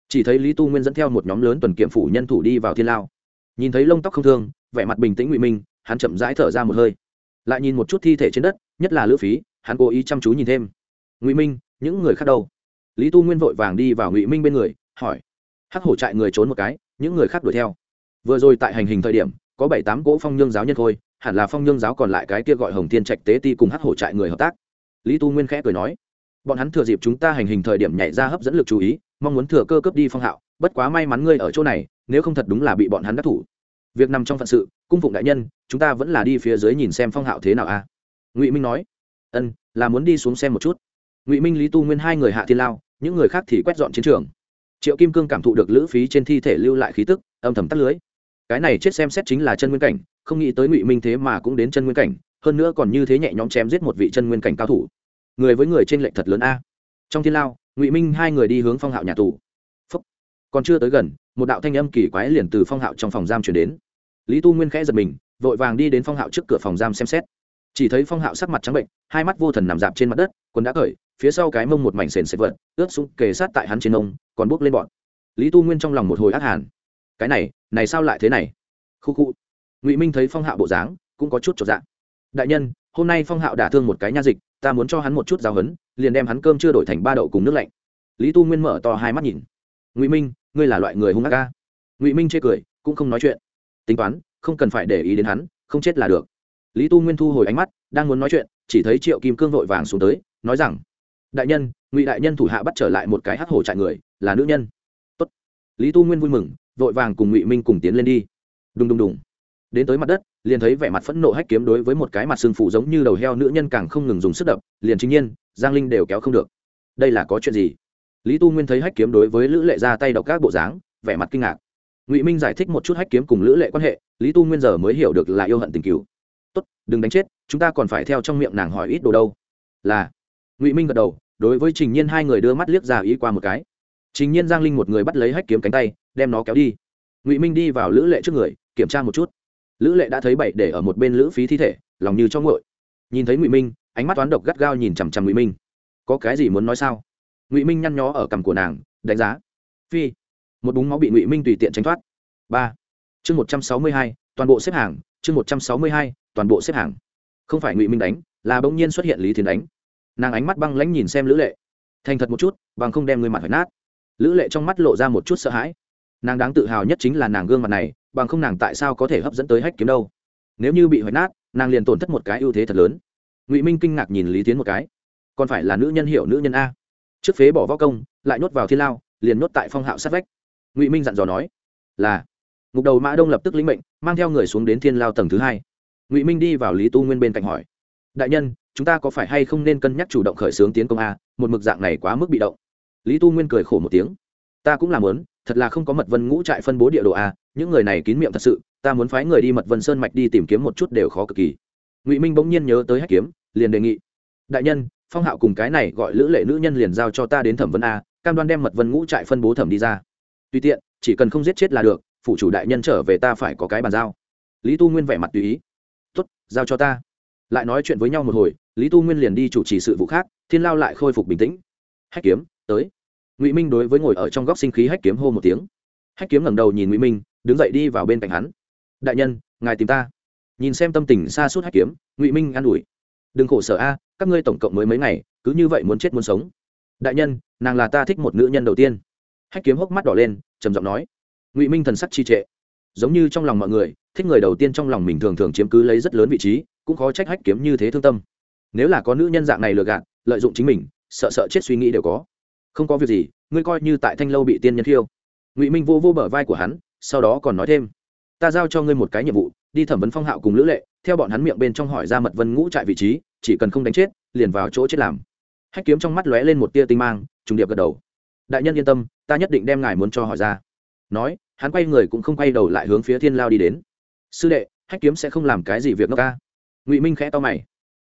Chỉ thấy lý tu nguyên dẫn theo một nhóm lớn tuần kiệm phủ nhân thủ đi vào thiên lao. Nhìn thấy lông tóc không thương vẻ mặt bình tĩnh ngụy minh hắn chậm rãi thở ra một hơi. Lại nhìn một chút thi thể trên đất nhất là lữ phí hắn cố ý chăm chú nhìn thêm. Ngụy minh những người khác đâu? Lý tu nguyên vội vàng đi vào ngụy minh bên người hỏi. Hắc hổ trại người trốn một cái những người khác đuổi theo. Vừa rồi tại hành hình thời điểm có bảy tám cỗ phong nhương giáo nhân thôi, hẳn là phong nhương giáo còn lại cái kia gọi hồng thiên trạch tế ti cùng hắc hổ trại người hợp tác. Lý tu nguyên khẽ cười nói. Bọn hắn thừa dịp chúng ta hành hình thời điểm nhảy ra hấp dẫn lực chú ý mong muốn thừa cơ cướp đi phong hạo bất quá may mắn ngươi ở chỗ này nếu không thật đúng là bị bọn hắn đắc thủ việc nằm trong phận sự, cung phụng đại nhân, chúng ta vẫn là đi phía dưới nhìn xem phong hạo thế nào a. Ngụy minh nói. Ân, là muốn đi xuống xem một chút. Ngụy minh, lý tu nguyên hai người hạ thiên lao, những người khác thì quét dọn chiến trường. Triệu kim cương cảm thụ được lữ phí trên thi thể lưu lại khí tức, âm thầm tắt lưới. Cái này chết xem xét chính là chân nguyên cảnh, không nghĩ tới ngụy minh thế mà cũng đến chân nguyên cảnh, hơn nữa còn như thế nhẹ nhõm chém giết một vị chân nguyên cảnh cao thủ. Người với người trên lệnh thật lớn a. Trong thiên lao, ngụy minh hai người đi hướng phong hạo nhà tù. Phúc. còn chưa tới gần một đạo thanh âm kỳ quái liền từ phong hạo trong phòng giam chuyển đến. Lý tu nguyên khẽ giật mình, vội vàng đi đến phong hạo trước cửa phòng giam xem xét. Chỉ thấy phong hạo sắc mặt trắng bệnh, hai mắt vô thần nằm dạp trên mặt đất, quần đã cởi, phía sau cái mông một mảnh sền sệt vợt ướt sũng kề sát tại hắn trên ông còn bốc lên bọn. Lý tu nguyên trong lòng một hồi ác hàn. Cái này này sao lại thế này? Khu khu. Ngụy minh thấy phong hạo bộ dáng, cũng có chút trọn dạng đại nhân, hôm nay phong hạo đả thương một cái nha dịch, ta muốn cho hắn một chút giáo hấn liền đem hắn cơm chưa đổi thành ba đậu cùng nước lạnh. Lý tu nguyên mở to hai mắt nhìn ngụy minh ngươi là loại người hung ác ca ngụy minh chê cười cũng không nói chuyện tính toán không cần phải để ý đến hắn không chết là được lý tu nguyên thu hồi ánh mắt đang muốn nói chuyện chỉ thấy triệu kim cương vội vàng xuống tới nói rằng đại nhân ngụy đại nhân thủ hạ bắt trở lại một cái hắc hổ trại người là nữ nhân Tốt. lý tu nguyên vui mừng vội vàng cùng ngụy minh cùng tiến lên đi đùng đùng đùng đến tới mặt đất liền thấy vẻ mặt phẫn nộ hách kiếm đối với một cái mặt xương phụ giống như đầu heo nữ nhân càng không ngừng dùng sức đập liền chính nhiên giang linh đều kéo không được đây là có chuyện gì lý tu nguyên thấy hách kiếm đối với lữ lệ ra tay đọc các bộ dáng, vẻ mặt kinh ngạc. Ngụy minh giải thích một chút hách kiếm cùng lữ lệ quan hệ, lý tu nguyên giờ mới hiểu được là yêu hận tình cứu tốt, đừng đánh chết, chúng ta còn phải theo trong miệng nàng hỏi ít đồ đâu. Là. Ngụy minh gật đầu, đối với trình nhiên hai người đưa mắt liếc ra ý qua một cái. Trình nhiên giang linh một người bắt lấy hách kiếm cánh tay, đem nó kéo đi. Ngụy minh đi vào lữ lệ trước người, kiểm tra một chút. Lữ lệ đã thấy bậy để ở một bên lữ phí thi thể, lòng như cho ngội nhìn thấy ngụy minh, ánh mắt toán độc gắt gao nhìn chằm chằm ngụy minh. Có cái gì muốn nói sao? Ngụy minh nhăn nhó ở cằm của nàng, đánh giá. Phi, một búng máu bị ngụy minh tùy tiện tránh thoát. Ba, chương một trăm sáu mươi hai, toàn bộ xếp hàng, chương một trăm sáu mươi hai, toàn bộ xếp hàng. Không phải ngụy minh đánh, là bỗng nhiên xuất hiện lý thiến đánh. Nàng ánh mắt băng lãnh nhìn xem lữ lệ. Thành thật một chút, bằng không đem người mặt phải nát. Lữ lệ trong mắt lộ ra một chút sợ hãi. Nàng đáng tự hào nhất chính là nàng gương mặt này, bằng không nàng tại sao có thể hấp dẫn tới hách kiếm đâu. Nếu như bị hoại nát, nàng liền tổn thất một cái ưu thế thật lớn. Ngụy minh kinh ngạc nhìn lý tiến một cái. Còn phải là nữ nhân hiểu nữ nhân a trước phế bỏ võ công, lại nhốt vào thiên lao, liền nhốt tại phong hạo sát vách. Ngụy minh dặn dò nói, là. Ngục đầu mã đông lập tức lĩnh mệnh, mang theo người xuống đến thiên lao tầng thứ hai. Ngụy minh đi vào lý tu nguyên bên cạnh hỏi, đại nhân, chúng ta có phải hay không nên cân nhắc chủ động khởi xướng tiến công a? Một mực dạng này quá mức bị động. Lý tu nguyên cười khổ một tiếng, ta cũng làm lớn thật là không có mật vân ngũ trại phân bố địa đồ a, những người này kín miệng thật sự, ta muốn phái người đi mật vân sơn mạch đi tìm kiếm một chút đều khó cực kỳ. Ngụy minh bỗng nhiên nhớ tới hách kiếm, liền đề nghị, đại nhân phong hạo cùng cái này gọi lữ lệ nữ nhân liền giao cho ta đến thẩm vấn a, cam đoan đem mật vân ngũ trại phân bố thẩm đi ra. Tùy tiện, chỉ cần không giết chết là được phụ chủ đại nhân trở về ta phải có cái bàn giao. Lý tu nguyên vẻ mặt tùy ý. Tuất giao cho ta. Lại nói chuyện với nhau một hồi, lý tu nguyên liền đi chủ trì sự vụ khác, thiên lao lại khôi phục bình tĩnh. Hách kiếm, tới. Ngụy minh đối với ngồi ở trong góc sinh khí hách kiếm hô một tiếng. Hách kiếm ngẩng đầu nhìn ngụy minh, đứng dậy đi vào bên cạnh hắn. Đại nhân, ngài tìm ta. Nhìn xem tâm tình xa suốt hách kiếm, ngụy minh an ủi đừng khổ sở a, các ngươi tổng cộng mới mấy ngày, cứ như vậy muốn chết muốn sống. Đại nhân, nàng là ta thích một nữ nhân đầu tiên. Hách kiếm hốc mắt đỏ lên, trầm giọng nói. Ngụy minh thần sắc trì trệ. Giống như trong lòng mọi người, thích người đầu tiên trong lòng mình thường thường chiếm cứ lấy rất lớn vị trí, cũng khó trách hách kiếm như thế thương tâm. Nếu là có nữ nhân dạng này lừa gạt, lợi dụng chính mình, sợ sợ chết suy nghĩ đều có. Không có việc gì, ngươi coi như tại thanh lâu bị tiên nhân khiêu. Ngụy minh vô vô bờ vai của hắn, sau đó còn nói thêm. Ta giao cho ngươi một cái nhiệm vụ đi thẩm vấn phong hạo cùng lữ lệ, theo bọn hắn miệng bên trong hỏi ra mật vân ngũ trại vị trí, chỉ cần không đánh chết, liền vào chỗ chết làm. Hách kiếm trong mắt lóe lên một tia tinh mang, trùng điệp gật đầu. Đại nhân yên tâm, ta nhất định đem ngài muốn cho hỏi ra. Nói, hắn quay người cũng không quay đầu lại hướng phía thiên lao đi đến. Sư đệ, hách kiếm sẽ không làm cái gì việc ngốc ca. Ngụy minh khẽ to mày.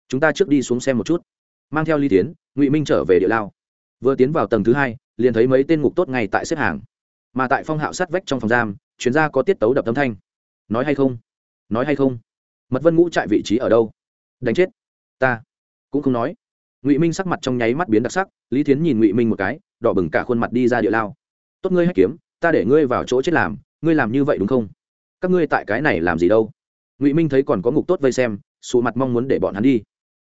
Chúng ta trước đi xuống xem một chút. Mang theo ly tiến, ngụy minh trở về địa lao. Vừa tiến vào tầng thứ hai, liền thấy mấy tên ngục tốt ngay tại xếp hàng. Mà tại phong hạo sát vách trong phòng giam, chuyên gia có tiết tấu đập tấm thanh. Nói hay không? Nói hay không? Mật vân ngũ trại vị trí ở đâu? Đánh chết. Ta cũng không nói. Ngụy minh sắc mặt trong nháy mắt biến đặc sắc, lý thiến nhìn ngụy minh một cái, đỏ bừng cả khuôn mặt đi ra địa lao. Tốt ngươi hay kiếm, ta để ngươi vào chỗ chết làm, ngươi làm như vậy đúng không? Các ngươi tại cái này làm gì đâu? Ngụy minh thấy còn có ngục tốt vây xem, sụ mặt mong muốn để bọn hắn đi.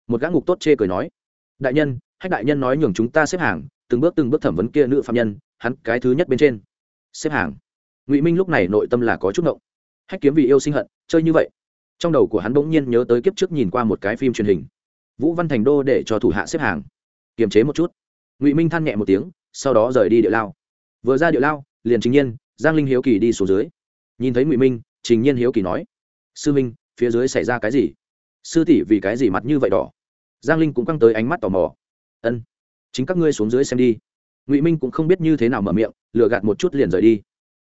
Một gã ngục tốt chê cười nói, đại nhân, hách đại nhân nói nhường chúng ta xếp hàng, từng bước từng bước thẩm vấn kia nữ phạm nhân, hắn cái thứ nhất bên trên. Xếp hàng. Ngụy minh lúc này nội tâm là có chút ngộng. Hách kiếm vì yêu sinh hận chơi như vậy. Trong đầu của hắn bỗng nhiên nhớ tới kiếp trước nhìn qua một cái phim truyền hình. Vũ văn thành đô để cho thủ hạ xếp hàng. Kiềm chế một chút. Ngụy minh than nhẹ một tiếng, sau đó rời đi địa lao. Vừa ra địa lao, liền trình nhiên, giang linh hiếu kỳ đi xuống dưới. Nhìn thấy ngụy minh, trình nhiên hiếu kỳ nói, sư minh, phía dưới xảy ra cái gì? Sư tỷ vì cái gì mặt như vậy đỏ? Giang linh cũng căng tới ánh mắt tò mò. Ân, chính các ngươi xuống dưới xem đi. Ngụy minh cũng không biết như thế nào mở miệng, lừa gạt một chút liền rời đi.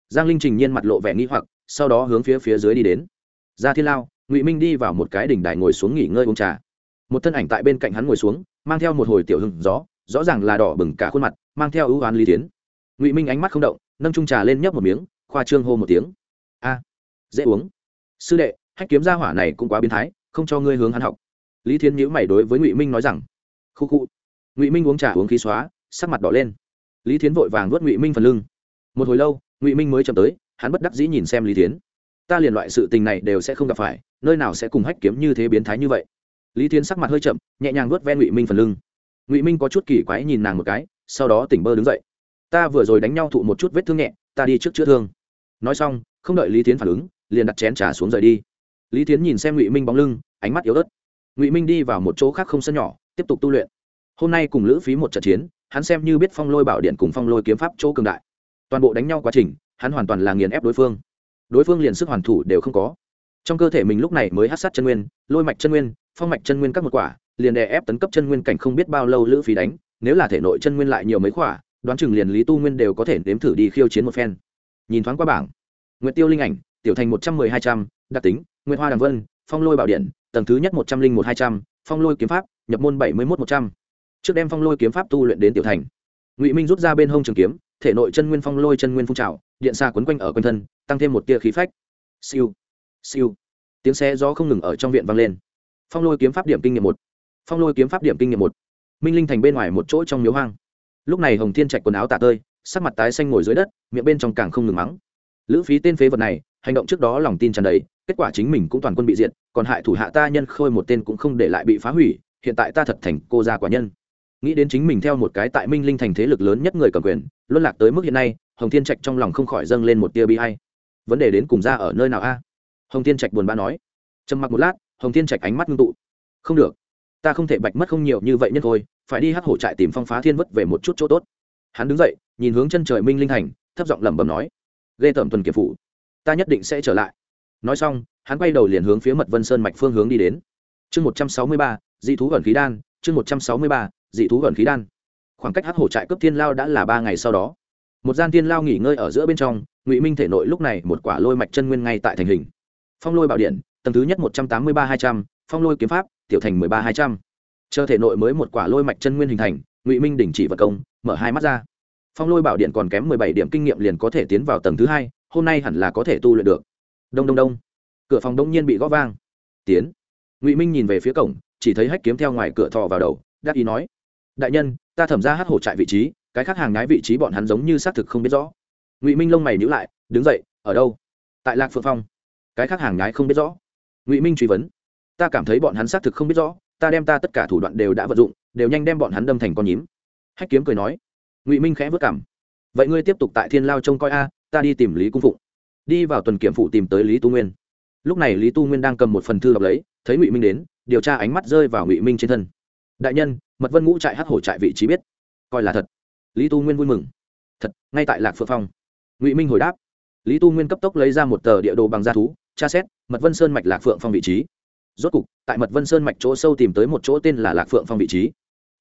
Giang linh trình nhiên mặt lộ vẻ nghi hoặc, sau đó hướng phía phía dưới đi đến ra thiên lao, ngụy minh đi vào một cái đỉnh đài ngồi xuống nghỉ ngơi uống trà. Một thân ảnh tại bên cạnh hắn ngồi xuống, mang theo một hồi tiểu hưng gió, rõ ràng là đỏ bừng cả khuôn mặt, mang theo ưu oán lý tiến. Ngụy minh ánh mắt không động, nâng trung trà lên nhấp một miếng, khoa trương hô một tiếng. A, dễ uống. Sư đệ, hách kiếm gia hỏa này cũng quá biến thái, không cho ngươi hướng hắn học. Lý thiến nhữ mày đối với ngụy minh nói rằng, khu khu. Ngụy minh uống trà uống khí xóa, sắc mặt đỏ lên. Lý thiến vội vàng vớt ngụy minh phần lưng. Một hồi lâu, ngụy minh mới chậm tới, hắn bất đắc dĩ nhìn xem lý thiến ta liền loại sự tình này đều sẽ không gặp phải, nơi nào sẽ cùng hách kiếm như thế biến thái như vậy. Lý thiến sắc mặt hơi chậm, nhẹ nhàng vớt ven ngụy minh phần lưng. Ngụy minh có chút kỳ quái nhìn nàng một cái, sau đó tỉnh bơ đứng dậy. Ta vừa rồi đánh nhau thụ một chút vết thương nhẹ, ta đi trước chữa thương. Nói xong, không đợi lý tiến phản ứng, liền đặt chén trà xuống rời đi. Lý tiến nhìn xem ngụy minh bóng lưng, ánh mắt yếu ớt. Ngụy minh đi vào một chỗ khác không sân nhỏ, tiếp tục tu luyện. Hôm nay cùng lữ phí một trận chiến, hắn xem như biết phong lôi bảo điện cùng phong lôi kiếm pháp chỗ cường đại. Toàn bộ đánh nhau quá trình, hắn hoàn toàn là nghiền ép đối phương đối phương liền sức hoàn thủ đều không có. Trong cơ thể mình lúc này mới hát sát chân nguyên, lôi mạch chân nguyên, phong mạch chân nguyên các một quả, liền đè ép tấn cấp chân nguyên cảnh không biết bao lâu lữ phí đánh, nếu là thể nội chân nguyên lại nhiều mấy quả, đoán chừng liền lý tu nguyên đều có thể nếm thử đi khiêu chiến một phen. Nhìn thoáng qua bảng, nguyệt tiêu linh ảnh, tiểu thành một trăm mười hai trăm, đặc tính, nguyệt hoa đàm vân, phong lôi bảo điện, tầng thứ nhất một trăm linh một hai trăm, phong lôi kiếm pháp, nhập môn bảy mươi một một trăm. Trước đem phong lôi kiếm pháp tu luyện đến tiểu thành, ngụy minh rút ra bên hông trường kiếm thể nội chân nguyên phong lôi chân nguyên phun trào, điện xa quấn quanh ở quanh thân, tăng thêm một tia khí phách. Siêu siêu. Tiếng xe gió không ngừng ở trong viện vang lên. Phong lôi kiếm pháp điểm kinh nghiệm một. Phong lôi kiếm pháp điểm kinh nghiệm một. Minh linh thành bên ngoài một chỗ trong miếu hoang. Lúc này hồng thiên trạch quần áo tạ tơi, sắc mặt tái xanh ngồi dưới đất, miệng bên trong càng không ngừng mắng. Lữ phí tên phế vật này, hành động trước đó lòng tin tràn đầy, kết quả chính mình cũng toàn quân bị diệt, còn hại thủ hạ ta nhân khôi một tên cũng không để lại bị phá hủy, hiện tại ta thật thành cô gia quả nhân. Nghĩ đến chính mình theo một cái tại minh linh thành thế lực lớn nhất người cầm quyền luân lạc tới mức hiện nay hồng thiên trạch trong lòng không khỏi dâng lên một tia bi hay vấn đề đến cùng ra ở nơi nào a? Hồng thiên trạch buồn bã nói. Trầm mặc một lát hồng thiên trạch ánh mắt ngưng tụ. Không được ta không thể bạch mất không nhiều như vậy nhân thôi phải đi hắc hổ trại tìm phong phá thiên vất về một chút chỗ tốt. Hắn đứng dậy nhìn hướng chân trời minh linh thành thấp giọng lẩm bẩm nói. Ghê tởm tuần kiệp phụ, ta nhất định sẽ trở lại. Nói xong hắn quay đầu liền hướng phía mật vân sơn mạch phương hướng đi đến. Chương một trăm sáu mươi ba dị thú gần khí đan chương một trăm sáu mươi ba dị thú gần khí đan khoảng cách hắc hổ trại cướp thiên lao đã là ba ngày sau đó. Một gian thiên lao nghỉ ngơi ở giữa bên trong, ngụy minh thể nội lúc này một quả lôi mạch chân nguyên ngay tại thành hình. Phong lôi bảo điện, tầng thứ nhất một trăm tám mươi ba hai trăm, phong lôi kiếm pháp, tiểu thành mười ba hai trăm. Chờ thể nội mới một quả lôi mạch chân nguyên hình thành, ngụy minh đình chỉ vật công, mở hai mắt ra. Phong lôi bảo điện còn kém mười bảy điểm kinh nghiệm liền có thể tiến vào tầng thứ hai, hôm nay hẳn là có thể tu luyện được. Đông đông đông. Cửa phòng đông nhiên bị gõ vang. Tiến. Ngụy minh nhìn về phía cổng, chỉ thấy hách kiếm theo ngoài cửa thò vào đầu, đắc ý nói, đại nhân ta thẩm ra hát hổ trại vị trí, cái khác hàng nhái vị trí bọn hắn giống như xác thực không biết rõ. Ngụy minh lông mày nhữ lại, đứng dậy, ở đâu? Tại lạc phượng phong. Cái khác hàng nhái không biết rõ. Ngụy minh truy vấn. Ta cảm thấy bọn hắn xác thực không biết rõ, ta đem ta tất cả thủ đoạn đều đã vận dụng, đều nhanh đem bọn hắn đâm thành con nhím. Hách kiếm cười nói. Ngụy minh khẽ vất cảm vậy ngươi tiếp tục tại thiên lao trông coi a, ta đi tìm lý cung phụng. Đi vào tuần kiểm phụ tìm tới lý tu nguyên. Lúc này lý tu nguyên đang cầm một phần thư đọc lấy, thấy ngụy minh đến, điều tra ánh mắt rơi vào ngụy minh trên thân. Đại nhân mật vân ngũ trại hát hổ trại vị trí biết. Coi là thật. Lý tu nguyên vui mừng. Thật, ngay tại lạc phượng phong. Ngụy minh hồi đáp. Lý tu nguyên cấp tốc lấy ra một tờ địa đồ bằng da thú, tra xét, mật vân sơn mạch lạc phượng phong vị trí. Rốt cục, tại mật vân sơn mạch chỗ sâu tìm tới một chỗ tên là lạc phượng phong vị trí.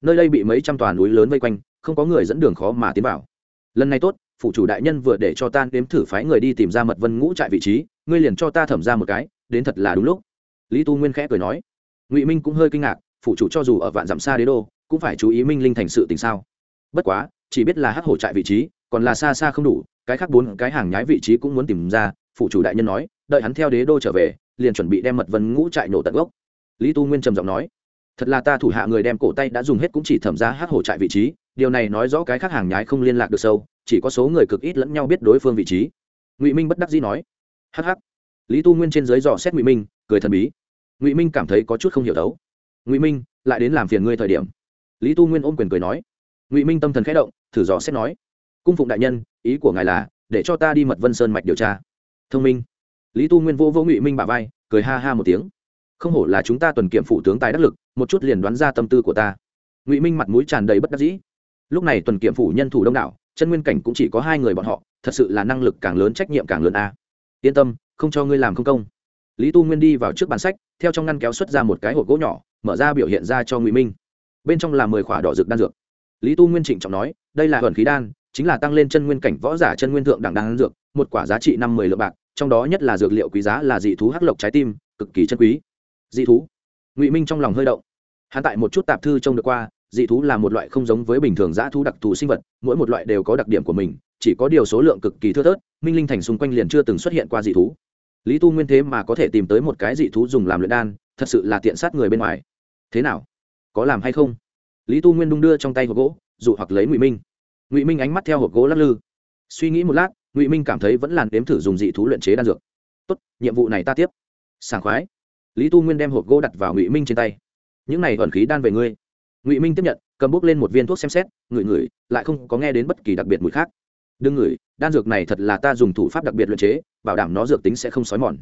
Nơi đây bị mấy trăm tòa núi lớn vây quanh, không có người dẫn đường khó mà tiến vào. Lần này tốt phụ chủ đại nhân vừa để cho ta nếm thử phái người đi tìm ra mật vân ngũ trại vị trí, ngươi liền cho ta thẩm ra một cái, đến thật là đúng lúc. Lý tu nguyên khẽ cười nói. Ngụy minh cũng hơi kinh ngạc phụ chủ cho dù ở vạn dặm xa đế đô, cũng phải chú ý minh linh thành sự tình sao? Bất quá, chỉ biết là hát hổ trại vị trí, còn là xa xa không đủ, cái khác bốn cái hàng nhái vị trí cũng muốn tìm ra phụ chủ đại nhân nói, đợi hắn theo đế đô trở về, liền chuẩn bị đem mật vân ngũ trại nổ tận gốc. Lý tu nguyên trầm giọng nói, thật là ta thủ hạ người đem cổ tay đã dùng hết cũng chỉ thẩm ra hát hổ trại vị trí, điều này nói rõ cái khác hàng nhái không liên lạc được sâu, chỉ có số người cực ít lẫn nhau biết đối phương vị trí. Ngụy minh bất đắc dĩ nói hh lý tu nguyên trên dưới dò xét ngụy minh, cười thần bí. Ngụy minh cảm thấy có chút không hiểu đấu ngụy minh, lại đến làm phiền ngươi thời điểm. Lý tu nguyên ôm quyền cười nói. Ngụy minh tâm thần khẽ động, thử dò xét nói. Cung phụng đại nhân, ý của ngài là, để cho ta đi mật vân sơn mạch điều tra. Thông minh. Lý tu nguyên vô vô ngụy minh bà vai, cười ha ha một tiếng. Không hổ là chúng ta tuần kiểm phủ tướng tài đắc lực, một chút liền đoán ra tâm tư của ta. Ngụy minh mặt mũi tràn đầy bất đắc dĩ. Lúc này tuần kiểm phủ nhân thủ đông đảo, chân nguyên cảnh cũng chỉ có hai người bọn họ, thật sự là năng lực càng lớn, trách nhiệm càng lớn a. Yên tâm, không cho ngươi làm không công. Lý tu nguyên đi vào trước bàn sách, theo trong ngăn kéo xuất ra một cái hộp gỗ nhỏ mở ra biểu hiện ra cho ngụy minh bên trong là mười khỏa đỏ rực đan dược lý tu nguyên trịnh trọng nói đây là thuần khí đan chính là tăng lên chân nguyên cảnh võ giả chân nguyên thượng đẳng đan dược một quả giá trị năm mười lượng bạc trong đó nhất là dược liệu quý giá là dị thú hắc lộc trái tim cực kỳ chân quý dị thú ngụy minh trong lòng hơi động hắn tại một chút tạp thư trông được qua dị thú là một loại không giống với bình thường dã thú đặc thù sinh vật mỗi một loại đều có đặc điểm của mình chỉ có điều số lượng cực kỳ thưa thớt minh linh thành xung quanh liền chưa từng xuất hiện qua dị thú lý tu nguyên thế mà có thể tìm tới một cái dị thú dùng làm luyện đan thật sự là tiện sát người bên ngoài. Thế nào? Có làm hay không? Lý tu nguyên đung đưa trong tay hộp gỗ, dụ hoặc lấy ngụy minh. Ngụy minh ánh mắt theo hộp gỗ lắc lư. Suy nghĩ một lát, ngụy minh cảm thấy vẫn làn đếm thử dùng dị thú luyện chế đan dược. Tốt, nhiệm vụ này ta tiếp. Sảng khoái. Lý tu nguyên đem hộp gỗ đặt vào ngụy minh trên tay. Những này ẩn khí đan về ngươi. Ngụy minh tiếp nhận, cầm bút lên một viên thuốc xem xét, ngửi ngửi, lại không có nghe đến bất kỳ đặc biệt mùi khác. Đừng ngửi, đan dược này thật là ta dùng thủ pháp đặc biệt luyện chế, bảo đảm nó dược tính sẽ không xói mòn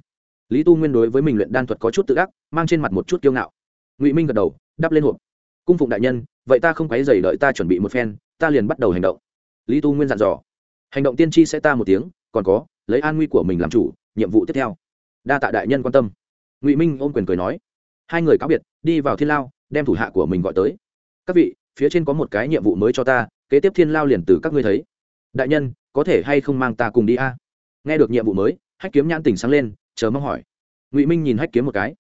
lý tu nguyên đối với mình luyện đan thuật có chút tự ác, mang trên mặt một chút kiêu ngạo. Ngụy minh gật đầu, đắp lên hộp. Cung phụng đại nhân, vậy ta không quấy dày đợi ta chuẩn bị một phen, ta liền bắt đầu hành động. Lý tu nguyên dặn dò. Hành động tiên tri sẽ ta một tiếng, còn có, lấy an nguy của mình làm chủ, nhiệm vụ tiếp theo. Đa tạ đại nhân quan tâm. Ngụy minh ôm quyền cười nói. Hai người cáo biệt, đi vào thiên lao, đem thủ hạ của mình gọi tới. Các vị, phía trên có một cái nhiệm vụ mới cho ta, kế tiếp thiên lao liền từ các ngươi thấy. Đại nhân, có thể hay không mang ta cùng đi a? Nghe được nhiệm vụ mới, hách kiếm nhãn tỉnh sáng lên chờ mong hỏi. Ngụy minh nhìn hách kiếm một cái.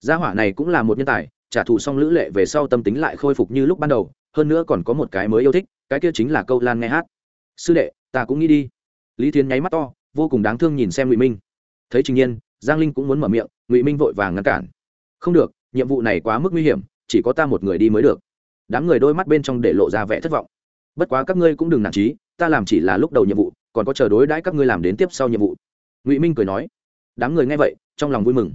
Gia hỏa này cũng là một nhân tài, trả thù xong lữ lệ về sau tâm tính lại khôi phục như lúc ban đầu, hơn nữa còn có một cái mới yêu thích, cái kia chính là câu lan nghe hát. Sư đệ, ta cũng nghĩ đi. Lý thiên nháy mắt to, vô cùng đáng thương nhìn xem ngụy minh. Thấy trình nhiên, giang linh cũng muốn mở miệng, ngụy minh vội vàng ngăn cản. Không được, nhiệm vụ này quá mức nguy hiểm, chỉ có ta một người đi mới được. Đám người đôi mắt bên trong để lộ ra vẻ thất vọng. Bất quá các ngươi cũng đừng nản trí ta làm chỉ là lúc đầu nhiệm vụ, còn có chờ đối đãi các ngươi làm đến tiếp sau nhiệm vụ. Ngụy minh cười nói đám người nghe vậy, trong lòng vui mừng.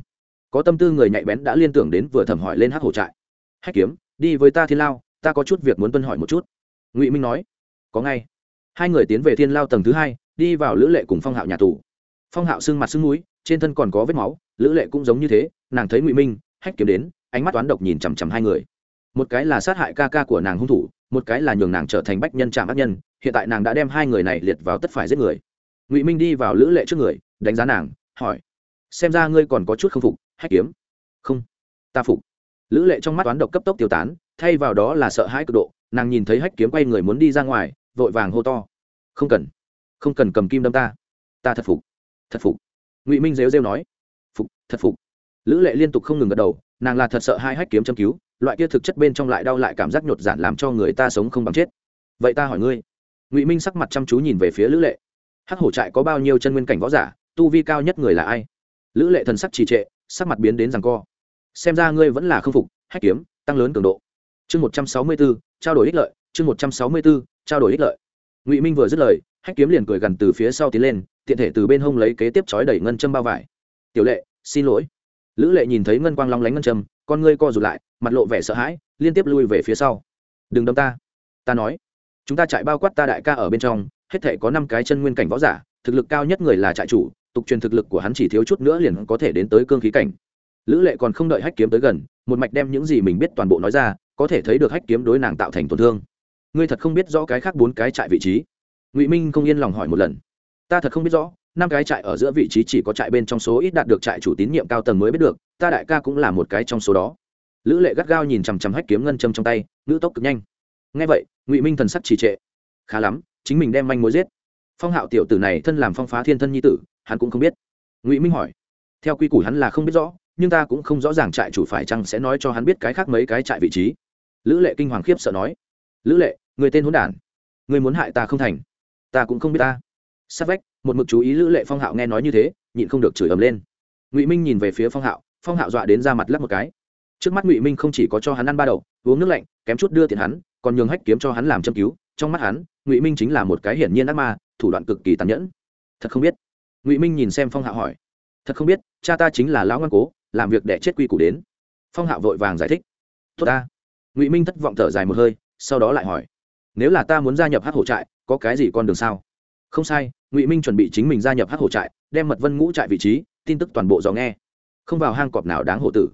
Có tâm tư người nhạy bén đã liên tưởng đến vừa thẩm hỏi lên hắc hổ trại. Hách kiếm, đi với ta thiên lao, ta có chút việc muốn tuân hỏi một chút. Ngụy minh nói, có ngay. Hai người tiến về thiên lao tầng thứ hai, đi vào lữ lệ cùng phong hạo nhà tù. Phong hạo xương mặt xương núi, trên thân còn có vết máu, lữ lệ cũng giống như thế, nàng thấy ngụy minh, hách kiếm đến, ánh mắt toán độc nhìn chằm chằm hai người. Một cái là sát hại ca ca của nàng hung thủ, một cái là nhường nàng trở thành bách nhân trạm ác nhân, hiện tại nàng đã đem hai người này liệt vào tất phải giết người. Ngụy minh đi vào lữ lệ trước người, đánh giá nàng, hỏi xem ra ngươi còn có chút không phục, hách kiếm. Không, ta phục. Lữ lệ trong mắt toán độc cấp tốc tiêu tán, thay vào đó là sợ hãi cực độ, nàng nhìn thấy hách kiếm quay người muốn đi ra ngoài, vội vàng hô to. Không cần không cần cầm kim đâm ta. Ta thật phục thật phục. Ngụy minh rêu rêu nói. Phục, thật phục. Lữ lệ liên tục không ngừng gật đầu, nàng là thật sợ hai hách kiếm châm cứu, loại kia thực chất bên trong lại đau lại cảm giác nhột giản làm cho người ta sống không bằng chết. Vậy ta hỏi ngươi, ngụy minh sắc mặt chăm chú nhìn về phía lữ lệ. Hắc hổ trại có bao nhiêu chân nguyên cảnh võ giả, tu vi cao nhất người là ai? Lữ lệ thần sắc trì trệ, sắc mặt biến đến rằng co. Xem ra ngươi vẫn là k phục, hách kiếm, tăng lớn cường độ. Chương một trăm sáu mươi b ố trao đổi ích lợi, chương một trăm sáu mươi b ố trao đổi ích lợi. Ngụy minh vừa dứt lời, hách kiếm liền cười gần từ phía sau tiến lên, tiện thể từ bên hông lấy kế tiếp chói đẩy ngân châm bao vải. Tiểu lệ, xin lỗi. Lữ lệ nhìn thấy ngân quang long lánh ngân châm, con ngươi co rụt lại, mặt lộ vẻ sợ hãi, liên tiếp lui về phía sau. Đừng đâm ta. Ta nói, chúng ta chạy bao quát ta đại ca ở bên trong, hết thể có năm cái chân nguyên cảnh võ giả, thực lực cao nhất người là trại chủ tục truyền thực lực của hắn chỉ thiếu chút nữa liền có thể đến tới cương khí cảnh. Lữ lệ còn không đợi hách kiếm tới gần, một mạch đem những gì mình biết toàn bộ nói ra, có thể thấy được hách kiếm đối nàng tạo thành tổn thương. Ngươi thật không biết rõ cái khác bốn cái trại vị trí. Ngụy minh không yên lòng hỏi một lần. Ta thật không biết rõ, năm cái trại ở giữa vị trí chỉ có trại bên trong số ít đạt được trại chủ tín nhiệm cao tầng mới biết được, ta đại ca cũng là một cái trong số đó. Lữ lệ gắt gao nhìn chằm chằm hách kiếm ngân châm trong tay, ngữ tốc cực nhanh. Ngay vậy, ngụy minh thần sắc trì trệ. Khá lắm, chính mình đem manh mối giết. Phong hạo tiểu tử này thân làm phong phá thiên thân nhi tử hắn cũng không biết. Ngụy minh hỏi, theo quy củ hắn là không biết rõ, nhưng ta cũng không rõ ràng trại chủ phải chăng sẽ nói cho hắn biết cái khác mấy cái trại vị trí. Lữ lệ kinh hoàng khiếp sợ nói, lữ lệ, người tên hỗn đản, người muốn hại ta không thành. Ta cũng không biết ta. Sát vách, một mực chú ý lữ lệ phong hạo nghe nói như thế, nhịn không được chửi ầm lên. Ngụy minh nhìn về phía phong hạo phong hạo dọa đến ra mặt lắc một cái. Trước mắt ngụy minh không chỉ có cho hắn ăn ba đầu uống nước lạnh, kém chút đưa tiền hắn, còn nhường hách kiếm cho hắn làm châm cứu. Trong mắt hắn, ngụy minh chính là một cái hiển nhiên ác ma, thủ đoạn cực kỳ tàn nhẫn. Thật không biết ngụy minh nhìn xem phong hạo hỏi thật không biết cha ta chính là lão ngoan cố làm việc để chết quy củ đến phong hạo vội vàng giải thích tốt ta ngụy minh thất vọng thở dài một hơi sau đó lại hỏi nếu là ta muốn gia nhập hát hổ trại có cái gì con đường sao không sai ngụy minh chuẩn bị chính mình gia nhập hát hổ trại đem mật vân ngũ trại vị trí tin tức toàn bộ dò nghe không vào hang cọp nào đáng hổ tử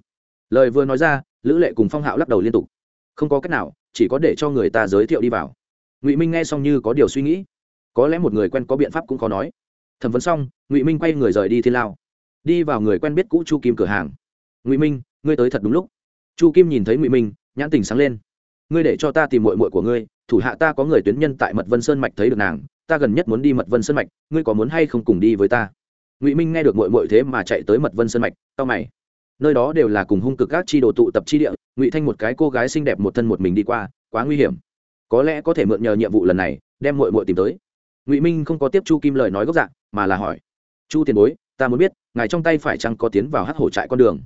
lời vừa nói ra lữ lệ cùng phong hạo lắc đầu liên tục không có cách nào chỉ có để cho người ta giới thiệu đi vào ngụy minh nghe xong như có điều suy nghĩ có lẽ một người quen có biện pháp cũng khó nói thẩm vấn xong, ngụy minh quay người rời đi thiên lao. Đi vào người quen biết cũ chu kim cửa hàng. Ngụy minh, ngươi tới thật đúng lúc. Chu kim nhìn thấy ngụy minh, nhãn tình sáng lên. Ngươi để cho ta tìm mội mội của ngươi, thủ hạ ta có người tuyến nhân tại mật vân sơn mạch thấy được nàng, ta gần nhất muốn đi mật vân sơn mạch, ngươi có muốn hay không cùng đi với ta? Ngụy minh nghe được mội mội thế mà chạy tới mật vân sơn mạch tao mày. Nơi đó đều là cùng hung cực các chi đồ tụ tập chi địa, ngụy thanh một cái cô gái xinh đẹp một thân một mình đi qua, quá nguy hiểm. Có lẽ có thể mượn nhờ nhiệm vụ lần này, đem mội mội tìm tới ngụy minh không có tiếp chu kim lời nói gốc dạng, mà là hỏi, chu tiền bối, ta muốn biết, ngài trong tay phải chăng có tiến vào hát hổ trại con đường?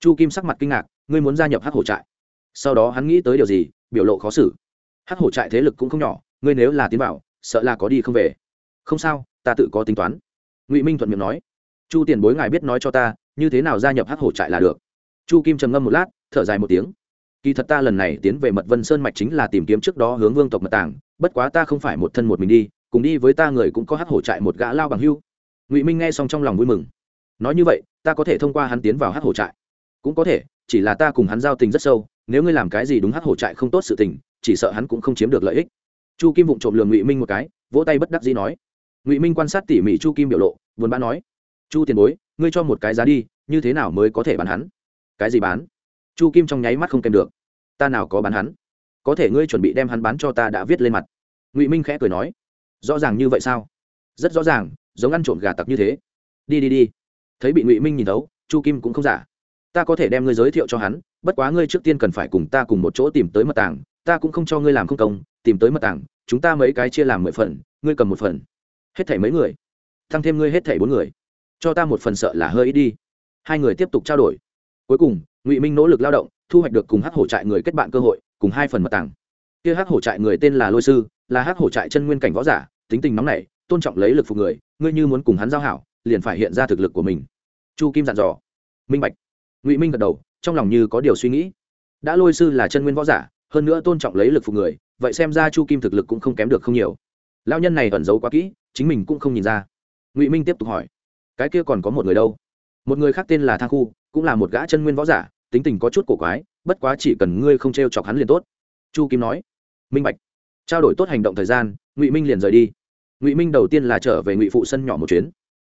Chu kim sắc mặt kinh ngạc, ngươi muốn gia nhập hát hổ trại? Sau đó hắn nghĩ tới điều gì, biểu lộ khó xử hát hổ trại thế lực cũng không nhỏ, ngươi nếu là tiến vào, sợ là có đi không về. Không sao, ta tự có tính toán. Ngụy minh thuận miệng nói, chu tiền bối ngài biết nói cho ta, như thế nào gia nhập hát hổ trại là được. Chu kim trầm ngâm một lát, thở dài một tiếng, kỳ thật ta lần này tiến về mật vân sơn mạch chính là tìm kiếm trước đó hướng vương tộc mật tàng, bất quá ta không phải một thân một mình đi cùng đi với ta người cũng có hát hổ trại một gã lao bằng hưu. Ngụy minh nghe xong trong lòng vui mừng. Nói như vậy, ta có thể thông qua hắn tiến vào hát hổ trại? Cũng có thể, chỉ là ta cùng hắn giao tình rất sâu, nếu ngươi làm cái gì đúng hát hổ trại không tốt sự tình, chỉ sợ hắn cũng không chiếm được lợi ích. Chu kim vụng trộm lường ngụy minh một cái, vỗ tay bất đắc dĩ nói. Ngụy minh quan sát tỉ mỉ chu kim biểu lộ, buồn bã nói. Chu tiền bối, ngươi cho một cái giá đi, như thế nào mới có thể bán hắn? Cái gì bán? Chu kim trong nháy mắt không kèm được. Ta nào có bán hắn? Có thể ngươi chuẩn bị đem hắn bán cho ta đã viết lên mặt. Ngụy minh khẽ cười nói rõ ràng như vậy sao? Rất rõ ràng, giống ăn trộm gà tặc như thế. Đi đi đi. Thấy bị ngụy minh nhìn thấu, chu kim cũng không giả. Ta có thể đem ngươi giới thiệu cho hắn, bất quá ngươi trước tiên cần phải cùng ta cùng một chỗ tìm tới mật tàng. Ta cũng không cho ngươi làm không công, tìm tới mật tàng, chúng ta mấy cái chia làm mười phần, ngươi cầm một phần. Hết thảy mấy người? Tăng thêm ngươi hết thảy bốn người. Cho ta một phần sợ là hơi ít đi. Hai người tiếp tục trao đổi. Cuối cùng, ngụy minh nỗ lực lao động, thu hoạch được cùng hắc hổ trại người kết bạn cơ hội, cùng hai phần mật tàng. Kia hắc hổ trại người tên là lôi sư là hắc hổ trại chân nguyên cảnh võ giả, tính tình nóng nảy, tôn trọng lấy lực phục người, ngươi như muốn cùng hắn giao hảo, liền phải hiện ra thực lực của mình. Chu kim dặn dò. Minh bạch. Ngụy minh gật đầu, trong lòng như có điều suy nghĩ. Đã lôi sư là chân nguyên võ giả, hơn nữa tôn trọng lấy lực phục người, vậy xem ra chu kim thực lực cũng không kém được không nhiều. Lao nhân này ẩn giấu quá kỹ, chính mình cũng không nhìn ra. Ngụy minh tiếp tục hỏi. Cái kia còn có một người đâu? Một người khác tên là thang khu, cũng là một gã chân nguyên võ giả, tính tình có chút cổ quái, bất quá chỉ cần ngươi không t r e o chọc hắn liền tốt. Chu kim nói. Minh bạch trao đổi tốt hành động thời gian, ngụy minh liền rời đi. Ngụy minh đầu tiên là trở về ngụy phụ sân nhỏ một chuyến.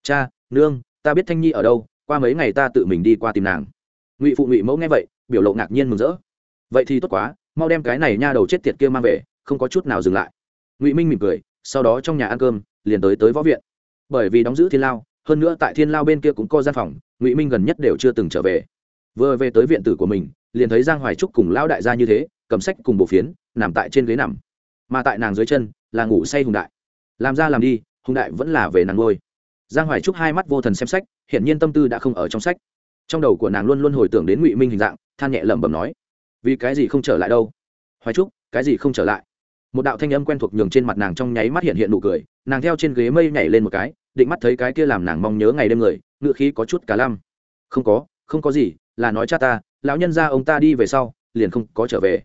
Cha, nương, ta biết thanh nhi ở đâu, qua mấy ngày ta tự mình đi qua tìm nàng. Ngụy phụ ngụy mẫu nghe vậy, biểu lộ ngạc nhiên mừng rỡ. Vậy thì tốt quá, mau đem cái này nha đầu chết tiệt kia mang về, không có chút nào dừng lại. Ngụy minh mỉm cười, sau đó trong nhà ăn cơm, liền tới tới võ viện. Bởi vì đóng giữ thiên lao, hơn nữa tại thiên lao bên kia cũng có gian phòng, ngụy minh gần nhất đều chưa từng trở về. Vừa về tới viện tử của mình, liền thấy giang hoài trúc cùng lão đại gia như thế, cầm sách cùng bộ phiến, nằm tại trên ghế nằm mà tại nàng dưới chân là ngủ say hùng đại. Làm ra làm đi, hùng đại vẫn là về nàng ngôi. Giang hoài trúc hai mắt vô thần xem sách, hiển nhiên tâm tư đã không ở trong sách. Trong đầu của nàng luôn luôn hồi tưởng đến ngụy minh hình dạng, than nhẹ lẩm bẩm nói, vì cái gì không trở lại đâu? Hoài trúc, cái gì không trở lại? Một đạo thanh âm quen thuộc nhường trên mặt nàng trong nháy mắt hiện hiện nụ cười, nàng theo trên ghế mây nhảy lên một cái, định mắt thấy cái kia làm nàng mong nhớ ngày đêm người, ngựa khí có chút cả lăm. Không có không có gì, là nói cha ta, lão nhân ra ông ta đi về sau, liền không có trở về.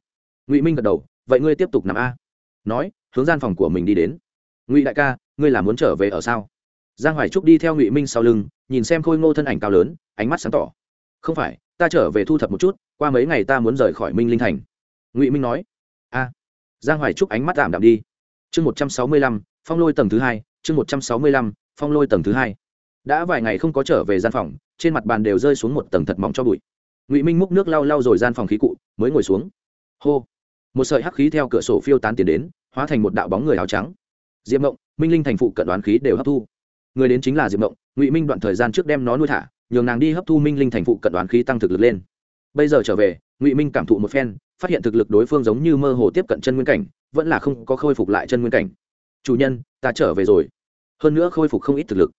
Ngụy minh gật đầu, vậy ngươi tiếp tục nằm a nói, hướng gian phòng của mình đi đến. Ngụy đại ca, ngươi là muốn trở về ở sao? Giang hoài trúc đi theo ngụy minh sau lưng, nhìn xem khôi ngô thân ảnh cao lớn, ánh mắt sáng tỏ. Không phải, ta trở về thu thập một chút, qua mấy ngày ta muốn rời khỏi minh linh thành. Ngụy minh nói. A. Giang hoài trúc ánh mắt tạm đạm đi. Chương một trăm sáu mươi lăm, phong lôi tầng thứ hai, chương một trăm sáu mươi lăm, phong lôi tầng thứ hai. Đã vài ngày không có trở về gian phòng, trên mặt bàn đều rơi xuống một tầng thật mỏng cho bụi. Ngụy minh múc nước lau lau rồi gian phòng khí cụ, mới ngồi xuống. Hô. Một sợi hắc khí theo cửa sổ phiêu tán tiến đến hóa thành một đạo bóng người áo trắng. Diệp mộng, minh linh thành phụ cận đoán khí đều hấp thu. Người đến chính là diệp mộng, ngụy minh đoạn thời gian trước đem nó nuôi thả, nhường nàng đi hấp thu minh linh thành phụ cận đoán khí tăng thực lực lên. Bây giờ trở về, ngụy minh cảm thụ một phen, phát hiện thực lực đối phương giống như mơ hồ tiếp cận chân nguyên cảnh, vẫn là không có khôi phục lại chân nguyên cảnh. Chủ nhân, ta trở về rồi. Hơn nữa khôi phục không ít thực lực.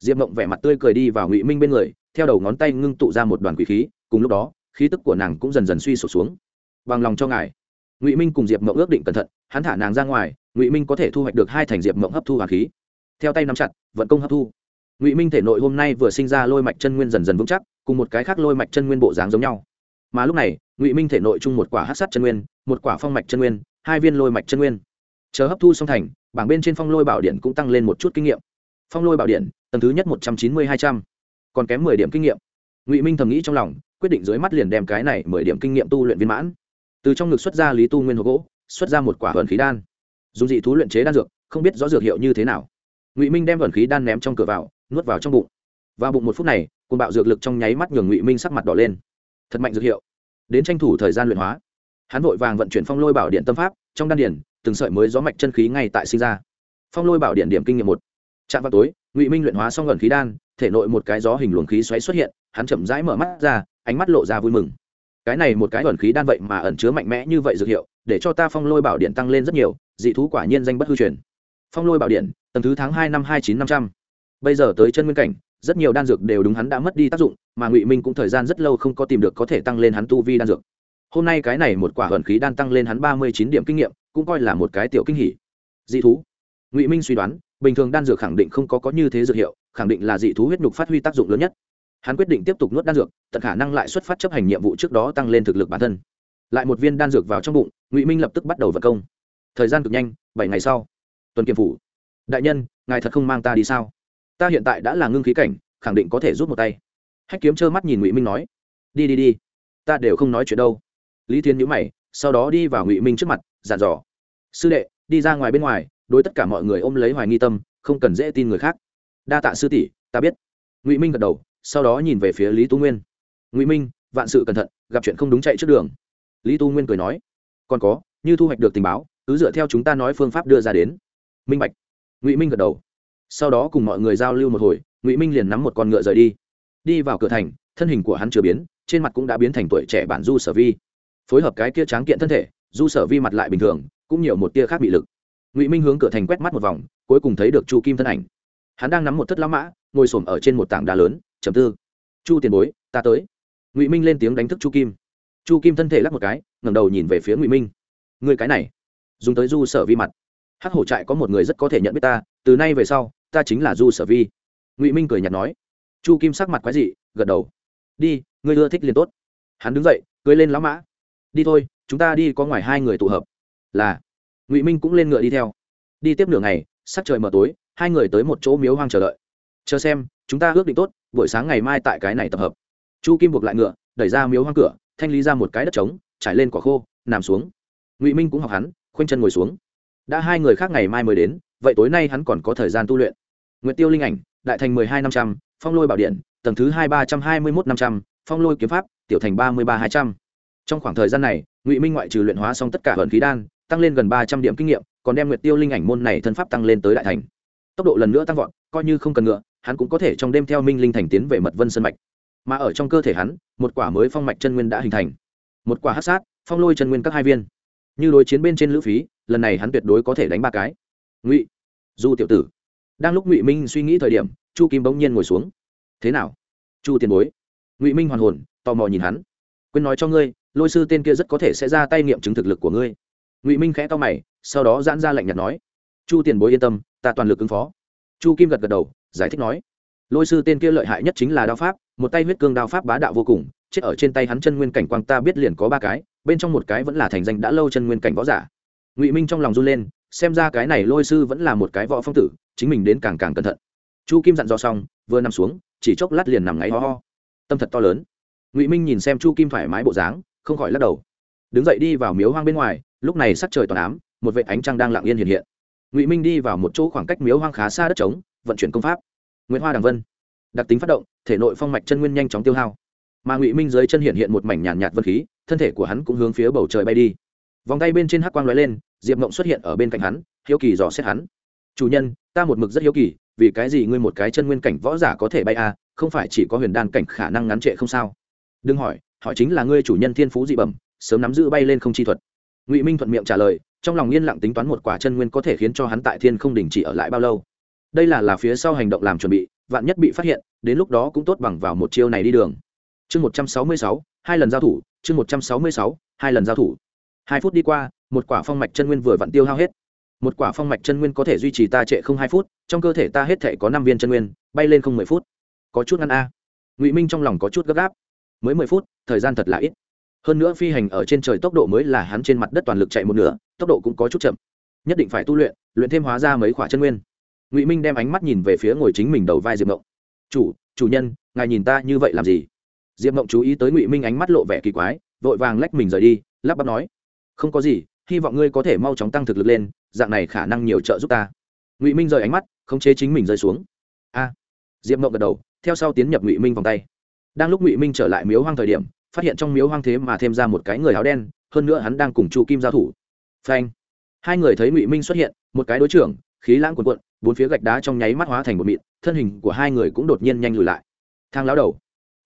Diệp mộng vẻ mặt tươi cười đi vào ngụy minh bên người, theo đầu ngón tay ngưng tụ ra một đoàn quỷ khí, cùng lúc đó, khí tức của nàng cũng dần dần suy sụp xuống. Bằng lòng cho ngài ngụy minh cùng diệp mộng ước định cẩn thận hắn thả nàng ra ngoài ngụy minh có thể thu hoạch được hai thành diệp mộng hấp thu hoàng khí theo tay nắm chặt vận công hấp thu ngụy minh thể nội hôm nay vừa sinh ra lôi mạch chân nguyên dần dần vững chắc cùng một cái khác lôi mạch chân nguyên bộ dáng giống nhau mà lúc này ngụy minh thể nội chung một quả hát sắt chân nguyên một quả phong mạch chân nguyên hai viên lôi mạch chân nguyên chờ hấp thu xong thành bảng bên trên phong lôi bảo điện cũng tăng lên một chút kinh nghiệm phong lôi bảo điện tầng thứ nhất một trăm chín mươi hai trăm còn kém mười điểm kinh nghiệm ngụy minh thầm nghĩ trong lòng quyết định dưới mắt liền đem cái này mười điểm kinh nghiệm tu luyện viên mãn từ trong ngực xuất ra lý tu nguyên hộp gỗ, xuất ra một quả vận khí đan. Dùng dị thú luyện chế đan dược, không biết rõ dược hiệu như thế nào. Ngụy minh đem vận khí đan ném trong cửa vào, nuốt vào trong bụng. Vào bụng một phút này cùng bạo dược lực trong nháy mắt nhường ngụy minh sắc mặt đỏ lên. Thật mạnh dược hiệu. Đến tranh thủ thời gian luyện hóa. Hắn vội vàng vận chuyển phong lôi bảo điện tâm pháp, trong đan điển từng sợi mới gió mạch chân khí ngay tại sinh ra. Phong lôi bảo điện điểm kinh nghiệm một. Trạm vào tối, ngụy minh luyện hóa xong gần khí đan, thể nội một cái gió hình luồng khí xoáy xuất hiện, hắn chậm rãi mở mắt ra, ánh mắt lộ ra vui mừng cái này một cái ẩn khí đan vậy mà ẩn chứa mạnh mẽ như vậy dược hiệu, để cho ta phong lôi bảo điện tăng lên rất nhiều, dị thú quả nhiên danh bất hư truyền. Phong lôi bảo điện, tầng thứ tháng hai năm hai chín năm trăm. Bây giờ tới chân nguyên cảnh, rất nhiều đan dược đều đúng hắn đã mất đi tác dụng, mà ngụy minh cũng thời gian rất lâu không có tìm được có thể tăng lên hắn tu vi đan dược. Hôm nay cái này một quả ẩn khí đan tăng lên hắn ba mươi chín điểm kinh nghiệm, cũng coi là một cái tiểu kinh hỉ. Dị thú. Ngụy minh suy đoán, bình thường đan dược khẳng định không có có như thế dược hiệu, khẳng định là dị thú huyết nhục phát huy tác dụng lớn nhất hắn quyết định tiếp tục nuốt đan dược, tận khả năng lại xuất phát chấp hành nhiệm vụ trước đó tăng lên thực lực bản thân. Lại một viên đan dược vào trong bụng, ngụy minh lập tức bắt đầu vận công. Thời gian cực nhanh, bảy ngày sau. Tuần kiềm phủ. Đại nhân, ngài thật không mang ta đi sao? Ta hiện tại đã là ngưng khí cảnh, khẳng định có thể rút một tay. Hách kiếm trơ mắt nhìn ngụy minh nói, đi đi đi, ta đều không nói chuyện đâu. Lý thiên nhữ mày, sau đó đi vào ngụy minh trước mặt dàn dò, sư đệ, đi ra ngoài bên ngoài, đối tất cả mọi người ôm lấy hoài nghi tâm, không cần dễ tin người khác. Đa tạ sư tỷ, ta biết. Ngụy minh gật đầu sau đó nhìn về phía lý tu nguyên. Ngụy minh, vạn sự cẩn thận, gặp chuyện không đúng chạy trước đường. Lý tu nguyên cười nói. Còn có, như thu hoạch được tình báo, cứ dựa theo chúng ta nói phương pháp đưa ra đến. Minh bạch. Ngụy minh gật đầu. Sau đó cùng mọi người giao lưu một hồi, ngụy minh liền nắm một con ngựa rời đi. Đi vào cửa thành, thân hình của hắn chưa biến, trên mặt cũng đã biến thành tuổi trẻ bản du sở vi. Phối hợp cái kia tráng kiện thân thể, du sở vi mặt lại bình thường, cũng nhiều một tia khác bị lực. Ngụy minh hướng cửa thành quét mắt một vòng, cuối cùng thấy được chu kim thân ảnh. Hắn đang nắm một thất lá mã, ngồi s ở trên một tảng đá lớn trầm tư. Chu tiền bối, ta tới. Ngụy minh lên tiếng đánh thức chu kim. Chu kim thân thể lắc một cái, ngẩng đầu nhìn về phía ngụy minh. Người cái này, dùng tới du sở vi mặt. Hắc hổ trại có một người rất có thể nhận biết ta, từ nay về sau, ta chính là du sở vi. Ngụy minh cười nhạt nói. Chu kim sắc mặt quái dị, gật đầu. Đi, ngươi ưa thích liền tốt. Hắn đứng dậy, cưới lên lão mã. Đi thôi, chúng ta đi có ngoài hai người tụ hợp. Là. Ngụy minh cũng lên ngựa đi theo. Đi tiếp nửa ngày, sắc trời mờ tối, hai người tới một chỗ miếu hoang chờ đợi. Chờ xem, chúng ta ước định tốt buổi sáng ngày mai tại cái này tập hợp. Chu kim buộc lại ngựa, đẩy ra miếu hoang cửa, thanh lý ra một cái đất trống, trải lên quả khô, nằm xuống. Ngụy minh cũng học hắn, khoanh chân ngồi xuống. Đã hai người khác ngày mai mới đến, vậy tối nay hắn còn có thời gian tu luyện. Nguyện tiêu linh ảnh, đại thành mười hai năm trăm, phong lôi bảo điện, tầng thứ hai ba trăm hai mươi mốt năm trăm, phong lôi kiếm pháp, tiểu thành ba mươi ba hai trăm. Trong khoảng thời gian này, ngụy minh ngoại trừ luyện hóa xong tất cả hận khí đan, tăng lên gần ba trăm điểm kinh nghiệm, còn đem nguyệt tiêu linh ảnh môn này thân pháp tăng lên tới đại thành. Tốc độ lần nữa tăng vọt, coi như không cần ngựa hắn cũng có thể trong đêm theo minh linh thành tiến về mật vân sân mạch. Mà ở trong cơ thể hắn, một quả mới phong mạch chân nguyên đã hình thành. Một quả hát sát, phong lôi chân nguyên các hai viên. Như đối chiến bên trên lữ phí, lần này hắn tuyệt đối có thể đánh ba cái. Ngụy, du tiểu tử. Đang lúc ngụy minh suy nghĩ thời điểm, chu kim bỗng nhiên ngồi xuống. Thế nào? Chu tiền bối. Ngụy minh hoàn hồn, tò mò nhìn hắn. Quên nói cho ngươi, lôi sư tên kia rất có thể sẽ ra tay nghiệm chứng thực lực của ngươi. Ngụy minh khẽ to mày, sau đó giãn ra lạnh nhạt nói. Chu tiền bối yên tâm, ta toàn lực ứng phó. Chu kim gật gật đầu giải thích nói, lôi sư tên kia lợi hại nhất chính là đao pháp, một tay huyết cương đao pháp bá đạo vô cùng, chết ở trên tay hắn chân nguyên cảnh quang ta biết liền có ba cái, bên trong một cái vẫn là thành danh đã lâu chân nguyên cảnh võ giả. Ngụy minh trong lòng run lên, xem ra cái này lôi sư vẫn là một cái võ phong tử, chính mình đến càng càng cẩn thận. Chu kim dặn dò xong, vừa nằm xuống, chỉ chốc lát liền nằm ngáy ho ho. Tâm thật to lớn. Ngụy minh nhìn xem chu kim thoải mái bộ dáng, không khỏi lắc đầu. Đứng dậy đi vào miếu hoang bên ngoài, lúc này sắc trời toàn ám, một vệ ánh trăng đang lặng yên hiện hiện. Ngụy minh đi vào một chỗ khoảng cách miếu hoang khá xa đất trống vận chuyển công pháp. Nguyễn hoa đằng vân. Đặc tính phát động thể nội phong mạch chân nguyên nhanh chóng tiêu hao. Mà ngụy minh dưới chân hiện hiện một mảnh nhàn nhạt, nhạt vân khí thân thể của hắn cũng hướng phía bầu trời bay đi. Vòng tay bên trên hắc quang lóe lên diệp mộng xuất hiện ở bên cạnh hắn hiếu kỳ dò xét hắn. Chủ nhân ta một mực rất hiếu kỳ vì cái gì ngươi một cái chân nguyên cảnh võ giả có thể bay à? không phải chỉ có huyền đan cảnh khả năng ngắn trệ không sao? Đừng hỏi họ chính là ngươi chủ nhân thiên phú dị bẩm sớm nắm giữ bay lên không chi thuật. Ngụy minh thuận miệng trả lời trong lòng yên lặng tính toán một quả chân nguyên có thể khiến cho hắn tại thiên không đình chỉ ở lại bao lâu đây là là phía sau hành động làm chuẩn bị, vạn nhất bị phát hiện, đến lúc đó cũng tốt bằng vào một chiêu này đi đường. Chương một trăm sáu mươi sáu, hai lần giao thủ, chương một trăm sáu mươi sáu, hai lần giao thủ. Hai phút đi qua, một quả phong mạch chân nguyên vừa vặn tiêu hao hết. Một quả phong mạch chân nguyên có thể duy trì ta trệ không hai phút, trong cơ thể ta hết thể có năm viên chân nguyên, bay lên không mười phút. Có chút ngăn a. Ngụy minh trong lòng có chút gấp gáp. Mới mười phút, thời gian thật là ít. Hơn nữa phi hành ở trên trời tốc độ mới là hắn trên mặt đất toàn lực chạy một nửa, tốc độ cũng có chút chậm. Nhất định phải tu luyện luyện thêm hóa ra mấy quả chân nguyên ngụy minh đem ánh mắt nhìn về phía ngồi chính mình đầu vai diệp mộng chủ chủ nhân ngài nhìn ta như vậy làm gì diệp mộng chú ý tới ngụy minh ánh mắt lộ vẻ kỳ quái vội vàng lách mình rời đi lắp bắp nói không có gì hy vọng ngươi có thể mau chóng tăng thực lực lên dạng này khả năng nhiều trợ giúp ta ngụy minh rời ánh mắt khống chế chính mình rơi xuống a diệp mộng gật đầu theo sau tiến nhập ngụy minh vòng tay đang lúc ngụy minh trở lại miếu hoang thời điểm phát hiện trong miếu hoang thế mà thêm ra một cái người áo đen hơn nữa hắn đang cùng chu kim giao thủ phanh hai người thấy ngụy minh xuất hiện một cái đối trưởng khí lãng cuồn cuộn, bốn phía gạch đá trong nháy mắt hóa thành một mịn, thân hình của hai người cũng đột nhiên nhanh lùi lại. Thang lão đầu,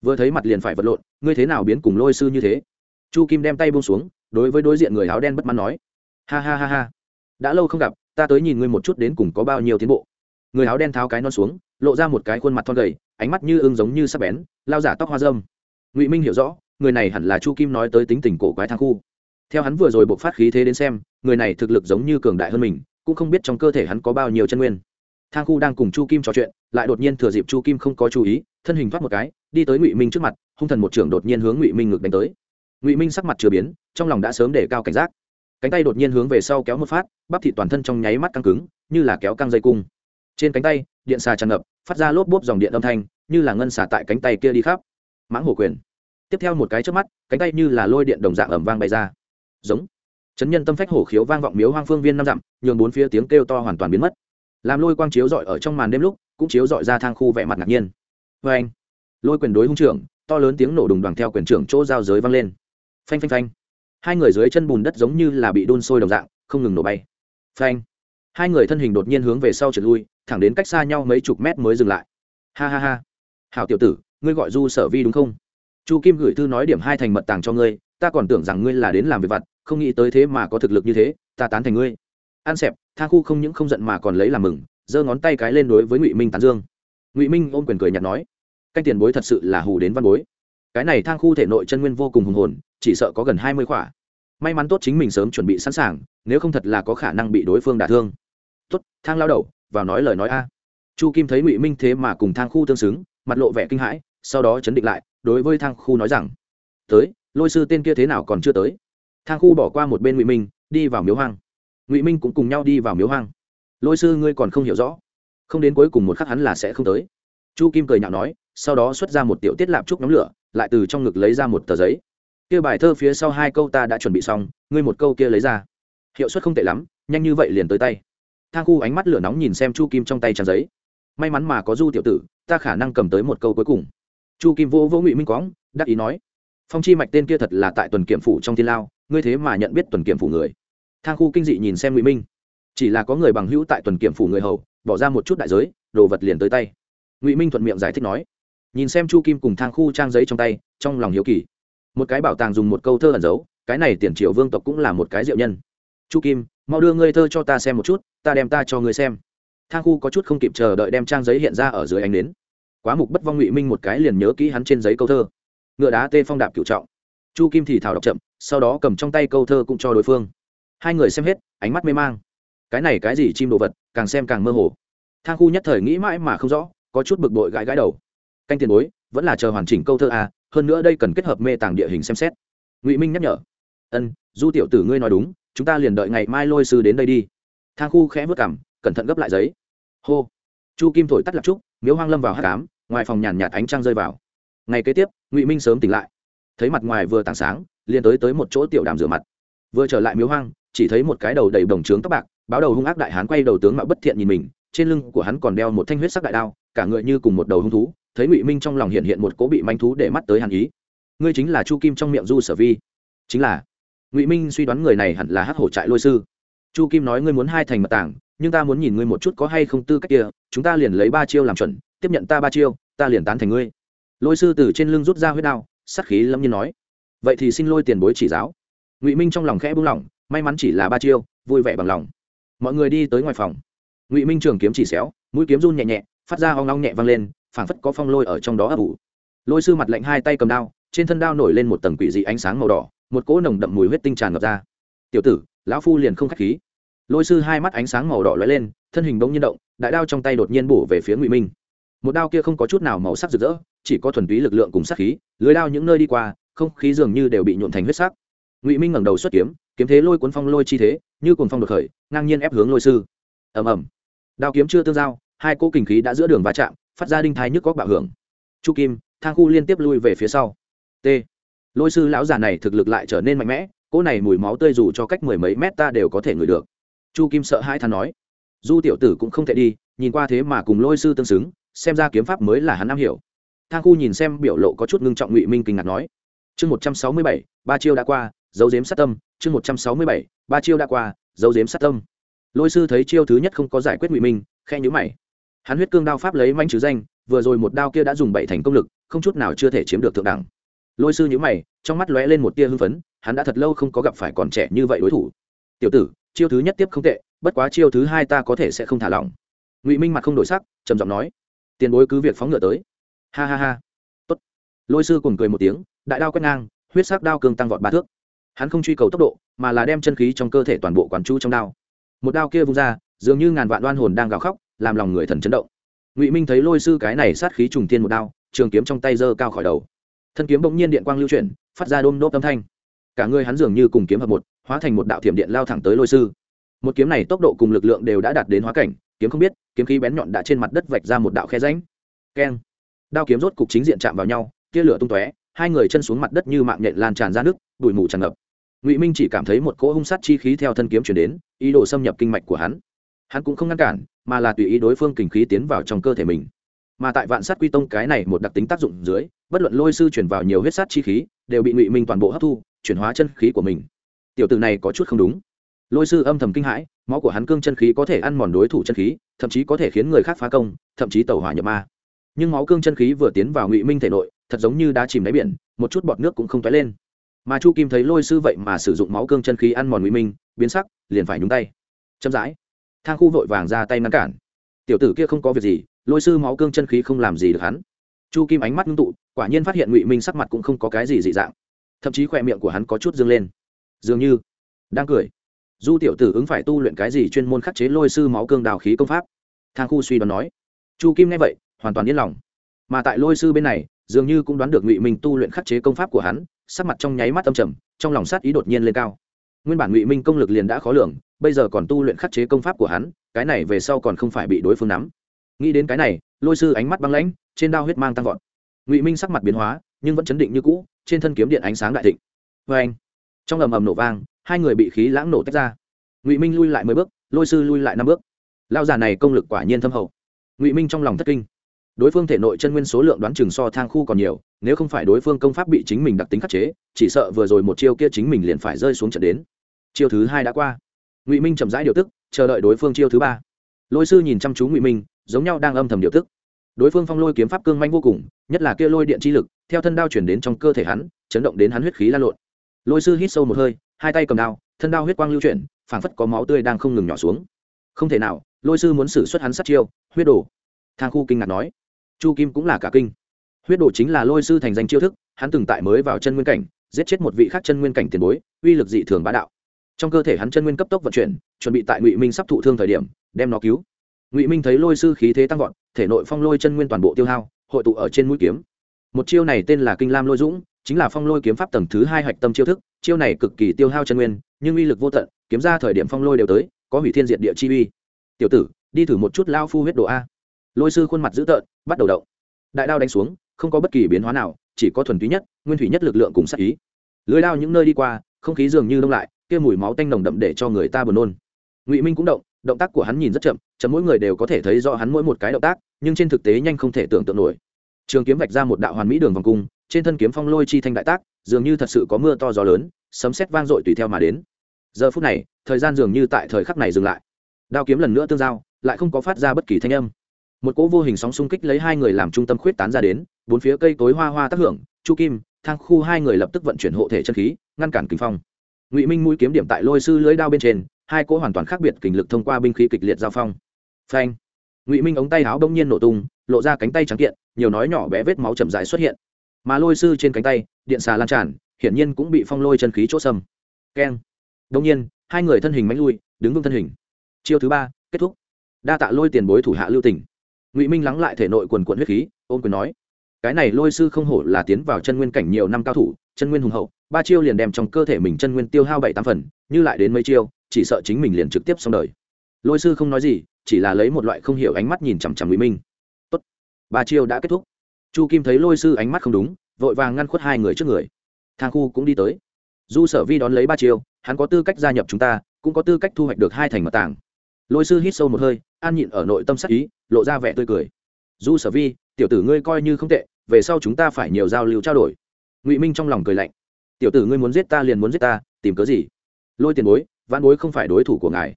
vừa thấy mặt liền phải vật lộn, ngươi thế nào biến cùng lôi sư như thế? Chu kim đem tay buông xuống, đối với đối diện người áo đen bất mãn nói, ha ha ha ha, đã lâu không gặp, ta tới nhìn ngươi một chút đến cùng có bao nhiêu tiến bộ. Người áo đen tháo cái non xuống, lộ ra một cái khuôn mặt thon gầy, ánh mắt như ưng giống như sắc bén, lao giả tóc hoa dâm ngụy minh hiểu rõ, người này hẳn là chu kim nói tới tính tình cổ quái thang khu. Theo hắn vừa rồi buộc phát khí thế đến xem, người này thực lực giống như cường đại hơn mình cũng không biết trong cơ thể hắn có bao nhiêu chân nguyên. Thang khu đang cùng chu kim trò chuyện, lại đột nhiên thừa dịp chu kim không có chú ý, thân hình thoát một cái, đi tới ngụy minh trước mặt, hung thần một trưởng đột nhiên hướng ngụy minh ngực đánh tới. Ngụy minh sắc mặt chưa biến, trong lòng đã sớm để cao cảnh giác. Cánh tay đột nhiên hướng về sau kéo một phát, bắp thịt toàn thân trong nháy mắt căng cứng, như là kéo căng dây cung. Trên cánh tay, điện xà tràn ngập, phát ra lốp bốp dòng điện âm thanh, như là ngân xà tại cánh tay kia đi khắp. Mãng hổ quyền. Tiếp theo một cái trước mắt, cánh tay như là lôi điện đồng dạng ẩm vang bay ra. Giống chấn nhân tâm phách hổ khiếu vang vọng miếu hoang phương viên năm dặm, nhường bốn phía tiếng kêu to hoàn toàn biến mất. Làm lôi quang chiếu dọi ở trong màn đêm lúc, cũng chiếu dọi ra thang khu vẻ mặt ngạc nhiên. Vê anh, lôi quyền đối hung trưởng, to lớn tiếng nổ đùng đoàn theo quyền trưởng chỗ giao giới vang lên. Phanh phanh phanh. Hai người dưới chân bùn đất giống như là bị đun sôi đồng dạng, không ngừng nổ bay. Phanh. Hai người thân hình đột nhiên hướng về sau trượt lui, thẳng đến cách xa nhau mấy chục mét mới dừng lại. Ha ha ha. Hảo tiểu tử, ngươi gọi du sở vi đúng không? Chu kim gửi thư nói điểm hai thành mật tàng cho ngươi, ta còn tưởng rằng ngươi là đến làm việc vặt không nghĩ tới thế mà có thực lực như thế, ta tán thành ngươi. An xẹp tha khu không những không giận mà còn lấy làm mừng, giơ ngón tay cái lên đối với ngụy minh tán dương. Ngụy minh ôm quyền cười nhạt nói, canh tiền bối thật sự là hù đến văn bối. Cái này thang khu thể nội chân nguyên vô cùng hùng hồn, chỉ sợ có gần hai mươi khỏa. May mắn tốt chính mình sớm chuẩn bị sẵn sàng, nếu không thật là có khả năng bị đối phương đả thương. Tốt, thang lao đầu, vào nói lời nói a. Chu kim thấy ngụy minh thế mà cùng thang khu tương xứng, mặt lộ vẻ kinh hãi, sau đó chấn định lại, đối với thang khu nói rằng, tới, lôi sư tên kia thế nào còn chưa tới? Thang khu bỏ qua một bên ngụy minh, đi vào miếu hoang. Ngụy minh cũng cùng nhau đi vào miếu hoang. Lôi sư ngươi còn không hiểu rõ. Không đến cuối cùng một khắc hắn là sẽ không tới. Chu kim cười nhạo nói, sau đó xuất ra một tiểu tiết lạp trúc nhóm lửa, lại từ trong ngực lấy ra một tờ giấy. Kia bài thơ phía sau hai câu ta đã chuẩn bị xong, ngươi một câu kia lấy ra. Hiệu suất không tệ lắm, nhanh như vậy liền tới tay. Thang khu ánh mắt lửa nóng nhìn xem chu kim trong tay trang giấy. May mắn mà có du tiểu tử, ta khả năng cầm tới một câu cuối cùng. Chu kim vô vô ngụy minh quõng, đắc ý nói, phong chi mạch tên kia thật là tại tuần kiểm phủ trong thiên lao ngươi thế mà nhận biết tuần kiểm phủ người. Thang khu kinh dị nhìn xem ngụy minh. Chỉ là có người bằng hữu tại tuần kiểm phủ người hầu, bỏ ra một chút đại giới, đồ vật liền tới tay. Ngụy minh thuận miệng giải thích nói. Nhìn xem chu kim cùng thang khu trang giấy trong tay, trong lòng hiếu kỳ. Một cái bảo tàng dùng một câu thơ ẩn giấu, cái này tiền triều vương tộc cũng là một cái diệu nhân. Chu kim, mau đưa ngươi thơ cho ta xem một chút, ta đem ta cho ngươi xem. Thang khu có chút không kịp chờ đợi đem trang giấy hiện ra ở dưới ánh nến. Quá mục bất vong ngụy minh một cái liền nhớ kỹ hắn trên giấy câu thơ. Ngựa đá tê phong đạp cựu trọng chu kim thì thảo đọc chậm, sau đó cầm trong tay câu thơ cũng cho đối phương. Hai người xem hết, ánh mắt mê mang. Cái này cái gì chim đồ vật, càng xem càng mơ hồ. Thang khu nhất thời nghĩ mãi mà không rõ, có chút bực bội gãi gãi đầu. Canh tiền bối, vẫn là chờ hoàn chỉnh câu thơ à hơn nữa đây cần kết hợp mê tàng địa hình xem xét. Ngụy minh nhắc nhở. Ân, du tiểu tử ngươi nói đúng, chúng ta liền đợi ngày mai lôi sư đến đây đi. Thang khu khẽ vớt cảm cẩn thận gấp lại giấy. Hô. Chu kim thổi tắt lạc trúc, miếu hoang lâm vào hát cám ngoài phòng nhàn nhạt ánh trăng rơi vào. Ngày kế tiếp, ngụy minh sớm tỉnh lại thấy mặt ngoài vừa tảng sáng, liền tới tới một chỗ tiểu đàm rửa mặt. Vừa trở lại miếu hoang, chỉ thấy một cái đầu đầy đồng trướng tóc bạc, báo đầu hung ác đại hán quay đầu tướng mạo bất thiện nhìn mình, trên lưng của hắn còn đeo một thanh huyết sắc đại đao, cả người như cùng một đầu hung thú, thấy ngụy minh trong lòng hiện hiện một cố bị manh thú để mắt tới hàn ý. Ngươi chính là chu kim trong miệng du sở vi. Chính là. Ngụy minh suy đoán người này hẳn là Hát hổ trại lôi sư. Chu kim nói ngươi muốn hai thành mật tảng, nhưng ta muốn nhìn ngươi một chút có hay không tư cách kia, chúng ta liền lấy ba chiêu làm chuẩn, tiếp nhận ta ba chiêu, ta liền tán thành ngươi. Lôi sư từ trên lưng rút ra huyết đao sắc khí lâm nhiên nói. Vậy thì xin lôi tiền bối chỉ giáo. Ngụy minh trong lòng khẽ buông lỏng, may mắn chỉ là ba chiêu, vui vẻ bằng lòng. Mọi người đi tới ngoài phòng. Ngụy minh trường kiếm chỉ xéo, mũi kiếm run nhẹ nhẹ, phát ra hoang long nhẹ vang lên, phảng phất có phong lôi ở trong đó ấp ủ. Lôi sư mặt lạnh hai tay cầm đao, trên thân đao nổi lên một tầng quỷ dị ánh sáng màu đỏ, một cỗ nồng đậm mùi huyết tinh tràn ngập ra. Tiểu tử, lão phu liền không k h á c h khí. Lôi sư hai mắt ánh sáng màu đỏ lóe lên, thân hình bỗng nhiên động, đại đao trong tay đột nhiên bổ về phía ngụy minh. Một đao kia không có chút nào màu sắc rực rỡ chỉ có thuần túy lực lượng cùng sát khí, lưới đao những nơi đi qua, không khí dường như đều bị nhuộn thành huyết sắc. Ngụy minh ngẩng đầu xuất kiếm kiếm thế lôi cuốn phong lôi chi thế, như cuồng phong đột khởi, ngang nhiên ép hướng lôi sư. Ầm ầm. Đao kiếm chưa tương giao, hai cỗ kình khí đã giữa đường va chạm, phát ra đinh thái nhức góc bạo hưởng. Chu kim, thang khu liên tiếp lui về phía sau. T. Lôi sư lão già này thực lực lại trở nên mạnh mẽ, cỗ này mùi máu tươi dù cho cách mười mấy mét ta đều có thể ngửi được. Chu kim sợ hai than nói. Du tiểu tử cũng không thể đi, nhìn qua thế mà cùng lôi sư tương xứng, xem ra kiếm pháp mới là hắn am hiểu thang khu nhìn xem biểu lộ có chút ngưng trọng ngụy minh kinh ngạc nói, chương một trăm sáu mươi bảy, ba chiêu đã qua, dấu dếm sát tâm. Chương một trăm sáu mươi bảy, ba chiêu đã qua, dấu dếm sát tâm. Lôi sư thấy chiêu thứ nhất không có giải quyết ngụy minh khe nhữ mày. Hắn huyết cương đao pháp lấy manh trừ danh, vừa rồi một đao kia đã dùng bảy thành công lực, không chút nào chưa thể chiếm được thượng đẳng. Lôi sư nhữ mày, trong mắt lóe lên một tia hưng phấn, hắn đã thật lâu không có gặp phải còn trẻ như vậy đối thủ. Tiểu tử, chiêu thứ nhất tiếp không tệ, bất quá chiêu thứ hai ta có thể sẽ không thả lỏng. Ngụy minh mặt không đổi sắc, trầm giọng nói, tiền bối cứ việc phóng ngựa tới ha ha ha. Tốt. Lôi sư cùng cười một tiếng, đại đao quét ngang, huyết sắc đao cường tăng vọt ba thước. Hắn không truy cầu tốc độ, mà là đem chân khí trong cơ thể toàn bộ quán chú trong đao. Một đao kia vung ra, dường như ngàn vạn đoan hồn đang gào khóc, làm lòng người thần chấn động. Ngụy minh thấy lôi sư cái này sát khí trùng tiên một đao, trường kiếm trong tay giơ cao khỏi đầu. Thân kiếm bỗng nhiên điện quang lưu chuyển, phát ra đôm đốp âm thanh. Cả người hắn dường như cùng kiếm hợp một, hóa thành một đạo thiểm điện lao thẳng tới lôi sư. Một kiếm này tốc độ cùng lực lượng đều đã đạt đến hóa cảnh, kiếm không biết, kiếm khí bén nhọn đã trên mặt đất vạch ra một đạo khe ránh keng đao kiếm rốt cục chính diện chạm vào nhau, tia lửa tung tóe, hai người chân xuống mặt đất như mạng nhện lan tràn ra nước, bụi mù tràn ngập. Ngụy minh chỉ cảm thấy một cỗ hung sát chi khí theo thân kiếm chuyển đến, ý đồ xâm nhập kinh mạch của hắn. Hắn cũng không ngăn cản, mà là tùy ý đối phương kình khí tiến vào trong cơ thể mình. Mà tại vạn sát quy tông cái này một đặc tính tác dụng dưới, bất luận lôi sư chuyển vào nhiều huyết sát chi khí, đều bị ngụy minh toàn bộ hấp thu, chuyển hóa chân khí của mình. Tiểu từ này có chút không đúng. Lôi sư âm thầm kinh hãi, máu của hắn cương chân khí có thể ăn mòn đối thủ chân khí, thậm chí có thể khiến người khác phá công, thậm chí tàu hỏa nhập ma nhưng máu cương chân khí vừa tiến vào ngụy minh thể nội, thật giống như đã chìm đáy biển, một chút bọt nước cũng không toái lên. Mà chu kim thấy lôi sư vậy mà sử dụng máu cương chân khí ăn mòn ngụy minh, biến sắc, liền phải nhúng tay. Chậm rãi, thang khu vội vàng ra tay ngăn cản. Tiểu tử kia không có việc gì, lôi sư máu cương chân khí không làm gì được hắn. Chu kim ánh mắt ngưng tụ, quả nhiên phát hiện ngụy minh sắc mặt cũng không có cái gì dị dạng. Thậm chí khỏe miệng của hắn có chút dâng lên. Dường như, đang cười. Du tiểu tử ứng phải tu luyện cái gì chuyên môn khắc chế lôi sư máu cương đào khí công pháp? Thang khu suy đoán nói. Chu kim nghe vậy hoàn toàn yên lòng. Mà tại lôi sư bên này, dường như cũng đoán được ngụy minh tu luyện khắc chế công pháp của hắn, sắc mặt trong nháy mắt âm trầm, trong lòng sát ý đột nhiên lên cao. Nguyên bản ngụy minh công lực liền đã khó lường, bây giờ còn tu luyện khắc chế công pháp của hắn, cái này về sau còn không phải bị đối phương nắm. Nghĩ đến cái này, lôi sư ánh mắt băng lãnh, trên đao huyết mang tăng vọt. Ngụy minh sắc mặt biến hóa, nhưng vẫn chấn định như cũ, trên thân kiếm điện ánh sáng đại thịnh. Vê anh, trong ầm ầm nổ vang, hai người bị khí lãng nổ tách ra. Ngụy minh lui lại mười bước, lôi sư lui lại năm bước. Lao già này công lực quả nhiên thâm hậu. Ngụy minh trong lòng thất kinh đối phương thể nội chân nguyên số lượng đoán chừng so thang khu còn nhiều, nếu không phải đối phương công pháp bị chính mình đặc tính khắc chế, chỉ sợ vừa rồi một chiêu kia chính mình liền phải rơi xuống trận đến. Chiêu thứ hai đã qua. Ngụy minh chậm rãi điều tức, chờ đợi đối phương chiêu thứ ba. Lôi sư nhìn chăm chú ngụy minh, giống nhau đang âm thầm điều tức. Đối phương phong lôi kiếm pháp cương manh vô cùng, nhất là kia lôi điện chi lực, theo thân đao chuyển đến trong cơ thể hắn, chấn động đến hắn huyết khí lan lộn. Lôi sư hít sâu một hơi, hai tay cầm đao, thân đao huyết quang lưu chuyển, phảng phất có máu tươi đang không ngừng nhỏ xuống. Không thể nào, lôi sư muốn xử xuất hắn sát chiêu, huyết đổ thang khu kinh ngạc nói chu kim cũng là cả kinh. Huyết đổ chính là lôi sư thành danh chiêu thức, hắn từng tại mới vào chân nguyên cảnh, giết chết một vị khác chân nguyên cảnh tiền bối, uy lực dị thường bá đạo. Trong cơ thể hắn chân nguyên cấp tốc vận chuyển, chuẩn bị tại ngụy minh sắp thụ thương thời điểm, đem nó cứu. Ngụy minh thấy lôi sư khí thế tăng vọt, thể nội phong lôi chân nguyên toàn bộ tiêu hao, hội tụ ở trên mũi kiếm. Một chiêu này tên là kinh lam lôi dũng, chính là phong lôi kiếm pháp tầng thứ hai hạch tâm chiêu thức, chiêu này cực kỳ tiêu hao chân nguyên, nhưng uy lực vô tận, kiếm ra thời điểm phong lôi đều tới, có hủy thiên diệt địa chi uy. Tiểu tử, đi thử một chút lao phu huyết độ a lôi sư khuôn mặt dữ tợn, bắt đầu động. Đại đao đánh xuống, không có bất kỳ biến hóa nào, chỉ có thuần túy nhất, nguyên thủy nhất lực lượng cùng sắc ý. Lưới đao những nơi đi qua, không khí dường như đông lại, kia mùi máu tanh nồng đậm để cho người ta buồn nôn. Ngụy minh cũng động động tác của hắn nhìn rất chậm chậm mỗi người đều có thể thấy rõ hắn mỗi một cái động tác, nhưng trên thực tế nhanh không thể tưởng tượng nổi. Trường kiếm vạch ra một đạo hoàn mỹ đường vòng cung, trên thân kiếm phong lôi chi thanh đại tác, dường như thật sự có mưa to gió lớn, sấm sét vang dội tùy theo mà đến. Giờ phút này, thời gian dường như tại thời khắc này dừng lại. Đao kiếm lần nữa tương giao, lại không có phát ra bất kỳ thanh âm một cỗ vô hình sóng xung kích lấy hai người làm trung tâm khuyết tán ra đến, bốn phía cây tối hoa hoa tác hưởng, chu kim, thang khu hai người lập tức vận chuyển hộ thể chân khí, ngăn cản kinh phong. Ngụy minh mũi kiếm điểm tại lôi sư lưới đao bên trên, hai cỗ hoàn toàn khác biệt kình lực thông qua binh khí kịch liệt giao phong. Phanh! Ngụy minh ống tay áo đông nhiên nổ tung, lộ ra cánh tay trắng kiện, nhiều nói nhỏ bé vết máu chậm rãi xuất hiện. Mà lôi sư trên cánh tay, điện xà lan tràn, hiển nhiên cũng bị phong lôi chân khí chỗ sầm keng! Đông nhiên, hai người thân hình mánh lui, đứng vững thân hình. Chiêu thứ ba, kết thúc. Đa tạ lôi tiền bối thủ hạ lưu tỉnh ngụy minh lắng lại thể nội quần quận huyết khí ôm quyền nói cái này lôi sư không hổ là tiến vào chân nguyên cảnh nhiều năm cao thủ chân nguyên hùng hậu ba chiêu liền đem trong cơ thể mình chân nguyên tiêu hao bảy tám phần như lại đến mấy chiêu chỉ sợ chính mình liền trực tiếp xong đời lôi sư không nói gì chỉ là lấy một loại không hiểu ánh mắt nhìn chằm chằm ngụy minh Tốt. ba chiêu đã kết thúc chu kim thấy lôi sư ánh mắt không đúng vội vàng ngăn khuất hai người trước người thang khu cũng đi tới du sở vi đón lấy ba chiêu hắn có tư cách gia nhập chúng ta cũng có tư cách thu hoạch được hai thành mật tảng lôi sư hít sâu một hơi, an nhịn ở nội tâm sắc ý, lộ ra vẻ tươi cười. Du sở vi, tiểu tử ngươi coi như không tệ, về sau chúng ta phải nhiều giao lưu trao đổi. Ngụy minh trong lòng cười lạnh. Tiểu tử ngươi muốn giết ta liền muốn giết ta, tìm cớ gì? Lôi tiền bối văn bối không phải đối thủ của ngài.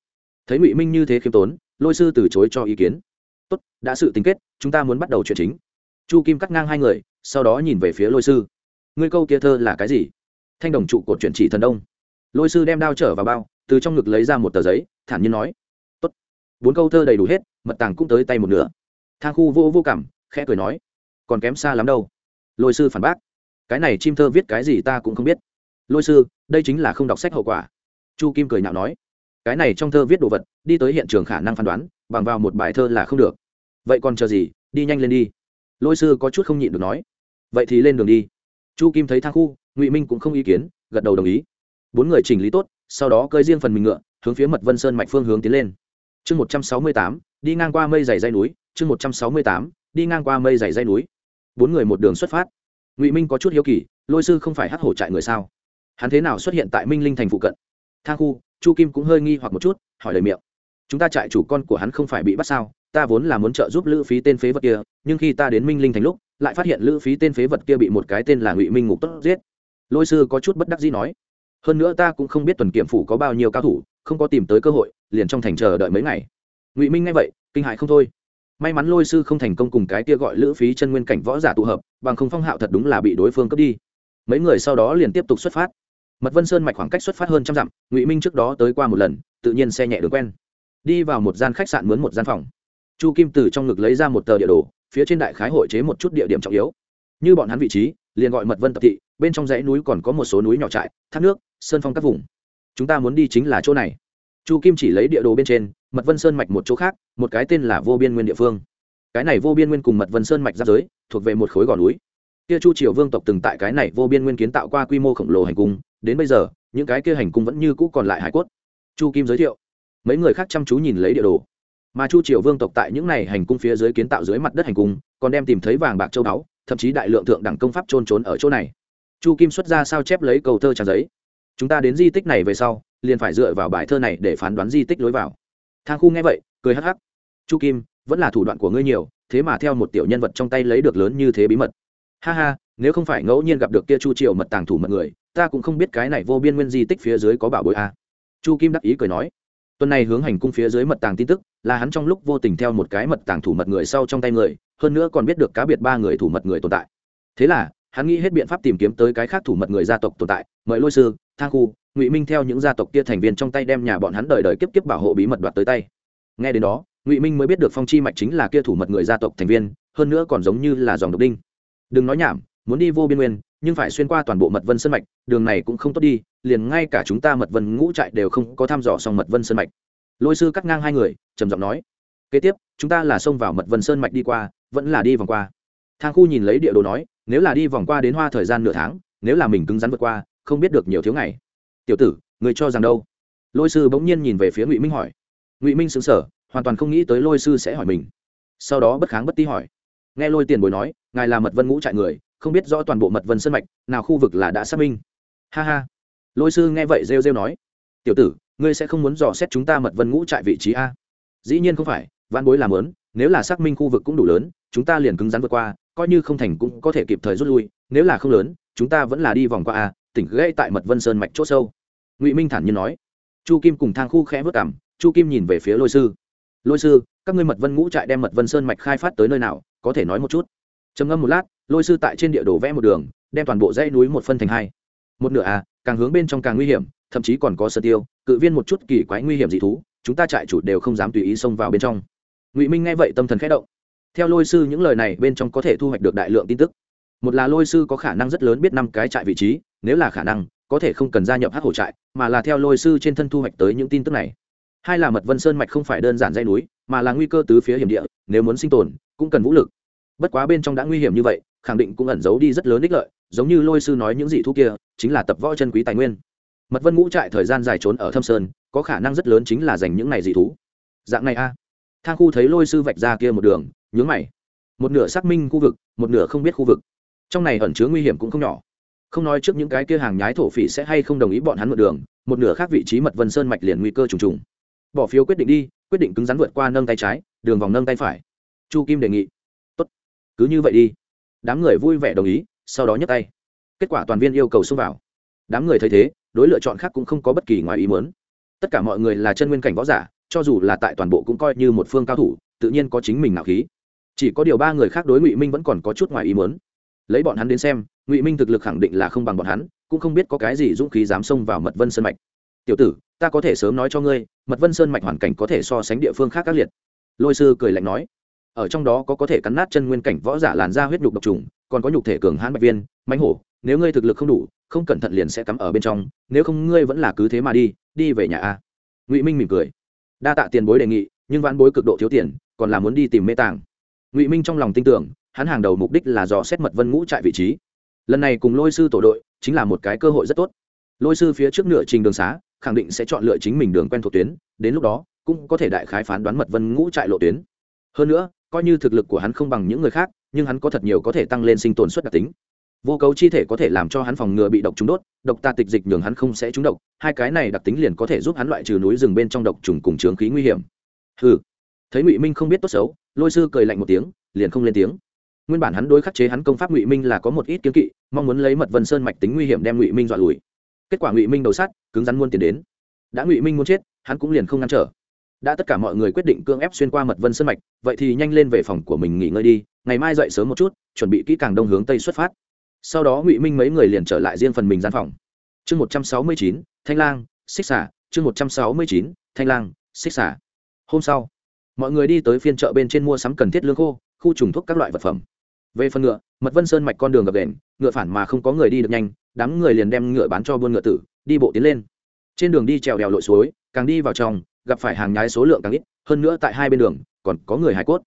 Thấy ngụy minh như thế khiêm tốn, lôi sư từ chối cho ý kiến. Tốt, đã sự tính kết, chúng ta muốn bắt đầu chuyện chính. Chu kim cắt ngang hai người, sau đó nhìn về phía lôi sư. Ngươi câu kia thơ là cái gì? Thanh đồng trụ cột chuyển chỉ thần đông. Lôi sư đem đao trở vào bao, từ trong ngực lấy ra một tờ giấy, thản nhiên nói bốn câu thơ đầy đủ hết, mật tàng cũng tới tay một nửa. Thang khu vô vô cảm, khẽ cười nói, còn kém xa lắm đâu. Lôi sư phản bác, cái này chim thơ viết cái gì ta cũng không biết. Lôi sư, đây chính là không đọc sách hậu quả. Chu kim cười nhạo nói, cái này trong thơ viết đồ vật, đi tới hiện trường khả năng phán đoán, bằng vào một bài thơ là không được. Vậy còn chờ gì, đi nhanh lên đi. Lôi sư có chút không nhịn được nói, vậy thì lên đường đi. Chu kim thấy thang khu, ngụy minh cũng không ý kiến, gật đầu đồng ý. Bốn người chỉnh lý tốt, sau đó cơi riêng phần mình ngựa, hướng phía mật vân sơn mạch phương hướng tiến lên chương một trăm sáu mươi tám, đi ngang qua mây dày dây núi, chương một trăm sáu mươi tám, đi ngang qua mây dày dây núi. Bốn người một đường xuất phát. Ngụy minh có chút hiếu kỳ, lôi sư không phải hát hổ trại người sao? Hắn thế nào xuất hiện tại minh linh thành phụ cận? Thang khu, chu kim cũng hơi nghi hoặc một chút, hỏi lời miệng. Chúng ta trại chủ con của hắn không phải bị bắt sao? Ta vốn là muốn trợ giúp lữ phí tên phế vật kia, nhưng khi ta đến minh linh thành lúc, lại phát hiện lữ phí tên phế vật kia bị một cái tên là ngụy minh ngục tốt giết. Lôi sư có chút bất đắc dĩ nói, hơn nữa ta cũng không biết tuần kiểm phủ có bao nhiêu cao thủ không có tìm tới cơ hội, liền trong thành chờ đợi mấy ngày. Ngụy minh nghe vậy, kinh hại không thôi. May mắn lôi sư không thành công cùng cái kia gọi lữ phí chân nguyên cảnh võ giả tụ hợp, bằng không phong hạo thật đúng là bị đối phương cướp đi. Mấy người sau đó liền tiếp tục xuất phát. Mật vân sơn mạch khoảng cách xuất phát hơn trăm dặm, ngụy minh trước đó tới qua một lần, tự nhiên xe nhẹ được quen. Đi vào một gian khách sạn mướn một gian phòng. Chu kim từ trong ngực lấy ra một tờ địa đồ, phía trên đại khái hội chế một chút địa điểm trọng yếu. Như bọn hắn vị trí, liền gọi mật vân tập thị, bên trong dãy núi còn có một số núi nhỏ trại, thác nước, sơn phong các vùng chúng ta muốn đi chính là chỗ này. Chu kim chỉ lấy địa đồ bên trên, mật vân sơn mạch một chỗ khác, một cái tên là vô biên nguyên địa phương. Cái này vô biên nguyên cùng mật vân sơn mạch giáp giới, thuộc về một khối gò núi. Kia chu triều vương tộc từng tại cái này vô biên nguyên kiến tạo qua quy mô khổng lồ hành cung, đến bây giờ, những cái kia hành cung vẫn như cũ còn lại hải cốt. Chu kim giới thiệu. Mấy người khác chăm chú nhìn lấy địa đồ. Mà chu triều vương tộc tại những này hành cung phía dưới kiến tạo dưới mặt đất hành cung, còn đem tìm thấy vàng bạc châu báu, thậm chí đại lượng thượng đẳng công pháp trôn trốn ở chỗ này. Chu kim xuất ra sao chép lấy cầu thơ trang giấy chúng ta đến di tích này về sau, liền phải dựa vào bài thơ này để phán đoán di tích lối vào. Thang khu nghe vậy, cười hắc hắc. Chu kim, vẫn là thủ đoạn của ngươi nhiều, thế mà theo một tiểu nhân vật trong tay lấy được lớn như thế bí mật. Ha ha, nếu không phải ngẫu nhiên gặp được kia chu triều mật tàng thủ mật người, ta cũng không biết cái này vô biên nguyên di tích phía dưới có bảo bối a. Chu kim đắc ý cười nói. Tuần này hướng hành cung phía dưới mật tàng tin tức, là hắn trong lúc vô tình theo một cái mật tàng thủ mật người sau trong tay người, hơn nữa còn biết được cá biệt ba người thủ mật người tồn tại. Thế là, hắn nghĩ hết biện pháp tìm kiếm tới cái khác thủ mật người gia tộc tồn tại, mời lôi sư thang khu, ngụy minh theo những gia tộc kia thành viên trong tay đem nhà bọn hắn đời đời kiếp kiếp bảo hộ bí mật đoạt tới tay. Nghe đến đó, ngụy minh mới biết được phong chi mạch chính là kia thủ mật người gia tộc thành viên, hơn nữa còn giống như là dòng độc đinh. Đừng nói nhảm, muốn đi vô biên nguyên, nhưng phải xuyên qua toàn bộ mật vân sơn mạch, đường này cũng không tốt đi, liền ngay cả chúng ta mật vân ngũ trại đều không có thăm dò xong mật vân sơn mạch. Lôi sư cắt ngang hai người, trầm giọng nói, kế tiếp, chúng ta là xông vào mật vân sơn mạch đi qua, vẫn là đi vòng qua. Thang khu nhìn lấy địa đồ nói, nếu là đi vòng qua đến hoa thời gian nửa tháng, nếu là mình cứng rắn vượt qua không biết được nhiều thiếu ngày. Tiểu tử, người cho rằng đâu? Lôi sư bỗng nhiên nhìn về phía ngụy minh hỏi. Ngụy minh xứng sở hoàn toàn không nghĩ tới lôi sư sẽ hỏi mình. Sau đó bất kháng bất tí hỏi. Nghe lôi tiền bối nói, ngài là mật vân ngũ trại người, không biết rõ toàn bộ mật vân sân mạch, nào khu vực là đã xác minh. Ha ha. Lôi sư nghe vậy rêu rêu nói. Tiểu tử, ngươi sẽ không muốn dò xét chúng ta mật vân ngũ trại vị trí a? Dĩ nhiên không phải văn bối làm lớn nếu là xác minh khu vực cũng đủ lớn, chúng ta liền cứng rắn vượt qua, coi như không thành cũng có thể kịp thời rút lui, nếu là không lớn, chúng ta vẫn là đi vòng qua a tỉnh gãy tại mật vân sơn mạch c h ỗ sâu. Ngụy minh thản nhiên nói. Chu kim cùng thang khu khẽ vất cảm, chu kim nhìn về phía lôi sư. Lôi sư, các ngươi mật vân ngũ trại đem mật vân sơn mạch khai phát tới nơi nào, có thể nói một chút? Trầm ngâm một lát, lôi sư tại trên địa đồ vẽ một đường, đem toàn bộ dãy núi một phân thành hai. Một nửa à càng hướng bên trong càng nguy hiểm, thậm chí còn có sơ tiêu, cự viên một chút kỳ quái nguy hiểm dị thú, chúng ta trại chủ đều không dám tùy ý xông vào bên trong. Ngụy minh nghe vậy tâm thần khẽ động. Theo lôi sư những lời này bên trong có thể thu hoạch được đại lượng tin tức. Một là lôi sư có khả năng rất lớn biết năm cái trại vị trí nếu là khả năng, có thể không cần gia nhập hát hổ trại, mà là theo lôi sư trên thân thu hoạch tới những tin tức này. Hai là mật vân sơn mạch không phải đơn giản dây núi, mà là nguy cơ tứ phía hiểm địa, nếu muốn sinh tồn, cũng cần vũ lực. Bất quá bên trong đã nguy hiểm như vậy, khẳng định cũng ẩn giấu đi rất lớn ích lợi, giống như lôi sư nói những dị thu kia, chính là tập võ chân quý tài nguyên. Mật vân ngũ trại thời gian dài trốn ở thâm sơn, có khả năng rất lớn chính là dành những này dị thú. Dạng này a. Thang khu thấy lôi sư vạch ra kia một đường, nhướng mày. Một nửa xác minh khu vực, một nửa không biết khu vực. Trong này ẩn chứa nguy hiểm cũng không nhỏ không nói trước những cái kia hàng nhái thổ phỉ sẽ hay không đồng ý bọn hắn mượn đường, một nửa khác vị trí mật vân sơn mạch liền nguy cơ trùng trùng. Bỏ phiếu quyết định đi, quyết định cứng rắn vượt qua nâng tay trái, đường vòng nâng tay phải. Chu kim đề nghị. Tốt. Cứ như vậy đi. Đám người vui vẻ đồng ý, sau đó nhấc tay. Kết quả toàn viên yêu cầu xông vào. Đám người thấy thế, đối lựa chọn khác cũng không có bất kỳ ngoài ý muốn. Tất cả mọi người là chân nguyên cảnh võ giả, cho dù là tại toàn bộ cũng coi như một phương cao thủ, tự nhiên có chính mình nạo khí. Chỉ có điều ba người khác đối ngụy minh vẫn còn có chút ngoài ý muốn. Lấy bọn hắn đến xem ngụy minh thực lực khẳng định là không bằng bọn hắn cũng không biết có cái gì dũng khí dám xông vào mật vân sơn mạch tiểu tử ta có thể sớm nói cho ngươi mật vân sơn mạch hoàn cảnh có thể so sánh địa phương khác các liệt lôi sư cười lạnh nói ở trong đó có có thể cắn nát chân nguyên cảnh võ giả làn da huyết nhục độc trùng còn có nhục thể cường hãn bạch viên mánh hổ nếu ngươi thực lực không đủ không cẩn thận liền sẽ cắm ở bên trong nếu không ngươi vẫn là cứ thế mà đi đi về nhà a ngụy minh mỉm cười đa tạ tiền bối đề nghị nhưng vãn bối cực độ thiếu tiền còn là muốn đi tìm mê tàng ngụy minh trong lòng tin tưởng hắn hàng đầu mục đích là dò xét mật vân ngũ trại vị trí lần này cùng lôi sư tổ đội chính là một cái cơ hội rất tốt. Lôi sư phía trước nửa trình đường xá, khẳng định sẽ chọn lựa chính mình đường quen thuộc tuyến, đến lúc đó cũng có thể đại khái phán đoán mật vân ngũ trại lộ tuyến. Hơn nữa, coi như thực lực của hắn không bằng những người khác, nhưng hắn có thật nhiều có thể tăng lên sinh tồn suất đặc tính. Vô cấu chi thể có thể làm cho hắn phòng ngừa bị độc trúng đốt, độc ta tịch dịch nhường hắn không sẽ trúng độc, hai cái này đặc tính liền có thể giúp hắn loại trừ núi rừng bên trong độc trùng cùng chướng khí nguy hiểm. Ừ thấy ngụy minh không biết tốt xấu, lôi sư cười lạnh một tiếng, liền không lên tiếng nguyên bản hắn đối khắc chế hắn công pháp ngụy minh là có một ít kiến kỵ, mong muốn lấy mật vân sơn mạch tính nguy hiểm đem ngụy minh dọa lùi. Kết quả ngụy minh đầu sát cứng rắn muôn tiền đến. Đã ngụy minh muốn chết, hắn cũng liền không ngăn trở. Đã tất cả mọi người quyết định cưỡng ép xuyên qua mật vân sơn mạch, vậy thì nhanh lên về phòng của mình nghỉ ngơi đi, ngày mai dậy sớm một chút, chuẩn bị kỹ càng đông hướng tây xuất phát. Sau đó ngụy minh mấy người liền trở lại riêng phần mình gian phòng. Chương một trăm sáu mươi chín, thanh lang, xích xả chương một trăm sáu mươi chín, thanh lang, xích xả hôm sau, mọi người đi tới phiên chợ bên trên mua sắm cần thiết lương khô, khu trùng thuốc các loại vật phẩm về phần ngựa, mật vân sơn mạch con đường gập đền ngựa phản mà không có người đi được nhanh, đám người liền đem ngựa bán cho buôn ngựa tử, đi bộ tiến lên. Trên đường đi trèo đèo lội suối, càng đi vào trong, gặp phải hàng nhái số lượng càng ít, hơn nữa tại hai bên đường, còn có người hải cốt.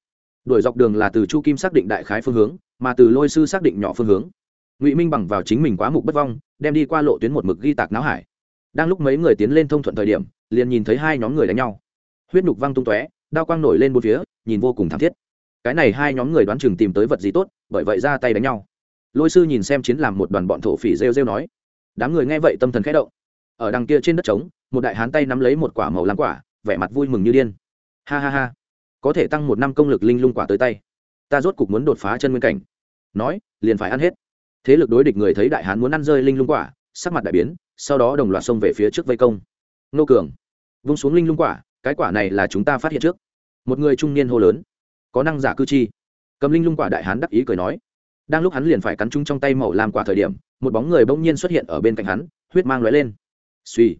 Đuổi dọc đường là từ chu kim xác định đại khái phương hướng, mà từ lôi sư xác định nhỏ phương hướng. Ngụy minh bằng vào chính mình quá mục bất vong, đem đi qua lộ tuyến một mực ghi tạc náo hải. Đang lúc mấy người tiến lên thông thuận thời điểm, liền nhìn thấy hai nhóm người đánh nhau. Huyết nhục văng tung tóe, đao quang nổi lên bốn phía, nhìn vô cùng thảm thiết. Cái này hai nhóm người đoán chừng tìm tới vật gì tốt bởi vậy ra tay đánh nhau. Lôi sư nhìn xem chiến làm một đoàn bọn thổ phỉ rêu rêu nói, đám người nghe vậy tâm thần khẽ động. Ở đằng kia trên đất trống, một đại hán tay nắm lấy một quả màu lam quả, vẻ mặt vui mừng như điên. Ha ha ha, có thể tăng một năm công lực linh lung quả tới tay. Ta rốt cục muốn đột phá chân nguyên cảnh. Nói, liền phải ăn hết. Thế lực đối địch người thấy đại hán muốn ăn rơi linh lung quả, sắc mặt đại biến, sau đó đồng loạt xông về phía trước vây công. Nô cường, vung xuống linh lung quả, cái quả này là chúng ta phát hiện trước. Một người trung niên hô lớn, có năng giả cư chi? Cầm linh lung quả đại hán đắc ý cười nói. Đang lúc hắn liền phải cắn chúng trong tay màu làm quả thời điểm, một bóng người bỗng nhiên xuất hiện ở bên cạnh hắn, huyết mang lóe lên. Suy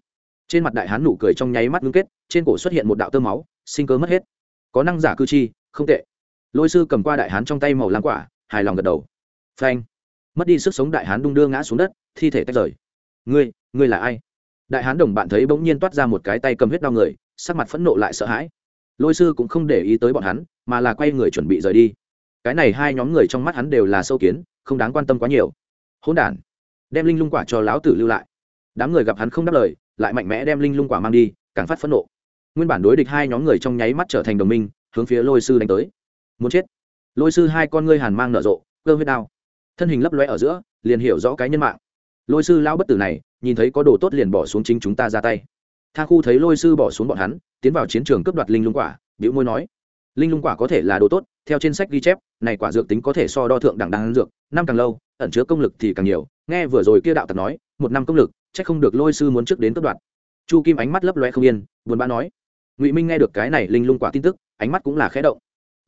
trên mặt đại hán nụ cười trong nháy mắt ngưng kết, trên cổ xuất hiện một đạo tơ máu, sinh cơ mất hết. Có năng giả cư chi, không tệ. Lôi sư cầm qua đại hán trong tay màu làm quả, hài lòng gật đầu. Phanh. Mất đi sức sống đại hán đung đưa ngã xuống đất, thi thể tách rời. Ngươi ngươi là ai? Đại hán đồng bạn thấy bỗng nhiên toát ra một cái tay cầm huyết đau người, sắc mặt phẫn nộ lại sợ hãi. Lôi sư cũng không để ý tới bọn hắn, mà là quay người chuẩn bị rời đi cái này hai nhóm người trong mắt hắn đều là sâu kiến, không đáng quan tâm quá nhiều. Hỗn đản, đem linh lung quả cho lão tử lưu lại. Đám người gặp hắn không đáp lời, lại mạnh mẽ đem linh lung quả mang đi, càng phát phẫn nộ. Nguyên bản đối địch hai nhóm người trong nháy mắt trở thành đồng minh, hướng phía lôi sư đánh tới. Muốn chết. Lôi sư hai con ngươi hàn mang nở rộ, cơ huyết đao. Thân hình lấp lóe ở giữa, liền hiểu rõ cái nhân mạng. Lôi sư lão bất tử này, nhìn thấy có đồ tốt liền bỏ xuống chính chúng ta ra tay. Tha khu thấy lôi sư bỏ xuống bọn hắn, tiến vào chiến trường cướp đoạt linh lung quả biểu môi nói linh lung quả có thể là đồ tốt, theo trên sách ghi chép, này quả dược tính có thể so đo thượng đẳng đẳng dược, năm càng lâu, ẩn chứa công lực thì càng nhiều. Nghe vừa rồi kia đạo tật nói, một năm công lực, chắc không được lôi sư muốn trước đến cấp đoạn chu kim ánh mắt lấp loe không yên, buồn bã nói, ngụy minh nghe được cái này linh lung quả tin tức, ánh mắt cũng là khẽ động.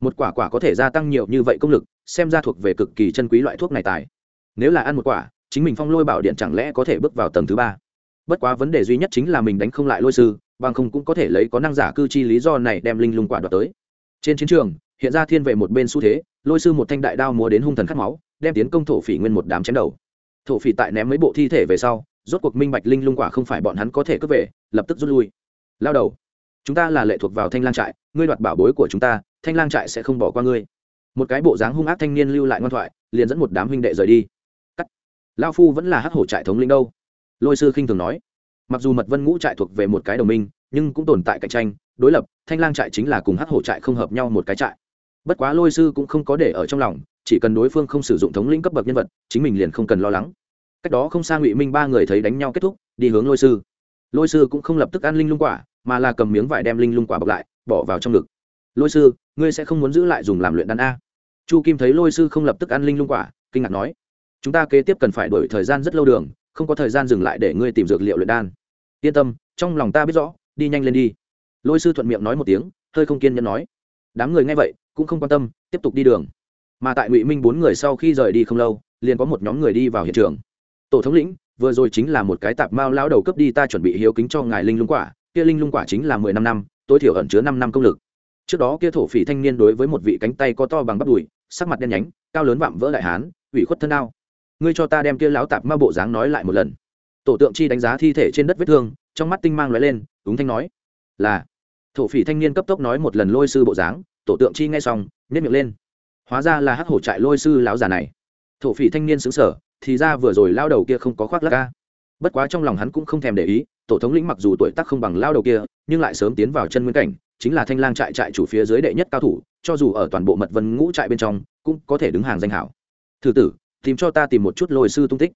Một quả quả có thể gia tăng nhiều như vậy công lực, xem ra thuộc về cực kỳ chân quý loại thuốc này tài. Nếu là ăn một quả, chính mình phong lôi bảo điện chẳng lẽ có thể bước vào tầng thứ ba? Bất quá vấn đề duy nhất chính là mình đánh không lại lôi sư, bằng không cũng có thể lấy có năng giả cư chi lý do này đem linh lung quả đoạt tới trên chiến trường, hiện ra thiên vệ một bên xu thế, lôi sư một thanh đại đao múa đến hung thần khát máu, đem tiến công thổ phỉ nguyên một đám chém đầu. Thổ phỉ tại ném mấy bộ thi thể về sau, rốt cuộc minh bạch linh lung quả không phải bọn hắn có thể cướp về, lập tức rút lui. Lao đầu, chúng ta là lệ thuộc vào thanh lang trại, ngươi đoạt bảo bối của chúng ta, thanh lang trại sẽ không bỏ qua ngươi. Một cái bộ dáng hung ác thanh niên lưu lại ngoan thoại, liền dẫn một đám huynh đệ rời đi. Cắt. Lao phu vẫn là hắc hổ trại thống lĩnh đâu? Lôi sư khinh thường nói. Mặc dù mật vân ngũ trại thuộc về một cái đồng minh nhưng cũng tồn tại cạnh tranh, đối lập, thanh lang trại chính là cùng hắc hổ trại không hợp nhau một cái trại. Bất quá lôi sư cũng không có để ở trong lòng, chỉ cần đối phương không sử dụng thống lĩnh cấp bậc nhân vật, chính mình liền không cần lo lắng. Cách đó không xa ngụy minh ba người thấy đánh nhau kết thúc, đi hướng lôi sư. Lôi sư cũng không lập tức ăn linh lung quả, mà là cầm miếng vải đem linh lung quả bọc lại, bỏ vào trong ngực. Lôi sư, ngươi sẽ không muốn giữ lại dùng làm luyện đan a? Chu kim thấy lôi sư không lập tức ăn linh lung quả, kinh ngạc nói, chúng ta kế tiếp cần phải đổi thời gian rất lâu đường, không có thời gian dừng lại để ngươi tìm dược liệu luyện đan. Yên tâm, trong lòng ta biết rõ đi nhanh lên đi. Lôi sư thuận miệng nói một tiếng, hơi không kiên nhẫn nói. Đám người nghe vậy, cũng không quan tâm, tiếp tục đi đường. Mà tại ngụy minh bốn người sau khi rời đi không lâu, liền có một nhóm người đi vào hiện trường. Tổ thống lĩnh, vừa rồi chính là một cái tạp mao lao đầu cấp đi ta chuẩn bị hiếu kính cho ngài linh lung quả. Kia linh lung quả chính là mười năm năm, tối thiểu ẩn chứa năm năm công lực. Trước đó kia thổ phỉ thanh niên đối với một vị cánh tay có to bằng bắp đùi, sắc mặt đen nhánh, cao lớn vạm vỡ đại hán, ủy khuất thân ao. Ngươi cho ta đem kia láo tạp ma bộ dáng nói lại một lần. Tổ tượng chi đánh giá thi thể trên đất vết thương, trong mắt tinh mang lóe lên ứng thanh nói, là. Thổ phỉ thanh niên cấp tốc nói một lần lôi sư bộ dáng, tổ tượng chi nghe xong nhét miệng lên. Hóa ra là hắc hổ trại lôi sư láo già này. Thổ phỉ thanh niên xứng sở thì ra vừa rồi lao đầu kia không có khoác lắc ca. Bất quá trong lòng hắn cũng không thèm để ý, tổ thống lĩnh mặc dù tuổi tác không bằng lao đầu kia, nhưng lại sớm tiến vào chân nguyên cảnh, chính là thanh lang trại trại chủ phía dưới đệ nhất cao thủ, cho dù ở toàn bộ mật vân ngũ trại bên trong, cũng có thể đứng hàng danh hảo. Thử tử, tìm cho ta tìm một chút lôi sư tung tích.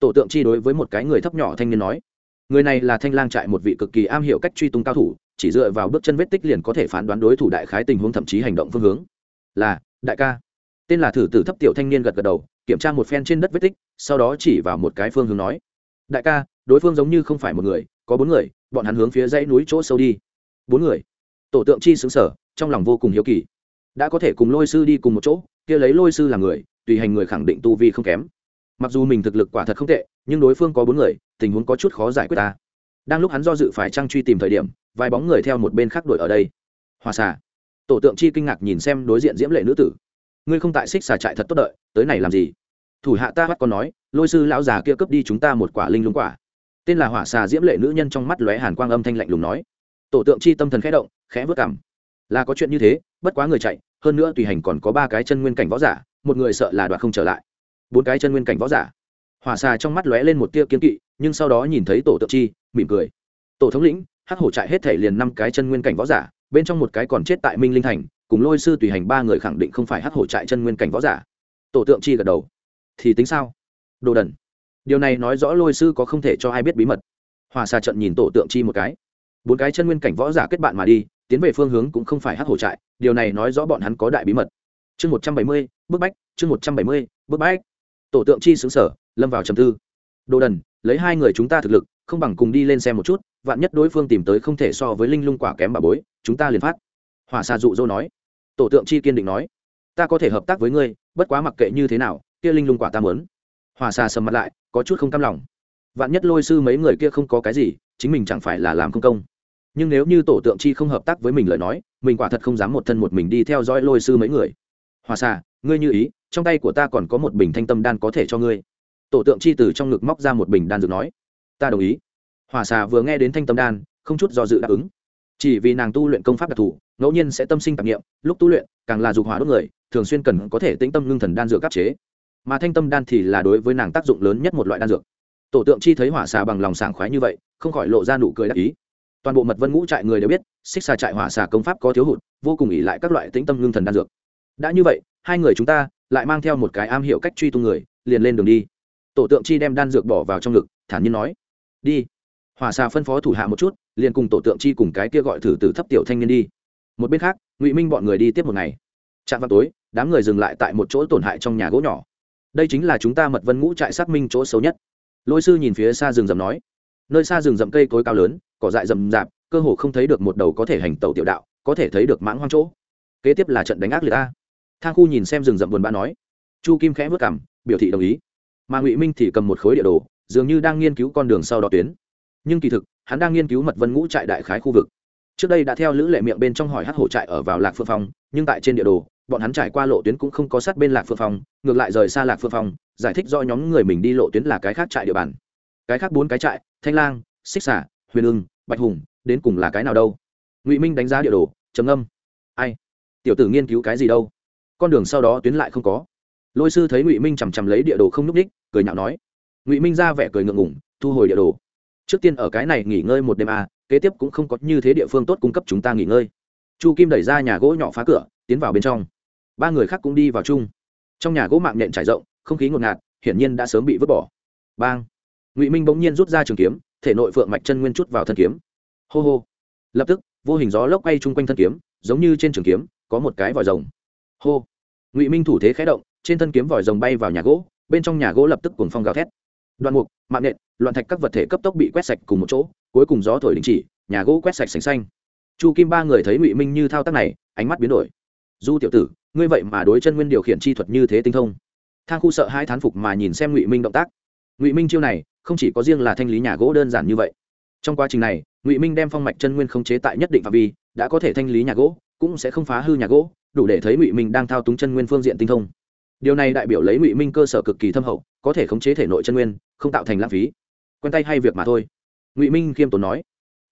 Tổ tượng chi đối với một cái người thấp nhỏ thanh niên nói người này là thanh lang trại một vị cực kỳ am hiểu cách truy tung cao thủ, chỉ dựa vào bước chân vết tích liền có thể phán đoán đối thủ đại khái tình huống thậm chí hành động phương hướng. Là, đại ca. Tên là thử tử thấp tiểu thanh niên gật gật đầu, kiểm tra một phen trên đất vết tích, sau đó chỉ vào một cái phương hướng nói. Đại ca, đối phương giống như không phải một người, có bốn người, bọn hắn hướng phía dãy núi chỗ sâu đi. Bốn người. Tổ tượng chi xứng sở, trong lòng vô cùng hiếu kỳ. Đã có thể cùng lôi sư đi cùng một chỗ, kia lấy lôi sư là người, tùy hành người khẳng định tu vi không kém mặc dù mình thực lực quả thật không tệ, nhưng đối phương có bốn người, tình huống có chút khó giải quyết ta. Đang lúc hắn do dự phải trang truy tìm thời điểm, vài bóng người theo một bên khác đuổi ở đây. Hòa xà tổ tượng chi kinh ngạc nhìn xem đối diện diễm lệ nữ tử. Ngươi không tại xích xà trại thật tốt đợi, tới này làm gì? Thủ hạ ta bắt con nói, lôi sư lão già kia cướp đi chúng ta một quả linh lung quả. Tên là hỏa xà diễm lệ nữ nhân trong mắt lóe hàn quang âm thanh lạnh lùng nói. Tổ tượng chi tâm thần khẽ động, khẽ vớt cảm là có chuyện như thế, bất quá người chạy, hơn nữa tùy hành còn có ba cái chân nguyên cảnh võ giả, một người sợ là đoạt không trở lại bốn cái chân nguyên cảnh võ giả. Hỏa xà trong mắt lóe lên một tia kiên kỵ, nhưng sau đó nhìn thấy tổ tượng chi, mỉm cười. Tổ thống lĩnh, hắc hổ trại hết thể liền năm cái chân nguyên cảnh võ giả, bên trong một cái còn chết tại minh linh thành, cùng lôi sư tùy hành ba người khẳng định không phải hắc hổ trại chân nguyên cảnh võ giả. Tổ tượng chi gật đầu. Thì tính sao? Đồ đần. Điều này nói rõ lôi sư có không thể cho ai biết bí mật. Hòa xà trận nhìn tổ tượng chi một cái. Bốn cái chân nguyên cảnh võ giả kết bạn mà đi, tiến về phương hướng cũng không phải hắc hổ trại, điều này nói rõ bọn hắn có đại bí mật. Chương một trăm bảy mươi, bức bách, chương một trăm bảy mươi, bức bách tổ tượng chi xứng sở, lâm vào trầm tư. Đồ đần, lấy hai người chúng ta thực lực, không bằng cùng đi lên xem một chút, vạn nhất đối phương tìm tới không thể so với linh lung quả kém bà bối, chúng ta liền phát. Hỏa xà dụ dỗ nói. Tổ tượng chi kiên định nói. Ta có thể hợp tác với ngươi, bất quá mặc kệ như thế nào, kia linh lung quả ta mớn hỏa xà sầm mặt lại, có chút không cam lòng. Vạn nhất lôi sư mấy người kia không có cái gì, chính mình chẳng phải là làm công công. Nhưng nếu như tổ tượng chi không hợp tác với mình lời nói, mình quả thật không dám một thân một mình đi theo dõi lôi sư mấy người. Hòa xà ngươi như ý, trong tay của ta còn có một bình thanh tâm đan có thể cho ngươi. Tổ tượng chi từ trong ngực móc ra một bình đan dược nói, ta đồng ý. Hỏa xà vừa nghe đến thanh tâm đan, không chút do dự đáp ứng. Chỉ vì nàng tu luyện công pháp đặc thù, ngẫu nhiên sẽ tâm sinh tạp nghiệm lúc tu luyện, càng là dục hỏa đốt người, thường xuyên cần có thể tĩnh tâm ngưng thần đan dược áp chế. Mà thanh tâm đan thì là đối với nàng tác dụng lớn nhất một loại đan dược. Tổ tượng chi thấy hỏa xà bằng lòng sảng khoái như vậy, không khỏi lộ ra nụ cười đắc ý. Toàn bộ mật vân ngũ trại người đều biết, xích xà trại hỏa xà công pháp có thiếu hụt, vô cùng ỉ lại các loại tĩnh tâm ngưng thần đan dược. Đã như vậy hai người chúng ta lại mang theo một cái am hiểu cách truy tung người, liền lên đường đi. Tổ tượng chi đem đan dược bỏ vào trong ngực, thản nhiên nói, đi. Hỏa xà phân phó thủ hạ một chút, liền cùng tổ tượng chi cùng cái kia gọi thử từ thấp tiểu thanh niên đi. Một bên khác, ngụy minh bọn người đi tiếp một ngày. Trạm vào tối, đám người dừng lại tại một chỗ tổn hại trong nhà gỗ nhỏ. Đây chính là chúng ta mật vân ngũ trại xác minh chỗ xấu nhất. Lôi sư nhìn phía xa rừng rậm nói, nơi xa rừng rậm cây cối cao lớn, cỏ dại rậm rạp, cơ hồ không thấy được một đầu có thể hành tàu tiểu đạo, có thể thấy được mãng hoang chỗ. Kế tiếp là trận đánh ác liệt ta thang khu nhìn xem rừng rậm buồn bã nói. Chu kim khẽ vất cảm biểu thị đồng ý. Mà ngụy minh thì cầm một khối địa đồ, dường như đang nghiên cứu con đường sau đó tuyến. Nhưng kỳ thực, hắn đang nghiên cứu mật vân ngũ trại đại khái khu vực. Trước đây đã theo lữ lệ miệng bên trong hỏi hát hổ trại ở vào lạc phương phong, nhưng tại trên địa đồ, bọn hắn trải qua lộ tuyến cũng không có sát bên lạc phương phong, ngược lại rời xa lạc phương phong, giải thích do nhóm người mình đi lộ tuyến là cái khác trại địa bàn. Cái khác bốn cái trại, thanh lang, xích xả huyền ưng, bạch hùng, đến cùng là cái nào đâu? Ngụy minh đánh giá địa đồ, trầm âm ai? Tiểu tử nghiên cứu cái gì đâu? Con đường sau đó tuyến lại không có. Lôi sư thấy ngụy minh chằm chằm lấy địa đồ không n ú c ních cười nhạo nói. Ngụy minh ra vẻ cười ngượng ngủng thu hồi địa đồ. Trước tiên ở cái này nghỉ ngơi một đêm à, kế tiếp cũng không có như thế địa phương tốt cung cấp chúng ta nghỉ ngơi. Chu kim đẩy ra nhà gỗ nhỏ phá cửa tiến vào bên trong. Ba người khác cũng đi vào chung. Trong nhà gỗ mạng nhện trải rộng không khí ngột ngạt hiển nhiên đã sớm bị vứt bỏ. Bang! Ngụy minh bỗng nhiên rút ra trường kiếm thể nội phượng mạch chân nguyên chút vào thân kiếm. Hô hô! Lập tức vô hình gió lốc quay chung quanh thân kiếm giống như trên trường kiếm có một cái vòi rồng hô. Ngụy minh thủ thế khé động, trên thân kiếm vòi rồng bay vào nhà gỗ, bên trong nhà gỗ lập tức cuồng phong gào thét. Đoạn mục, mạng nện, loạn thạch các vật thể cấp tốc bị quét sạch cùng một chỗ, cuối cùng gió thổi đình chỉ, nhà gỗ quét sạch sành xanh. Chu kim ba người thấy ngụy minh như thao tác này, ánh mắt biến đổi. Du tiểu tử, ngươi vậy mà đối chân nguyên điều khiển chi thuật như thế tinh thông. Thang khu sợ hai thán phục mà nhìn xem ngụy minh động tác. Ngụy minh chiêu này, không chỉ có riêng là thanh lý nhà gỗ đơn giản như vậy. Trong quá trình này, ngụy minh đem phong mạch chân nguyên không chế tại nhất định phạm vi, đã có thể thanh lý nhà gỗ, cũng sẽ không phá hư nhà gỗ đủ để thấy ngụy minh đang thao túng chân nguyên phương diện tinh thông. Điều này đại biểu lấy ngụy minh cơ sở cực kỳ thâm hậu, có thể khống chế thể nội chân nguyên, không tạo thành lãng phí. Quen tay hay việc mà thôi. Ngụy minh khiêm tốn nói.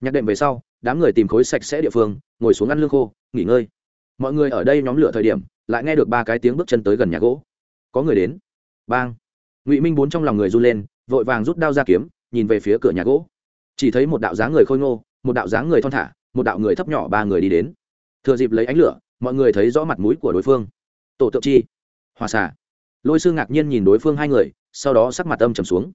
Nhạc đệm về sau, đám người tìm khối sạch sẽ địa phương, ngồi xuống ăn lương khô, nghỉ ngơi. Mọi người ở đây nhóm lửa thời điểm, lại nghe được ba cái tiếng bước chân tới gần nhà gỗ. Có người đến. Bang. Ngụy minh bốn trong lòng người run lên, vội vàng rút đao ra kiếm, nhìn về phía cửa nhà gỗ. Chỉ thấy một đạo dáng người khôi ngô, một đạo dáng người thon thả, một đạo người thấp nhỏ ba người đi đến. Thừa dịp lấy ánh lửa mọi người thấy rõ mặt mũi của đối phương. Tổ tượng chi, hòa xả lôi sư ngạc nhiên nhìn đối phương hai người, sau đó sắc mặt âm trầm xuống.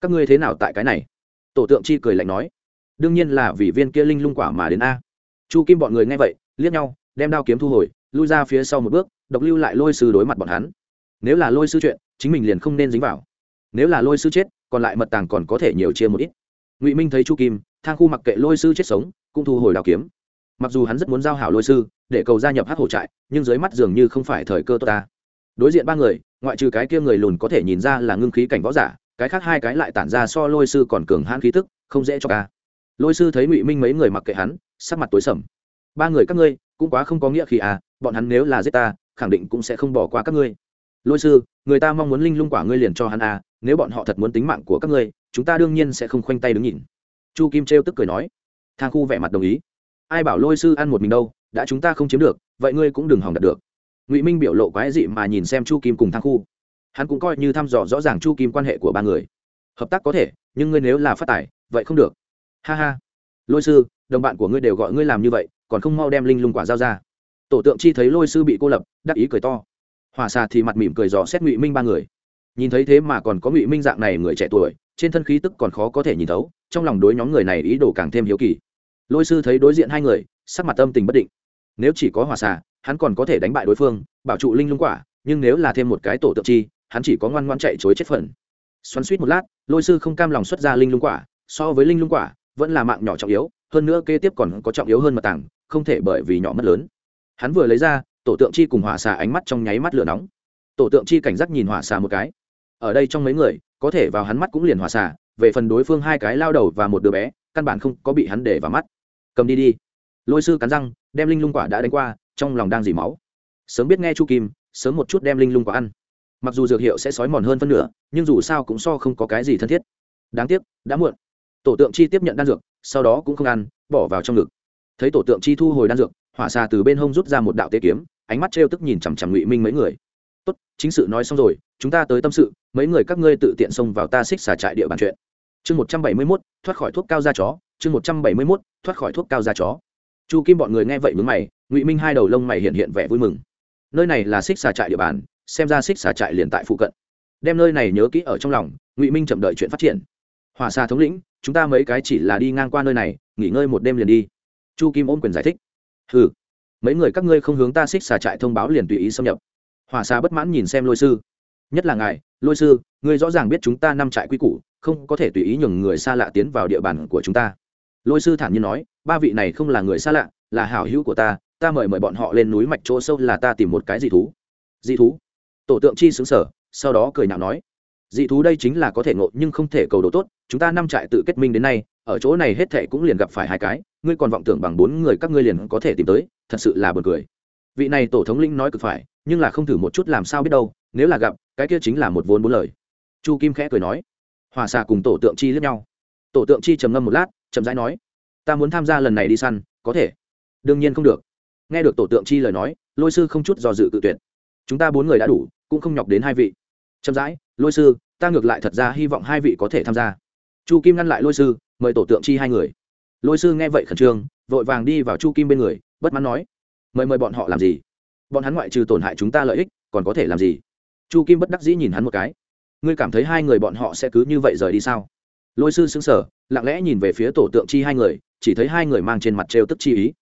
Các ngươi thế nào tại cái này? Tổ tượng chi cười lạnh nói. Đương nhiên là vì viên kia linh lung quả mà đến a. Chu kim bọn người nghe vậy, liếc nhau, đem đao kiếm thu hồi, lui ra phía sau một bước, độc lưu lại lôi sư đối mặt bọn hắn. Nếu là lôi sư chuyện, chính mình liền không nên dính vào. Nếu là lôi sư chết, còn lại mật tàng còn có thể nhiều chia một ít. Ngụy minh thấy chu kim, thang khu mặc kệ lôi sư chết sống, cũng thu hồi đào kiếm mặc dù hắn rất muốn giao hảo lôi sư, để cầu gia nhập hát hổ trại, nhưng dưới mắt dường như không phải thời cơ tốt ta. Đối diện ba người, ngoại trừ cái kia người lùn có thể nhìn ra là ngưng khí cảnh võ giả, cái khác hai cái lại tản ra so lôi sư còn cường hãn khí tức, không dễ cho ca lôi sư thấy ngụy minh mấy người mặc kệ hắn, sắc mặt tối sầm. Ba người các ngươi, cũng quá không có nghĩa khi à bọn hắn nếu là giết ta, khẳng định cũng sẽ không bỏ qua các ngươi. Lôi sư, người ta mong muốn linh lung quả ngươi liền cho hắn à nếu bọn họ thật muốn tính mạng của các ngươi, chúng ta đương nhiên sẽ không khoanh tay đứng nhìn. Chu kim trêu tức cười nói. Thang khu vẻ mặt đồng ý ai bảo lôi sư ăn một mình đâu, đã chúng ta không chiếm được, vậy ngươi cũng đừng hỏng đặt được. Ngụy minh biểu lộ quái dị mà nhìn xem chu kim cùng thang khu. Hắn cũng coi như thăm dò rõ ràng chu kim quan hệ của ba người. Hợp tác có thể, nhưng ngươi nếu là phát tài, vậy không được. Ha ha. Lôi sư, đồng bạn của ngươi đều gọi ngươi làm như vậy, còn không mau đem linh lung quả giao ra. Tổ tượng chi thấy lôi sư bị cô lập, đắc ý cười to. Hòa xà thì mặt mỉm cười dò xét ngụy minh ba người. Nhìn thấy thế mà còn có ngụy minh dạng này người trẻ tuổi, trên thân khí tức còn khó có thể nhìn thấu, trong lòng đối nhóm người này ý đồ càng thêm hiếu kỳ lôi sư thấy đối diện hai người, sắc mặt tâm tình bất định. Nếu chỉ có hòa xà, hắn còn có thể đánh bại đối phương, bảo trụ linh lung quả, nhưng nếu là thêm một cái tổ tượng chi, hắn chỉ có ngoan ngoan chạy chối chết phần. Xoắn suýt một lát, lôi sư không cam lòng xuất ra linh lung quả, so với linh lung quả, vẫn là mạng nhỏ trọng yếu, hơn nữa kế tiếp còn có trọng yếu hơn mặt tảng không thể bởi vì nhỏ mất lớn. Hắn vừa lấy ra, tổ tượng chi cùng hỏa xà ánh mắt trong nháy mắt lửa nóng. Tổ tượng chi cảnh giác nhìn hỏa xà một cái. Ở đây trong mấy người, có thể vào hắn mắt cũng liền hỏa xà, về phần đối phương hai cái lao đầu và một đứa bé, căn bản không có bị hắn để vào mắt cầm đi đi. Lôi sư cắn răng, đem linh lung quả đã đánh qua, trong lòng đang dỉ máu. Sớm biết nghe chu kim, sớm một chút đem linh lung quả ăn. Mặc dù dược hiệu sẽ sói mòn hơn phân nửa, nhưng dù sao cũng so không có cái gì thân thiết. Đáng tiếc, đã muộn. Tổ tượng chi tiếp nhận đan dược, sau đó cũng không ăn, bỏ vào trong ngực. Thấy tổ tượng chi thu hồi đan dược, hỏa xà từ bên hông rút ra một đạo tế kiếm, ánh mắt trêu tức nhìn chằm chằm ngụy minh mấy người. Tốt, chính sự nói xong rồi, chúng ta tới tâm sự, mấy người các ngươi tự tiện xông vào ta xích xà trại địa bàn chuyện chương một trăm bảy mươi mốt, thoát khỏi thuốc cao da chó, chương một trăm bảy mươi mốt, thoát khỏi thuốc cao da chó. Chu kim bọn người nghe vậy mướn mày, ngụy minh hai đầu lông mày hiện hiện vẻ vui mừng. Nơi này là xích xà trại địa bàn, xem ra xích xà trại liền tại phụ cận. Đem nơi này nhớ kỹ ở trong lòng, ngụy minh chậm đợi chuyện phát triển. Hòa xa thống lĩnh, chúng ta mấy cái chỉ là đi ngang qua nơi này, nghỉ ngơi một đêm liền đi. Chu kim ôm quyền giải thích. Ừ mấy người các ngươi không hướng ta xích xà trại thông báo liền tùy ý xâm nhập. Hòa xa bất mãn nhìn xem lôi sư. Nhất là ngài, lôi sư, ngươi rõ ràng biết chúng ta năm trại quy củ không có thể tùy ý nhường người xa lạ tiến vào địa bàn của chúng ta. Lôi sư thản nhiên nói, ba vị này không là người xa lạ, là hảo hữu của ta ta mời mời bọn họ lên núi mạch chỗ sâu là ta tìm một cái dị thú. Dị thú? Tổ tượng chi xứng sở sau đó cười nhạo nói, dị thú đây chính là có thể ngộ nhưng không thể cầu đồ tốt, chúng ta năm trại tự kết minh đến nay, ở chỗ này hết thệ cũng liền gặp phải hai cái, ngươi còn vọng tưởng bằng bốn người các ngươi liền có thể tìm tới, thật sự là buồn cười. Vị này tổ thống lĩnh nói cực phải, nhưng là không thử một chút làm sao biết đâu, nếu là gặp, cái kia chính là một vốn bốn lời. Chu kim khẽ cười nói hòa xà cùng tổ tượng chi lướt nhau. Tổ tượng chi trầm ngâm một lát, chậm rãi nói, ta muốn tham gia lần này đi săn, có thể. Đương nhiên không được. Nghe được tổ tượng chi lời nói, lôi sư không chút do dự cự tuyệt. Chúng ta bốn người đã đủ, cũng không nhọc đến hai vị. Chậm rãi, lôi sư, ta ngược lại thật ra hy vọng hai vị có thể tham gia. Chu kim ngăn lại lôi sư, mời tổ tượng chi hai người. Lôi sư nghe vậy khẩn trương, vội vàng đi vào chu kim bên người, bất mãn nói, mời mời bọn họ làm gì? Bọn hắn ngoại trừ tổn hại chúng ta lợi ích, còn có thể làm gì? Chu kim bất đắc dĩ nhìn hắn một cái ngươi cảm thấy hai người bọn họ sẽ cứ như vậy rời đi sao? Lôi sư xứng sở lặng lẽ nhìn về phía tổ tượng chi hai người, chỉ thấy hai người mang trên mặt trêu tức chi ý.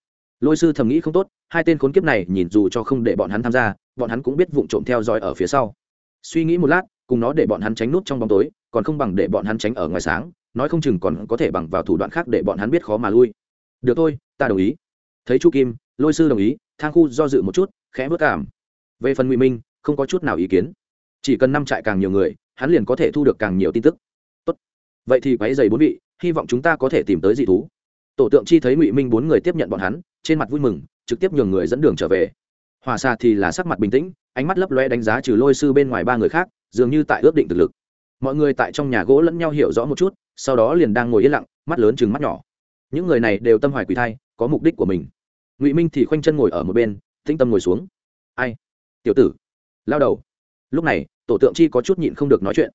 Lôi sư thầm nghĩ không tốt, hai tên khốn kiếp này nhìn dù cho không để bọn hắn tham gia, bọn hắn cũng biết vụng trộm theo dõi ở phía sau. Suy nghĩ một lát, cùng nó để bọn hắn tránh nút trong bóng tối, còn không bằng để bọn hắn tránh ở ngoài sáng, nói không chừng còn có thể bằng vào thủ đoạn khác để bọn hắn biết khó mà lui. Được thôi, ta đồng ý. Thấy chu kim, lôi sư đồng ý, thang khu do dự một chút, khẽ vất cảm. Về phần ngụy minh, không có chút nào ý kiến. Chỉ cần năm trại càng nhiều người hắn liền có thể thu được càng nhiều tin tức. Tốt. vậy thì quáy dày bốn vị, hy vọng chúng ta có thể tìm tới dị thú. Tổ tượng chi thấy ngụy minh bốn người tiếp nhận bọn hắn, trên mặt vui mừng, trực tiếp nhường người dẫn đường trở về. Hòa xa thì là sắc mặt bình tĩnh, ánh mắt lấp loe đánh giá trừ lôi sư bên ngoài ba người khác, dường như tại ước định thực lực. Mọi người tại trong nhà gỗ lẫn nhau hiểu rõ một chút, sau đó liền đang ngồi yên lặng, mắt lớn chừng mắt nhỏ. Những người này đều tâm hoài quỷ thai, có mục đích của mình. Ngụy minh thì khoanh chân ngồi ở một bên, tĩnh tâm ngồi xuống. Ai? Tiểu tử. Lao đầu. Lúc này tổ tượng chi có chút nhịn không được nói chuyện.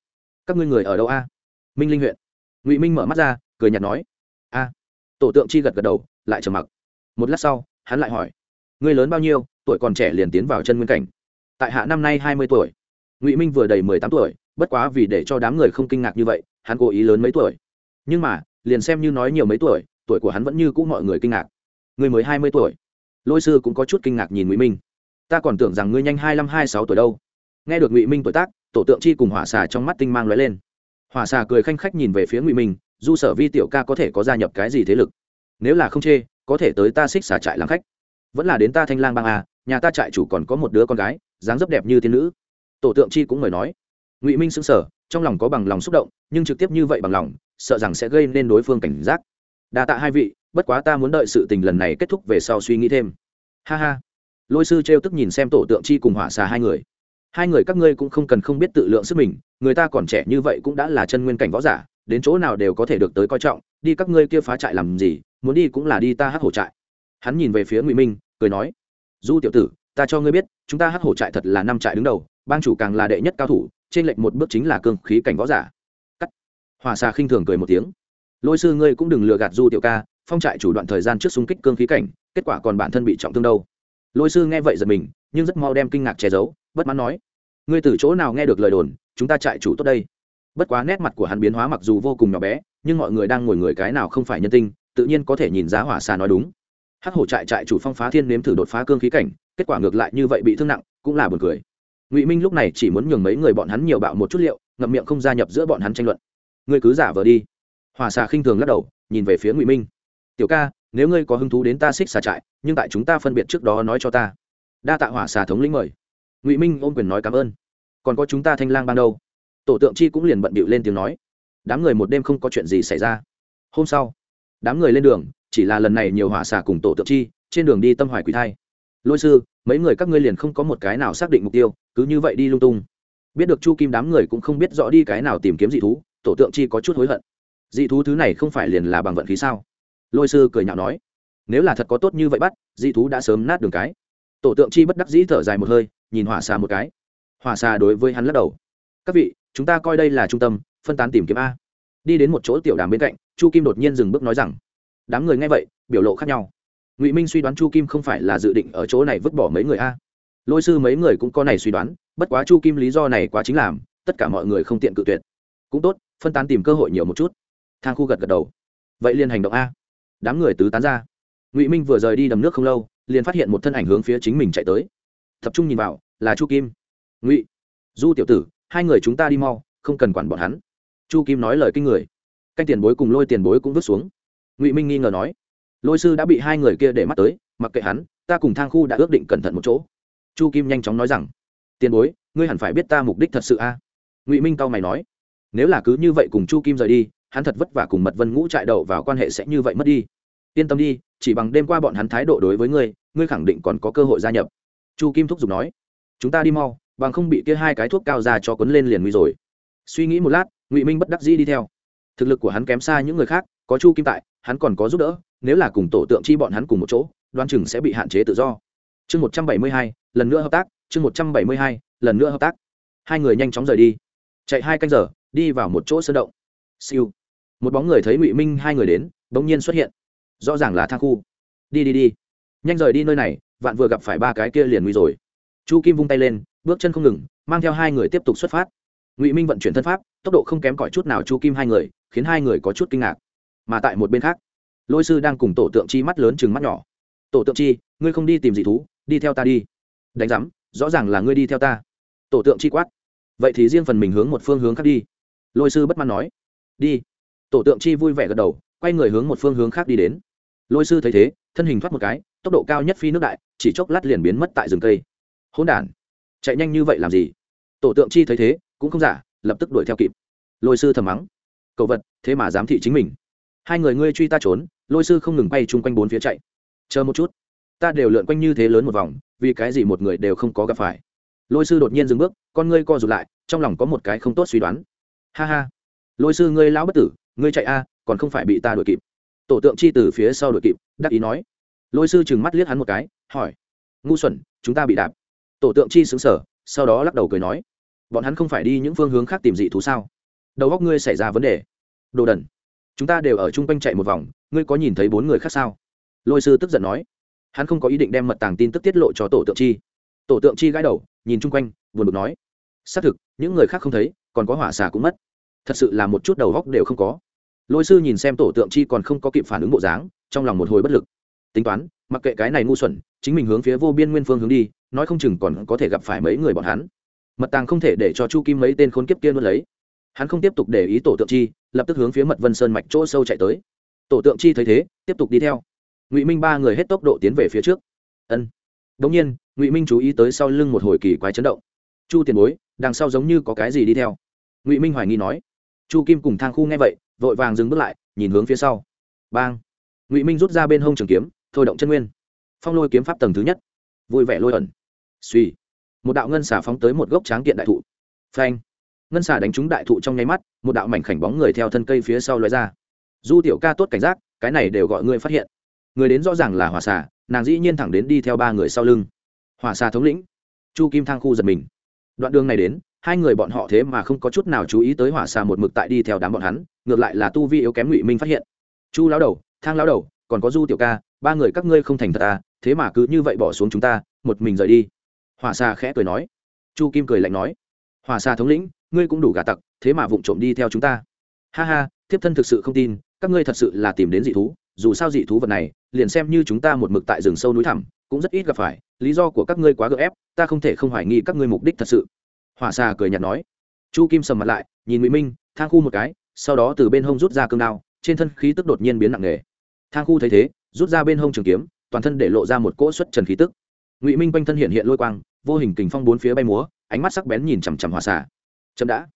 Các ngươi người ở đâu a? Minh linh huyện. Ngụy minh mở mắt ra, cười nhạt nói. A. Tổ tượng chi gật gật đầu, lại trầm mặc. Một lát sau, hắn lại hỏi. Người lớn bao nhiêu, tuổi còn trẻ liền tiến vào chân nguyên cảnh? Tại hạ năm nay hai mươi tuổi. Ngụy minh vừa đầy mười tám tuổi, bất quá vì để cho đám người không kinh ngạc như vậy, hắn cố ý lớn mấy tuổi. Nhưng mà, liền xem như nói nhiều mấy tuổi tuổi của hắn vẫn như cũ mọi người kinh ngạc. Người mới hai mươi tuổi. Lôi sư cũng có chút kinh ngạc nhìn ngụy minh. Ta còn tưởng rằng ngươi nhanh hai năm hai sáu tuổi đâu nghe được ngụy minh tuổi tác, tổ tượng chi cùng hỏa xà trong mắt tinh mang lóe lên. Hỏa xà cười khanh khách nhìn về phía ngụy minh, du sở vi tiểu ca có thể có gia nhập cái gì thế lực? Nếu là không chê, có thể tới ta xích xà trại làm khách. Vẫn là đến ta thanh lang bang a nhà ta trại chủ còn có một đứa con gái, dáng dấp đẹp như tiên nữ. Tổ tượng chi cũng mời nói. Ngụy minh sững sờ, trong lòng có bằng lòng xúc động, nhưng trực tiếp như vậy bằng lòng, sợ rằng sẽ gây nên đối phương cảnh giác. Đa tạ hai vị, bất quá ta muốn đợi sự tình lần này kết thúc về sau suy nghĩ thêm. Ha ha. Lôi sư trêu tức nhìn xem tổ tượng chi cùng hỏa xà hai người hai người các ngươi cũng không cần không biết tự lượng sức mình, người ta còn trẻ như vậy cũng đã là chân nguyên cảnh võ giả, đến chỗ nào đều có thể được tới coi trọng, đi các ngươi kia phá trại làm gì, muốn đi cũng là đi ta hắc hổ trại. Hắn nhìn về phía ngụy minh, cười nói, du tiểu tử, ta cho ngươi biết, chúng ta hắc hổ trại thật là năm trại đứng đầu, bang chủ càng là đệ nhất cao thủ, trên lệnh một bước chính là cương khí cảnh võ giả. Cắt. Hòa xà khinh thường cười một tiếng, lôi sư ngươi cũng đừng lừa gạt du tiểu ca, phong trại chủ đoạn thời gian trước xung kích cương khí cảnh, kết quả còn bản thân bị trọng thương đâu. Lôi sư nghe vậy giật mình nhưng rất mau đem kinh ngạc che giấu, bất mãn nói, ngươi từ chỗ nào nghe được lời đồn, chúng ta trại chủ tốt đây? Bất quá nét mặt của hắn biến hóa mặc dù vô cùng nhỏ bé, nhưng mọi người đang ngồi người cái nào không phải nhân tinh, tự nhiên có thể nhìn giá hỏa xà nói đúng. Hắc hổ trại trại chủ phong phá thiên nếm thử đột phá cương khí cảnh, kết quả ngược lại như vậy bị thương nặng, cũng là buồn cười. Ngụy minh lúc này chỉ muốn nhường mấy người bọn hắn nhiều bạo một chút liệu, ngậm miệng không gia nhập giữa bọn hắn tranh luận. Ngươi cứ giả vờ đi. Hòa xà khinh thường lắc đầu, nhìn về phía ngụy minh. Tiểu ca, nếu ngươi có hứng thú đến ta xích xà trại, nhưng tại chúng ta phân biệt trước đó nói cho ta đa tạ hỏa xà thống lĩnh mời. Ngụy minh ôm quyền nói cảm ơn. Còn có chúng ta thanh lang ban đâu? Tổ tượng chi cũng liền bận bịu lên tiếng nói. Đám người một đêm không có chuyện gì xảy ra. Hôm sau, đám người lên đường, chỉ là lần này nhiều hỏa xà cùng tổ tượng chi, trên đường đi tâm hoài quỷ thai. Lôi sư, mấy người các ngươi liền không có một cái nào xác định mục tiêu, cứ như vậy đi lung tung. Biết được chu kim đám người cũng không biết rõ đi cái nào tìm kiếm dị thú, tổ tượng chi có chút hối hận. Dị thú thứ này không phải liền là bằng vận khí sao? Lôi sư cười nhạo nói, nếu là thật có tốt như vậy bắt, dị thú đã sớm nát đường cái tổ tượng chi bất đắc dĩ thở dài một hơi, nhìn hỏa xà một cái. Hỏa xà đối với hắn lắc đầu. Các vị, chúng ta coi đây là trung tâm, phân tán tìm kiếm a. Đi đến một chỗ tiểu đàm bên cạnh, chu kim đột nhiên dừng bước nói rằng, đám người nghe vậy, biểu lộ khác nhau. Ngụy minh suy đoán chu kim không phải là dự định ở chỗ này vứt bỏ mấy người a. Lôi sư mấy người cũng có này suy đoán, bất quá chu kim lý do này quá chính làm, tất cả mọi người không tiện cự tuyệt. Cũng tốt, phân tán tìm cơ hội nhiều một chút. Thang khu gật gật đầu. Vậy liền hành động a. Đám người tứ tán ra. Ngụy minh vừa rời đi đầm nước không lâu liền phát hiện một thân ảnh hướng phía chính mình chạy tới. Tập trung nhìn vào, là chu kim. Ngụy, du tiểu tử, hai người chúng ta đi mau, không cần quản bọn hắn. Chu kim nói lời kinh người. Canh tiền bối cùng lôi tiền bối cũng vứt xuống. Ngụy minh nghi ngờ nói, lôi sư đã bị hai người kia để mắt tới, mặc kệ hắn, ta cùng thang khu đã ước định cẩn thận một chỗ. Chu kim nhanh chóng nói rằng, tiền bối, ngươi hẳn phải biết ta mục đích thật sự a. Ngụy minh cao mày nói, nếu là cứ như vậy cùng chu kim rời đi, hắn thật vất vả cùng mật vân ngũ trại đậu vào quan hệ sẽ như vậy mất đi yên tâm đi, chỉ bằng đêm qua bọn hắn thái độ đối với ngươi ngươi khẳng định còn có cơ hội gia nhập. Chu kim thúc giục nói. Chúng ta đi mau, bằng không bị kia hai cái thuốc cao ra cho quấn lên liền nguy rồi. Suy nghĩ một lát, ngụy minh bất đắc dĩ đi theo. Thực lực của hắn kém xa những người khác, có chu kim tại, hắn còn có giúp đỡ, nếu là cùng tổ tượng chi bọn hắn cùng một chỗ, đoan chừng sẽ bị hạn chế tự do. Chương một trăm bảy mươi hai, lần nữa hợp tác, chương một trăm bảy mươi hai, lần nữa hợp tác. Hai người nhanh chóng rời đi. Chạy hai canh giờ, đi vào một chỗ sơn động. Siêu. Một bóng người thấy ngụy minh hai người đến, bỗng nhiên xuất hiện rõ ràng là thang khu. Đi đi đi. Nhanh rời đi nơi này, vạn vừa gặp phải ba cái kia liền nguy rồi. Chu kim vung tay lên, bước chân không ngừng, mang theo hai người tiếp tục xuất phát. Ngụy minh vận chuyển thân pháp, tốc độ không kém cỏi chút nào chu kim hai người, khiến hai người có chút kinh ngạc. Mà tại một bên khác, lôi sư đang cùng tổ tượng chi mắt lớn chừng mắt nhỏ. Tổ tượng chi, ngươi không đi tìm dị thú, đi theo ta đi. Đánh giám, rõ ràng là ngươi đi theo ta. Tổ tượng chi quát. Vậy thì riêng phần mình hướng một phương hướng khác đi. Lôi sư bất mãn nói. Đi. Tổ tượng chi vui vẻ gật đầu, quay người hướng một phương hướng khác đi đến lôi sư thấy thế, thân hình thoát một cái, tốc độ cao nhất phi nước đại, chỉ chốc lát liền biến mất tại rừng cây. Hỗn đản, chạy nhanh như vậy làm gì? Tổ tượng chi thấy thế, cũng không giả, lập tức đuổi theo kịp. Lôi sư thầm mắng cậu vật, thế mà giám thị chính mình. Hai người ngươi truy ta trốn. Lôi sư không ngừng bay chung quanh bốn phía chạy. Chờ một chút, ta đều lượn quanh như thế lớn một vòng, vì cái gì một người đều không có gặp phải? Lôi sư đột nhiên dừng bước, con ngươi co rụt lại, trong lòng có một cái không tốt suy đoán. Ha ha, lôi sư ngươi lão bất tử, ngươi chạy a, còn không phải bị ta đuổi kịp tổ tượng chi từ phía sau đuổi kịp, đắc ý nói. Lôi sư chừng mắt liếc hắn một cái, hỏi. Ngu xuẩn, chúng ta bị đạp. Tổ tượng chi xứng sở sau đó lắc đầu cười nói. Bọn hắn không phải đi những phương hướng khác tìm dị thú sao? Đầu góc ngươi xảy ra vấn đề. Đồ đần. Chúng ta đều ở chung quanh chạy một vòng, ngươi có nhìn thấy bốn người khác sao? Lôi sư tức giận nói. Hắn không có ý định đem mật tàng tin tức tiết lộ cho tổ tượng chi. Tổ tượng chi gãi đầu, nhìn chung quanh, buồn bực nói. Xác thực, những người khác không thấy, còn có hỏa xà cũng mất. Thật sự là một chút đầu góc đều không có lôi sư nhìn xem tổ tượng chi còn không có kịp phản ứng bộ dáng, trong lòng một hồi bất lực. Tính toán, mặc kệ cái này ngu xuẩn, chính mình hướng phía vô biên nguyên phương hướng đi, nói không chừng còn có thể gặp phải mấy người bọn hắn. Mật tàng không thể để cho chu kim mấy tên khốn kiếp kia nuốt lấy. Hắn không tiếp tục để ý tổ tượng chi, lập tức hướng phía mật vân sơn mạch chỗ sâu chạy tới. Tổ tượng chi thấy thế, tiếp tục đi theo. Ngụy minh ba người hết tốc độ tiến về phía trước. Ân. Đống nhiên, ngụy minh chú ý tới sau lưng một hồi kỳ quái chấn động. Chu tiền bối, đằng sau giống như có cái gì đi theo? Ngụy minh hoài nghi nói. Chu kim cùng thang khu nghe vậy vội vàng dừng bước lại, nhìn hướng phía sau. Bang! Ngụy minh rút ra bên hông trường kiếm, thôi động chân nguyên. Phong lôi kiếm pháp tầng thứ nhất. Vui vẻ lôi ẩn. Suy một đạo ngân xà phóng tới một gốc tráng kiện đại thụ. Phanh! Ngân xà đánh trúng đại thụ trong nháy mắt, một đạo mảnh khảnh bóng người theo thân cây phía sau lóe ra. Du tiểu ca tốt cảnh giác, cái này đều gọi ngươi phát hiện. Người đến rõ ràng là hỏa xà, nàng dĩ nhiên thẳng đến đi theo ba người sau lưng. Hỏa xà thống lĩnh. Chu kim thang khu giật mình. Đoạn đường này đến hai người bọn họ thế mà không có chút nào chú ý tới hỏa xà một mực tại đi theo đám bọn hắn, ngược lại là tu vi yếu kém ngụy minh phát hiện. Chu lão đầu, thang lão đầu, còn có du tiểu ca, ba người các ngươi không thành thật à thế mà cứ như vậy bỏ xuống chúng ta, một mình rời đi. Hỏa xà khẽ cười nói. Chu kim cười lạnh nói. Hỏa xà thống lĩnh, ngươi cũng đủ gà tặc, thế mà vụng trộm đi theo chúng ta. Ha ha, thiếp thân thực sự không tin, các ngươi thật sự là tìm đến dị thú, dù sao dị thú vật này, liền xem như chúng ta một mực tại rừng sâu núi thẳm, cũng rất ít gặp phải, lý do của các ngươi quá gợ ép, ta không thể không hoài nghi các ngươi mục đích thật sự hỏa xà cười nhạt nói. Chu kim sầm mặt lại, nhìn ngụy minh, thang khu một cái, sau đó từ bên hông rút ra cương đao, trên thân khí tức đột nhiên biến nặng nề. Thang khu thấy thế, rút ra bên hông trường kiếm, toàn thân để lộ ra một cỗ xuất trần khí tức. Ngụy minh quanh thân hiện hiện lôi quang, vô hình kình phong bốn phía bay múa, ánh mắt sắc bén nhìn chằm chằm hỏa xà. Chậm đã.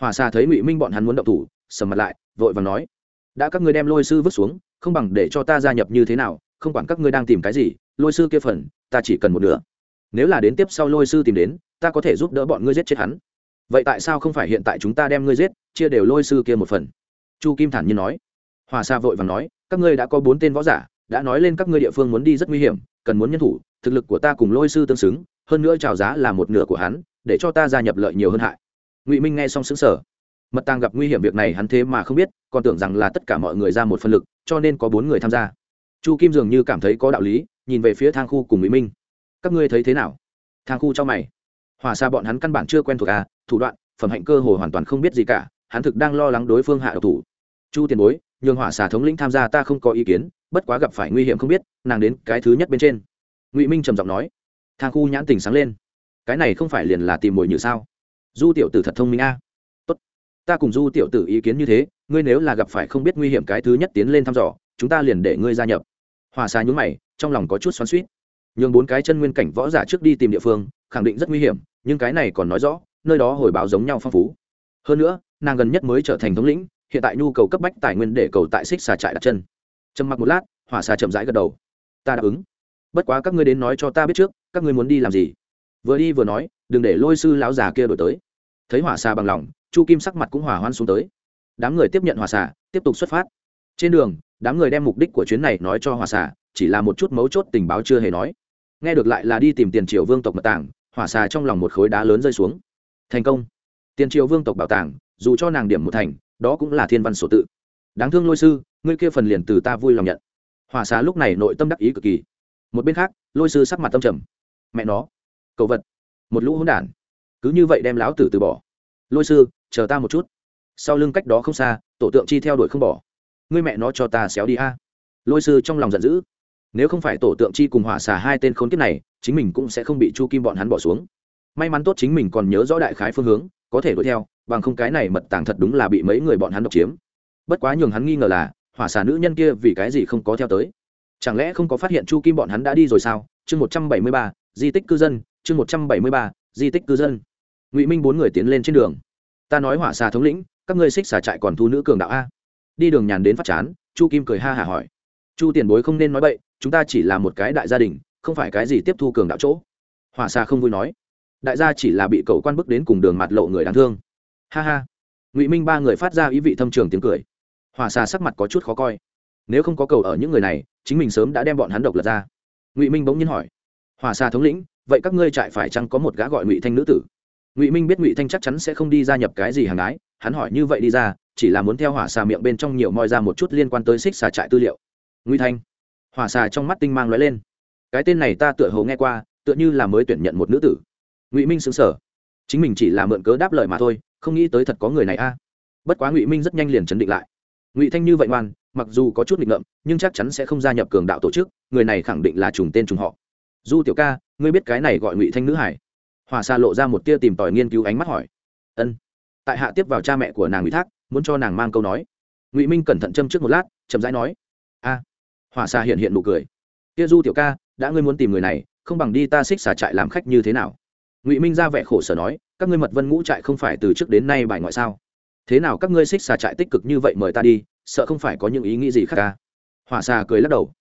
Hỏa xà thấy ngụy minh bọn hắn muốn động thủ, sầm mặt lại, vội vàng nói, đã các ngươi đem lôi sư vứt xuống, không bằng để cho ta gia nhập như thế nào, không quản các ngươi đang tìm cái gì, lôi sư kia phần, ta chỉ cần một nửa. Nếu là đến tiếp sau lôi sư tìm đến ta có thể giúp đỡ bọn ngươi giết chết hắn. Vậy tại sao không phải hiện tại chúng ta đem ngươi giết, chia đều lôi sư kia một phần? Chu kim thản nhiên nói. Hòa sa vội và nói, các ngươi đã có bốn tên võ giả, đã nói lên các ngươi địa phương muốn đi rất nguy hiểm, cần muốn nhân thủ, thực lực của ta cùng lôi sư tương xứng, hơn nữa trào giá là một nửa của hắn, để cho ta gia nhập lợi nhiều hơn hại. Ngụy minh nghe xong xứng sở mật tàng gặp nguy hiểm việc này hắn thế mà không biết, còn tưởng rằng là tất cả mọi người ra một phân lực, cho nên có bốn người tham gia. Chu kim dường như cảm thấy có đạo lý, nhìn về phía thang khu cùng ngụy minh. Các ngươi thấy thế nào? Thang khu cho mày hòa xa bọn hắn căn bản chưa quen thuộc à thủ đoạn, phẩm hạnh cơ hồ hoàn toàn không biết gì cả, hắn thực đang lo lắng đối phương hạ độc thủ. Chu tiền bối, nhường hỏa xà thống lĩnh tham gia ta không có ý kiến, bất quá gặp phải nguy hiểm không biết, nàng đến cái thứ nhất bên trên. Ngụy minh trầm giọng nói. Thang khu nhãn tình sáng lên. Cái này không phải liền là tìm mồi như sao? Du tiểu tử thật thông minh a. Tốt. Ta cùng du tiểu tử ý kiến như thế, ngươi nếu là gặp phải không biết nguy hiểm cái thứ nhất tiến lên thăm dò, chúng ta liền để ngươi gia nhập. Hòa xà nhún mày, trong lòng có chút xoắn suýt nhường bốn cái chân nguyên cảnh võ giả trước đi tìm địa phương, khẳng định rất nguy hiểm nhưng cái này còn nói rõ, nơi đó hồi báo giống nhau phong phú. Hơn nữa, nàng gần nhất mới trở thành thống lĩnh, hiện tại nhu cầu cấp bách tài nguyên để cầu tại xích xà trại đặt chân. Trầm mặc một lát, hỏa xà chậm rãi gật đầu. Ta đáp ứng. Bất quá các ngươi đến nói cho ta biết trước, các ngươi muốn đi làm gì? Vừa đi vừa nói, đừng để lôi sư lão già kia đổi tới. Thấy hỏa xà bằng lòng, chu kim sắc mặt cũng hỏa hoan xuống tới. Đám người tiếp nhận hỏa xà, tiếp tục xuất phát. Trên đường, đám người đem mục đích của chuyến này nói cho hỏa xà, chỉ là một chút mấu chốt tình báo chưa hề nói. Nghe được lại là đi tìm tiền triều vương tộc mật tảng hỏa xà trong lòng một khối đá lớn rơi xuống. Thành công. Tiền triều vương tộc bảo tàng, dù cho nàng điểm một thành, đó cũng là thiên văn sổ tự. Đáng thương lôi sư, ngươi kia phần liền từ ta vui lòng nhận. Hỏa xà lúc này nội tâm đắc ý cực kỳ. Một bên khác, lôi sư sắc mặt tâm trầm. Mẹ nó. Cầu vật. Một lũ hỗn đản. Cứ như vậy đem lão tử từ bỏ. Lôi sư, chờ ta một chút. Sau lưng cách đó không xa, tổ tượng chi theo đuổi không bỏ. Ngươi mẹ nó cho ta xéo đi a. Lôi sư trong lòng giận dữ nếu không phải tổ tượng chi cùng hỏa xà hai tên khốn kiếp này, chính mình cũng sẽ không bị chu kim bọn hắn bỏ xuống. May mắn tốt chính mình còn nhớ rõ đại khái phương hướng, có thể đuổi theo, bằng không cái này mật tàng thật đúng là bị mấy người bọn hắn độc chiếm. Bất quá nhường hắn nghi ngờ là, hỏa xà nữ nhân kia vì cái gì không có theo tới? Chẳng lẽ không có phát hiện chu kim bọn hắn đã đi rồi sao? Chương một trăm bảy mươi ba, di tích cư dân, chương một trăm bảy mươi ba, di tích cư dân. Ngụy minh bốn người tiến lên trên đường. Ta nói hỏa xà thống lĩnh, các ngươi xích xà trại còn thu nữ cường đạo a? Đi đường nhàn đến phát chán, chu kim cười ha hả hỏi. Chu tiền bối không nên nói bậy chúng ta chỉ là một cái đại gia đình, không phải cái gì tiếp thu cường đạo chỗ. Hỏa xa không vui nói. Đại gia chỉ là bị cậu quan bức đến cùng đường mặt lộ người đáng thương. Ha ha. Ngụy minh ba người phát ra ý vị thâm trường tiếng cười. Hỏa xa sắc mặt có chút khó coi. Nếu không có cầu ở những người này, chính mình sớm đã đem bọn hắn độc lật ra. Ngụy minh bỗng nhiên hỏi. Hỏa xa thống lĩnh, vậy các ngươi trại phải chăng có một gã gọi ngụy thanh nữ tử? Ngụy minh biết ngụy thanh chắc chắn sẽ không đi gia nhập cái gì hàng ái, hắn hỏi như vậy đi ra, chỉ là muốn theo hỏa xà miệng bên trong nhiều moi ra một chút liên quan tới xích xà trại tư liệu. Ngụy thanh hỏa xà trong mắt tinh mang lóe lên. Cái tên này ta tựa hồ nghe qua, tựa như là mới tuyển nhận một nữ tử. Ngụy minh xứng sở chính mình chỉ là mượn cớ đáp lời mà thôi, không nghĩ tới thật có người này a. Bất quá ngụy minh rất nhanh liền chấn định lại. Ngụy thanh như vậy ngoan, mặc dù có chút nghịch ngợm, nhưng chắc chắn sẽ không gia nhập cường đạo tổ chức, người này khẳng định là trùng tên trùng họ. Du tiểu ca, ngươi biết cái này gọi ngụy thanh nữ hải? Hòa xa lộ ra một tia tìm tòi nghiên cứu ánh mắt hỏi. Ân. Tại hạ tiếp vào cha mẹ của nàng ủy thác, muốn cho nàng mang câu nói. Ngụy minh cẩn thận châm trước một lát, chậm rãi nói. A. à hỏa xà hiện hiện nụ cười. Kia du tiểu ca, đã ngươi muốn tìm người này, không bằng đi ta xích xà trại làm khách như thế nào? Ngụy minh ra vẻ khổ sở nói, các ngươi mật vân ngũ trại không phải từ trước đến nay bài ngoại sao? Thế nào các ngươi xích xà trại tích cực như vậy mời ta đi, sợ không phải có những ý nghĩ gì khác ca hỏa xà cười lắc đầu.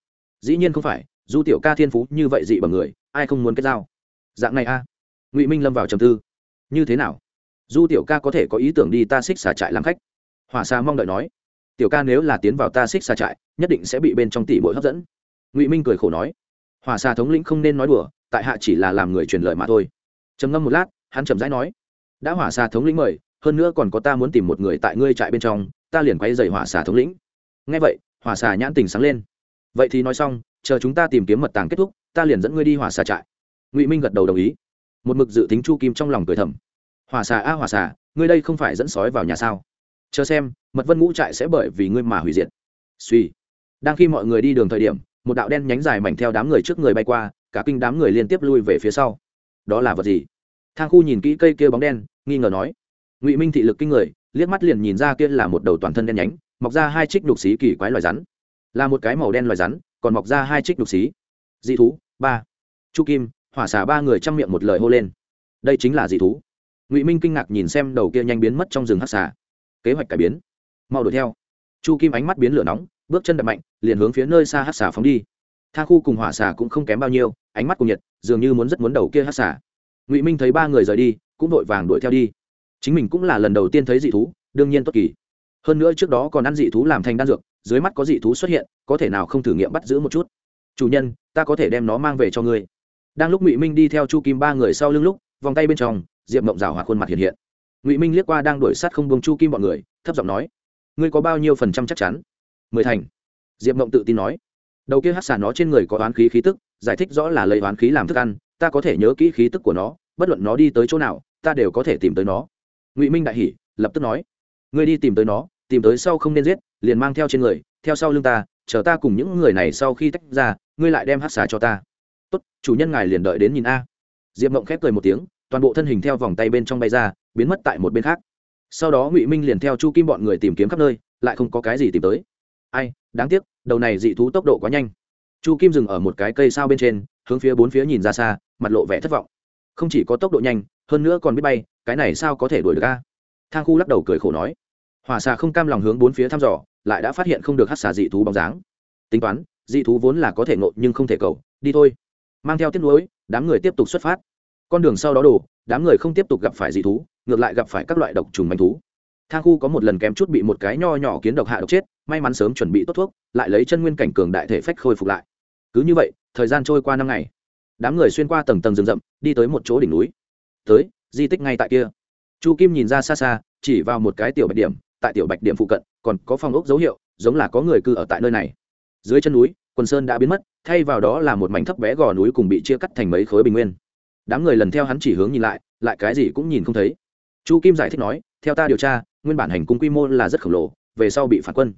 Dĩ nhiên không phải, du tiểu ca thiên phú như vậy dị bằng người, ai không muốn kết giao? Dạng này a ngụy minh lâm vào trầm tư. Như thế nào? Du tiểu ca có thể có ý tưởng đi ta xích xà trại làm khách? Hỏa xà mong đợi nói tiểu ca nếu là tiến vào ta xích xa trại, nhất định sẽ bị bên trong tỷ bội hấp dẫn. Ngụy minh cười khổ nói hỏa xa thống lĩnh không nên nói đùa, tại hạ chỉ là làm người truyền lời mà thôi. Trầm ngâm một lát, hắn trầm rãi nói, đã hỏa xa thống lĩnh mời, hơn nữa còn có ta muốn tìm một người tại ngươi trại bên trong, ta liền quay dày hỏa xà thống lĩnh. Ngay vậy hỏa xà nhãn tình sáng lên. Vậy thì nói xong, chờ chúng ta tìm kiếm mật tàng kết thúc, ta liền dẫn ngươi đi hỏa xà trại. Ngụy minh gật đầu đồng ý. Một mực dự tính chu kim trong lòng cười thầm. Hỏa xà a hỏa xà ngươi đây không phải dẫn sói vào nhà sao? Chờ xem mật vân ngũ trại sẽ bởi vì ngươi mà hủy diệt. Suy. Đang khi mọi người đi đường thời điểm, một đạo đen nhánh dài mảnh theo đám người trước người bay qua, cả kinh đám người liên tiếp lui về phía sau. Đó là vật gì? Thang khu nhìn kỹ cây kia bóng đen, nghi ngờ nói. Ngụy minh thị lực kinh người, liếc mắt liền nhìn ra kia là một đầu toàn thân đen nhánh, mọc ra hai trích đục xí kỳ quái loài rắn. Là một cái màu đen loài rắn, còn mọc ra hai trích đục xí. Dị thú, ba. Chu kim, hỏa xả ba người chăm miệng một lời hô lên. Đây chính là dị thú. Ngụy minh kinh ngạc nhìn xem đầu kia nhanh biến mất trong rừng hắc xả kế hoạch cải biến mau đuổi theo. Chu kim ánh mắt biến lửa nóng, bước chân đập mạnh, liền hướng phía nơi xa hát xả phóng đi. Tha khu cùng hỏa xả cũng không kém bao nhiêu, ánh mắt cùng nhiệt, dường như muốn rất muốn đầu kia hát xả ngụy minh thấy ba người rời đi, cũng vội vàng đuổi theo đi. Chính mình cũng là lần đầu tiên thấy dị thú, đương nhiên tốt kỳ. Hơn nữa trước đó còn ăn dị thú làm thành đan dược, dưới mắt có dị thú xuất hiện, có thể nào không thử nghiệm bắt giữ một chút? Chủ nhân, ta có thể đem nó mang về cho ngươi. Đang lúc ngụy minh đi theo chu kim ba người sau lưng lúc, vòng tay bên trong, diệp mộng rào hòa khuôn mặt hiện hiện. Ngụy minh liếc qua đang đuổi sát không bông chu kim bọn người, thấp giọng nói ngươi có bao nhiêu phần trăm chắc chắn? Mười thành. Diệp mộng tự tin nói. Đầu kia hát xà nó trên người có oán khí khí tức, giải thích rõ là lấy oán khí làm thức ăn, ta có thể nhớ kỹ khí tức của nó, bất luận nó đi tới chỗ nào, ta đều có thể tìm tới nó. Ngụy minh đại hỉ, lập tức nói. Ngươi đi tìm tới nó, tìm tới sau không nên giết, liền mang theo trên người, theo sau lưng ta, chờ ta cùng những người này sau khi tách ra, ngươi lại đem hát xà cho ta. Tốt, chủ nhân ngài liền đợi đến nhìn a. Diệp mộng khép cười một tiếng, toàn bộ thân hình theo vòng tay bên trong bay ra, biến mất tại một bên khác sau đó ngụy minh liền theo chu kim bọn người tìm kiếm khắp nơi, lại không có cái gì tìm tới. Ai, đáng tiếc, đầu này dị thú tốc độ quá nhanh. Chu kim dừng ở một cái cây sao bên trên, hướng phía bốn phía nhìn ra xa, mặt lộ vẻ thất vọng. Không chỉ có tốc độ nhanh, hơn nữa còn biết bay, cái này sao có thể đuổi được ca thang khu lắc đầu cười khổ nói. Hỏa xà không cam lòng hướng bốn phía thăm dò, lại đã phát hiện không được hát xà dị thú bóng dáng. Tính toán, dị thú vốn là có thể ngộ nhưng không thể cầu, đi thôi. Mang theo tiếc nuối, đám người tiếp tục xuất phát. Con đường sau đó đổ, đám người không tiếp tục gặp phải dị thú ngược lại gặp phải các loại độc trùng manh thú. Thang khu có một lần kém chút bị một cái nho nhỏ kiến độc hạ độc chết, may mắn sớm chuẩn bị tốt thuốc, lại lấy chân nguyên cảnh cường đại thể phách khôi phục lại. Cứ như vậy, thời gian trôi qua năm ngày. Đám người xuyên qua tầng tầng rừng rậm, đi tới một chỗ đỉnh núi. Tới, di tích ngay tại kia. Chu kim nhìn ra xa xa, chỉ vào một cái tiểu bạch điểm, tại tiểu bạch điểm phụ cận, còn có phong ốc dấu hiệu, giống là có người cư ở tại nơi này. Dưới chân núi, quần sơn đã biến mất, thay vào đó là một mảnh thấp bé gò núi cùng bị chia cắt thành mấy khối bình nguyên. Đám người lần theo hắn chỉ hướng nhìn lại lại cái gì cũng nhìn không thấy chu kim giải thích nói, theo ta điều tra, nguyên bản hành cung quy mô là rất khổng lồ, về sau bị phản quân.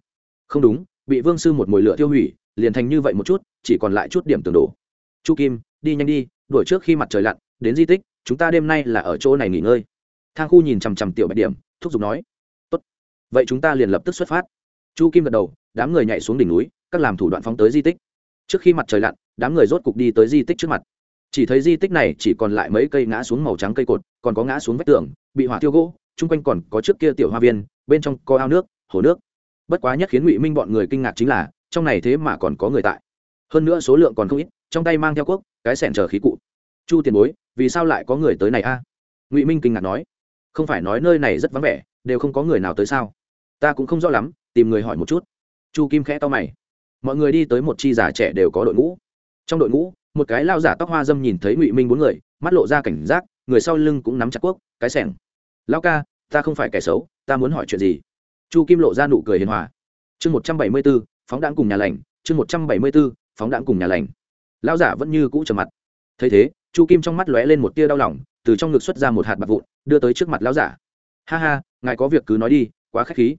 Không đúng, bị vương sư một mồi lửa tiêu hủy, liền thành như vậy một chút, chỉ còn lại chút điểm tường đổ. Chu kim, đi nhanh đi, đuổi trước khi mặt trời lặn, đến di tích, chúng ta đêm nay là ở chỗ này nghỉ ngơi. Thang khu nhìn chằm chằm tiểu bạch điểm, thúc giục nói, Tốt. vậy chúng ta liền lập tức xuất phát. Chu kim gật đầu, đám người nhảy xuống đỉnh núi, các làm thủ đoạn phóng tới di tích. Trước khi mặt trời lặn, đám người rốt cục đi tới di tích trước mặt chỉ thấy di tích này chỉ còn lại mấy cây ngã xuống màu trắng cây cột, còn có ngã xuống vách tường, bị hỏa tiêu gỗ, chung quanh còn có trước kia tiểu hoa viên, bên trong có ao nước, hồ nước. Bất quá nhất khiến ngụy minh bọn người kinh ngạc chính là, trong này thế mà còn có người tại. Hơn nữa số lượng còn không ít, trong tay mang theo quốc, cái sẻn chờ khí cụ. Chu tiền bối, vì sao lại có người tới này a? Ngụy minh kinh ngạc nói. Không phải nói nơi này rất vắng vẻ, đều không có người nào tới sao? Ta cũng không rõ lắm, tìm người hỏi một chút. Chu kim khẽ to mày. Mọi người đi tới một chi già trẻ đều có đội ngũ. Trong đội ngũ một cái lao giả tóc hoa dâm nhìn thấy ngụy minh bốn người mắt lộ ra cảnh giác người sau lưng cũng nắm chặt cuốc, cái sẻng. Lao ca, ta không phải kẻ xấu, ta muốn hỏi chuyện gì? Chu kim lộ ra nụ cười hiền hòa. Chương một trăm bảy mươi b ố phóng đạn cùng nhà lành, chương một trăm bảy mươi b ố phóng đạn cùng nhà lành. Lao giả vẫn như cũ trầm mặt. Thấy thế, chu kim trong mắt lóe lên một tia đau lòng, từ trong ngực xuất ra một hạt bạc vụn, đưa tới trước mặt lao giả. Ha ha, ngài có việc cứ nói đi, quá k h á c h khí.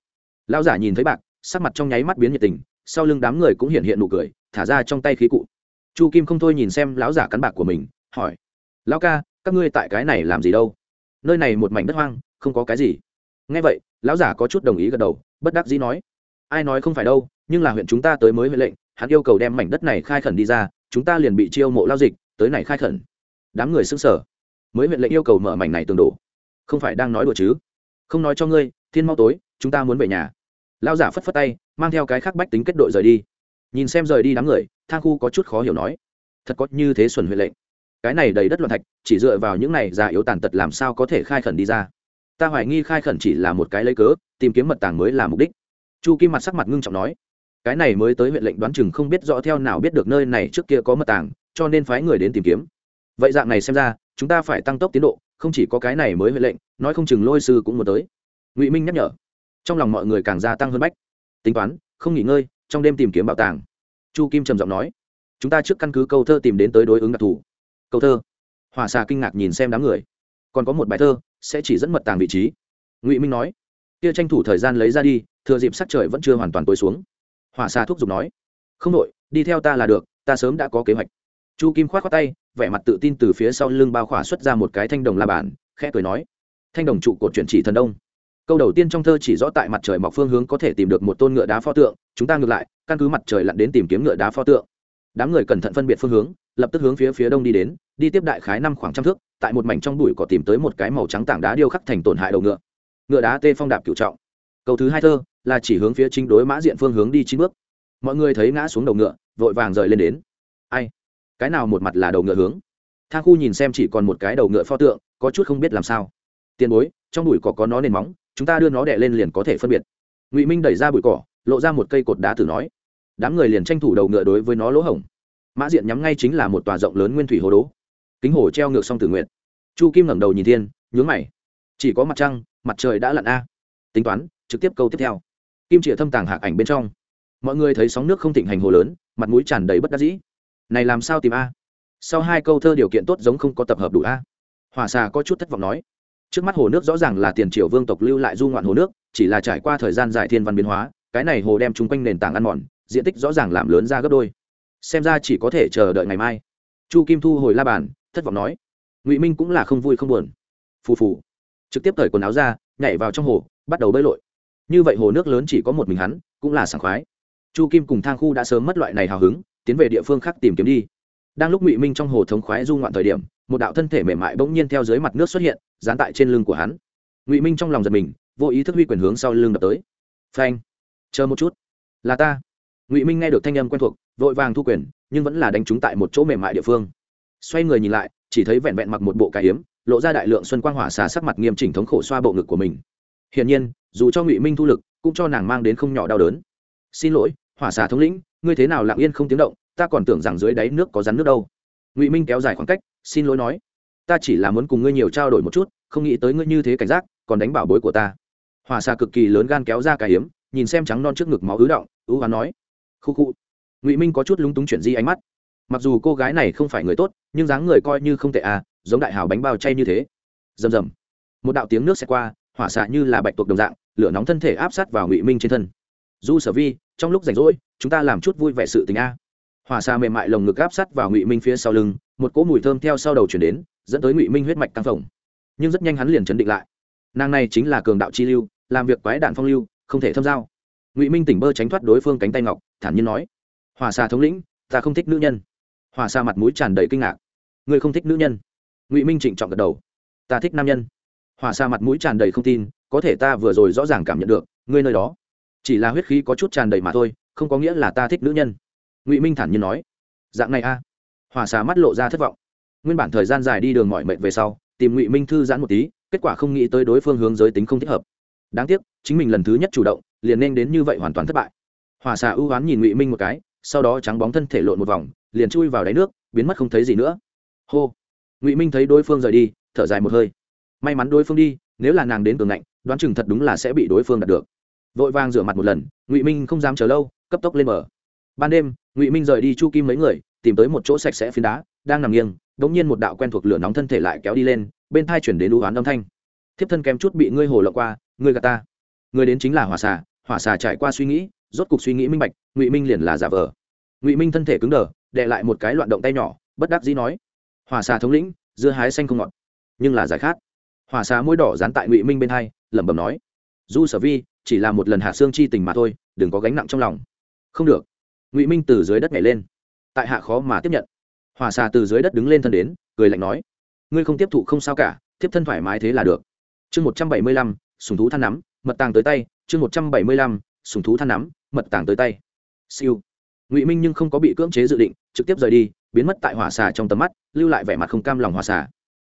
Lao giả nhìn thấy bạc, sắc mặt trong nháy mắt biến nhiệt tình, sau lưng đám người cũng hiện hiện nụ cười, thả ra trong tay khí cụ chu kim không thôi nhìn xem lão giả cắn bạc của mình, hỏi, lão ca, các ngươi tại cái này làm gì đâu? Nơi này một mảnh đất hoang, không có cái gì. Ngay vậy, lão giả có chút đồng ý gật đầu, bất đắc dĩ nói, ai nói không phải đâu, nhưng là huyện chúng ta tới mới huệ lệnh, hắn yêu cầu đem mảnh đất này khai khẩn đi ra, chúng ta liền bị chiêu mộ lao dịch, tới này khai khẩn. Đám người xứng sở mới huyện lệnh yêu cầu mở mảnh này tường đổ. Không phải đang nói đùa chứ? Không nói cho ngươi, thiên mau tối, chúng ta muốn về nhà. Lao giả phất phất tay, mang theo cái khác bách tính kết đội rời đi nhìn xem rời đi đám người, thang khu có chút khó hiểu nói, thật có như thế xuẩn huệ lệnh. Cái này đầy đất loạn thạch, chỉ dựa vào những này già yếu tàn tật làm sao có thể khai khẩn đi ra? Ta hoài nghi khai khẩn chỉ là một cái lấy cớ, tìm kiếm mật tàng mới là mục đích. Chu kim mặt sắc mặt ngưng trọng nói, cái này mới tới huyện lệnh đoán chừng không biết rõ theo nào biết được nơi này trước kia có mật tàng, cho nên phái người đến tìm kiếm. Vậy dạng này xem ra, chúng ta phải tăng tốc tiến độ, không chỉ có cái này mới huyện lệnh, nói không chừng lôi sư cũng muốn tới. Ngụy minh nhắc nhở. Trong lòng mọi người càng gia tăng hơn bách. Tính toán, không nghỉ ngơi trong đêm tìm kiếm bảo tàng. Chu kim trầm giọng nói, chúng ta trước căn cứ câu thơ tìm đến tới đối ứng đặc thù. Câu thơ. Hòa xà kinh ngạc nhìn xem đám người. Còn có một bài thơ, sẽ chỉ dẫn mật tàng vị trí. Ngụy minh nói, kia tranh thủ thời gian lấy ra đi, thừa dịp sắc trời vẫn chưa hoàn toàn tối xuống. Hỏa xà thúc giục nói, không đội đi theo ta là được, ta sớm đã có kế hoạch. Chu kim k h o á t khoác tay, vẻ mặt tự tin từ phía sau lưng bao khỏa xuất ra một cái thanh đồng la bàn, khẽ cười nói, thanh đồng trụ cột chuyển chỉ thần đông câu đầu tiên trong thơ chỉ rõ tại mặt trời mọc phương hướng có thể tìm được một tôn ngựa đá pho tượng, chúng ta ngược lại, căn cứ mặt trời lặn đến tìm kiếm ngựa đá pho tượng. Đám người cẩn thận phân biệt phương hướng, lập tức hướng phía phía đông đi đến, đi tiếp đại khái năm khoảng trăm thước, tại một mảnh trong bụi cỏ tìm tới một cái màu trắng tảng đá điêu khắc thành tổn hại đầu ngựa. Ngựa đá tê phong đạp cựu trọng. Câu thứ hai thơ, là chỉ hướng phía chính đối mã diện phương hướng đi chín bước. Mọi người thấy ngã xuống đầu ngựa, vội vàng rời lên đến. Ai? Cái nào một mặt là đầu ngựa hướng? Thang khu nhìn xem chỉ còn một cái đầu ngựa pho tượng, có chút không biết làm sao. Tiền bối, trong bụi có có nó nền móng chúng ta đưa nó đẻ lên liền có thể phân biệt. Ngụy minh đẩy ra bụi cỏ, lộ ra một cây cột đá tử nói, đám người liền tranh thủ đầu ngựa đối với nó lỗ hổng. Mã diện nhắm ngay chính là một tòa rộng lớn nguyên thủy hồ đố. Kính hồ treo ngược song tử nguyện chu kim ngẩng đầu nhìn thiên, nhướng mày. Chỉ có mặt trăng, mặt trời đã lặn a. Tính toán, trực tiếp câu tiếp theo. Kim trịa thâm tàng hạc ảnh bên trong. Mọi người thấy sóng nước không thịnh hành hồ lớn, mặt mũi tràn đầy bất đắc dĩ. Này làm sao tìm a? Sau hai câu thơ điều kiện tốt giống không có tập hợp đủ a. Hòa xà có chút thất vọng nói trước mắt hồ nước rõ ràng là tiền triều vương tộc lưu lại du ngoạn hồ nước, chỉ là trải qua thời gian dài thiên văn biến hóa, cái này hồ đem chung quanh nền tảng ăn mòn, diện tích rõ ràng làm lớn ra gấp đôi. Xem ra chỉ có thể chờ đợi ngày mai. Chu kim thu hồi la bàn, thất vọng nói. Ngụy minh cũng là không vui không buồn. Phù phù. Trực tiếp cởi quần áo ra, nhảy vào trong hồ, bắt đầu bơi lội. Như vậy hồ nước lớn chỉ có một mình hắn, cũng là sảng khoái. Chu kim cùng thang khu đã sớm mất loại này hào hứng, tiến về địa phương khác tìm kiếm đi đang lúc ngụy minh trong hồ thống khoái du ngoạn thời điểm, một đạo thân thể mềm mại bỗng nhiên theo dưới mặt nước xuất hiện, dán tại trên lưng của hắn. Ngụy minh trong lòng giật mình, vô ý thức huy quyền hướng sau lưng đập tới. Phanh! Chờ một chút. Là ta. Ngụy minh nghe được thanh âm quen thuộc, vội vàng thu quyền, nhưng vẫn là đánh trúng tại một chỗ mềm mại địa phương. Xoay người nhìn lại, chỉ thấy vẹn vẹn mặc một bộ cải hiếm lộ ra đại lượng xuân quang hỏa xà sắc mặt nghiêm chỉnh thống khổ xoa bộ ngực của mình. Hiển nhiên, dù cho ngụy minh thu lực, cũng cho nàng mang đến không nhỏ đau đớn. Xin lỗi, hỏa xà thống lĩnh, ngươi thế nào lặng yên không tiếng động ta còn tưởng rằng dưới đáy nước có rắn nước đâu. Ngụy minh kéo dài khoảng cách, xin lỗi nói. Ta chỉ là muốn cùng ngươi nhiều trao đổi một chút, không nghĩ tới ngươi như thế cảnh giác, còn đánh bảo bối của ta. Hòa xà cực kỳ lớn gan kéo ra cái hiếm nhìn xem trắng non trước ngực máu ứ động ứ hoán nói. Khu khu. Ngụy minh có chút lúng túng chuyển di ánh mắt. Mặc dù cô gái này không phải người tốt, nhưng dáng người coi như không tệ à giống đại hào bánh bao chay như thế. Rầm rầm. Một đạo tiếng nước sẽ qua, hỏa xạ như là bạch tuộc đồng dạng, lửa nóng thân thể áp sát vào ngụy minh trên thân. Du sở vi, trong lúc rảnh rỗi, chúng ta làm chút vui vẻ sự tình a hỏa xa mềm mại lồng ngực áp sát vào ngụy minh phía sau lưng, một cỗ mùi thơm theo sau đầu chuyển đến, dẫn tới ngụy minh huyết mạch căng phồng. Nhưng rất nhanh hắn liền chấn định lại. Nàng này chính là cường đạo chi lưu, làm việc quái đạn phong lưu, không thể thâm giao. Ngụy minh tỉnh bơ tránh thoát đối phương cánh tay ngọc, thản nhiên nói, hỏa xa thống lĩnh, ta không thích nữ nhân. Hỏa xa mặt mũi tràn đầy kinh ngạc, ngươi không thích nữ nhân? Ngụy minh trịnh trọng gật đầu, ta thích nam nhân. Hỏa xa mặt mũi tràn đầy không tin, có thể ta vừa rồi rõ ràng cảm nhận được, ngươi nơi đó chỉ là huyết khí có chút tràn đầy mà thôi, không có nghĩa là ta thích nữ nhân ngụy minh thản nhiên nói dạng này a à. hỏa xà mắt lộ ra thất vọng nguyên bản thời gian dài đi đường mọi mệnh về sau tìm ngụy minh thư giãn một tí kết quả không nghĩ tới đối phương hướng giới tính không thích hợp đáng tiếc chính mình lần thứ nhất chủ động liền nên đến như vậy hoàn toàn thất bại hỏa xà ưu oán nhìn ngụy minh một cái sau đó trắng bóng thân thể lộn một vòng liền chui vào đáy nước biến mất không thấy gì nữa hô ngụy minh thấy đối phương rời đi thở dài một hơi may mắn đối phương đi nếu là nàng đến cường ngạnh đoán chừng thật đúng là sẽ bị đối phương đạt được vội vàng rửa mặt một lần ngụy minh không dám chờ lâu cấp tốc lên bờ ban đêm, ngụy minh rời đi chu kim mấy người, tìm tới một chỗ sạch sẽ phiến đá, đang nằm nghiêng đ ỗ n g nhiên một đạo quen thuộc lửa nóng thân thể lại kéo đi lên, bên thai chuyển đến đũ oán âm thanh. Thiếp thân kém chút bị ngươi hồ lộ qua, ngươi gà ta. Người đến chính là hỏa xà hỏa xà trải qua suy nghĩ, rốt cục suy nghĩ minh bạch, ngụy minh liền là giả vờ. Ngụy minh thân thể cứng đờ đệ lại một cái loạn động tay nhỏ, bất đắc dĩ nói, hỏa xà thống lĩnh, dưa hái xanh không ngọt, nhưng là giải khát. Hỏa xà môi đỏ dán tại ngụy minh bên hai, lẩm bẩm nói, du sở vi, chỉ là một lần hạ xương chi tình mà thôi, đừng có gánh nặng trong lòng. Không được ngụy minh từ dưới đất nhảy lên tại hạ khó mà tiếp nhận hỏa xà từ dưới đất đứng lên thân đến cười lạnh nói ngươi không tiếp thụ không sao cả tiếp thân thoải mái thế là được chương một trăm bảy mươi lăm, sùng thú than nắm, mật tàng tới tay, chương một trăm bảy mươi lăm, sùng thú than nắm, mật tàng tới tay. Siêu. Ngụy minh nhưng không có bị cưỡng chế dự định, trực tiếp rời đi, biến mất tại hỏa xà trong tầm mắt, lưu lại vẻ mặt không cam lòng hỏa xà.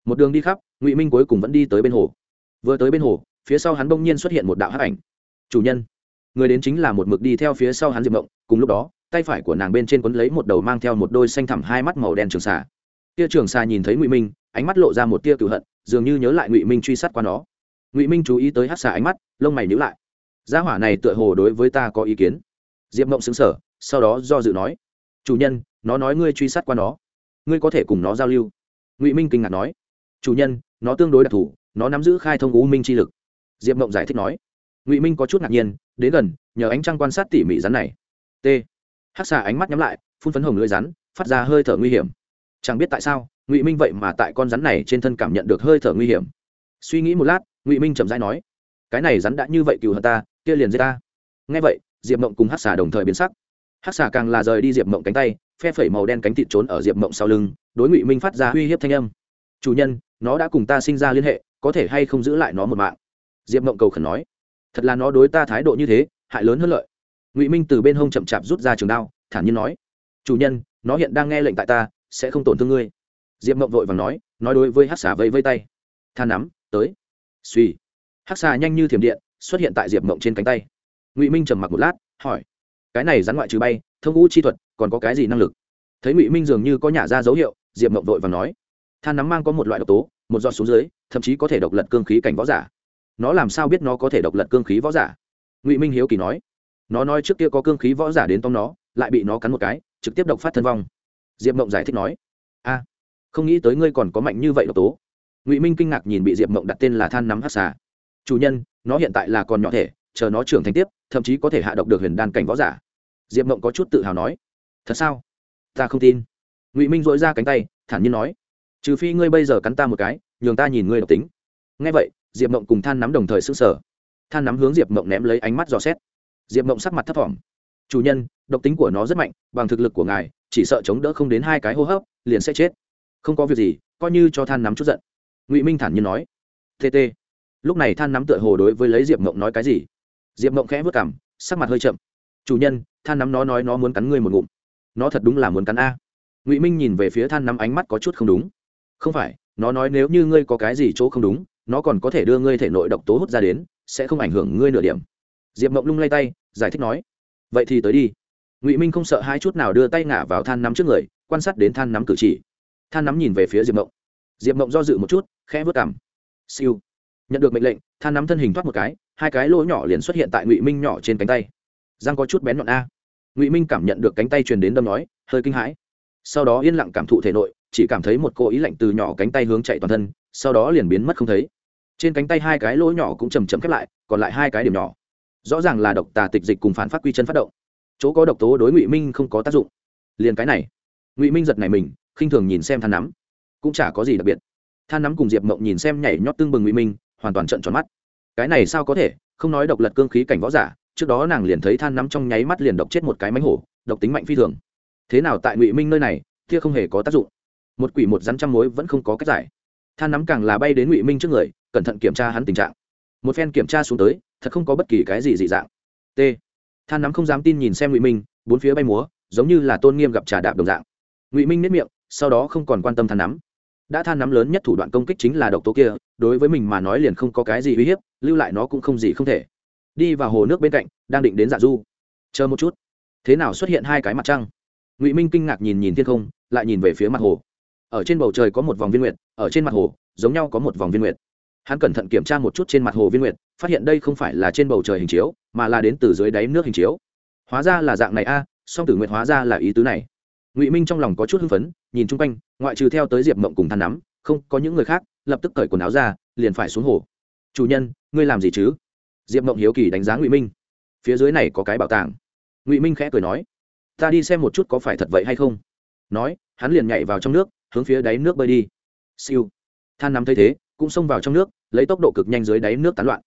Một đường đi khắp, ngụy minh cuối cùng vẫn đi tới bên hồ. Vừa tới bên hồ, phía sau hắn bỗng nhiên xuất hiện một đạo hắc ảnh. Chủ nhân. Người đến chính là một mực đi theo phía sau hắn diệp mộng, cùng lúc đó tay phải của nàng bên trên quấn lấy một đầu mang theo một đôi xanh thẳm hai mắt màu đen trường xà. Tia trường xà nhìn thấy ngụy minh, ánh mắt lộ ra một tia cựu hận, dường như nhớ lại ngụy minh truy sát qua nó. Ngụy minh chú ý tới hát xà ánh mắt, lông mày nhữ lại. Gia hỏa này tựa hồ đối với ta có ý kiến. Diệp mộng xứng sở sau đó do dự nói, chủ nhân, nó nói ngươi truy sát qua nó. Ngươi có thể cùng nó giao lưu. Ngụy minh kinh ngạc nói, chủ nhân, nó tương đối đặc thù, nó nắm giữ khai thông u minh chi lực. Diệp mộng giải thích nói, ngụy minh có chút ngạc nhiên, đến gần, nhờ ánh trăng quan sát tỉ mỉ rắn này. T hát xà ánh mắt nhắm lại, phun phấn hồng lưỡi rắn, phát ra hơi thở nguy hiểm. Chẳng biết tại sao, ngụy minh vậy mà tại con rắn này trên thân cảm nhận được hơi thở nguy hiểm. Suy nghĩ một lát, ngụy minh chậm rãi nói, cái này rắn đã như vậy cừu hận ta, kia liền giết ta. Ngay vậy, diệp mộng cùng hát xà đồng thời biến sắc. Hát xà càng là rời đi diệp mộng cánh tay, phe phẩy màu đen cánh thịt trốn ở diệp mộng sau lưng, đối ngụy minh phát ra uy hiếp thanh âm. Chủ nhân, nó đã cùng ta sinh ra liên hệ, có thể hay không giữ lại nó một mạng? Diệp mộng cầu khẩn nói, thật là nó đối ta thái độ như thế, hại lớn hơn lợi ngụy minh từ bên hông chậm chạp rút ra trường đao, thản nhiên nói, chủ nhân, nó hiện đang nghe lệnh tại ta, sẽ không tổn thương ngươi. Diệp mộng vội và nói nói đối với hát xà vây vây tay. Than nắm, tới. Suy hát xà nhanh như thiểm điện, xuất hiện tại diệp mộng trên cánh tay. Ngụy minh trầm mặc một lát, hỏi, cái này rắn ngoại trừ bay, thông ngũ chi thuật, còn có cái gì năng lực? Thấy ngụy minh dường như có nhả ra dấu hiệu, diệp mộng vội và nói than nắm mang có một loại độc tố, một giọt xuống dưới, thậm chí có thể độc lật cương khí cảnh võ giả. Nó làm sao biết nó có thể độc lật cương khí võ giả? Ngụy minh hiếu kỳ nói nó nói trước kia có cương khí võ giả đến tóm nó, lại bị nó cắn một cái, trực tiếp độc phát thân vong. Diệp mộng giải thích nói, a, không nghĩ tới ngươi còn có mạnh như vậy độc tố. Ngụy minh kinh ngạc nhìn bị diệp mộng đặt tên là than nắm hát xà. Chủ nhân, nó hiện tại là còn nhỏ thể, chờ nó trưởng thành tiếp, thậm chí có thể hạ độc được huyền đan cảnh võ giả. Diệp mộng có chút tự hào nói, thật sao? Ta không tin. Ngụy minh dội ra cánh tay, thản nhiên nói, trừ phi ngươi bây giờ cắn ta một cái, nhường ta nhìn ngươi độc tính. Ngay vậy, diệp mộng cùng than nắm đồng thời s ư n g sở than nắm hướng diệp mộng ném lấy ánh mắt dò xét diệp mộng sắc mặt thấp t chủ nhân, độc tính của nó rất mạnh, bằng thực lực của ngài, chỉ sợ chống đỡ không đến hai cái hô hấp, liền sẽ chết. Không có việc gì, coi như cho than nắm chút giận. Ngụy minh thản nhiên nói. Tt lúc này than nắm tựa hồ đối với lấy diệp mộng nói cái gì? Diệp mộng khẽ vất cảm sắc mặt hơi chậm. Chủ nhân, than nắm nó nói nó muốn cắn ngươi một ngụm. Nó thật đúng là muốn cắn a. Ngụy minh nhìn về phía than nắm ánh mắt có chút không đúng. Không phải, nó nói nếu như ngươi có cái gì chỗ không đúng, nó còn có thể đưa ngươi thể nội độc tố hút ra đến, sẽ không ảnh hưởng ngươi nửa điểm diệp mộng lung lay tay, giải thích nói, vậy thì tới đi. Ngụy minh không sợ hai chút nào đưa tay ngả vào than nắm trước người, quan sát đến than nắm cử chỉ. Than nắm nhìn về phía diệp mộng. Diệp mộng do dự một chút, khẽ vớt cảm siêu. Nhận được mệnh lệnh, than nắm thân hình thoát một cái, hai cái lỗ nhỏ liền xuất hiện tại ngụy minh nhỏ trên cánh tay. Giang có chút bén nhọn a. Ngụy minh cảm nhận được cánh tay truyền đến đâm nói, hơi kinh hãi. Sau đó yên lặng cảm thụ thể nội, chỉ cảm thấy một cô ý lạnh từ nhỏ cánh tay hướng chạy toàn thân, sau đó liền biến mất không thấy. Trên cánh tay hai cái lỗ nhỏ cũng chầm chậm khép lại, còn lại hai cái điểm nhỏ rõ ràng là độc tà tịch dịch cùng phản phát quy chân phát động. Chỗ có độc tố đối ngụy minh không có tác dụng. Liền cái này, ngụy minh giật này mình, khinh thường nhìn xem than nắm. Cũng chả có gì đặc biệt. Than nắm cùng diệp mộng nhìn xem nhảy nhót tương bừng ngụy minh, hoàn toàn trận tròn mắt. Cái này sao có thể? Không nói độc lật cương khí cảnh võ giả, trước đó nàng liền thấy than nắm trong nháy mắt liền độc chết một cái mánh hổ, độc tính mạnh phi thường. Thế nào tại ngụy minh nơi này, kia không hề có tác dụng. Một quỷ một rắn trăm mối vẫn không có cách giải. Than nắm càng là bay đến ngụy minh trước người, cẩn thận kiểm tra hắn tình trạng một phen kiểm tra xuống tới, thật không có bất kỳ cái gì dị dạng. T. Than nắm không dám tin nhìn xem ngụy minh, bốn phía bay múa, giống như là tôn nghiêm gặp trà đạp đồng dạng. Ngụy minh nếp miệng, sau đó không còn quan tâm than nắm. Đã than nắm lớn nhất thủ đoạn công kích chính là độc tố kia, đối với mình mà nói liền không có cái gì uy hiếp, lưu lại nó cũng không gì không thể. Đi vào hồ nước bên cạnh, đang định đến dạ du. Chờ một chút. Thế nào xuất hiện hai cái mặt trăng? Ngụy minh kinh ngạc nhìn nhìn thiên không, lại nhìn về phía mặt hồ. Ở trên bầu trời có một vòng viên nguyệt, ở trên mặt hồ, giống nhau có một vòng viên nguyệt hắn cẩn thận kiểm tra một chút trên mặt hồ viên nguyệt, phát hiện đây không phải là trên bầu trời hình chiếu, mà là đến từ dưới đáy nước hình chiếu. Hóa ra là dạng này a, song tử nguyệt hóa ra là ý tứ này. Ngụy minh trong lòng có chút hưng phấn, nhìn chung quanh, ngoại trừ theo tới diệp mộng cùng than nắm, không có những người khác, lập tức cởi quần áo ra, liền phải xuống hồ. Chủ nhân, ngươi làm gì chứ? Diệp mộng hiếu kỳ đánh giá ngụy minh. Phía dưới này có cái bảo tàng. Ngụy minh khẽ cười nói, ta đi xem một chút có phải thật vậy hay không. Nói, hắn liền nhảy vào trong nước, hướng phía đáy nước bơi đi. Siêu. Than nắm thấy thế, cũng xông vào trong nước lấy tốc độ cực nhanh dưới đáy nước tán loạn.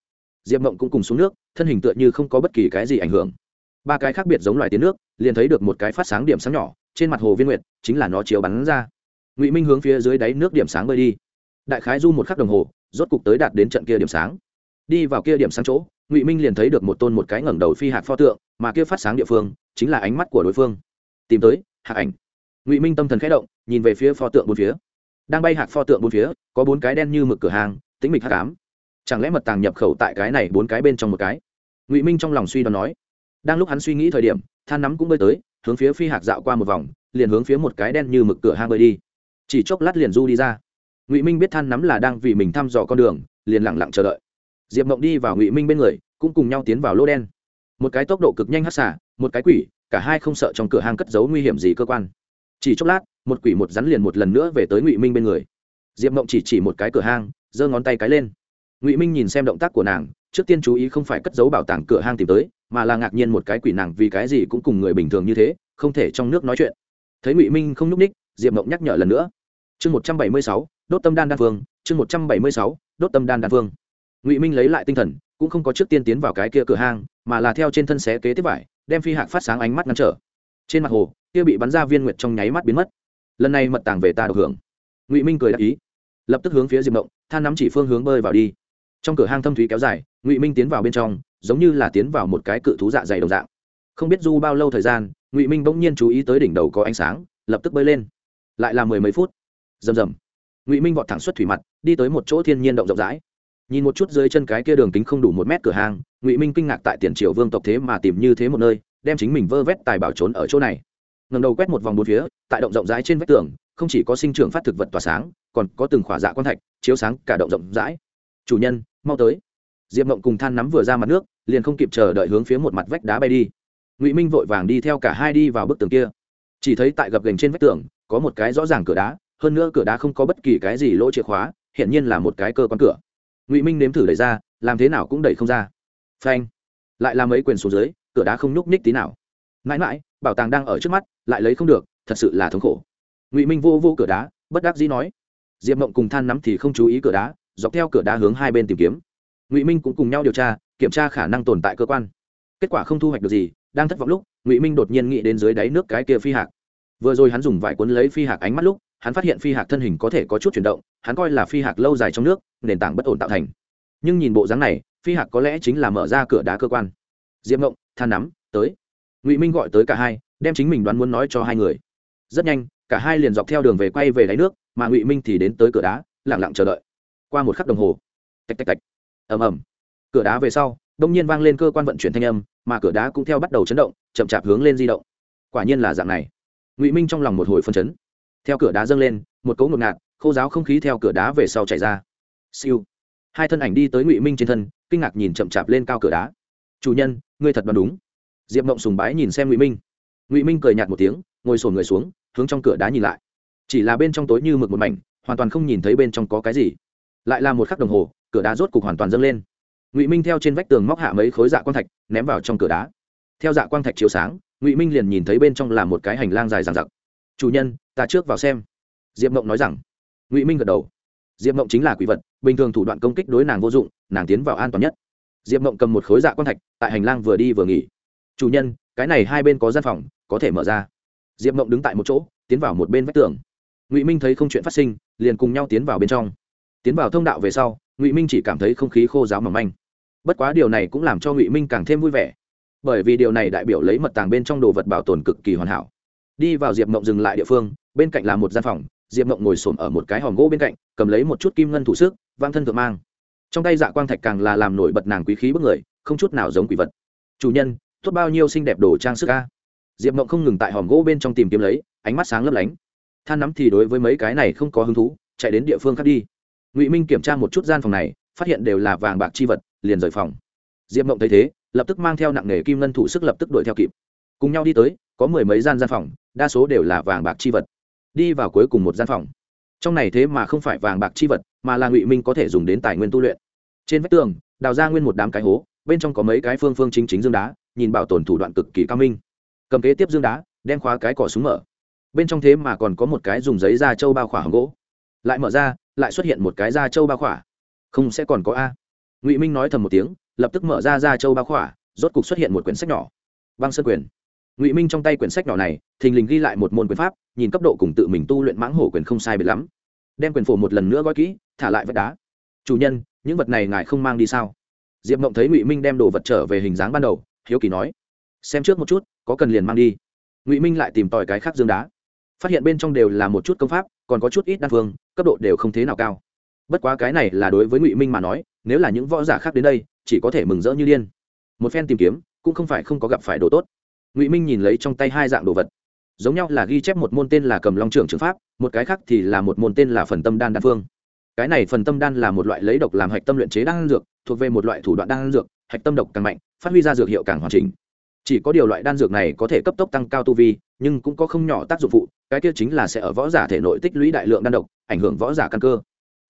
Diệp mộng cũng cùng xuống nước, thân hình tựa như không có bất kỳ cái gì ảnh hưởng. Ba cái khác biệt giống loài tiến nước, liền thấy được một cái phát sáng điểm sáng nhỏ, trên mặt hồ viên nguyệt, chính là nó chiếu bắn ra. Ngụy minh hướng phía dưới đáy nước điểm sáng bơi đi. Đại khái du một khắc đồng hồ, rốt cục tới đạt đến trận kia điểm sáng. Đi vào kia điểm sáng chỗ, ngụy minh liền thấy được một tôn một cái ngẩng đầu phi hạt pho tượng, mà kia phát sáng địa phương, chính là ánh mắt của đối phương. Tìm tới, hạt ảnh. Ngụy minh tâm thần khẽ động, nhìn về phía pho tượng bốn phía. Đang bay hạt pho tượng bốn phía, có bốn cái đen như mực cửa hàng tính mịch hắc ám. Chẳng lẽ mật tàng nhập khẩu tại cái này bốn cái bên trong một cái? Ngụy minh trong lòng suy đoán nói. Đang lúc hắn suy nghĩ thời điểm, than nắm cũng bơi tới, hướng phía phi hạt dạo qua một vòng, liền hướng phía một cái đen như mực cửa hang bơi đi. Chỉ chốc lát liền du đi ra. Ngụy minh biết than nắm là đang vì mình thăm dò con đường, liền lẳng lặng chờ đợi. Diệp mộng đi vào ngụy minh bên người, cũng cùng nhau tiến vào lô đen. Một cái tốc độ cực nhanh hắt xả một cái quỷ, cả hai không sợ trong cửa hang cất giấu nguy hiểm gì cơ quan. Chỉ chốc lát, một quỷ một rắn liền một lần nữa về tới ngụy minh bên người diệp mộng chỉ chỉ một cái cửa hang, giơ ngón tay cái lên. Ngụy minh nhìn xem động tác của nàng, trước tiên chú ý không phải cất giấu bảo tàng cửa hang tìm tới, mà là ngạc nhiên một cái quỷ nàng vì cái gì cũng cùng người bình thường như thế, không thể trong nước nói chuyện. Thấy ngụy minh không n ú c ních diệp mộng nhắc nhở lần nữa. Chương một trăm bảy mươi sáu, đốt tâm đan đan phương chương một trăm bảy mươi sáu, đốt tâm đan đan phương ngụy minh lấy lại tinh thần, cũng không có trước tiên tiến vào cái kia cửa hang, mà là theo trên thân xé kế tiếp vải, đem phi hạc phát sáng ánh mắt ngăn trở. Trên mặt hồ, kia bị bắn ra viên nguyệt trong nháy mắt biến mất. Lần này mật tàng về ta được hưởng. Ngụy minh cười đáp ý lập tức hướng phía diệp mộng, than nắm chỉ phương hướng bơi vào đi. Trong cửa hang thâm thúy kéo dài, ngụy minh tiến vào bên trong, giống như là tiến vào một cái cự thú dạ dày đồng dạng. Không biết du bao lâu thời gian, ngụy minh bỗng nhiên chú ý tới đỉnh đầu có ánh sáng, lập tức bơi lên. Lại là mười mấy phút. Rầm rầm. Ngụy minh vọt thẳng xuất thủy mặt, đi tới một chỗ thiên nhiên động rộng rãi. Nhìn một chút dưới chân cái kia đường kính không đủ một mét cửa hàng ngụy minh kinh ngạc tại tiền triều vương tộc thế mà tìm như thế một nơi, đem chính mình vơ vét tài bảo trốn ở chỗ này. Ngầm đầu quét một vòng bốn phía, tại động rộng rãi trên vách tường không chỉ có sinh trưởng phát thực vật tỏa sáng, còn có từng khỏa dạ quan thạch, chiếu sáng cả động rộng rãi. Chủ nhân, mau tới. Diệp mộng cùng than nắm vừa ra mặt nước, liền không kịp chờ đợi hướng phía một mặt vách đá bay đi. Ngụy minh vội vàng đi theo cả hai đi vào bức tường kia. Chỉ thấy tại gập gành trên vách tường, có một cái rõ ràng cửa đá, hơn nữa cửa đá không có bất kỳ cái gì lỗ chìa khóa hiện nhiên là một cái cơ quan cửa. Ngụy minh nếm thử đẩy ra, làm thế nào cũng đẩy không ra. Phanh. Lại làm mấy quyền xuống dưới, cửa đá không nhúc nhích tí nào. Mãi mãi, bảo tàng đang ở trước mắt, lại lấy không được, thật sự là thống khổ ngụy minh vô vô cửa đá bất đắc dĩ nói diệp mộng cùng than nắm thì không chú ý cửa đá dọc theo cửa đá hướng hai bên tìm kiếm ngụy minh cũng cùng nhau điều tra kiểm tra khả năng tồn tại cơ quan kết quả không thu hoạch được gì đang thất vọng lúc ngụy minh đột nhiên nghĩ đến dưới đáy nước cái kia phi hạc vừa rồi hắn dùng vải cuốn lấy phi hạc ánh mắt lúc hắn phát hiện phi hạc thân hình có thể có chút chuyển động hắn coi là phi hạc lâu dài trong nước nền tảng bất ổn tạo thành nhưng nhìn bộ dáng này phi hạc có lẽ chính là mở ra cửa đá cơ quan diệp Mộng than nắm tới ngụy minh gọi tới cả hai đem chính mình đoán muốn nói cho hai người rất nhanh cả hai liền dọc theo đường về quay về đáy nước, mà ngụy minh thì đến tới cửa đá lẳng lặng chờ đợi. Qua một khắc đồng hồ, tạch tạch tạch, ầm ầm. Cửa đá về sau, đông nhiên vang lên cơ quan vận chuyển thanh âm, mà cửa đá cũng theo bắt đầu chấn động, chậm chạp hướng lên di động. Quả nhiên là dạng này. Ngụy minh trong lòng một hồi phân chấn. Theo cửa đá dâng lên, một cấu ngột ngạt, khô giáo không khí theo cửa đá về sau chạy ra. Siêu. Hai thân ảnh đi tới ngụy minh trên thân, kinh ngạc nhìn chậm chạp lên cao cửa đá. Chủ nhân, ngươi thật đoán đúng. Diệp mộng sùng bái nhìn xem ngụy minh. Ngụy minh cười nhạt một tiếng, ngồi sổn người xuống hướng trong cửa đá nhìn lại. Chỉ là bên trong tối như mực một mảnh, hoàn toàn không nhìn thấy bên trong có cái gì. Lại là một khắc đồng hồ, cửa đá rốt cục hoàn toàn dâng lên. Ngụy minh theo trên vách tường móc hạ mấy khối dạ quang thạch, ném vào trong cửa đá. Theo dạ quang thạch chiếu sáng, ngụy minh liền nhìn thấy bên trong là một cái hành lang dài dằng dặc. Chủ nhân, ta trước vào xem. Diệp mộng nói rằng. Ngụy minh gật đầu. Diệp mộng chính là quỷ vật, bình thường thủ đoạn công kích đối nàng vô dụng, nàng tiến vào an toàn nhất. Diệp mộng cầm một khối dạ quang thạch, tại hành lang vừa đi vừa nghỉ. Chủ nhân, cái này hai bên có gian phòng, có thể mở ra diệp mộng đứng tại một chỗ, tiến vào một bên vách tường. Ngụy minh thấy không chuyện phát sinh, liền cùng nhau tiến vào bên trong. Tiến vào thông đạo về sau, ngụy minh chỉ cảm thấy không khí khô giáo mỏng manh. Bất quá điều này cũng làm cho ngụy minh càng thêm vui vẻ. Bởi vì điều này đại biểu lấy mật tàng bên trong đồ vật bảo tồn cực kỳ hoàn hảo. Đi vào diệp mộng dừng lại địa phương, bên cạnh là một gian phòng, diệp mộng ngồi xổm ở một cái hòm gỗ bên cạnh, cầm lấy một chút kim ngân thủ sức, vang thân thượng mang. Trong tay dạ quang thạch càng là làm nổi bật nàng quý khí bức người, không chút nào giống quỷ vật. Chủ nhân, tốt bao nhiêu xinh đẹp đồ trang sức ca diệp mộng không ngừng tại hòm gỗ bên trong tìm kiếm lấy, ánh mắt sáng lấp lánh. Than nắm thì đối với mấy cái này không có hứng thú, chạy đến địa phương khác đi. Ngụy minh kiểm tra một chút gian phòng này, phát hiện đều là vàng bạc chi vật, liền rời phòng. Diệp mộng thấy thế, lập tức mang theo nặng nghề kim ngân thủ sức lập tức đuổi theo kịp. Cùng nhau đi tới, có mười mấy gian gian phòng, đa số đều là vàng bạc chi vật. Đi vào cuối cùng một gian phòng. Trong này thế mà không phải vàng bạc chi vật, mà là ngụy minh có thể dùng đến tài nguyên tu luyện. Trên vách tường, đào ra nguyên một đám cái hố, bên trong có mấy cái phương phương chính chính dương đá, nhìn bảo tồn thủ đoạn cực kỳ cao minh cầm kế tiếp dương đá, đem khóa cái cỏ súng mở. Bên trong thế mà còn có một cái dùng giấy da trâu bao khỏa hồng gỗ. Lại mở ra, lại xuất hiện một cái da trâu bao khỏa. Không sẽ còn có a. Ngụy minh nói thầm một tiếng, lập tức mở ra da trâu bao khỏa, rốt cục xuất hiện một quyển sách nhỏ. Băng sơn quyền. Ngụy minh trong tay quyển sách nhỏ này, thình lình ghi lại một môn quyền pháp, nhìn cấp độ cùng tự mình tu luyện mãng hổ quyền không sai biệt lắm. Đem quyền phổ một lần nữa gói kỹ, thả lại vách đá. Chủ nhân, những vật này ngài không mang đi sao? Diệp mộng thấy ngụy minh đem đồ vật trở về hình dáng ban đầu, hiếu kỳ nói. Xem trước một chút có cần liền mang đi. Ngụy minh lại tìm tòi cái khác dương đá. Phát hiện bên trong đều là một chút công pháp, còn có chút ít đan phương, cấp độ đều không thế nào cao. Bất quá cái này là đối với ngụy minh mà nói, nếu là những võ giả khác đến đây, chỉ có thể mừng rỡ như điên. Một phen tìm kiếm, cũng không phải không có gặp phải đồ tốt. Ngụy minh nhìn lấy trong tay hai dạng đồ vật. Giống nhau là ghi chép một môn tên là cầm long trưởng trường pháp, một cái khác thì là một môn tên là phần tâm đan đan phương. Cái này phần tâm đan là một loại lấy độc làm hạch tâm luyện chế đan dược, thuộc về một loại thủ đoạn đan dược, hạch tâm độc càng mạnh, phát huy ra dược hiệu càng hoàn chỉnh chỉ có điều loại đan dược này có thể cấp tốc tăng cao tu vi, nhưng cũng có không nhỏ tác dụng phụ, cái kia chính là sẽ ở võ giả thể nội tích lũy đại lượng đan độc, ảnh hưởng võ giả căn cơ.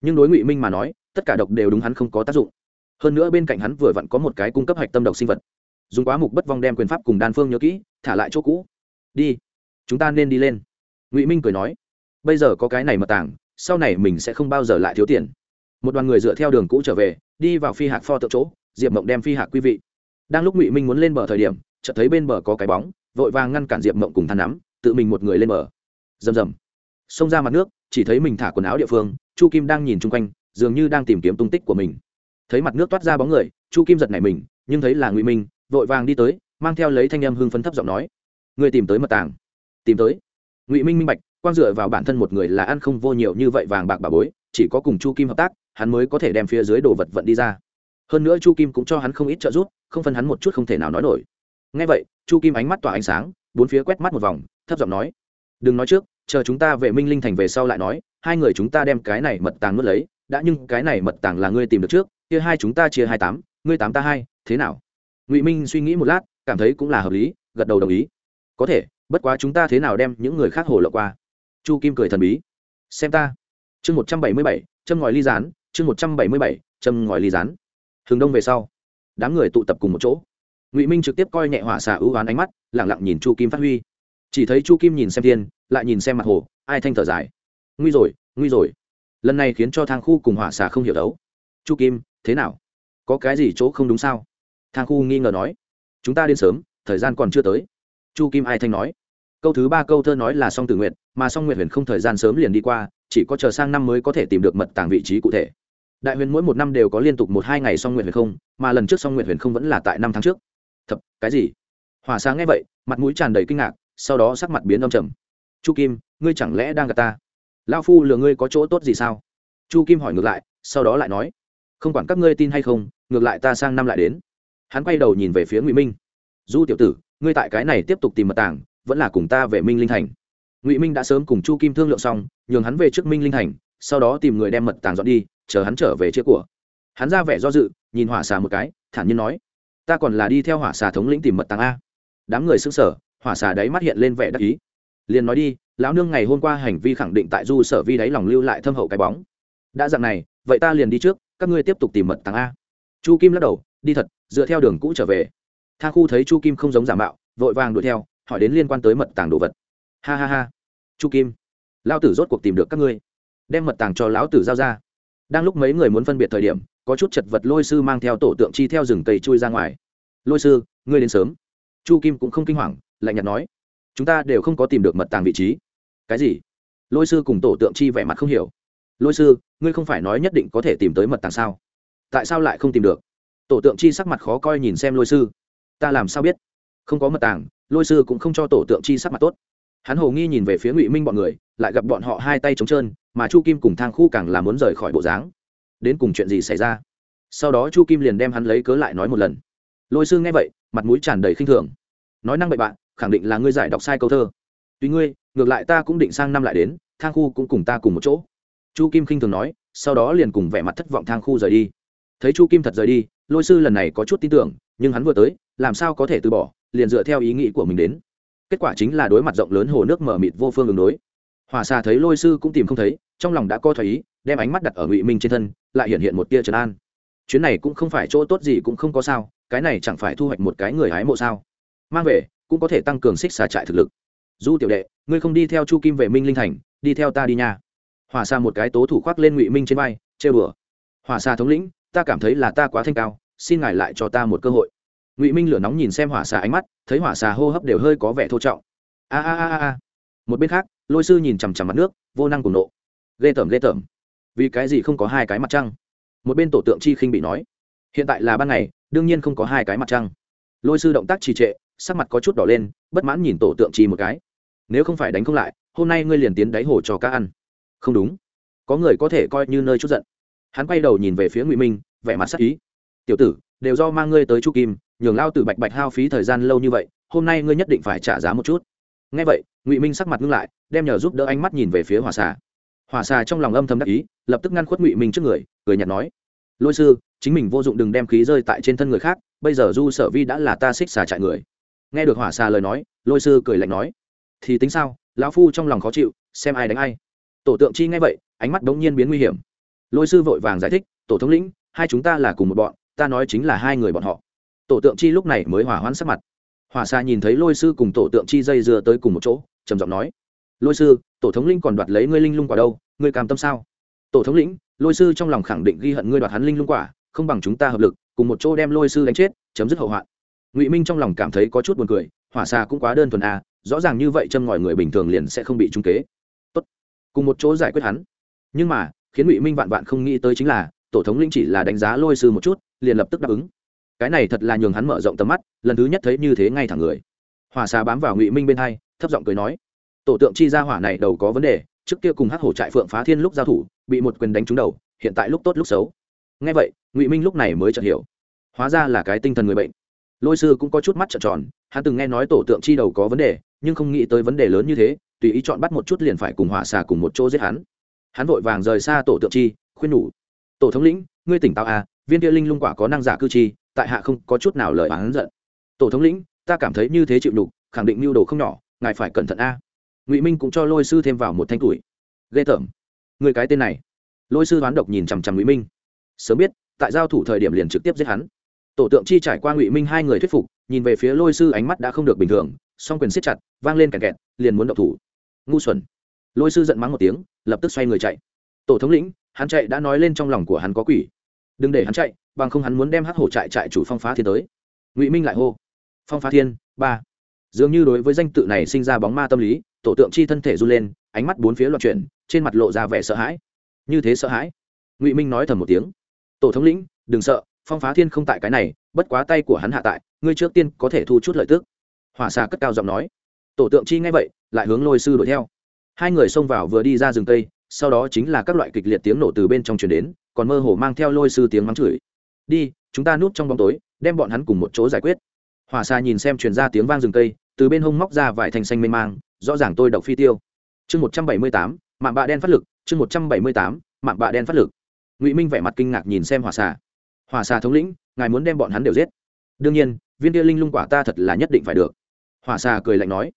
Nhưng đối ngụy minh mà nói, tất cả độc đều đúng hắn không có tác dụng. Hơn nữa bên cạnh hắn vừa vặn có một cái cung cấp hạch tâm độc sinh vật. Dùng quá mục bất vong đem quyền pháp cùng đan phương nhớ kỹ, thả lại chỗ cũ. Đi, chúng ta nên đi lên. Ngụy minh cười nói, bây giờ có cái này mật tảng sau này mình sẽ không bao giờ lại thiếu tiền. Một đoàn người dựa theo đường cũ trở về, đi vào phi hạc pho tượng chỗ, diệp mộng đem phi hạc quý vị. Đang lúc ngụy minh muốn lên bờ thời điểm chợt thấy bên bờ có cái bóng, vội vàng ngăn cản diệp mộng cùng than nắm, tự mình một người lên bờ. Rầm rầm. Xông ra mặt nước, chỉ thấy mình thả quần áo địa phương, chu kim đang nhìn chung quanh, dường như đang tìm kiếm tung tích của mình. Thấy mặt nước toát ra bóng người, chu kim giật nảy mình, nhưng thấy là ngụy minh, vội vàng đi tới, mang theo lấy thanh âm hưng phấn thấp giọng nói người tìm tới mật tàng. Tìm tới. Ngụy minh minh bạch, quang dựa vào bản thân một người là ăn không vô nhiều như vậy vàng bạc bà bối, chỉ có cùng chu kim hợp tác, hắn mới có thể đem phía dưới đồ vật vận đi ra. Hơn nữa chu kim cũng cho hắn không ít trợ giúp, không phân hắn một chút không thể nào nói nổi ngay vậy, chu kim ánh mắt tỏa ánh sáng, bốn phía quét mắt một vòng, thấp giọng nói, đừng nói trước, chờ chúng ta về minh linh thành về sau lại nói, hai người chúng ta đem cái này mật tàng nuốt lấy, đã nhưng cái này mật tàng là ngươi tìm được trước, kia hai chúng ta chia hai tám, ngươi tám ta hai, thế nào? Ngụy minh suy nghĩ một lát, cảm thấy cũng là hợp lý, gật đầu đồng ý. Có thể, bất quá chúng ta thế nào đem những người khác hồ lộ qua? Chu kim cười thần bí. Xem ta. Chương một trăm bảy mươi bảy, châm ngòi ly rán chương một trăm bảy mươi bảy, châm ngòi ly rán hướng đông về sau, đám người tụ tập cùng một chỗ ngụy minh trực tiếp coi nhẹ hỏa xà ưu oán ánh mắt lẳng lặng nhìn chu kim phát huy chỉ thấy chu kim nhìn xem thiên lại nhìn xem mặt hồ ai thanh thở dài nguy rồi nguy rồi lần này khiến cho thang khu cùng hỏa xà không hiểu đấu chu kim thế nào có cái gì chỗ không đúng sao thang khu nghi ngờ nói chúng ta đến sớm thời gian còn chưa tới chu kim ai thanh nói câu thứ ba câu thơ nói là song tự nguyện mà song nguyện huyền không thời gian sớm liền đi qua chỉ có chờ sang năm mới có thể tìm được mật tàng vị trí cụ thể đại huyền mỗi một năm đều có liên tục một hai ngày song nguyện huyền không mà lần trước song nguyện huyền không vẫn là tại năm tháng trước thập, cái gì? Hỏa sáng nghe vậy, mặt mũi tràn đầy kinh ngạc, sau đó sắc mặt biến âm trầm. Chu kim, ngươi chẳng lẽ đang gặp ta? Lao phu lừa ngươi có chỗ tốt gì sao? Chu kim hỏi ngược lại, sau đó lại nói. Không quản các ngươi tin hay không, ngược lại ta sang năm lại đến. Hắn quay đầu nhìn về phía ngụy minh. Du tiểu tử, ngươi tại cái này tiếp tục tìm mật tàng, vẫn là cùng ta về minh linh thành. Ngụy minh đã sớm cùng chu kim thương lượng xong, nhường hắn về trước minh linh thành, sau đó tìm người đem mật tàng dọn đi, chờ hắn trở về chia của. Hắn ra vẻ do dự, nhìn hỏa xà một cái, thản nhiên nói ta còn là đi theo hỏa xà thống lĩnh tìm mật tàng a. Đám người xứng sở hỏa xà đáy mắt hiện lên vẻ đắc ý. Liền nói đi, lão nương ngày hôm qua hành vi khẳng định tại du sở vi đáy lòng lưu lại thâm hậu cái bóng. Đã dặn này, vậy ta liền đi trước, các ngươi tiếp tục tìm mật tàng a. Chu kim lắc đầu, đi thật, dựa theo đường cũ trở về. Tha khu thấy chu kim không giống giả mạo, vội vàng đuổi theo, hỏi đến liên quan tới mật tàng đồ vật. Ha ha ha. Chu kim lao tử rốt cuộc tìm được các ngươi. Đem mật tàng cho lão tử giao ra đang lúc mấy người muốn phân biệt thời điểm, có chút chật vật lôi sư mang theo tổ tượng chi theo rừng cây chui ra ngoài. Lôi sư, ngươi đến sớm. Chu kim cũng không kinh hoàng, lạnh nhạt nói, chúng ta đều không có tìm được mật tàng vị trí. Cái gì? Lôi sư cùng tổ tượng chi vẻ mặt không hiểu. Lôi sư, ngươi không phải nói nhất định có thể tìm tới mật tàng sao? Tại sao lại không tìm được? Tổ tượng chi sắc mặt khó coi nhìn xem lôi sư. Ta làm sao biết? Không có mật tàng, lôi sư cũng không cho tổ tượng chi sắc mặt tốt. Hắn hồ nghi nhìn về phía ngụy minh bọn người, lại gặp bọn họ hai tay trống trơn mà chu kim cùng thang khu càng là muốn rời khỏi bộ dáng. Đến cùng chuyện gì xảy ra? Sau đó chu kim liền đem hắn lấy cớ lại nói một lần. Lôi sư nghe vậy, mặt mũi tràn đầy khinh thường. Nói năng bậy bạn, khẳng định là ngươi giải đọc sai câu thơ. Tuy ngươi, ngược lại ta cũng định sang năm lại đến, thang khu cũng cùng ta cùng một chỗ. Chu kim khinh thường nói, sau đó liền cùng vẻ mặt thất vọng thang khu rời đi. Thấy chu kim thật rời đi, lôi sư lần này có chút tin tưởng, nhưng hắn vừa tới, làm sao có thể từ bỏ, liền dựa theo ý nghĩ của mình đến. Kết quả chính là đối mặt rộng lớn hồ nước mở mịt vô phương ứng đối hòa xà thấy lôi sư cũng tìm không thấy, trong lòng đã co thoải ý, đem ánh mắt đặt ở ngụy minh trên thân, lại hiện hiện một tia trấn an. Chuyến này cũng không phải chỗ tốt gì cũng không có sao, cái này chẳng phải thu hoạch một cái người hái mộ sao? Mang về, cũng có thể tăng cường xích xà trại thực lực. Du tiểu đệ, ngươi không đi theo chu kim về minh linh thành, đi theo ta đi nha. Hòa xa một cái tố thủ khoác lên ngụy minh trên vai chê bừa hòa xa thống lĩnh, ta cảm thấy là ta quá thanh cao, xin ngài lại cho ta một cơ hội. Ngụy minh lửa nóng nhìn xem hỏa xà ánh mắt, thấy hỏa xà hô hấp đều hơi có vẻ thô trọng. A a a a. Một bên khác lôi sư nhìn chằm chằm mặt nước, vô năng cùng nộ. Ghê tởm ghê tởm. Vì cái gì không có hai cái mặt trăng? Một bên tổ tượng chi khinh bị nói, hiện tại là ban ngày, đương nhiên không có hai cái mặt trăng. Lôi sư động tác trì trệ, sắc mặt có chút đỏ lên, bất mãn nhìn tổ tượng chi một cái. Nếu không phải đánh không lại, hôm nay ngươi liền tiến đáy hồ cho cá ăn. Không đúng. Có người có thể coi như nơi chút giận. Hắn quay đầu nhìn về phía ngụy minh, vẻ mặt sắc ý. Tiểu tử, đều do mang ngươi tới chu kim, nhường lao từ bạch bạch hao phí thời gian lâu như vậy, hôm nay ngươi nhất định phải trả giá một chút. Ngay vậy, ngụy minh sắc mặt ngưng lại đem nhờ giúp đỡ ánh mắt nhìn về phía hòa xà. Hòa xà trong lòng âm thầm đắc ý, lập tức ngăn khuất ngụy minh trước người, cười nhạt nói, lôi sư, chính mình vô dụng đừng đem khí rơi tại trên thân người khác, bây giờ du sở vi đã là ta xích xà trại người. Nghe được hỏa xà lời nói, lôi sư cười lạnh nói, thì tính sao, lão phu trong lòng khó chịu, xem ai đánh ai. Tổ tượng chi nghe vậy, ánh mắt đống nhiên biến nguy hiểm. Lôi sư vội vàng giải thích, tổ thống lĩnh, hai chúng ta là cùng một bọn, ta nói chính là hai người bọn họ. Tổ tượng chi lúc này mới hỏa hoãn sắc mặt. Hỏa xà nhìn thấy lôi sư cùng tổ tượng chi dây dưa tới cùng một chỗ, trầm giọng nói lôi sư, tổ thống linh còn đoạt lấy ngươi linh lung quả đâu, ngươi cam tâm sao? Tổ thống lĩnh, lôi sư trong lòng khẳng định ghi hận ngươi đoạt hắn linh lung quả, không bằng chúng ta hợp lực, cùng một chỗ đem lôi sư đánh chết, chấm dứt hậu hoạn. Ngụy minh trong lòng cảm thấy có chút buồn cười, hỏa xa cũng quá đơn thuần à rõ ràng như vậy châm ngòi người bình thường liền sẽ không bị trung kế. Tốt. cùng một chỗ giải quyết hắn. Nhưng mà, khiến ngụy minh vạn vạn không nghĩ tới chính là, tổ thống linh chỉ là đánh giá lôi sư một chút, liền lập tức đáp ứng. Cái này thật là nhường hắn mở rộng tầm mắt, lần thứ nhất thấy như thế ngay thẳng người. Hỏa xà bám vào ngụy minh bên hai, thấp giọng cười nói tổ tượng chi ra hỏa này đầu có vấn đề trước kia cùng hắc hổ trại phượng phá thiên lúc giao thủ bị một quyền đánh trúng đầu hiện tại lúc tốt lúc xấu. Ngay vậy ngụy minh lúc này mới chợt hiểu. Hóa ra là cái tinh thần người bệnh. Lôi sư cũng có chút mắt trợn tròn hắn từng nghe nói tổ tượng chi đầu có vấn đề nhưng không nghĩ tới vấn đề lớn như thế tùy ý chọn bắt một chút liền phải cùng hỏa xà cùng một chỗ giết hắn. Hắn vội vàng rời xa tổ tượng chi khuyên nhủ. Tổ thống lĩnh ngươi tỉnh táo à viên kia linh lung quả có năng giả cư chi tại hạ không có chút nào lời hắn giận. Tổ thống lĩnh ta cảm thấy như thế chịu đủ, khẳng định mưu đồ không nhỏ ngài phải cẩn thận a ngụy minh cũng cho lôi sư thêm vào một thanh tuổi ghê tởm người cái tên này lôi sư đoán độc nhìn chằm chằm ngụy minh sớm biết tại giao thủ thời điểm liền trực tiếp giết hắn tổ tượng chi trải qua ngụy minh hai người thuyết phục nhìn về phía lôi sư ánh mắt đã không được bình thường song quyền siết chặt vang lên kẹt kẹt liền muốn động thủ ngu xuẩn lôi sư giận mắng một tiếng lập tức xoay người chạy tổ thống lĩnh hắn chạy đã nói lên trong lòng của hắn có quỷ đừng để hắn chạy bằng không hắn muốn đem hắc hổ trại trại chủ phong phá thiên tới ngụy minh lại hô phong phá thiên ba dường như đối với danh tự này sinh ra bóng ma tâm lý tổ tượng chi thân thể run lên ánh mắt bốn phía loạn chuyển trên mặt lộ ra vẻ sợ hãi. Như thế sợ hãi? Ngụy minh nói thầm một tiếng. Tổ thống lĩnh đừng sợ phong phá thiên không tại cái này bất quá tay của hắn hạ tại ngươi trước tiên có thể thu chút lợi tức. Hỏa xà cất cao giọng nói. Tổ tượng chi ngay vậy lại hướng lôi sư đuổi theo. Hai người xông vào vừa đi ra rừng tây, sau đó chính là các loại kịch liệt tiếng nổ từ bên trong truyền đến còn mơ hồ mang theo lôi sư tiếng mắng chửi. Đi chúng ta núp trong bóng tối đem bọn hắn cùng một chỗ giải quyết. Hỏa xà nhìn xem truyền ra tiếng vang rừng cây từ bên hông móc ra vài thành xanh mênh mang rõ ràng tôi độc phi tiêu. Chương một trăm bảy mươi tám, mạng bạ đen phát lực. Chương một trăm bảy mươi tám, mạng bạ đen phát lực. Ngụy minh vẻ mặt kinh ngạc nhìn xem hỏa xà. Hỏa xà thống lĩnh, ngài muốn đem bọn hắn đều giết. Đương nhiên, viên tia linh lung quả ta thật là nhất định phải được. Hỏa xà cười lạnh nói.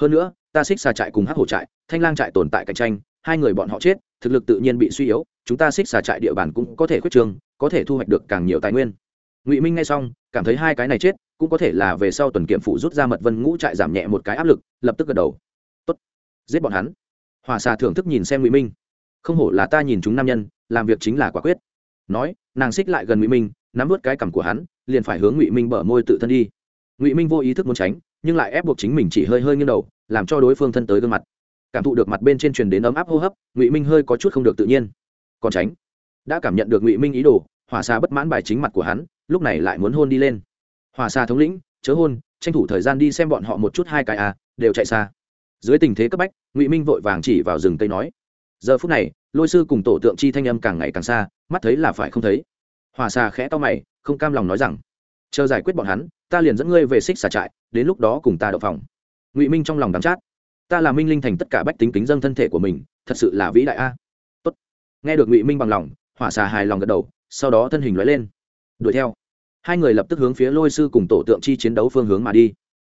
Hơn nữa, ta xích xà trại cùng hắc hổ trại, thanh lang trại tồn tại cạnh tranh, hai người bọn họ chết, thực lực tự nhiên bị suy yếu, chúng ta xích xà trại địa bàn cũng có thể khuyết trường có thể thu hoạch được càng nhiều tài nguyên. Ngụy minh nghe xong, cảm thấy hai cái này chết, cũng có thể là về sau tuần kiểm phụ rút ra mật vân ngũ trại giảm nhẹ một cái áp lực, lập tức gật đầu giết bọn hắn. Hòa xà thưởng thức nhìn xem ngụy minh. Không hổ là ta nhìn chúng nam nhân, làm việc chính là quả quyết. Nói, nàng xích lại gần ngụy minh, nắm vớt cái cằm của hắn, liền phải hướng ngụy minh bở môi tự thân đi. Ngụy minh vô ý thức muốn tránh, nhưng lại ép buộc chính mình chỉ hơi hơi nghiêng đầu, làm cho đối phương thân tới gương mặt. Cảm thụ được mặt bên trên truyền đến ấm áp hô hấp, ngụy minh hơi có chút không được tự nhiên. Còn tránh. Đã cảm nhận được ngụy minh ý đồ hỏa xa bất mãn bài chính mặt của hắn, lúc này lại muốn hôn đi lên. Hỏa xa thống lĩnh, chớ hôn, tranh thủ thời gian đi xem bọn họ một chút hai cái à đều chạy xa dưới tình thế cấp bách, ngụy minh vội vàng chỉ vào rừng cây nói, giờ phút này, lôi sư cùng tổ tượng chi thanh âm càng ngày càng xa, mắt thấy là phải không thấy. Hòa xà khẽ to mày, không cam lòng nói rằng, chờ giải quyết bọn hắn, ta liền dẫn ngươi về xích xà trại, đến lúc đó cùng ta đậu phòng. Ngụy minh trong lòng đắm chát, ta là minh linh thành tất cả bách tính kính dân thân thể của mình, thật sự là vĩ đại a. Tốt. nghe được ngụy minh bằng lòng hỏa xà hài lòng gật đầu, sau đó thân hình lóe lên. Đuổi theo. Hai người lập tức hướng phía lôi sư cùng tổ tượng chi chiến đấu phương hướng mà đi.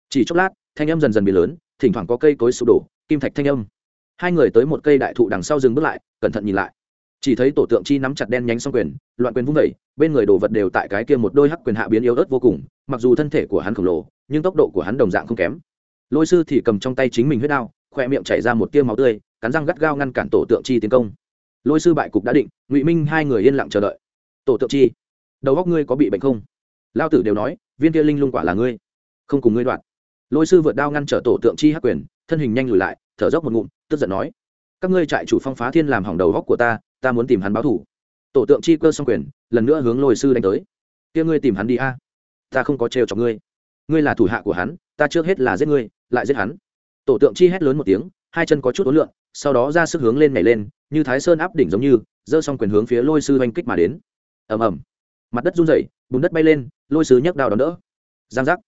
Chỉ chốc lát, thanh âm dần dần bị lớn thỉnh thoảng có cây cối sụp đổ, kim thạch thanh âm. Hai người tới một cây đại thụ đằng sau dừng bước lại, cẩn thận nhìn lại. Chỉ thấy tổ tượng chi nắm chặt đen nhánh xong quyền, loạn quyền vung vẩy bên người đồ vật đều tại cái kia một đôi hắc quyền hạ biến yếu ớt vô cùng, mặc dù thân thể của hắn khổng lồ, nhưng tốc độ của hắn đồng dạng không kém. Lôi sư thì cầm trong tay chính mình huyết đao, khoe miệng chảy ra một tia máu tươi, cắn răng gắt gao ngăn cản tổ tượng chi tiến công. Lôi sư bại cục đã định, ngụy minh hai người yên lặng chờ đợi. Tổ tượng chi, đầu góc ngươi có bị bệnh không? Lao tử đều nói, viên kia linh lung quả là ngươi, không cùng ngươi đoạn lôi sư vượt đao ngăn trở tổ tượng chi hắc quyền, thân hình nhanh lùi lại, thở dốc một ngụm, tức giận nói, các ngươi trại chủ phong phá thiên làm hỏng đầu góc của ta ta muốn tìm hắn báo thủ tổ tượng chi cơ xong quyền, lần nữa hướng lôi sư đánh tới. Kia ngươi tìm hắn đi a, ta không có trêu cho ngươi. Ngươi là thủ hạ của hắn, ta trước hết là giết ngươi, lại giết hắn. Tổ tượng chi hét lớn một tiếng, hai chân có chút ối lượng sau đó ra sức hướng lên nhảy lên, như thái sơn áp đỉnh giống như, giơ xong quyền hướng phía lôi sư oanh kích mà đến. Ầm ầm. Mặt đất run rẩy, bùn đất bay lên, lôi sứ nhấc đao đón đỡ. Giang giác.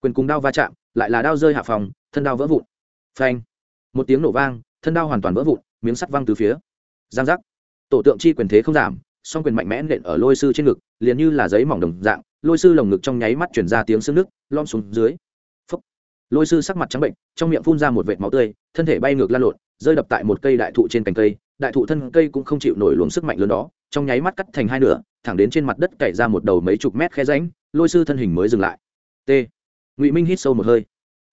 Quyền cùng đao va chạm lại là đao rơi hạ phòng, thân đao vỡ vụn. Phanh. Một tiếng nổ vang, thân đao hoàn toàn vỡ vụn, miếng sắt văng từ phía. Giang giác. Tổ tượng chi quyền thế không giảm, song quyền mạnh mẽ nện ở lôi sư trên ngực, liền như là giấy mỏng đồng dạng, lôi sư lồng ngực trong nháy mắt chuyển ra tiếng sưng nước lom xuống dưới. Phúc. lôi sư sắc mặt trắng bệnh, trong miệng phun ra một vệt máu tươi, thân thể bay ngược lan lộn, rơi đập tại một cây đại thụ trên cành cây, đại thụ thân cây cũng không chịu nổi luồng sức mạnh lớn đó, trong nháy mắt cắt thành hai nửa, thẳng đến trên mặt đất cày ra một đầu mấy chục mét khe ránh lôi sư thân hình mới dừng lại. T ngụy minh hít sâu một hơi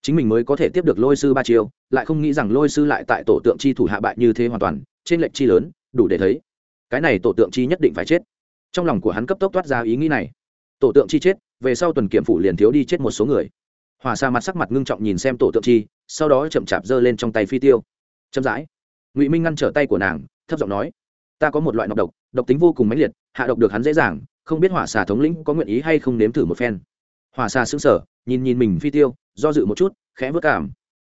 chính mình mới có thể tiếp được lôi sư ba chiêu lại không nghĩ rằng lôi sư lại tại tổ tượng chi thủ hạ bại như thế hoàn toàn trên lệnh chi lớn đủ để thấy cái này tổ tượng chi nhất định phải chết trong lòng của hắn cấp tốc toát ra ý nghĩ này tổ tượng chi chết về sau tuần kiểm phủ liền thiếu đi chết một số người hòa xa mặt sắc mặt ngưng trọng nhìn xem tổ tượng chi sau đó chậm chạp giơ lên trong tay phi tiêu chậm rãi ngụy minh ngăn trở tay của nàng thấp giọng nói ta có một loại nọc độc độc tính vô cùng mãnh liệt hạ độc được hắn dễ dàng không biết hỏa xà thống lĩnh có nguyện ý hay không nếm thử một phen hỏa xà xứng sở nhìn nhìn mình phi tiêu, do dự một chút, khẽ vất cảm.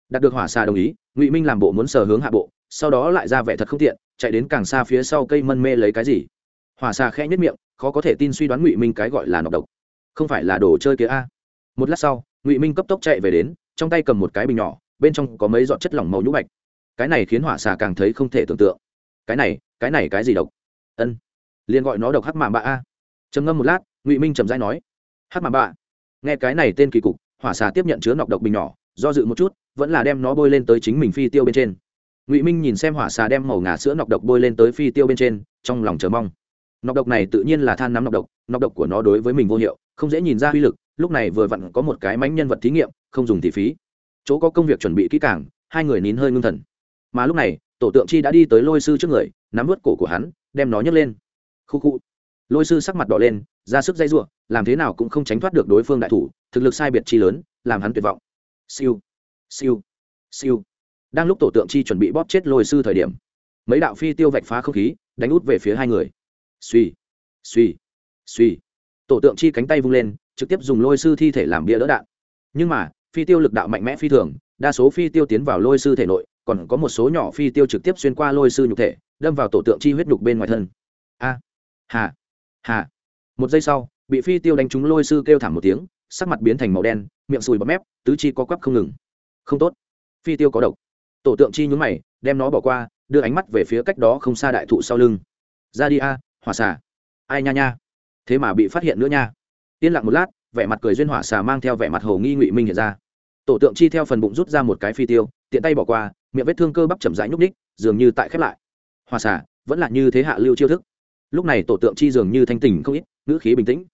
Đạt được hỏa xà đồng ý, ngụy minh làm bộ muốn sờ hướng hạ bộ, sau đó lại ra vẻ thật không tiện, chạy đến càng xa phía sau cây mân mê lấy cái gì. Hỏa xà khẽ nhất miệng, khó có thể tin suy đoán ngụy minh cái gọi là nọc độc. Không phải là đồ chơi kia a. Một lát sau, ngụy minh cấp tốc chạy về đến, trong tay cầm một cái bình nhỏ, bên trong có mấy giọt chất lỏng màu nhũ bạch. Cái này khiến hỏa xà càng thấy không thể tưởng tượng. Cái này cái này cái gì độc? Ân, liền gọi nó độc hắc mạ bạ a. Trầm ngâm một lát, ngụy minh trầm dai nói, hắc mạ bạ nghe cái này tên kỳ cục, hỏa xà tiếp nhận chứa nọc độc bình nhỏ, do dự một chút, vẫn là đem nó bôi lên tới chính mình phi tiêu bên trên. Ngụy minh nhìn xem hỏa xà đem màu ngà sữa nọc độc bôi lên tới phi tiêu bên trên, trong lòng chờ mong. Nọc độc này tự nhiên là than nắm nọc độc nọc độc của nó đối với mình vô hiệu, không dễ nhìn ra uy lực, lúc này vừa vặn có một cái mánh nhân vật thí nghiệm, không dùng tỷ phí. Chỗ có công việc chuẩn bị kỹ càng, hai người nín hơi ngưng thần. Mà lúc này, tổ tượng chi đã đi tới lôi sư trước người, nắm vớt cổ của hắn, đem nó nhấc lên. Khu khu lôi sư sắc mặt đỏ lên, ra sức dây r u ộ làm thế nào cũng không tránh thoát được đối phương đại thủ, thực lực sai biệt chi lớn, làm hắn tuyệt vọng. Siêu siêu siêu. Đang lúc tổ tượng chi chuẩn bị bóp chết lôi sư thời điểm, mấy đạo phi tiêu vạch phá không khí, đánh út về phía hai người. Suy suy suy tổ tượng chi cánh tay vung lên, trực tiếp dùng lôi sư thi thể làm bia đỡ đạn. Nhưng mà, phi tiêu lực đạo mạnh mẽ phi thường, đa số phi tiêu tiến vào lôi sư thể nội, còn có một số nhỏ phi tiêu trực tiếp xuyên qua lôi sư nhục thể, đâm vào tổ tượng chi huyết nhục bên ngoài thân. A hà hạ một giây sau, bị phi tiêu đánh trúng lôi sư kêu thảm một tiếng, sắc mặt biến thành màu đen, miệng sùi bọt mép, tứ chi có quắp không ngừng. Không tốt. Phi tiêu có độc. Tổ tượng chi nhún mày, đem nó bỏ qua, đưa ánh mắt về phía cách đó không xa đại thụ sau lưng. Ra đi a, hỏa xà. Ai nha nha. Thế mà bị phát hiện nữa nha. Yên lặng một lát, vẻ mặt cười duyên hỏa xà mang theo vẻ mặt hồ nghi ngụy minh hiện ra. Tổ tượng chi theo phần bụng rút ra một cái phi tiêu, tiện tay bỏ qua, miệng vết thương cơ bắp chậm rãi nhúc ních dường như tại khép lại. Hòa xà, vẫn là như thế hạ lưu chiêu thức lúc này tổ tượng chi dường như thanh tỉnh không ít, ngữ khí bình tĩnh.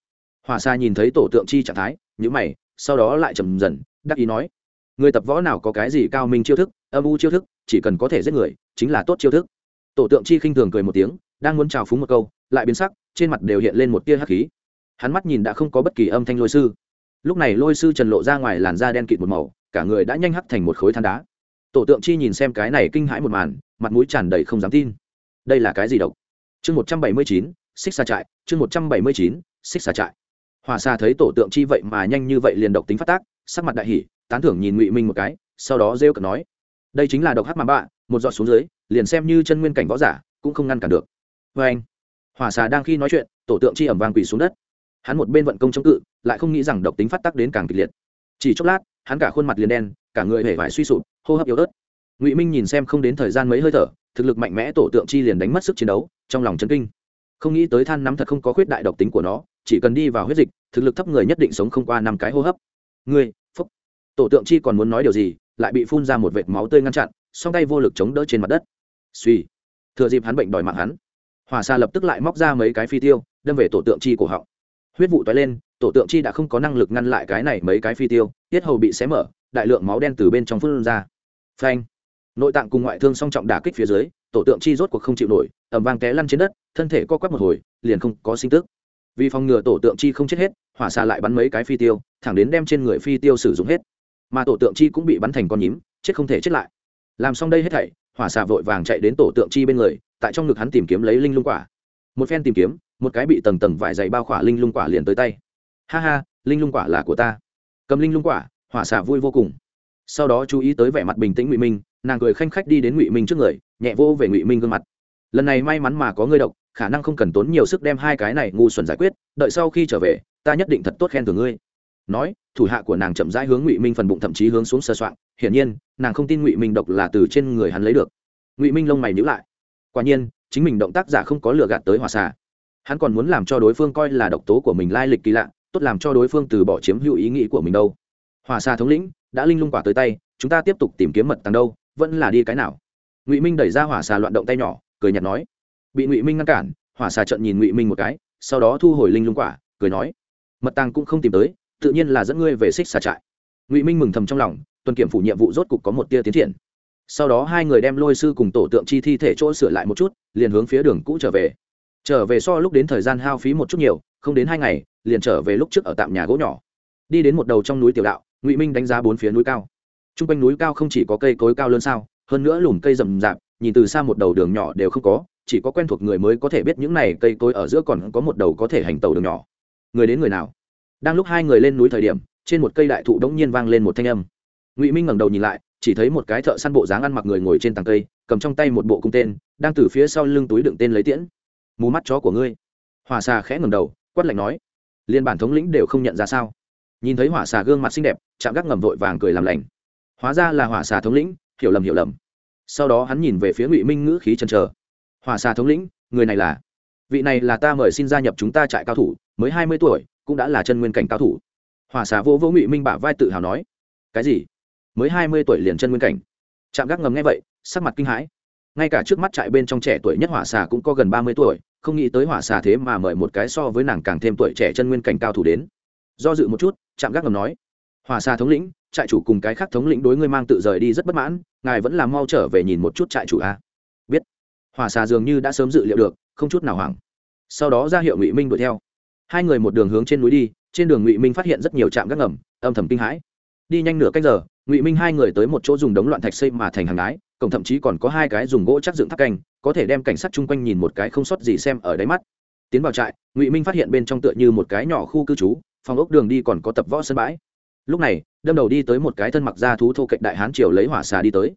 Hòa xa nhìn thấy tổ tượng chi trạng thái nhữ mày, sau đó lại trầm dần, đắc ý nói, người tập võ nào có cái gì cao minh chiêu thức, âm u chiêu thức, chỉ cần có thể giết người, chính là tốt chiêu thức. Tổ tượng chi khinh thường cười một tiếng, đang muốn chào phúng một câu, lại biến sắc, trên mặt đều hiện lên một tia hắc khí. Hắn mắt nhìn đã không có bất kỳ âm thanh lôi sư. Lúc này lôi sư trần lộ ra ngoài làn da đen kịt một màu, cả người đã nhanh hắc thành một khối than đá. Tổ tượng chi nhìn xem cái này kinh hãi một màn, mặt mũi tràn đầy không dám tin. Đây là cái gì độc? Chương một trăm bảy mươi chín, xích xa trại, chương một trăm bảy mươi chín, xích xa trại. Hòa xa thấy tổ tượng chi vậy mà nhanh như vậy liền độc tính phát tác, sắc mặt đại hỉ, tán thưởng nhìn ngụy minh một cái, sau đó rêu cợt nói, đây chính là độc hát mà bạ, một giọt xuống dưới, liền xem như chân nguyên cảnh võ giả, cũng không ngăn cản được. Vê anh, hỏa xà đang khi nói chuyện, tổ tượng chi ẩm vàng quỳ xuống đất. Hắn một bên vận công chống cự, lại không nghĩ rằng độc tính phát tác đến càng kịch liệt. Chỉ chốc lát, hắn cả khuôn mặt liền đen, cả người hể vải suy sụp, hô hấp yếu ớt ngụy minh nhìn xem không đến thời gian mấy hơi thở thực lực mạnh mẽ tổ tượng chi liền đánh mất sức chiến đấu trong lòng chấn kinh không nghĩ tới than nắm thật không có khuyết đại độc tính của nó chỉ cần đi vào huyết dịch thực lực thấp người nhất định sống không qua năm cái hô hấp Người phúc tổ tượng chi còn muốn nói điều gì lại bị phun ra một vệt máu tươi ngăn chặn song tay vô lực chống đỡ trên mặt đất suy thừa dịp hắn bệnh đòi mạng hắn hòa xa lập tức lại móc ra mấy cái phi tiêu đâm về tổ tượng chi cổ họng huyết vụ toái lên tổ tượng chi đã không có năng lực ngăn lại cái này mấy cái phi tiêu tiết hầu bị xé mở đại lượng máu đen từ bên trong phun ra phanh nội tạng cùng ngoại thương song trọng đả kích phía dưới, tổ tượng chi rốt cuộc không chịu nổi ẩm vang té lăn trên đất, thân thể co quắp một hồi, liền không có sinh tức. Vì phòng ngừa tổ tượng chi không chết hết, hỏa xà lại bắn mấy cái phi tiêu, thẳng đến đem trên người phi tiêu sử dụng hết. Mà tổ tượng chi cũng bị bắn thành con nhím, chết không thể chết lại. Làm xong đây hết thảy, hỏa xà vội vàng chạy đến tổ tượng chi bên người, tại trong ngực hắn tìm kiếm lấy linh lung quả. Một phen tìm kiếm, một cái bị tầng tầng vải dày bao khỏa linh lung quả liền tới tay. Ha ha, linh lung quả là của ta. Cầm linh lung quả, hỏa xà vui vô cùng. Sau đó chú ý tới vẻ mặt bình tĩnh ngụy minh nàng cười khanh khách đi đến ngụy minh trước người nhẹ vô về ngụy minh gương mặt lần này may mắn mà có ngươi độc khả năng không cần tốn nhiều sức đem hai cái này ngu xuẩn giải quyết đợi sau khi trở về ta nhất định thật tốt khen từ ngươi nói thủ hạ của nàng chậm rãi hướng ngụy minh phần bụng thậm chí hướng xuống sơ soạn hiển nhiên nàng không tin ngụy minh độc là từ trên người hắn lấy được ngụy minh lông mày nhữ lại quả nhiên chính mình động tác giả không có lừa gạt tới hòa xà hắn còn muốn làm cho đối phương coi là độc tố của mình lai lịch kỳ lạ tốt làm cho đối phương từ bỏ chiếm hữu ý nghĩ của mình đâu hòa xà thống lĩnh đã linh lung quả tới tay chúng ta tiếp tục tìm kiếm mật tăng đâu vẫn là đi cái nào? Ngụy minh đẩy ra hỏa xà loạn động tay nhỏ, cười nhạt nói. Bị ngụy minh ngăn cản, hỏa xà trận nhìn ngụy minh một cái, sau đó thu hồi linh lung quả, cười nói. Mật tàng cũng không tìm tới, tự nhiên là dẫn ngươi về xích xà trại. Ngụy minh mừng thầm trong lòng, tuần kiểm phủ nhiệm vụ rốt cục có một tia tiến triển. Sau đó hai người đem lôi sư cùng tổ tượng chi thi thể chỗ sửa lại một chút, liền hướng phía đường cũ trở về. Trở về so lúc đến thời gian hao phí một chút nhiều, không đến hai ngày, liền trở về lúc trước ở tạm nhà gỗ nhỏ. Đi đến một đầu trong núi tiểu đạo, ngụy minh đánh giá bốn phía núi cao t r u n g quanh núi cao không chỉ có cây cối cao lớn sao, hơn nữa lùm cây rậm rạp, nhìn từ xa một đầu đường nhỏ đều không có, chỉ có quen thuộc người mới có thể biết những này cây cối ở giữa còn có một đầu có thể hành tàu đường nhỏ. Người đến người nào? Đang lúc hai người lên núi thời điểm, trên một cây đại thụ đống nhiên vang lên một thanh âm. Ngụy minh ngẩng đầu nhìn lại, chỉ thấy một cái thợ săn bộ dáng ăn mặc người ngồi trên tàng cây, cầm trong tay một bộ cung tên, đang từ phía sau lưng túi đựng tên lấy tiễn. Mù mắt chó của ngươi. Hỏa xà khẽ ngầm đầu, quát lạnh nói. Liên bản thống lĩnh đều không nhận ra sao. Nhìn thấy hỏa xà gương mặt xinh đẹp chạm gác ngầm vội vàng cười làm lành hóa ra là hỏa xà thống lĩnh, hiểu lầm hiểu lầm. Sau đó hắn nhìn về phía ngụy minh ngữ khí chần chờ. Hỏa xà thống lĩnh, người này là? Vị này là ta mời xin gia nhập chúng ta trại cao thủ, mới hai mươi tuổi, cũng đã là chân nguyên cảnh cao thủ. Hỏa xà vô vô ngụy minh bả vai tự hào nói. Cái gì? Mới hai mươi tuổi liền chân nguyên cảnh? Trạm gác ngầm nghe vậy, sắc mặt kinh hãi. Ngay cả trước mắt trại bên trong trẻ tuổi nhất hỏa xà cũng có gần ba mươi tuổi, không nghĩ tới hỏa xà thế mà mời một cái so với nàng càng thêm tuổi trẻ chân nguyên cảnh cao thủ đến. Do dự một chút, trạm gác ngầm nói. Hỏa xà thống lĩnh trại chủ cùng cái khác thống lĩnh đối ngươi mang tự rời đi rất bất mãn, ngài vẫn làm mau trở về nhìn một chút trại chủ a à? biết. Hỏa xà dường như đã sớm dự liệu được, không chút nào hoảng. Sau đó ra hiệu ngụy minh đuổi theo. Hai người một đường hướng trên núi đi, trên đường ngụy minh phát hiện rất nhiều trạm gác ngầm, âm thầm kinh hãi. Đi nhanh nửa cách giờ, ngụy minh hai người tới một chỗ dùng đống loạn thạch xây mà thành hàng đái, cổng thậm chí còn có hai cái dùng gỗ chắc dựng tháp canh có thể đem cảnh sát chung quanh nhìn một cái không sót gì xem ở đáy mắt. Tiến vào trại, ngụy minh phát hiện bên trong tựa như một cái nhỏ khu cư trú, phòng ốc đường đi còn có tập võ sân bãi lúc này, đâm đầu đi tới một cái thân mặc da thú thô cạnh đại hán triều lấy hỏa xà đi tới.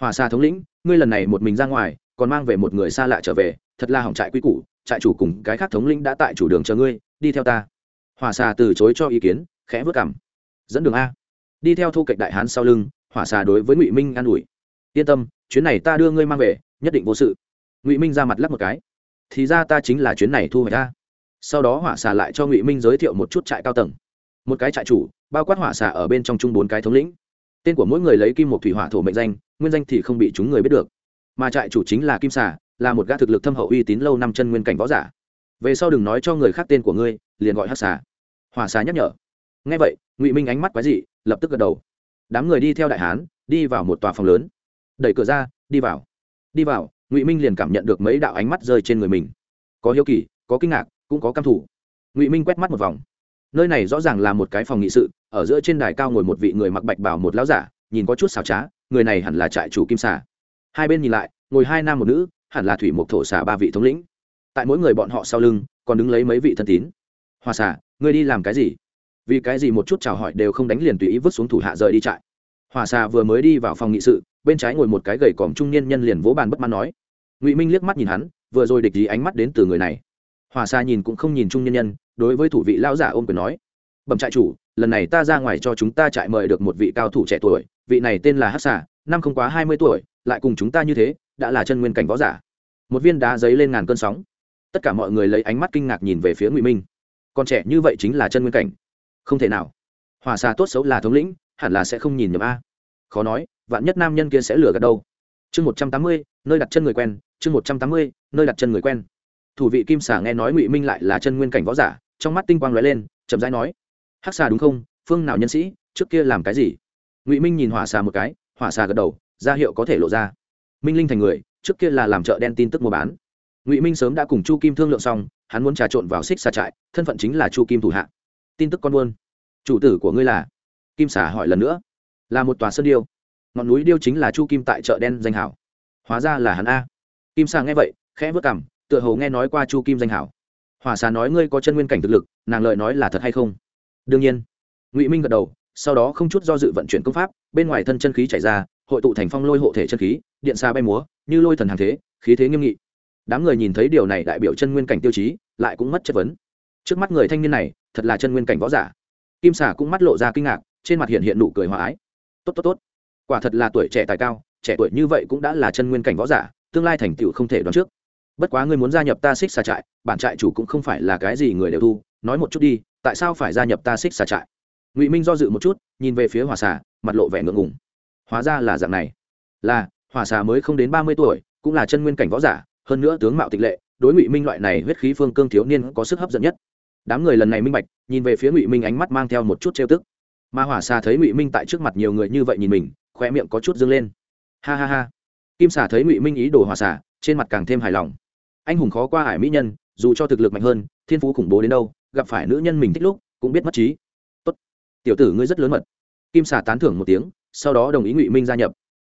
Hỏa xà thống lĩnh, ngươi lần này một mình ra ngoài, còn mang về một người xa lạ trở về, thật là hỏng trại quy củ, trại chủ cùng cái khác thống lĩnh đã tại chủ đường chờ ngươi, đi theo ta. Hỏa xà từ chối cho ý kiến, khẽ vớt cảm dẫn đường a. Đi theo thu cạnh đại hán sau lưng, hỏa xà đối với ngụy minh an ủi. Yên tâm, chuyến này ta đưa ngươi mang về, nhất định vô sự. Ngụy minh ra mặt lắp một cái. Thì ra ta chính là chuyến này thu hoạch ta sau đó hỏa xà lại cho ngụy minh giới thiệu một chút trại cao tầng. Một cái trại chủ bao quát hỏa xà ở bên trong chung bốn cái thống lĩnh. Tên của mỗi người lấy kim một thủy hỏa thổ mệnh danh, nguyên danh thì không bị chúng người biết được. Mà trại chủ chính là kim xà, là một gã thực lực thâm hậu uy tín lâu năm chân nguyên cảnh võ giả. Về sau đừng nói cho người khác tên của ngươi, liền gọi hát xà. Hỏa xà nhắc nhở. Ngay vậy, ngụy minh ánh mắt quái dị, lập tức gật đầu. Đám người đi theo đại hán, đi vào một tòa phòng lớn. Đẩy cửa ra, đi vào. Đi vào, ngụy minh liền cảm nhận được mấy đạo ánh mắt rơi trên người mình. Có hiếu kỳ, có kinh ngạc, cũng có căm thủ ngụy minh quét mắt một vòng. Nơi này rõ ràng là một cái phòng nghị sự ở giữa trên đài cao ngồi một vị người mặc bạch bảo một lão giả, nhìn có chút xào trá, người này hẳn là trại chủ kim xà. Hai bên nhìn lại, ngồi hai nam một nữ, hẳn là thủy mộc thổ xà ba vị thống lĩnh. Tại mỗi người bọn họ sau lưng, còn đứng lấy mấy vị thân tín. Hoa xà, ngươi đi làm cái gì? Vì cái gì một chút chào hỏi đều không đánh liền tùy ý vứt xuống thủ hạ rời đi trại? Hòa xà vừa mới đi vào phòng nghị sự, bên trái ngồi một cái gầy còm trung niên nhân liền vỗ bàn bất mãn nói. Ngụy minh liếc mắt nhìn hắn, vừa rồi địch ý ánh mắt đến từ người này. Hòa xà nhìn cũng không nhìn trung niên nhân, đối với thủ vị lão giả ôm quyền nói. Bẩm trại chủ lần này ta ra ngoài cho chúng ta trại mời được một vị cao thủ trẻ tuổi, vị này tên là hát xà, năm không quá hai mươi tuổi, lại cùng chúng ta như thế, đã là chân nguyên cảnh võ giả. Một viên đá giấy lên ngàn cơn sóng. Tất cả mọi người lấy ánh mắt kinh ngạc nhìn về phía ngụy minh. Con trẻ như vậy chính là chân nguyên cảnh. Không thể nào. Hòa xà tốt xấu là thống lĩnh, hẳn là sẽ không nhìn nhầm a. Khó nói, vạn nhất nam nhân kia sẽ lừa gạt đâu. Chương một trăm tám mươi, nơi đặt chân người quen, chương một trăm tám mươi, nơi đặt chân người quen. Thủ vị kim xà nghe nói ngụy minh lại là chân nguyên cảnh võ giả, trong mắt tinh quang lóe lên, chậm rãi nói hắc xà đúng không? Phương nào nhân sĩ? Trước kia làm cái gì? Ngụy minh nhìn hỏa xà một cái, hỏa xà gật đầu, ra hiệu có thể lộ ra. Minh linh thành người, trước kia là làm chợ đen tin tức mua bán. Ngụy minh sớm đã cùng chu kim thương lượng xong, hắn muốn trà trộn vào xích xà trại, thân phận chính là chu kim thủ hạ. Tin tức con buôn. Chủ tử của ngươi là? Kim xà hỏi lần nữa. Là một tòa sơn điêu. Ngọn núi điêu chính là chu kim tại chợ đen danh hảo. Hóa ra là hắn a. Kim xà nghe vậy, khẽ vất cảm tựa hồ nghe nói qua chu kim danh hảo. Hỏa xà nói ngươi có chân nguyên cảnh thực lực, nàng lợi nói là thật hay không? Đương nhiên. Ngụy minh gật đầu, sau đó không chút do dự vận chuyển công pháp, bên ngoài thân chân khí chảy ra, hội tụ thành phong lôi hộ thể chân khí, điện xa bay múa, như lôi thần hàng thế, khí thế nghiêm nghị. Đám người nhìn thấy điều này đại biểu chân nguyên cảnh tiêu chí, lại cũng mất chất vấn. Trước mắt người thanh niên này, thật là chân nguyên cảnh võ giả. Kim xà cũng mắt lộ ra kinh ngạc, trên mặt hiện hiện nụ cười hòa ái. Tốt tốt tốt. Quả thật là tuổi trẻ tài cao, trẻ tuổi như vậy cũng đã là chân nguyên cảnh võ giả, tương lai thành tựu không thể đoán trước bất quá ngươi muốn gia nhập ta xích xà trại, bản trại chủ cũng không phải là cái gì người đều thu. Nói một chút đi, tại sao phải gia nhập ta xích xà trại? Ngụy minh do dự một chút, nhìn về phía hòa xà, mặt lộ vẻ ngượng ngùng. Hóa ra là dạng này. Là hòa xà mới không đến ba mươi tuổi, cũng là chân nguyên cảnh võ giả, hơn nữa tướng mạo tịch lệ, đối ngụy minh loại này huyết khí phương cương thiếu niên có sức hấp dẫn nhất. Đám người lần này minh bạch, nhìn về phía ngụy minh ánh mắt mang theo một chút trêu tức. Mà hỏa xà thấy ngụy minh tại trước mặt nhiều người như vậy nhìn mình khoe miệng có chút dâng lên. Ha ha ha. Kim xà thấy ngụy minh ý đồ hỏa xà, trên mặt càng thêm hài lòng anh hùng khó qua ải mỹ nhân, dù cho thực lực mạnh hơn, thiên phú khủng bố đến đâu, gặp phải nữ nhân mình thích lúc, cũng biết mất trí. Tốt. Tiểu tử ngươi rất lớn mật. Kim xà tán thưởng một tiếng, sau đó đồng ý ngụy minh gia nhập.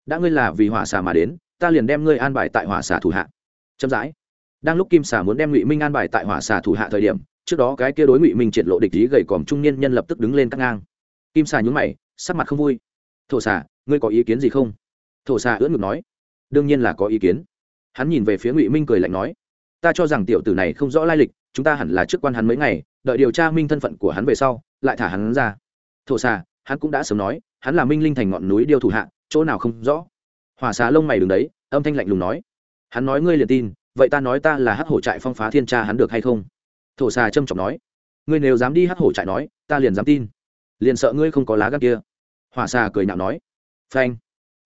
Đã ngươi là vì hỏa xà mà đến, ta liền đem ngươi an bài tại hỏa xà thủ hạ. Chậm rãi. Đang lúc kim xà muốn đem ngụy minh an bài tại hỏa xà thủ hạ thời điểm, trước đó cái kia đối ngụy minh triệt lộ địch ý gầy còm trung niên nhân lập tức đứng lên cắt ngang. Kim xà nhún mày, sắc mặt không vui. Thổ xà, ngươi có ý kiến gì không? Thổ xà ưỡn ngực nói. Đương nhiên là có ý kiến hắn nhìn về phía ngụy minh cười lạnh nói, ta cho rằng tiểu tử này không rõ lai lịch, chúng ta hẳn là trước quan hắn mấy ngày, đợi điều tra minh thân phận của hắn về sau, lại thả hắn ra. Thổ xà, hắn cũng đã sớm nói, hắn là minh linh thành ngọn núi điêu thủ hạ, chỗ nào không rõ. Hỏa xà lông mày đứng đấy, âm thanh lạnh lùng nói, hắn nói ngươi liền tin, vậy ta nói ta là hắc hổ trại phong phá thiên tra hắn được hay không? Thổ xà trâm trọng nói, ngươi nếu dám đi hắc hổ trại nói, ta liền dám tin. Liền sợ ngươi không có lá gan kia. Hỏa xà cười nhạo nói, phanh.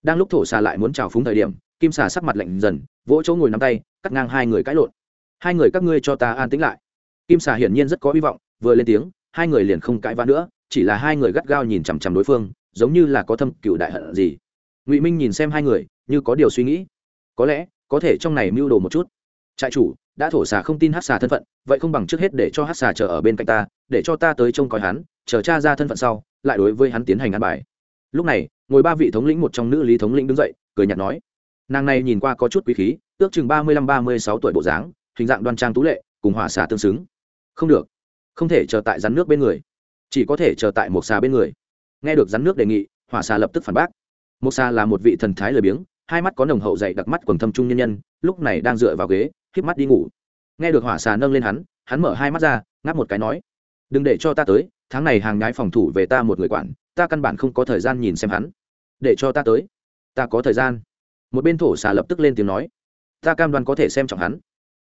Đang lúc thổ xà lại muốn trào phúng thời điểm, kim xà sắc mặt lạnh dần vỗ chỗ ngồi nắm tay, cắt ngang hai người cãi lộn. Hai người các ngươi cho ta an tĩnh lại. Kim xà hiển nhiên rất có hy vọng, vừa lên tiếng, hai người liền không cãi vã nữa, chỉ là hai người gắt gao nhìn chằm chằm đối phương, giống như là có thâm cựu đại hận gì. Ngụy minh nhìn xem hai người, như có điều suy nghĩ. Có lẽ, có thể trong này mưu đồ một chút. Trại chủ, đã thổ xà không tin hát xà thân phận, vậy không bằng trước hết để cho hát xà chờ ở bên cạnh ta, để cho ta tới trông coi hắn, chờ cha ra thân phận sau, lại đối với hắn tiến hành ăn bài. Lúc này, ngồi ba vị thống lĩnh một trong nữ lý thống lĩnh đứng dậy, cười nhạt nói nàng này nhìn qua có chút quý khí, ước chừng ba mươi lăm, ba mươi sáu tuổi bộ dáng, hình dạng đoan trang tú lệ, cùng hỏa xà tương xứng. Không được. Không thể chờ tại rắn nước bên người. Chỉ có thể chờ tại một xà bên người. Nghe được rắn nước đề nghị, hỏa xà lập tức phản bác. Một xà là một vị thần thái lười biếng, hai mắt có nồng hậu dày đặc mắt quần thâm trung nhân nhân, lúc này đang dựa vào ghế, híp mắt đi ngủ. Nghe được hỏa xà nâng lên hắn hắn mở hai mắt ra, ngáp một cái nói, đừng để cho ta tới, tháng này hàng nhái phòng thủ về ta một người quản, ta căn bản không có thời gian nhìn xem hắn. Để cho ta tới. Ta có thời gian một bên thổ xà lập tức lên tiếng nói, ta cam đoan có thể xem trọng hắn.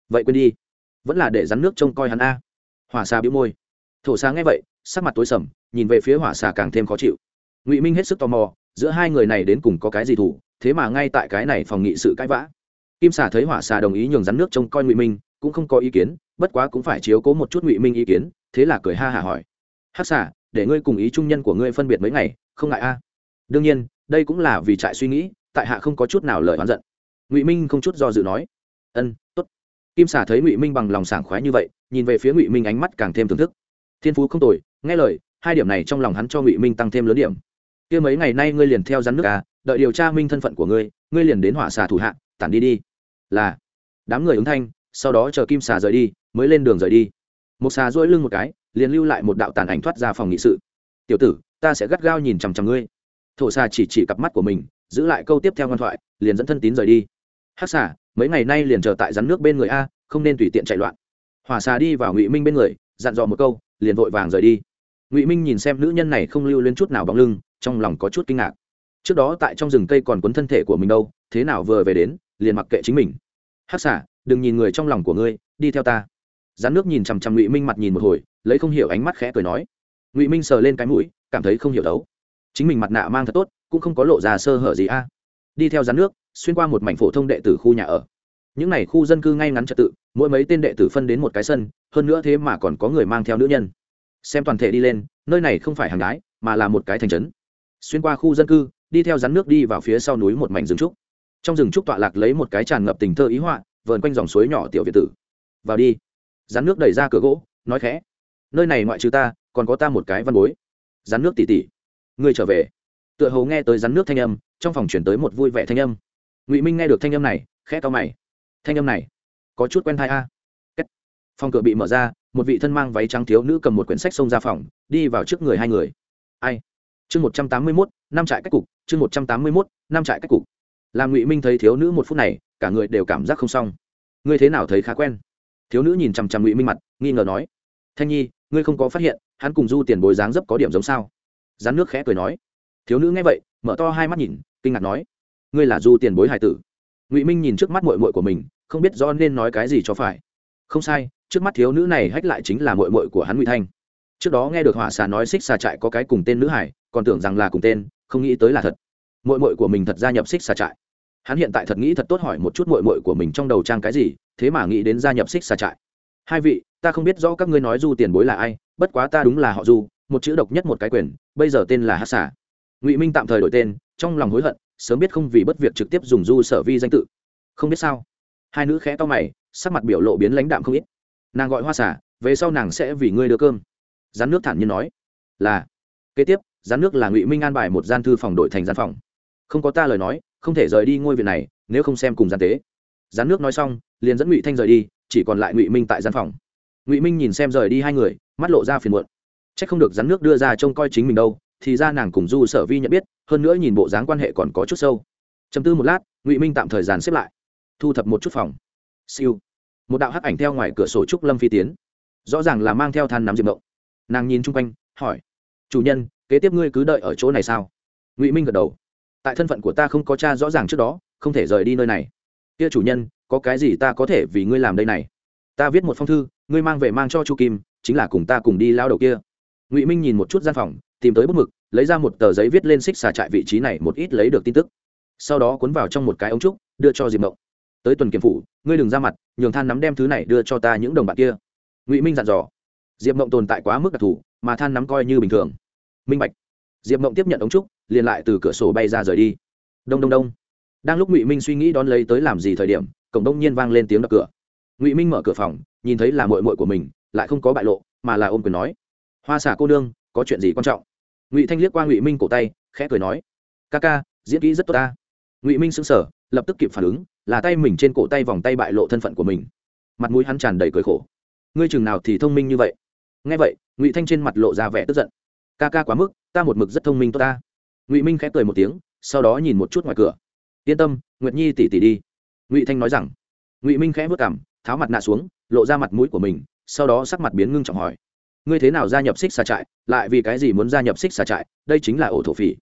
Vậy quên đi, vẫn là để rắn nước trông coi hắn a. Hỏa xà bĩu môi. Thổ xà nghe vậy, sắc mặt tối sầm, nhìn về phía hỏa xà càng thêm khó chịu. Ngụy minh hết sức tò mò, giữa hai người này đến cùng có cái gì thủ, thế mà ngay tại cái này phòng nghị sự cãi vã. Kim xà thấy hỏa xà đồng ý nhường rắn nước trông coi ngụy minh, cũng không có ý kiến, bất quá cũng phải chiếu cố một chút ngụy minh ý kiến, thế là cười ha hả hỏi. Hắc xà, để ngươi cùng ý trung nhân của ngươi phân biệt mấy ngày, không ngại a? Đương nhiên, đây cũng là vì trại suy nghĩ tại hạ không có chút nào lời oán giận. Ngụy minh không chút do dự nói, ân t ố t kim xà thấy ngụy minh bằng lòng sảng khoái như vậy, nhìn về phía ngụy minh ánh mắt càng thêm thưởng thức. Thiên phú không tồi, nghe lời, hai điểm này trong lòng hắn cho ngụy minh tăng thêm lớn điểm. Kia mấy ngày nay ngươi liền theo rắn nước à đợi điều tra minh thân phận của ngươi ngươi liền đến hỏa xà thủ hạ, tản đi đi. Là. Đám người ứng thanh, sau đó chờ kim xà rời đi, mới lên đường rời đi. Một xà dỗi lưng một cái, liền lưu lại một đạo tàn ảnh thoát ra phòng nghị sự. Tiểu tử, ta sẽ gắt gao nhìn chằm chằm ngươi. Thổ xà chỉ chỉ cặp mắt của mình giữ lại câu tiếp theo ngoan thoại, liền dẫn thân tín rời đi. Hắc xà, mấy ngày nay liền chờ tại rắn nước bên người a, không nên tùy tiện chạy loạn. Hỏa xà đi vào ngụy minh bên người, dặn dò một câu, liền vội vàng rời đi. Ngụy minh nhìn xem nữ nhân này không lưu lên chút nào bóng lưng, trong lòng có chút kinh ngạc. Trước đó tại trong rừng cây còn cuốn thân thể của mình đâu, thế nào vừa về đến, liền mặc kệ chính mình. Hắc xả đừng nhìn người trong lòng của ngươi, đi theo ta. Rắn nước nhìn chằm chằm ngụy minh mặt nhìn một hồi, lấy không hiểu ánh mắt khẽ cười nói. Ngụy minh sờ lên cái mũi, cảm thấy không hiểu đấu. Chính mình mặt nạ mang thật tốt cũng không có lộ ra sơ hở gì a. Đi theo rắn nước, xuyên qua một mảnh phổ thông đệ tử khu nhà ở. Những n à y khu dân cư ngay ngắn trật tự, mỗi mấy tên đệ tử phân đến một cái sân, hơn nữa thế mà còn có người mang theo nữ nhân. Xem toàn thể đi lên, nơi này không phải hàng đái, mà là một cái thành trấn. Xuyên qua khu dân cư, đi theo rắn nước đi vào phía sau núi một mảnh rừng trúc. Trong rừng trúc tọa lạc lấy một cái tràn ngập tình thơ ý họa, vờn quanh dòng suối nhỏ tiểu việt tử. Vào đi. Rắn nước đẩy ra cửa gỗ, nói khẽ. Nơi này ngoại trừ ta, còn có ta một cái văn bối. Rắn nước tỉ tỉ. Ngươi trở về tựa hồ nghe tới rắn nước thanh âm, trong phòng chuyển tới một vui vẻ thanh âm. Ngụy minh nghe được thanh âm này, khẽ to mày. Thanh âm này, có chút quen thai a. Phòng cửa bị mở ra, một vị thân mang váy trắng thiếu nữ cầm một quyển sách xông ra phòng, đi vào trước người hai người. Ai? Chương một trăm tám mươi mốt, năm trại cách cục, chương một trăm tám mươi mốt, năm trại cách cục. Làm ngụy minh thấy thiếu nữ một phút này, cả người đều cảm giác không xong. Ngươi thế nào thấy khá quen? Thiếu nữ nhìn chằm chằm ngụy minh mặt, nghi ngờ nói. Thanh nhi, ngươi không có phát hiện, hắn cùng du tiền bối dáng dấp có điểm giống sao? Rán nước khẽ cười nói thiếu nữ nghe vậy, mở to hai mắt nhìn, kinh ngạc nói, ngươi là du tiền bối hải tử. Ngụy minh nhìn trước mắt mội mội của mình, không biết do nên nói cái gì cho phải. Không sai, trước mắt thiếu nữ này hách lại chính là mội mội của hắn ngụy thanh. Trước đó nghe được hỏa xà nói xích xà trại có cái cùng tên nữ hải, còn tưởng rằng là cùng tên, không nghĩ tới là thật. Mội mội của mình thật gia nhập xích xà trại. Hắn hiện tại thật nghĩ thật tốt hỏi một chút mội mội của mình trong đầu trang cái gì, thế mà nghĩ đến gia nhập xích xà trại. Hai vị, ta không biết rõ các ngươi nói du tiền bối là ai, bất quá ta đúng là họ du, một chữ độc nhất một cái quyền, bây giờ tên là hát xà ngụy minh tạm thời đổi tên trong lòng hối hận sớm biết không vì bất việc trực tiếp dùng du sở vi danh tự không biết sao hai nữ khẽ to mày sắc mặt biểu lộ biến lãnh đạm không ít nàng gọi hoa xả về sau nàng sẽ vì ngươi đưa cơm rắn nước thản nhiên nói là kế tiếp rắn nước là ngụy minh an bài một gian thư phòng đổi thành gian phòng không có ta lời nói không thể rời đi ngôi viện này nếu không xem cùng gian tế rắn nước nói xong liền dẫn ngụy thanh rời đi chỉ còn lại ngụy minh tại gian phòng ngụy minh nhìn xem rời đi hai người mắt lộ ra phiền muộn c h ắ c không được rắn nước đưa ra trông coi chính mình đâu thì ra nàng cùng du sở vi nhận biết, hơn nữa nhìn bộ dáng quan hệ còn có chút sâu. Chấm tư một lát, ngụy minh tạm thời gian xếp lại. Thu thập một chút phòng. Siêu. Một đạo hắc ảnh theo ngoài cửa sổ trúc lâm phi tiến. Rõ ràng là mang theo than nắm diệp mộng. Nàng nhìn chung quanh, hỏi. Chủ nhân, kế tiếp ngươi cứ đợi ở chỗ này sao? Ngụy minh gật đầu. Tại thân phận của ta không có cha rõ ràng trước đó, không thể rời đi nơi này. Kia chủ nhân, có cái gì ta có thể vì ngươi làm đây này? Ta viết một phong thư, ngươi mang về mang cho chu kim, chính là cùng ta cùng đi lao đầu kia. Ngụy minh nhìn một chút gian phòng tìm tới bút mực, lấy ra một tờ giấy viết lên xích xà trại vị trí này một ít lấy được tin tức. Sau đó cuốn vào trong một cái ống trúc, đưa cho diệp mộng. Tới tuần kiểm phủ, ngươi đừng ra mặt, nhường than nắm đem thứ này đưa cho ta những đồng bạn kia. Ngụy minh dặn dò. Diệp mộng tồn tại quá mức đặc thù, mà than nắm coi như bình thường. Minh bạch. Diệp mộng tiếp nhận ống trúc, liền lại từ cửa sổ bay ra rời đi. Đông đông đông. Đang lúc ngụy minh suy nghĩ đón lấy tới làm gì thời điểm, cổng đông nhiên vang lên tiếng đập cửa. Ngụy minh mở cửa phòng, nhìn thấy là mội mội của mình, lại không có bại lộ, mà là ôm quyền nói, hoa xả cô nương, có chuyện gì quan trọng? Ngụy thanh liếc qua ngụy minh cổ tay, khẽ cười nói, ca ca, diễn kỹ rất tốt ta. Ngụy minh sững sờ, lập tức kịp phản ứng, là tay mình trên cổ tay vòng tay bại lộ thân phận của mình. Mặt mũi hắn tràn đầy cười khổ. Ngươi chừng nào thì thông minh như vậy? Nghe vậy, ngụy thanh trên mặt lộ ra vẻ tức giận. Ca ca quá mức, ta một mực rất thông minh tốt ta. Ngụy minh khẽ cười một tiếng, sau đó nhìn một chút ngoài cửa. Yên tâm, nguyệt nhi tỉ tỉ đi. Ngụy thanh nói rằng. Ngụy minh khẽ vất cảm tháo mặt nạ xuống, lộ ra mặt mũi của mình, sau đó sắc mặt biến ngưng trọng hỏi ngươi thế nào gia nhập xích xà trại, lại vì cái gì muốn gia nhập xích xà trại, đây chính là ổ thổ phỉ.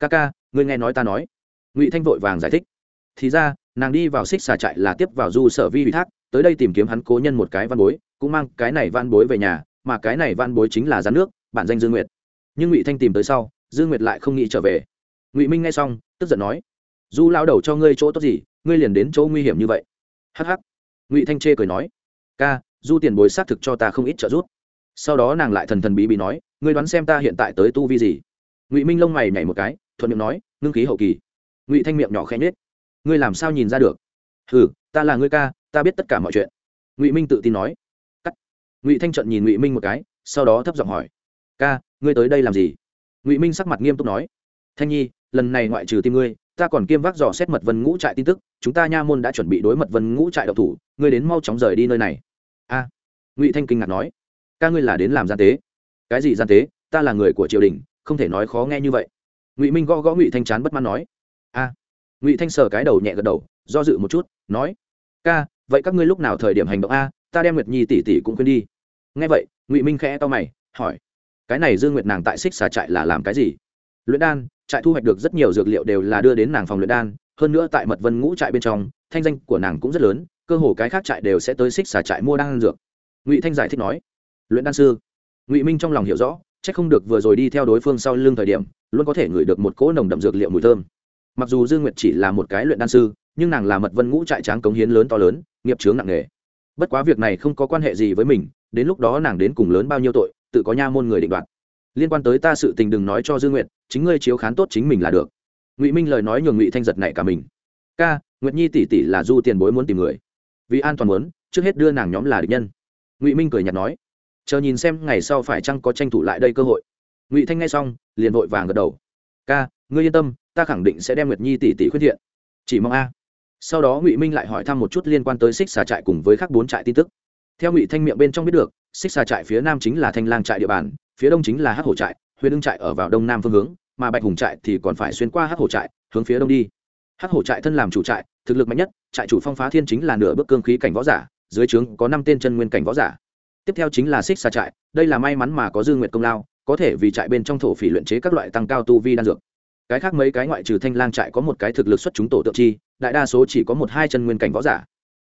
Ca ca, ngươi nghe nói ta nói. Ngụy thanh vội vàng giải thích. Thì ra, nàng đi vào xích xà trại là tiếp vào du sở vi ủy thác, tới đây tìm kiếm hắn cố nhân một cái văn bối, cũng mang cái này văn bối về nhà, mà cái này văn bối chính là gián nước, bản danh dương nguyệt. Nhưng ngụy thanh tìm tới sau, dương nguyệt lại không nghĩ trở về. Ngụy minh nghe xong, tức giận nói, du lao đầu cho ngươi chỗ tốt gì, ngươi liền đến chỗ nguy hiểm như vậy. Hh ngụy thanh chê cười nói, ca, du tiền bối xác thực cho ta không ít trợ giúp sau đó nàng lại thần thần bí bí nói, ngươi đoán xem ta hiện tại tới tu vi gì? Ngụy minh lông mày nhảy một cái, thuận miệng nói, ngưng khí hậu kỳ. Ngụy thanh miệng nhỏ khẽ nết ngươi làm sao nhìn ra được? Ừ ta là ngươi ca, ta biết tất cả mọi chuyện. Ngụy minh tự tin nói, cắt. Ngụy thanh trận nhìn ngụy minh một cái, sau đó thấp giọng hỏi, ca, ngươi tới đây làm gì? Ngụy minh sắc mặt nghiêm túc nói, thanh nhi, lần này ngoại trừ tim ngươi, ta còn kiêm vác dò xét mật vân ngũ trại tin tức, chúng ta nha môn đã chuẩn bị đối mật vân ngũ trại độc thủ, ngươi đến mau chóng rời đi nơi này. A. Ngụy thanh kinh ngạc nói ca ngươi là đến làm gian tế. Cái gì gian tế? Ta là người của triều đình, không thể nói khó nghe như vậy. Ngụy minh gõ gõ ngụy thanh chán bất mãn nói. A. Ngụy thanh sờ cái đầu nhẹ gật đầu, do dự một chút, nói. Ca, vậy các ngươi lúc nào thời điểm hành động a? Ta đem nguyệt nhi tỷ tỷ cũng quên đi. Nghe vậy, ngụy minh khẽ to mày, hỏi. Cái này dương nguyệt nàng tại xích xà trại là làm cái gì? Luyện đan, trại thu hoạch được rất nhiều dược liệu đều là đưa đến nàng phòng luyện đan, hơn nữa tại mật vân ngũ trại bên trong, thanh danh của nàng cũng rất lớn, cơ hồ cái khác trại đều sẽ tới xích xà trại mua đan dược. Ngụy thanh giải thích nói luyện đan sư. Ngụy minh trong lòng hiểu rõ c h ắ c không được vừa rồi đi theo đối phương sau lưng thời điểm, luôn có thể ngửi được một cỗ nồng đậm dược liệu mùi thơm. Mặc dù dương nguyệt chỉ là một cái luyện đan sư, nhưng nàng là mật vân ngũ trại tráng cống hiến lớn to lớn, nghiệp chướng nặng nề. Bất quá việc này không có quan hệ gì với mình, đến lúc đó nàng đến cùng lớn bao nhiêu tội, tự có nha môn người định đoạt. Liên quan tới ta sự tình đừng nói cho dương nguyệt, chính ngươi chiếu khán tốt chính mình là được. Ngụy minh lời nói nhường ngụy thanh giật này cả mình. Ca, nguyệt nhi tỷ tỷ là du tiền bối muốn tìm người. Vì an toàn muốn, trước hết đưa nàng nhóm là địch nhân. Ngụy minh cười nhạt nói chờ nhìn xem ngày sau phải chăng có tranh thủ lại đây cơ hội. Ngụy thanh nghe xong, liền vội vàng gật đầu. Ca, ngươi yên tâm, ta khẳng định sẽ đem nguyệt nhi tỷ tỷ khuyết thiện. Chỉ mong a. Sau đó ngụy minh lại hỏi thăm một chút liên quan tới xích xà trại cùng với các bốn trại tin tức. Theo ngụy thanh miệng bên trong biết được xích xà trại phía nam chính là thanh lang trại địa bàn, phía đông chính là hắc hổ trại huyện ưng trại ở vào đông nam phương hướng, mà bạch hùng trại thì còn phải xuyên qua hắc hổ trại, hướng phía đông đi. Hắc hổ trại thân làm chủ trại, thực lực mạnh nhất, trại chủ phong phá thiên chính là nửa bước cương khí cảnh võ giả, dưới trướng có năm tên chân nguyên cảnh võ giả tiếp theo chính là xích xa trại, đây là may mắn mà có dương nguyệt công lao, có thể vì trại bên trong thổ phỉ luyện chế các loại tăng cao tu vi đan dược. Cái khác mấy cái ngoại trừ thanh lang trại có một cái thực lực xuất chúng tổ tượng chi, đại đa số chỉ có một hai chân nguyên cảnh võ giả.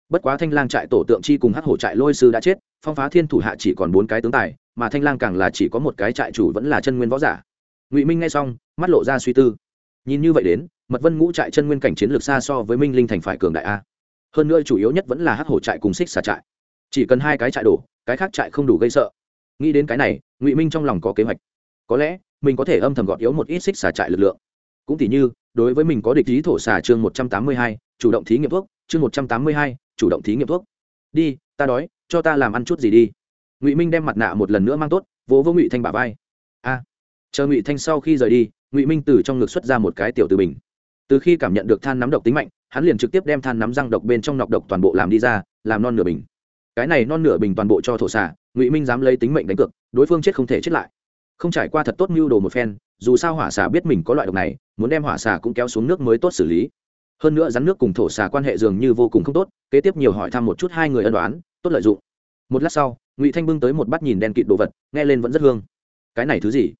Bất quá thanh lang trại tổ tượng chi cùng hắc hổ trại lôi sư đã chết, phong phá thiên thủ hạ chỉ còn bốn cái tướng tài, mà thanh lang càng là chỉ có một cái trại chủ vẫn là chân nguyên võ giả. Ngụy minh nghe xong, mắt lộ ra suy tư. Nhìn như vậy đến, mật vân ngũ trại chân nguyên cảnh chiến lược xa so với minh linh thành phải cường đại a. Hơn nữa chủ yếu nhất vẫn là hắc hổ trại cùng xích xà trại chỉ cần hai cái trại đổ, cái khác trại không đủ gây sợ. Nghĩ đến cái này, ngụy minh trong lòng có kế hoạch. Có lẽ, mình có thể âm thầm gọt yếu một ít xích xả trại lực lượng. Cũng tỉ như, đối với mình có địch ý thổ xả chương một trăm tám mươi hai, chủ động thí nghiệm thuốc, chương một trăm tám mươi hai, chủ động thí nghiệm thuốc. Đi, ta đói, cho ta làm ăn chút gì đi. Ngụy minh đem mặt nạ một lần nữa mang tốt, vỗ vỗ ngụy thanh bà vai. A, chờ ngụy thanh sau khi rời đi, ngụy minh từ trong ngực xuất ra một cái tiểu từ bình. Từ khi cảm nhận được than nắm độc tính mạnh, hắn liền trực tiếp đem than nắm răng độc bên trong nọc độc toàn bộ làm đi ra, làm non nửa bình cái này non nửa bình toàn bộ cho thổ xà, ngụy minh dám lấy tính mệnh đánh cược, đối phương chết không thể chết lại. không trải qua thật tốt mưu đồ một phen, dù sao hỏa xà biết mình có loại độc này, muốn đem hỏa xà cũng kéo xuống nước mới tốt xử lý. hơn nữa rắn nước cùng thổ xà quan hệ dường như vô cùng không tốt, kế tiếp nhiều hỏi thăm một chút hai người ân đoán, tốt lợi dụng. một lát sau, ngụy thanh bưng tới một bát nhìn đen kịt đồ vật, nghe lên vẫn rất hương. cái này thứ gì?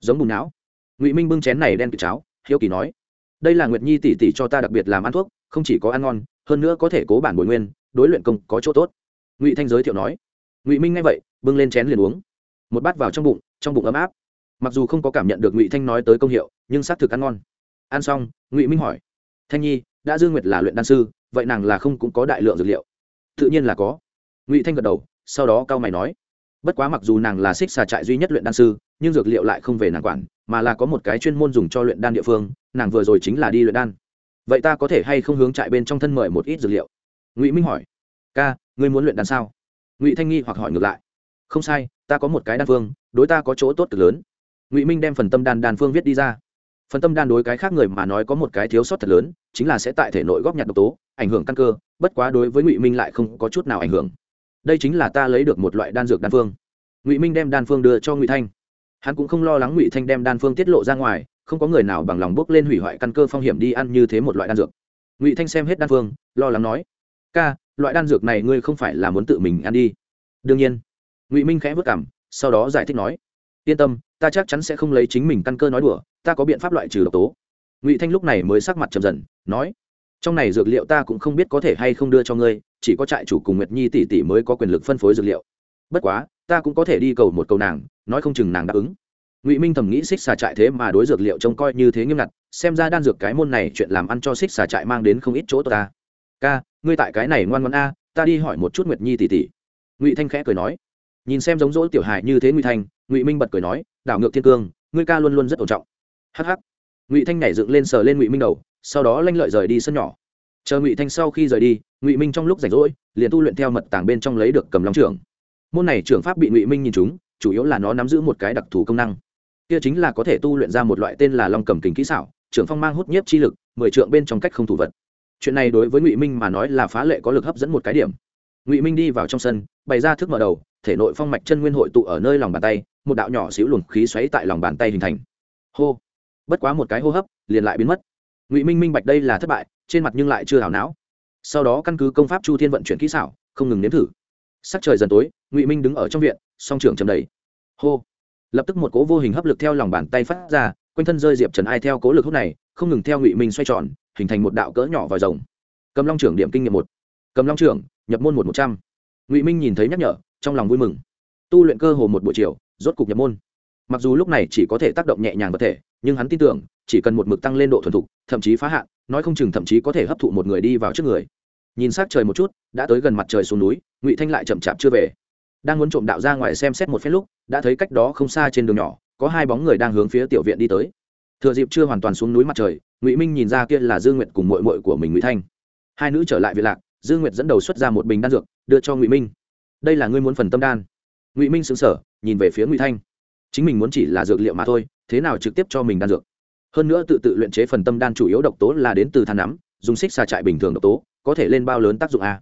giống bùn não. ngụy minh bưng chén này đen kịt cháo, hiếu kỳ nói. đây là nguyệt nhi tỷ tỷ cho ta đặc biệt làm ăn thuốc, không chỉ có ăn ngon, hơn nữa có thể cố bản bồi nguyên, đối luyện công có chỗ tốt ngụy thanh giới thiệu nói, ngụy minh nghe vậy, bưng lên chén liền uống. Một bát vào trong bụng trong bụng ấm áp. Mặc dù không có cảm nhận được ngụy thanh nói tới công hiệu, nhưng xác thực ăn ngon. Ăn xong, ngụy minh hỏi, thanh nhi, đã dương nguyệt là luyện đan sư, vậy nàng là không cũng có đại lượng dược liệu? Tự nhiên là có. Ngụy thanh gật đầu, sau đó cao mày nói, bất quá mặc dù nàng là xích xà trại duy nhất luyện đan sư, nhưng dược liệu lại không về nàng quản, mà là có một cái chuyên môn dùng cho luyện đan địa phương, nàng vừa rồi chính là đi luyện đan. Vậy ta có thể hay không hướng trại bên trong thân mời một ít dược liệu? Ngụy minh hỏi, ca ngươi muốn luyện đan sao? Ngụy thanh nghi hoặc hỏi ngược lại. Không sai, ta có một cái đan phương, đối ta có chỗ tốt cực lớn. Ngụy minh đem phần tâm đan đan phương viết đi ra. Phần tâm đan đối cái khác người mà nói có một cái thiếu sót thật lớn, chính là sẽ tại thể nội góp nhặt độc tố, ảnh hưởng căn cơ, bất quá đối với ngụy minh lại không có chút nào ảnh hưởng. Đây chính là ta lấy được một loại đan dược đan phương. Ngụy minh đem đan phương đưa cho ngụy thanh. Hắn cũng không lo lắng ngụy thanh đem đan phương tiết lộ ra ngoài, không có người nào bằng lòng bước lên hủy hoại căn cơ phong hiểm đi ăn như thế một loại đan dược. Ngụy thanh xem hết đan phương, lo lắng nói, ca loại đan dược này ngươi không phải là muốn tự mình ăn đi. Đương nhiên. Ngụy minh khẽ vất cảm, sau đó giải thích nói, yên tâm, ta chắc chắn sẽ không lấy chính mình căn cơ nói đùa, ta có biện pháp loại trừ độc tố. Ngụy thanh lúc này mới sắc mặt chầm dần, nói, trong này dược liệu ta cũng không biết có thể hay không đưa cho ngươi, chỉ có trại chủ cùng nguyệt nhi tỷ tỷ mới có quyền lực phân phối dược liệu. Bất quá, ta cũng có thể đi cầu một cầu nàng, nói không chừng nàng đáp ứng. Ngụy minh thầm nghĩ xích xà trại thế mà đối dược liệu trông coi như thế nghiêm ngặt, xem ra đan dược cái môn này chuyện làm ăn cho xích xà trại mang đến không ít chỗ ta. Ca ngươi tại cái này ngoan ngoan a, ta đi hỏi một chút nguyệt nhi tỷ tỷ. Ngụy thanh khẽ cười nói. Nhìn xem giống dỗ tiểu hài như thế ngụy thanh, ngụy minh bật cười nói, đảo ngược thiên cương, ngươi ca luôn luôn rất ổn trọng. Hh ngụy thanh nhảy dựng lên sờ lên ngụy minh đầu, sau đó lanh lợi rời đi sân nhỏ. Chờ ngụy thanh sau khi rời đi, ngụy minh trong lúc rảnh rỗi, liền tu luyện theo mật tàng bên trong lấy được cầm long trưởng. Môn này trưởng pháp bị ngụy minh nhìn chúng, chủ yếu là nó nắm giữ một cái đặc thù công năng. Kia chính là có thể tu luyện ra một loại tên là long cầm kính kỹ xảo, trưởng phong mang hút nhiếp chi lực, mười trượng bên trong cách không thủ vật chuyện này đối với ngụy minh mà nói là phá lệ có lực hấp dẫn một cái điểm. Ngụy minh đi vào trong sân, bày ra thức mở đầu, thể nội phong mạch chân nguyên hội tụ ở nơi lòng bàn tay, một đạo nhỏ xíu luồng khí xoáy tại lòng bàn tay hình thành. Hô! Bất quá một cái hô hấp, liền lại biến mất. Ngụy minh minh bạch đây là thất bại, trên mặt nhưng lại chưa hảo não. Sau đó căn cứ công pháp chu thiên vận chuyển kỹ xảo, không ngừng nếm thử. Sắc trời dần tối, ngụy minh đứng ở trong viện, song trưởng chầm đầy. Hô! Lập tức một cố vô hình hấp lực theo lòng bàn tay phát ra, quanh thân rơi diệp trần ai theo cố lực hút này không ngừng theo ngụy minh xoay tròn, hình thành một đạo cỡ nhỏ vòi rồng. Cầm long trưởng điểm kinh nghiệm một. Cầm long trưởng, nhập môn một một trăm. Ngụy minh nhìn thấy nhắc nhở, trong lòng vui mừng. Tu luyện cơ hồ một buổi chiều, rốt cục nhập môn. Mặc dù lúc này chỉ có thể tác động nhẹ nhàng vật thể, nhưng hắn tin tưởng, chỉ cần một mực tăng lên độ thuần thục, thậm chí phá hạn, nói không chừng thậm chí có thể hấp thụ một người đi vào trước người. Nhìn sát trời một chút, đã tới gần mặt trời xuống núi, ngụy thanh lại chậm chạp chưa về. Đang muốn trộm đạo ra ngoài xem xét một phép lúc, đã thấy cách đó không xa trên đường nhỏ, có hai bóng người đang hướng phía tiểu viện đi tới thừa dịp chưa hoàn toàn xuống núi mặt trời, ngụy minh nhìn ra kia là dương nguyệt cùng mội mội của mình ngụy thanh. Hai nữ trở lại viện lạc, dương nguyệt dẫn đầu xuất ra một bình đan dược, đưa cho ngụy minh. Đây là ngươi muốn phần tâm đan. Ngụy minh xứng sở nhìn về phía ngụy thanh. Chính mình muốn chỉ là dược liệu mà thôi, thế nào trực tiếp cho mình đan dược? Hơn nữa tự tự luyện chế phần tâm đan chủ yếu độc tố là đến từ than nắm, dùng xích xà trại bình thường độc tố, có thể lên bao lớn tác dụng a?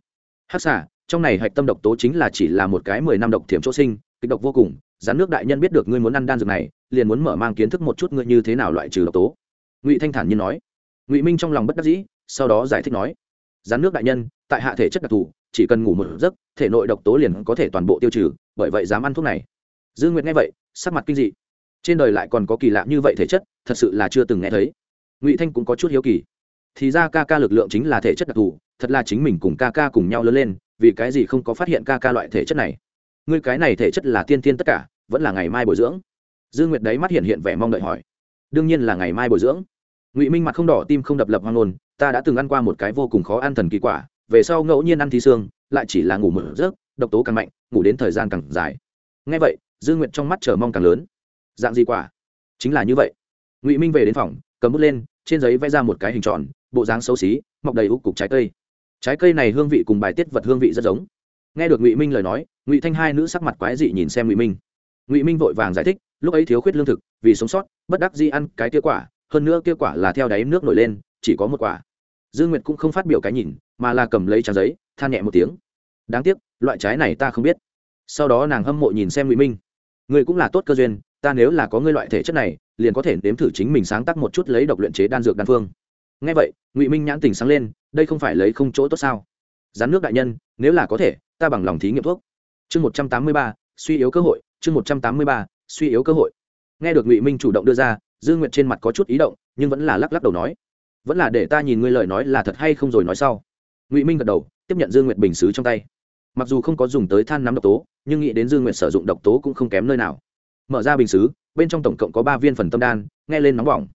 Hắc xà, trong này hạch tâm độc tố chính là chỉ là một cái mười năm độc thiểm chỗ sinh kịch độc vô cùng gián nước đại nhân biết được ngươi muốn ăn đan dược này, liền muốn mở mang kiến thức một chút ngươi như thế nào loại trừ độc tố. Ngụy thanh thản nhiên nói. Ngụy minh trong lòng bất đắc dĩ, sau đó giải thích nói gián nước đại nhân, tại hạ thể chất đặc thù, chỉ cần ngủ một giấc, thể nội độc tố liền có thể toàn bộ tiêu trừ, bởi vậy dám ăn thuốc này. Dương nguyệt nghe vậy, sắc mặt kinh dị. Trên đời lại còn có kỳ lạ như vậy thể chất, thật sự là chưa từng nghe thấy. Ngụy thanh cũng có chút hiếu kỳ. Thì ra ca ca lực lượng chính là thể chất đặc thù, thật là chính mình cùng ca ca cùng nhau lớn lên, vì cái gì không có phát hiện ca ca loại thể chất này? Ngươi cái này thể chất là tiên tiên tất cả vẫn là ngày mai bồi dưỡng. Dương nguyệt đấy mắt hiện hiện vẻ mong đợi hỏi. Đương nhiên là ngày mai bồi dưỡng. Ngụy minh mặt không đỏ, tim không đập lập hoang nôn ta đã từng ăn qua một cái vô cùng khó ăn thần kỳ quả, về sau ngẫu nhiên ăn thi xương, lại chỉ là ngủ một giấc, độc tố càng mạnh, ngủ đến thời gian càng dài. Ngay vậy dương nguyệt trong mắt chờ mong càng lớn. Dạng gì quả? Chính là như vậy. Ngụy minh về đến phòng, cầm bút lên, trên giấy vẽ ra một cái hình tròn, bộ dáng xấu xí, mọc đầy úc cục trái cây. Trái cây này hương vị cùng bài tiết vật hương vị rất giống. Nghe được ngụy minh lời nói, ngụy thanh hai nữ sắc mặt quái dị nhìn xem ngụy minh ngụy minh vội vàng giải thích lúc ấy thiếu khuyết lương thực vì sống sót bất đắc di ăn cái kia quả hơn nữa kia quả là theo đáy nước nổi lên chỉ có một quả dương nguyệt cũng không phát biểu cái nhìn mà là cầm lấy trang giấy than nhẹ một tiếng đáng tiếc loại trái này ta không biết sau đó nàng hâm mộ nhìn xem ngụy minh người cũng là tốt cơ duyên ta nếu là có ngươi loại thể chất này liền có thể nếm thử chính mình sáng tác một chút lấy độc luyện chế đan dược đan phương ngay vậy ngụy minh nhãn tình sáng lên đây không phải lấy không chỗ tốt sao rán nước đại nhân nếu là có thể ta bằng lòng thí nghiệm thuốc chương một trăm tám mươi ba suy yếu cơ hội chương một trăm tám mươi ba, suy yếu cơ hội. Nghe được ngụy minh chủ động đưa ra dương nguyệt trên mặt có chút ý động, nhưng vẫn là lắc lắc đầu nói, vẫn là để ta nhìn ngươi lời nói là thật hay không rồi nói sau. Ngụy minh gật đầu, tiếp nhận dương nguyệt bình xứ trong tay. Mặc dù không có dùng tới than nắm độc tố, nhưng nghĩ đến dương nguyệt sử dụng độc tố cũng không kém nơi nào. Mở ra bình xứ, bên trong tổng cộng có ba viên phần tâm đan, nghe lên nóng bỏng.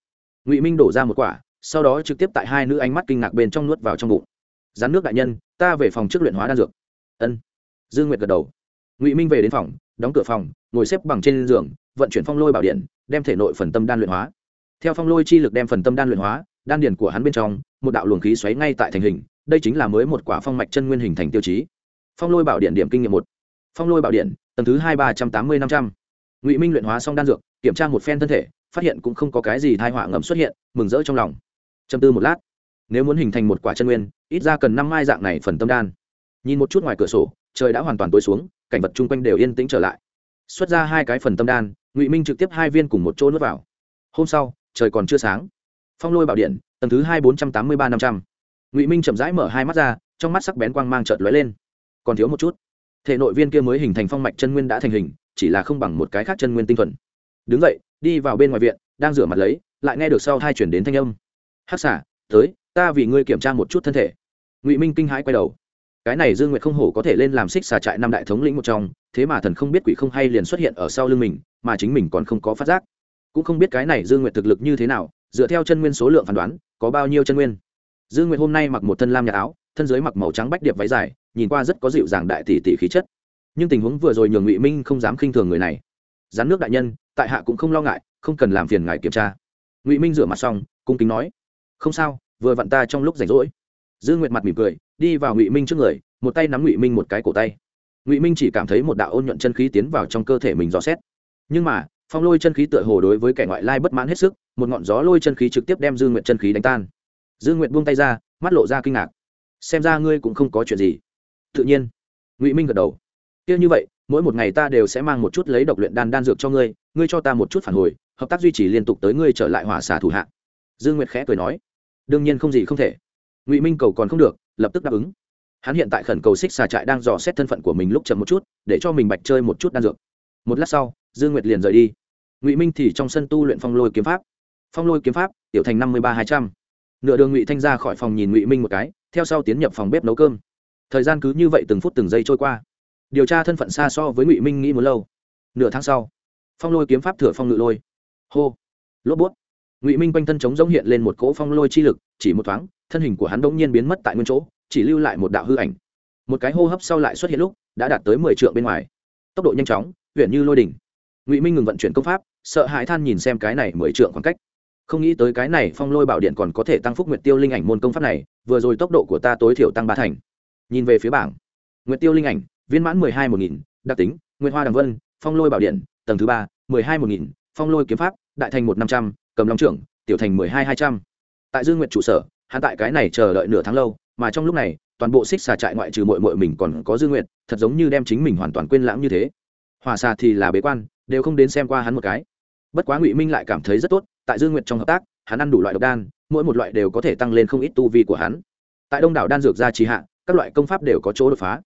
Ngụy minh đổ ra một quả, sau đó trực tiếp tại hai nữ ánh mắt kinh ngạc bên trong nuốt vào trong bụng. Rán nước đại nhân, ta về phòng trước luyện hóa đan dược. Ân. Dương nguyệt gật đầu ngụy minh về đến phòng đóng cửa phòng ngồi xếp bằng trên giường vận chuyển phong lôi bảo điện đem thể nội phần tâm đan luyện hóa theo phong lôi chi lực đem phần tâm đan luyện hóa đan điển của hắn bên trong một đạo luồng khí xoáy ngay tại thành hình đây chính là mới một quả phong mạch chân nguyên hình thành tiêu chí phong lôi bảo điện điểm kinh nghiệm một phong lôi bảo điện tầng thứ hai ba trăm tám mươi năm trăm ngụy minh luyện hóa xong đan dược kiểm tra một phen thân thể phát hiện cũng không có cái gì thai họa ngầm xuất hiện mừng rỡ trong lòng châm tư một lát nếu muốn hình thành một quả chân nguyên ít ra cần năm mai dạng này phần tâm đan nhìn một chút ngoài cửa sổ trời đã hoàn toàn tối xuống cảnh vật chung quanh đều yên tĩnh trở lại. Xuất ra hai cái phần tâm đan, ngụy minh trực tiếp hai viên cùng một chỗ nuốt vào. Hôm sau, trời còn chưa sáng. Phong lôi bảo điện, tầng thứ hai bốn trăm tám mươi ba năm trăm. Ngụy minh chậm rãi mở hai mắt ra, trong mắt sắc bén quang mang trợt lóe lên. Còn thiếu một chút. Thể nội viên kia mới hình thành phong mạch chân nguyên đã thành hình, chỉ là không bằng một cái khác chân nguyên tinh thuần. Đứng dậy, đi vào bên ngoài viện, đang rửa mặt lấy, lại nghe được sau hai chuyển đến thanh âm. Hắc xả tới, ta vì ngươi kiểm tra một chút thân thể. Ngụy minh kinh hãi quay đầu cái này dương nguyệt không hổ có thể lên làm xích xà trại năm đại thống lĩnh một trong, thế mà thần không biết quỷ không hay liền xuất hiện ở sau lưng mình, mà chính mình còn không có phát giác. Cũng không biết cái này dương nguyệt thực lực như thế nào, dựa theo chân nguyên số lượng phán đoán, có bao nhiêu chân nguyên. Dương nguyệt hôm nay mặc một thân lam nhạt áo, thân dưới mặc màu trắng bách điệp váy dài, nhìn qua rất có dịu dàng đại tỷ tỷ khí chất. Nhưng tình huống vừa rồi nhường ngụy minh không dám khinh thường người này. Gián nước đại nhân, tại hạ cũng không lo ngại, không cần làm phiền ngài kiểm tra. Ngụy minh rửa mặt xong, cung kính nói, không sao, vừa vặn ta trong lúc rảnh rỗi. Dương nguyệt mặt mỉm cười đi vào ngụy minh trước người, một tay nắm ngụy minh một cái cổ tay. Ngụy minh chỉ cảm thấy một đạo ôn nhuận chân khí tiến vào trong cơ thể mình dò xét. Nhưng mà, phong lôi chân khí tựa hồ đối với kẻ ngoại lai bất mãn hết sức, một ngọn gió lôi chân khí trực tiếp đem dương nguyệt chân khí đánh tan. Dương nguyệt buông tay ra, mắt lộ ra kinh ngạc. Xem ra ngươi cũng không có chuyện gì. Tự nhiên, ngụy minh gật đầu. Kia như vậy, mỗi một ngày ta đều sẽ mang một chút lấy độc luyện đan đan dược cho ngươi ngươi cho ta một chút phản hồi, hợp tác duy trì liên tục tới ngươi trở lại hỏa xả thủ hạ. Dương nguyệt khẽ cười nói. Đương nhiên không gì không thể. Ngụy minh cầu còn không được lập tức đáp ứng. Hắn hiện tại khẩn cầu xích xà trại đang dò xét thân phận của mình lúc chậm một chút, để cho mình bạch chơi một chút đan dược. Một lát sau dương nguyệt liền rời đi. Ngụy minh thì trong sân tu luyện phong lôi kiếm pháp. Phong lôi kiếm pháp, tiểu thành năm mươi ba hai trăm. Nửa đường ngụy thanh ra khỏi phòng nhìn ngụy minh một cái, theo sau tiến nhập phòng bếp nấu cơm. Thời gian cứ như vậy từng phút từng giây trôi qua. Điều tra thân phận xa so với ngụy minh nghĩ một lâu. Nửa tháng sau, phong lôi kiếm pháp thừa phong ngự lôi. Hô. Lốp bút. Ngụy minh quanh thân chống giống hiện lên một cỗ phong lôi chi lực, chỉ một thoáng thân hình của hắn đ nhiên biến mất tại nguyên chỗ, chỉ lưu lại một đạo hư ảnh. Một cái hô hấp sau lại xuất hiện lúc, đã đạt tới mười triệu bên ngoài. Tốc độ nhanh chóng huyện như lôi đỉnh. Ngụy minh ngừng vận chuyển công pháp, sợ hãi than nhìn xem cái này mười trượng khoảng cách. Không nghĩ tới cái này phong lôi bảo điện còn có thể tăng phúc nguyệt tiêu linh ảnh môn công pháp này, vừa rồi tốc độ của ta tối thiểu tăng ba thành. Nhìn về phía bảng. Nguyệt tiêu linh ảnh, viên mãn mười hai một nghìn, đặc tính, nguyệt hoa đằng vân, phong lôi bảo điện, tầng thứ ba, mười hai một nghìn, phong lôi kiếm pháp, đại thành một năm trăm, cầm long trưởng, tiểu thành mười hai hai trăm. Tại dương nguyệt trụ sở hắn tại cái này chờ đợi nửa tháng lâu, mà trong lúc này, toàn bộ xích xà trại ngoại trừ mội mội mình còn có dương nguyệt, thật giống như đem chính mình hoàn toàn quên lãng như thế. Hòa xà thì là bế quan, đều không đến xem qua hắn một cái. Bất quá ngụy minh lại cảm thấy rất tốt, tại dương nguyệt trong hợp tác, hắn ăn đủ loại độc đan, mỗi một loại đều có thể tăng lên không ít tu vi của hắn. Tại đông đảo đan dược gia trì hạ, các loại công pháp đều có chỗ đột phá.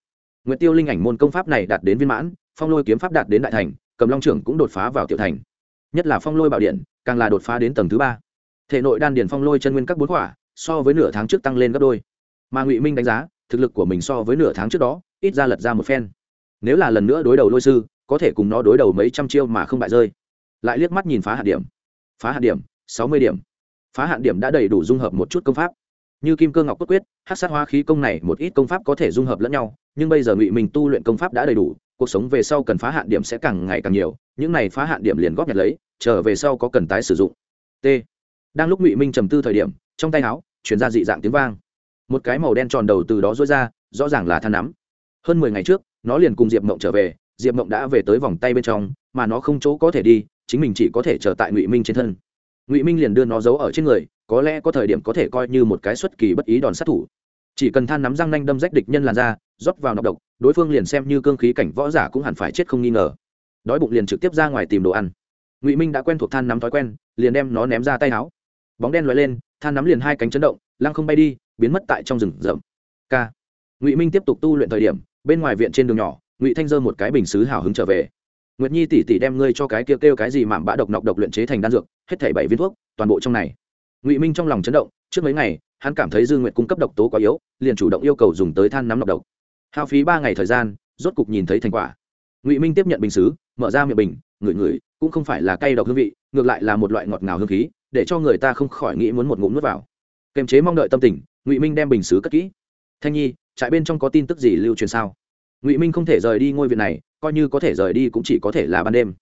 Nguyệt tiêu linh ảnh môn công pháp này đạt đến viên mãn, phong lôi kiếm pháp đạt đến đại thành, cầm long trưởng cũng đột phá vào tiểu thành. Nhất là phong lôi bảo điện, càng là đột phá đến tầng thứ ba. Thể nội đan điền phong lôi chân nguyên các bốn quả so với nửa tháng trước tăng lên gấp đôi. Mà ngụy minh đánh giá, thực lực của mình so với nửa tháng trước đó, ít ra lật ra một phen. Nếu là lần nữa đối đầu lôi sư, có thể cùng nó đối đầu mấy trăm chiêu mà không bại rơi. Lại liếc mắt nhìn phá hạn điểm. Phá hạn điểm, sáu mươi điểm. Phá hạn điểm đã đầy đủ dung hợp một chút công pháp. Như kim cơ ngọc cốt quyết hát sát hóa khí công này một ít công pháp có thể dung hợp lẫn nhau, nhưng bây giờ ngụy minh tu luyện công pháp đã đầy đủ, cuộc sống về sau cần phá hạn điểm sẽ càng ngày càng nhiều, những này phá hạn điểm liền góp nhặt lấy, trở về sau có cần tái sử dụng. T. Đang lúc ngụy minh trầm tư thời điểm trong tay áo, chuyển ra dị dạng tiếng vang. Một cái màu đen tròn đầu từ đó rối ra, rõ ràng là than nắm. Hơn mười ngày trước, nó liền cùng diệp mộng trở về, diệp mộng đã về tới vòng tay bên trong, mà nó không chỗ có thể đi, chính mình chỉ có thể trở tại ngụy minh trên thân. Ngụy minh liền đưa nó giấu ở trên người, có lẽ có thời điểm có thể coi như một cái xuất kỳ bất ý đòn sát thủ. Chỉ cần than nắm răng nanh đâm rách địch nhân làn ra rót vào nọc độc, đối phương liền xem như cương khí cảnh võ giả cũng hẳn phải chết không nghi ngờ. Đói bụng liền trực tiếp ra ngoài tìm đồ ăn. Ngụy minh đã quen thuộc than nắm thói quen, liền đem nó ném ra tay áo. Bóng đen lóe lên than nắm liền hai cánh chấn động, lăng không bay đi, biến mất tại trong rừng rậm. K ngụy minh tiếp tục tu luyện thời điểm, bên ngoài viện trên đường nhỏ, ngụy thanh dơ một cái bình xứ hào hứng trở về. Nguyệt nhi tỉ tỉ đem ngươi cho cái kêu kêu cái gì mạm bã độc nọc độc luyện chế thành đan dược, hết thảy bảy viên thuốc, toàn bộ trong này. Ngụy minh trong lòng chấn động, trước mấy ngày, hắn cảm thấy dư nguyệt cung cấp độc tố quá yếu, liền chủ động yêu cầu dùng tới than nắm nọc độc. Hao phí ba ngày thời gian, rốt cục nhìn thấy thành quả. Ngụy minh tiếp nhận bình xứ, mở ra miệng bình ngửi ngửi, cũng không phải là cay độc hương vị, ngược lại là một loại ngọt ngào hương khí, để cho người ta không khỏi nghĩ muốn một ngụm nuốt vào. Kềm chế mong đợi tâm tình, ngụy minh đem bình xứ cất kỹ. Thanh nhi, trại bên trong có tin tức gì lưu truyền sao? Ngụy minh không thể rời đi ngôi viện này, coi như có thể rời đi cũng chỉ có thể là ban đêm.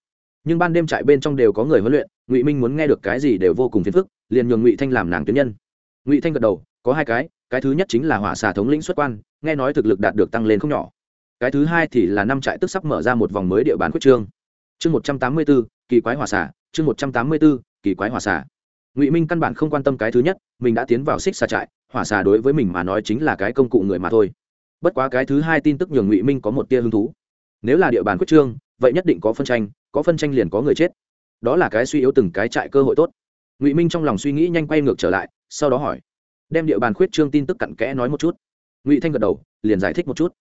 Nhưng ban đêm trại bên trong đều có người huấn luyện, ngụy minh muốn nghe được cái gì đều vô cùng phiền phức, liền nhường ngụy thanh làm nàng tuyến nhân. Ngụy thanh gật đầu, có hai cái cái thứ nhất chính là hỏa xà thống lĩnh xuất quan, nghe nói thực lực đạt được tăng lên không nhỏ. Cái thứ hai thì là năm trại tức sắp mở ra một vòng mới địa bàn quyết trương chương một trăm tám mươi b ố kỳ quái hỏa xả, chương một trăm tám mươi b ố kỳ quái hỏa xả. Ngụy minh căn bản không quan tâm cái thứ nhất, mình đã tiến vào xích xà trại, hỏa xà đối với mình mà nói chính là cái công cụ người mà thôi. Bất quá cái thứ hai tin tức nhường ngụy minh có một tia hứng thú. Nếu là địa bàn quyết trương, vậy nhất định có phân tranh, có phân tranh liền có người chết. Đó là cái suy yếu từng cái trại cơ hội tốt. Ngụy minh trong lòng suy nghĩ nhanh quay ngược trở lại, sau đó hỏi. Đem địa bàn khuyết trương tin tức cặn kẽ nói một chút. Ngụy thanh gật đầu, liền giải thích một chút.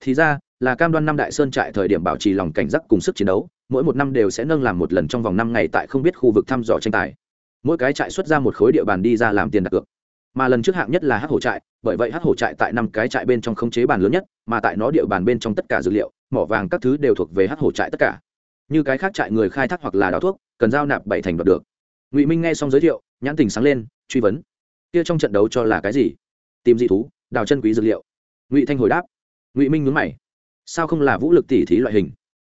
Thì ra, là cam đoan năm đại sơn trại thời điểm bảo trì lòng cảnh giác cùng sức chiến đấu mỗi một năm đều sẽ nâng làm một lần trong vòng năm ngày tại không biết khu vực thăm dò tranh tài. Mỗi cái trại xuất ra một khối địa bàn đi ra làm tiền đặt cược. Mà lần trước hạng nhất là hát hổ trại, bởi vậy hát hổ trại tại năm cái trại bên trong khống chế bàn lớn nhất, mà tại nó địa bàn bên trong tất cả dược liệu, mỏ vàng các thứ đều thuộc về hát hổ trại tất cả. Như cái khác trại người khai thác hoặc là đào thuốc, cần giao nạp bảy thành đoạt được. Ngụy minh nghe xong giới thiệu, nhãn tình sáng lên, truy vấn. Kia trong trận đấu cho là cái gì? Tìm dị thú, đào chân quý dược liệu. Ngụy thanh hồi đáp. Ngụy minh nhún mày. Sao không là vũ lực tỉ thí loại hình?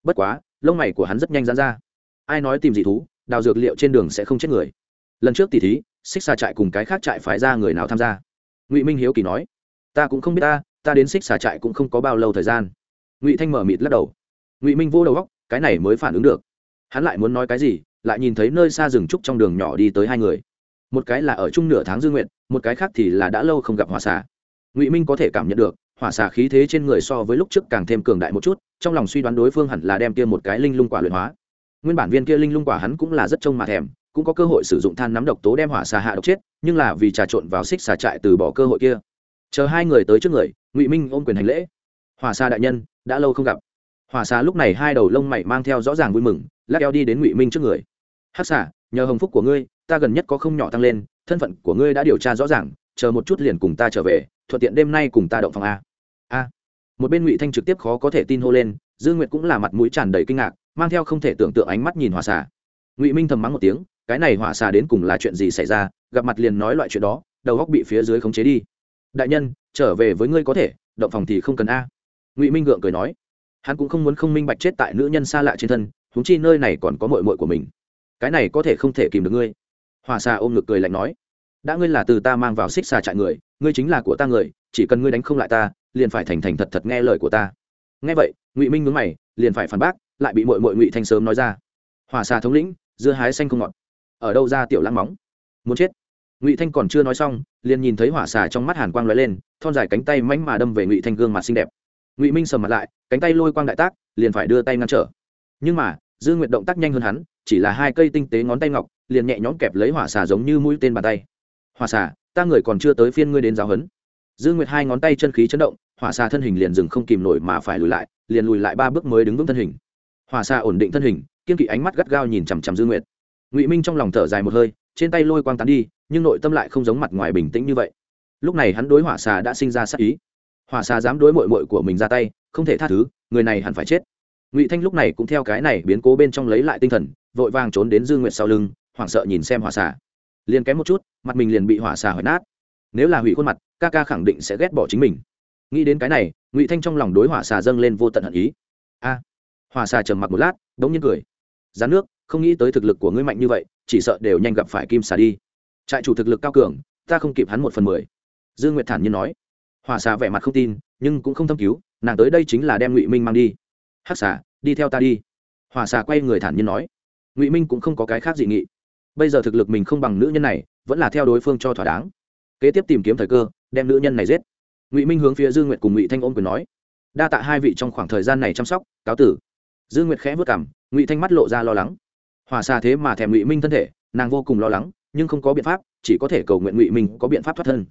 Bất quá lông mày của hắn rất nhanh dán ra. Ai nói tìm dị thú, đào dược liệu trên đường sẽ không chết người. Lần trước tỉ thí xích xà trại cùng cái khác trại phái ra người nào tham gia? Ngụy minh hiếu kỳ nói, ta cũng không biết ta ta đến xích xà trại cũng không có bao lâu thời gian. Ngụy thanh mở mịt lắc đầu. Ngụy minh vô đầu góc cái này mới phản ứng được. Hắn lại muốn nói cái gì, lại nhìn thấy nơi xa rừng trúc trong đường nhỏ đi tới hai người. Một cái là ở chung nửa tháng dương nguyện, một cái khác thì là đã lâu không gặp hòa xà ngụy minh có thể cảm nhận được hỏa xà khí thế trên người so với lúc trước càng thêm cường đại một chút, trong lòng suy đoán đối phương hẳn là đem kia một cái linh lung quả luyện hóa. Nguyên bản viên kia linh lung quả hắn cũng là rất trông mà thèm, cũng có cơ hội sử dụng than nắm độc tố đem hỏa xà hạ độc chết, nhưng là vì trà trộn vào xích xà trại từ bỏ cơ hội kia. Chờ hai người tới trước người, ngụy minh ôm quyền hành lễ. Hỏa xà đại nhân, đã lâu không gặp. Hỏa xà lúc này hai đầu lông mày mang theo rõ ràng vui mừng, lắc eo đi đến ngụy minh trước người. Hắc xà, nhờ hồng phúc của ngươi, ta gần nhất có không nhỏ tăng lên, thân phận của ngươi đã điều tra rõ ràng, chờ một chút liền cùng ta trở về, thuận tiện đêm nay cùng ta động phòng a a một bên ngụy thanh trực tiếp khó có thể tin hô lên dương nguyệt cũng là mặt mũi tràn đầy kinh ngạc, mang theo không thể tưởng tượng ánh mắt nhìn hỏa xà. Ngụy minh thầm mắng một tiếng, cái này hỏa xà đến cùng là chuyện gì xảy ra, gặp mặt liền nói loại chuyện đó, đầu góc bị phía dưới khống chế đi. Đại nhân, trở về với ngươi có thể, động phòng thì không cần a. Ngụy minh gượng cười nói. Hắn cũng không muốn không minh bạch chết tại nữ nhân xa lạ trên thân húng chi nơi này còn có mội mội của mình. Cái này có thể không thể kìm được ngươi. Hòa xà ôm ngực cười lạnh nói. Đã ngươi là từ ta mang vào xích xà trại người, ngươi chính là của ta người, chỉ cần ngươi đánh không lại ta liền phải thành thành thật thật nghe lời của ta. Nghe vậy, ngụy minh ngứng mày, liền phải phản bác, lại bị mội mội ngụy thanh sớm nói ra. Hòa xà thống lĩnh, dưa hái xanh không ngọt. Ở đâu ra tiểu lãng móng? Muốn chết. Ngụy thanh còn chưa nói xong, liền nhìn thấy hỏa xà trong mắt hàn quang l ó e lên, thon dài cánh tay mánh mà đâm về ngụy thanh gương mặt xinh đẹp. Ngụy minh sầm mặt lại, cánh tay lôi quang đại tác, liền phải đưa tay ngăn trở. Nhưng mà, dư nguyệt động tác nhanh hơn hắn, chỉ là hai cây tinh tế ngón tay ngọc, liền nhẹ nhõm kẹp lấy hỏa xà giống như mũi tên bàn tay. Hỏa xà, ta người còn chưa tới phiên ngươi đến giáo huấn dư nguyệt hai ngón tay chân khí chấn động, hỏa xa thân hình liền dừng không kìm nổi mà phải lùi lại, liền lùi lại ba bước mới đứng vững thân hình. Hỏa xa ổn định thân hình, kiên kỵ ánh mắt gắt gao nhìn chằm chằm dư nguyệt. Ngụy minh trong lòng thở dài một hơi, trên tay lôi quang tán đi, nhưng nội tâm lại không giống mặt ngoài bình tĩnh như vậy. Lúc này hắn đối hỏa xà đã sinh ra sắc ý. Hỏa xà dám đối mội mội của mình ra tay, không thể tha thứ, người này hẳn phải chết. Ngụy thanh lúc này cũng theo cái này biến cố bên trong lấy lại tinh thần, vội vàng trốn đến dư nguyệt sau lưng, hoảng sợ nhìn xem hỏa xà. Liền kém một chút, mặt mình liền bị hỏa xà hỏi nát. Nếu là hủy khuôn mặt ca ca khẳng định sẽ ghét bỏ chính mình. Nghĩ đến cái này, ngụy thanh trong lòng đối hỏa xà dâng lên vô tận hận ý. A! Hỏa xà trầm mặc một lát đ ố n g nhiên cười. Rán nước, không nghĩ tới thực lực của ngươi mạnh như vậy, chỉ sợ đều nhanh gặp phải kim xà đi. Trại chủ thực lực cao cường, ta không kịp hắn một phần mười. Dương nguyệt thản nhiên nói. Hỏa xà vẻ mặt không tin, nhưng cũng không thâm cứu, nàng tới đây chính là đem ngụy minh mang đi. Hắc xà, đi theo ta đi. Hỏa xà quay người thản nhiên nói. Ngụy minh cũng không có cái khác dị nghị. Bây giờ thực lực mình không bằng nữ nhân này, vẫn là theo đối phương cho thỏa đáng. Kế tiếp tìm kiếm thời cơ đem nữ nhân này giết. Ngụy minh hướng phía dương nguyệt cùng ngụy thanh ôm quyền nói. Đa tạ hai vị trong khoảng thời gian này chăm sóc, cáo tử. Dương nguyệt khẽ vất cảm ngụy thanh mắt lộ ra lo lắng. Hòa xa thế mà thèm ngụy minh thân thể, nàng vô cùng lo lắng, nhưng không có biện pháp, chỉ có thể cầu nguyện ngụy minh có biện pháp thoát thân.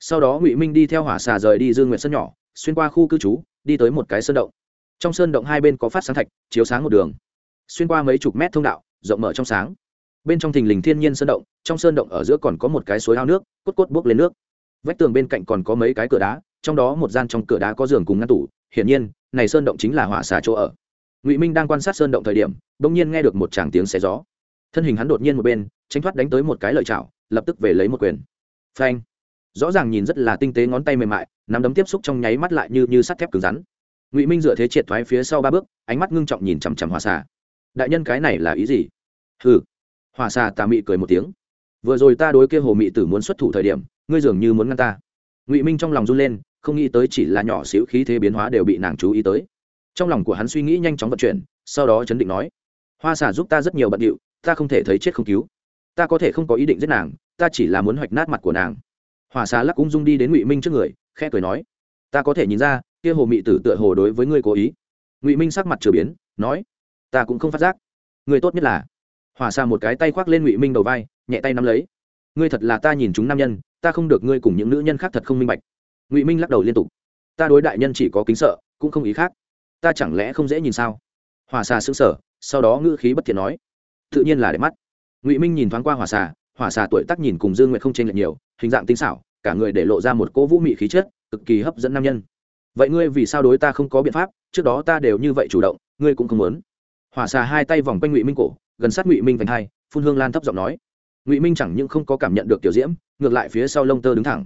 Sau đó ngụy minh đi theo hỏa xà rời đi dương nguyệt sân nhỏ, xuyên qua khu cư trú, đi tới một cái sơn động. Trong sơn động hai bên có phát sáng thạch, chiếu sáng một đường. Xuyên qua mấy chục mét thông đạo, rộng mở trong sáng. Bên trong thình lình thiên nhiên sơn động, trong sơn động ở giữa còn có một cái suối ao nước, cốt cốt bốc lên nước vách tường bên cạnh còn có mấy cái cửa đá, trong đó một gian trong cửa đá có giường cùng ngăn tủ. Hiển nhiên, này sơn động chính là hỏa xà chỗ ở. Ngụy minh đang quan sát sơn động thời điểm đ ỗ n g nhiên nghe được một tràng tiếng xé gió. Thân hình hắn đột nhiên một bên tranh thoát đánh tới một cái lợi chảo, lập tức về lấy một quyền. Phanh! Rõ ràng nhìn rất là tinh tế ngón tay mềm mại, nắm đấm tiếp xúc trong nháy mắt lại như như sắt thép cứng rắn. Ngụy minh dựa thế triệt thoái phía sau ba bước, ánh mắt ngưng trọng nhìn chằm chằm hỏa xà. Đại nhân cái này là ý gì? Hừ! Hỏa xà tà mị cười một tiếng. Vừa rồi ta đối kia hồ mị tử muốn xuất thủ thời điểm ngươi dường như muốn ngăn ta. Ngụy minh trong lòng run lên, không nghĩ tới chỉ là nhỏ xíu khí thế biến hóa đều bị nàng chú ý tới. Trong lòng của hắn suy nghĩ nhanh chóng vận chuyển, sau đó chấn định nói, hoa xà giúp ta rất nhiều bận điệu, ta không thể thấy chết không cứu. Ta có thể không có ý định giết nàng, ta chỉ là muốn hoạch nát mặt của nàng. Hòa xà lắc ung dung đi đến ngụy minh trước người, khẽ cười nói, ta có thể nhìn ra, kia hồ mị tử tựa hồ đối với ngươi cố ý. Ngụy minh sắc mặt trở biến, nói, ta cũng không phát giác. Ngươi tốt nhất là. Hòa xà một cái tay khoác lên ngụy minh đầu vai, nhẹ tay nắm lấy, ngươi thật là ta nhìn chúng nam nhân ta không được ngươi cùng những nữ nhân khác thật không minh bạch. Ngụy minh lắc đầu liên tục. Ta đối đại nhân chỉ có kính sợ, cũng không ý khác. Ta chẳng lẽ không dễ nhìn sao? Hòa xà xứng sở sau đó ngữ khí bất thiện nói. Tự nhiên là để mắt. Ngụy minh nhìn thoáng qua hòa xà hòa xà tuổi tác nhìn cùng dương nguyệt không chênh lệch nhiều, hình dạng tinh xảo, cả người để lộ ra một cỗ vũ mị khí chất, cực kỳ hấp dẫn nam nhân. Vậy ngươi vì sao đối ta không có biện pháp? Trước đó ta đều như vậy chủ động, ngươi cũng không muốn. Hòa xà hai tay vòng quanh ngụy minh cổ, gần sát ngụy minh vành hai, phun hương lan thấp giọng nói ngụy minh chẳng những không có cảm nhận được tiểu diễm ngược lại phía sau lông tơ đứng thẳng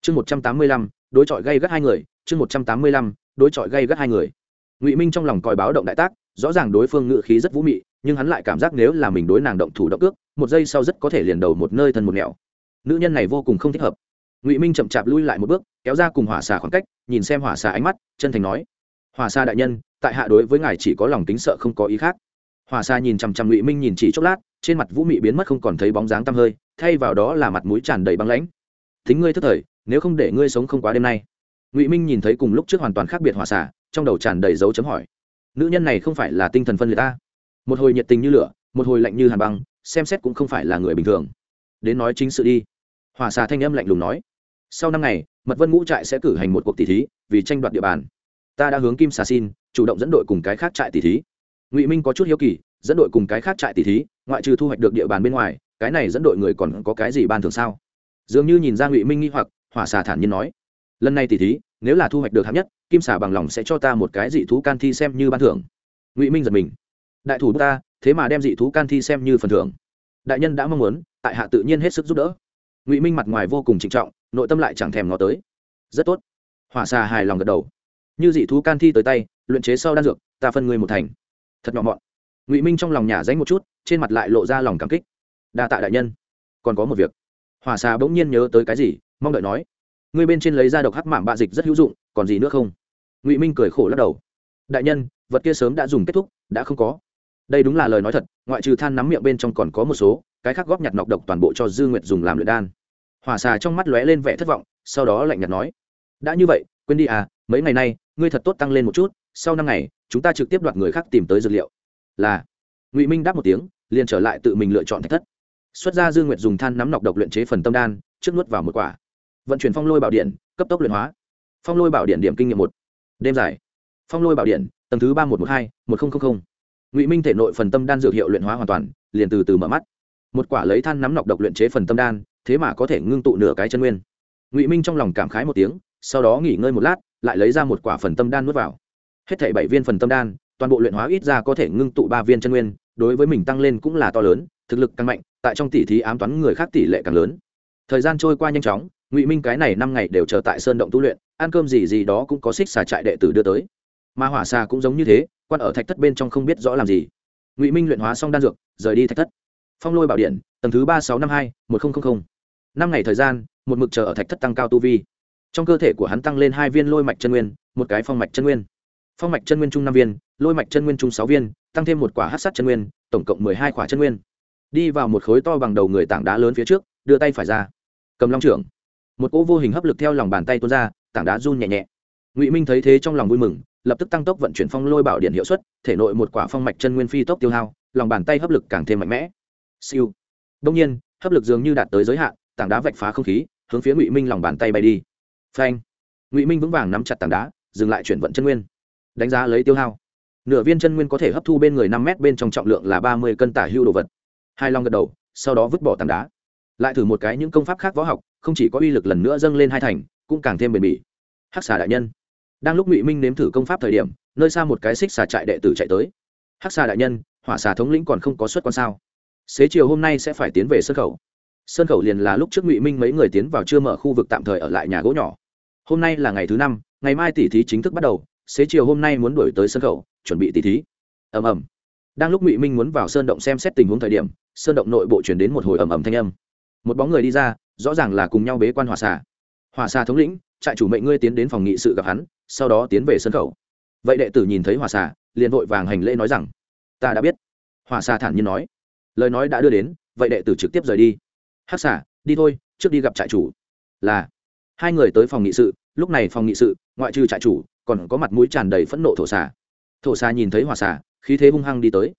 chương một trăm tám mươi lăm đối chọi gây gắt hai người chương một trăm tám mươi lăm đối chọi gây gắt hai người ngụy minh trong lòng còi báo động đại tác rõ ràng đối phương ngự khí rất vũ mị nhưng hắn lại cảm giác nếu là mình đối nàng động thủ động ước một giây sau rất có thể liền đầu một nơi thân một nẻo nữ nhân này vô cùng không thích hợp ngụy minh chậm chạp lui lại một bước kéo ra cùng hỏa xà khoảng cách nhìn xem hỏa xà ánh mắt chân thành nói hỏa xà đại nhân tại hạ đối với ngài chỉ có lòng tính sợ không có ý khác hỏa xà nhìn chằm chằm ngụy minh nhìn chỉ chốc lát trên mặt vũ mị biến mất không còn thấy bóng dáng tăm hơi, thay vào đó là mặt mũi tràn đầy băng lãnh. Thính ngươi thức thời, nếu không để ngươi sống không quá đêm nay. Ngụy minh nhìn thấy cùng lúc trước hoàn toàn khác biệt hòa xả trong đầu tràn đầy dấu chấm hỏi. Nữ nhân này không phải là tinh thần phân liệt ta? Một hồi nhiệt tình như lửa, một hồi lạnh như hàn băng, xem xét cũng không phải là người bình thường. Đến nói chính sự đi. Hòa xà thanh âm lạnh lùng nói. Sau năm ngày, mật vân ngũ trại sẽ cử hành một cuộc tỷ thí, vì tranh đoạt địa bàn. Ta đã hướng kim xà xin, chủ động dẫn đội cùng cái khác trại tỷ thí. Ngụy minh có chút hiếu kỳ dẫn đội cùng cái khác trại tỷ thí, ngoại trừ thu hoạch được địa bàn bên ngoài, cái này dẫn đội người còn có cái gì ban thường sao? Dường như nhìn ra ngụy minh nghi hoặc, hỏa xà thản nhiên nói, lần này tỷ thí, nếu là thu hoạch được hạng nhất, kim xà bằng lòng sẽ cho ta một cái dị thú can thi xem như ban thưởng. Ngụy minh giật mình, đại thủ ta, thế mà đem dị thú can thi xem như phần thưởng. Đại nhân đã mong muốn, tại hạ tự nhiên hết sức giúp đỡ. Ngụy minh mặt ngoài vô cùng trịnh trọng, nội tâm lại chẳng thèm ngó tới. Rất tốt. Hỏa xà hài lòng gật đầu. Như dị thú can thi tới tay, luyện chế sau đan dược, ta phân người một thành. Thật nhỏ mọn ngụy minh trong lòng nhả dánh một chút trên mặt lại lộ ra lòng cảm kích đa tạ đại nhân còn có một việc hòa xà bỗng nhiên nhớ tới cái gì mong đợi nói ngươi bên trên lấy ra độc hắc mạm bạ dịch rất hữu dụng còn gì nữa không ngụy minh cười khổ lắc đầu đại nhân vật kia sớm đã dùng kết thúc đã không có đây đúng là lời nói thật ngoại trừ than nắm miệng bên trong còn có một số cái khác góp nhặt nọc độc toàn bộ cho dư nguyệt dùng làm luyện đan hỏa xà trong mắt lóe lên vẻ thất vọng sau đó lạnh nhạt nói đã như vậy quên đi à mấy ngày nay ngươi thật tốt tăng lên một chút sau năm ngày chúng ta trực tiếp đoạt người khác tìm tới dược liệu là ngụy minh đáp một tiếng liền trở lại tự mình lựa chọn thạch thất xuất ra dương nguyệt dùng than nắm nọc độc luyện chế phần tâm đan trước nuốt vào một quả vận chuyển phong lôi bảo điện cấp tốc luyện hóa phong lôi bảo điện điểm kinh nghiệm một đêm dài phong lôi bảo điện tầng thứ ba một m một t hai một nghìn ngụy minh thể nội phần tâm đan dược hiệu luyện hóa hoàn toàn liền từ từ mở mắt một quả lấy than nắm nọc độc luyện chế phần tâm đan thế mà có thể ngưng tụ nửa cái chân nguyên ngụy minh trong lòng cảm khái một tiếng sau đó nghỉ ngơi một lát lại lấy ra một quả phần tâm đan nuốt vào hết thảy bảy viên phần tâm đan toàn bộ luyện hóa ít ra có thể ngưng tụ ba viên chân nguyên, đối với mình tăng lên cũng là to lớn, thực lực càng mạnh, tại trong tỷ thí ám toán người khác tỷ lệ càng lớn. Thời gian trôi qua nhanh chóng, ngụy minh cái này năm ngày đều chờ tại sơn động tu luyện, ăn cơm gì gì đó cũng có xích xà trại đệ tử đưa tới. Mà hỏa xà cũng giống như thế, quan ở thạch thất bên trong không biết rõ làm gì. Ngụy minh luyện hóa xong đan dược, rời đi thạch thất. Phong lôi bảo điện, tầng thứ ba sáu năm hai, một nghìn năm ngày thời gian, một mực chờ ở thạch thất tăng cao tu vi. Trong cơ thể của hắn tăng lên hai viên lôi mạch chân nguyên, một cái phong mạch chân nguyên phong mạch chân nguyên trung năm viên, lôi mạch chân nguyên trung sáu viên, tăng thêm một quả hát sát chân nguyên, tổng cộng mười hai quả chân nguyên. Đi vào một khối to bằng đầu người tảng đá lớn phía trước, đưa tay phải ra. Cầm long trưởng. Một cỗ vô hình hấp lực theo lòng bàn tay tuôn ra, tảng đá run nhẹ nhẹ. Ngụy minh thấy thế trong lòng vui mừng, lập tức tăng tốc vận chuyển phong lôi bảo điện hiệu suất, thể nội một quả phong mạch chân nguyên phi tốc tiêu hao, lòng bàn tay hấp lực càng thêm mạnh mẽ. Siêu. Đông nhiên, hấp lực dường như đạt tới giới hạn, tảng đá vạch phá không khí, hướng phía ngụy minh lòng bàn tay bay đi. Phanh. Ngụy minh vững vàng nắm chặt tảng đá, dừng lại chuyển vận chân nguyên đánh giá lấy tiêu hao. Nửa viên chân nguyên có thể hấp thu bên người năm mét, bên trong trọng lượng là ba mươi cân tả hưu đồ vật. Hai long gật đầu, sau đó vứt bỏ tảng đá. Lại thử một cái những công pháp khác võ học, không chỉ có uy lực lần nữa dâng lên hai thành, cũng càng thêm bền bỉ. Hắc xà đại nhân. Đang lúc ngụy minh nếm thử công pháp thời điểm, nơi xa một cái xích xà trại đệ tử chạy tới. Hắc xà đại nhân, hỏa xà thống lĩnh còn không có xuất quan sao? Xế chiều hôm nay sẽ phải tiến về sân khẩu. Sân khẩu liền là lúc trước ngụy minh mấy người tiến vào chưa mở khu vực tạm thời ở lại nhà gỗ nhỏ. Hôm nay là ngày thứ năm, ngày mai tỷ thí chính thức bắt đầu xế chiều hôm nay muốn đổi tới sân khẩu, chuẩn bị tỷ thí. Ầm ầm. Đang lúc ngụy minh muốn vào sơn động xem xét tình huống thời điểm, sơn động nội bộ chuyển đến một hồi ầm ầm thanh âm. Một bóng người đi ra, rõ ràng là cùng nhau bế quan hòa xà. Hòa xà thống lĩnh, trại chủ mệnh ngươi tiến đến phòng nghị sự gặp hắn, sau đó tiến về sân khẩu. Vậy đệ tử nhìn thấy hòa xà, liền vội vàng hành lễ nói rằng, ta đã biết. Hòa xà thản nhiên nói. Lời nói đã đưa đến, vậy đệ tử trực tiếp rời đi. Hắc xả đi thôi, trước đi gặp trại chủ. Là. Hai người tới phòng nghị sự, lúc này phòng nghị sự, ngoại trừ trại chủ còn có mặt mũi tràn đầy phẫn nộ thổ xà. Thổ xà nhìn thấy hỏa xà, khí thế hung hăng đi tới.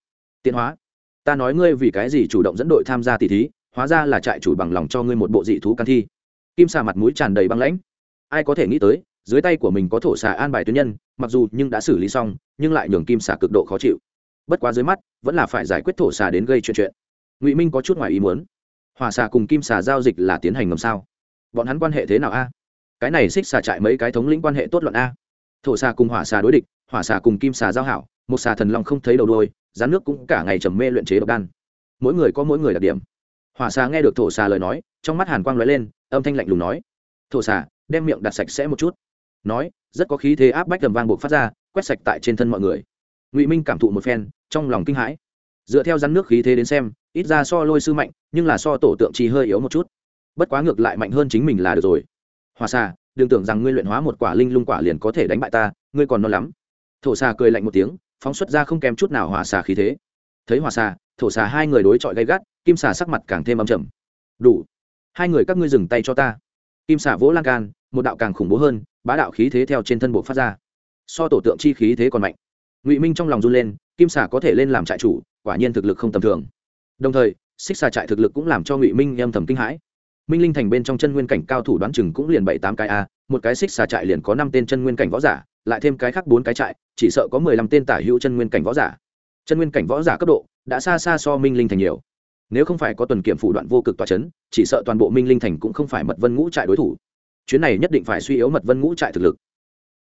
Tiến hóa, ta nói ngươi vì cái gì chủ động dẫn đội tham gia tỷ thí, hóa ra là trại chủ bằng lòng cho ngươi một bộ dị thú can thi. Kim xà mặt mũi tràn đầy băng lãnh. Ai có thể nghĩ tới, dưới tay của mình có thổ xà an bài tuyến nhân, mặc dù nhưng đã xử lý xong, nhưng lại nhường kim xà cực độ khó chịu. Bất quá dưới mắt, vẫn là phải giải quyết thổ xà đến gây chuyện chuyện. Ngụy minh có chút ngoài ý muốn. Hòa xà cùng kim xà giao dịch là tiến hành ngầm sao? Bọn hắn quan hệ thế nào a? Cái này xích xà trại mấy cái thống lĩnh quan hệ tốt luận a? Thổ xà cùng hỏa xà đối địch, hỏa xà cùng kim xà giao hảo, một xà thần long không thấy đầu đôi rán nước cũng cả ngày trầm mê luyện chế độc đan. Mỗi người có mỗi người đặc điểm. Hỏa xà nghe được thổ xà lời nói, trong mắt hàn quang lóe lên, âm thanh lạnh lùng nói, thổ xà, đem miệng đặt sạch sẽ một chút. Nói, rất có khí thế áp bách tầm vang buộc phát ra, quét sạch tại trên thân mọi người. Ngụy minh cảm thụ một phen, trong lòng kinh hãi. Dựa theo rắn nước khí thế đến xem, ít ra so lôi sư mạnh, nhưng là so tổ tượng chi hơi yếu một chút. Bất quá ngược lại mạnh hơn chính mình là được rồi. Hòa xà đừng tưởng rằng ngươi luyện hóa một quả linh lung quả liền có thể đánh bại ta, ngươi còn non lắm. Thổ xà cười lạnh một tiếng, phóng xuất ra không kém chút nào hòa xà khí thế. Thấy hòa xà, thổ xà hai người đối chọi gay gắt, kim xà sắc mặt càng thêm âm trầm. Đủ, hai người các ngươi dừng tay cho ta. Kim xà vỗ lan can, một đạo càng khủng bố hơn, bá đạo khí thế theo trên thân bộ phát ra. So tổ tượng chi khí thế còn mạnh. Ngụy minh trong lòng run lên, kim xà có thể lên làm trại chủ, quả nhiên thực lực không tầm thường. Đồng thời, xích xà trại thực lực cũng làm cho ngụy minh âm thầm kinh hãi minh linh thành bên trong chân nguyên cảnh cao thủ đoán chừng cũng liền bảy tám cái a, một cái xích xà trại liền có năm tên chân nguyên cảnh võ giả, lại thêm cái khác bốn cái trại, chỉ sợ có mười lăm tên tả hữu chân nguyên cảnh võ giả. Chân nguyên cảnh võ giả cấp độ đã xa xa so minh linh thành nhiều. Nếu không phải có tuần kiểm phủ đoạn vô cực tòa c h ấ n chỉ sợ toàn bộ minh linh thành cũng không phải mật vân ngũ trại đối thủ. Chuyến này nhất định phải suy yếu mật vân ngũ trại thực lực.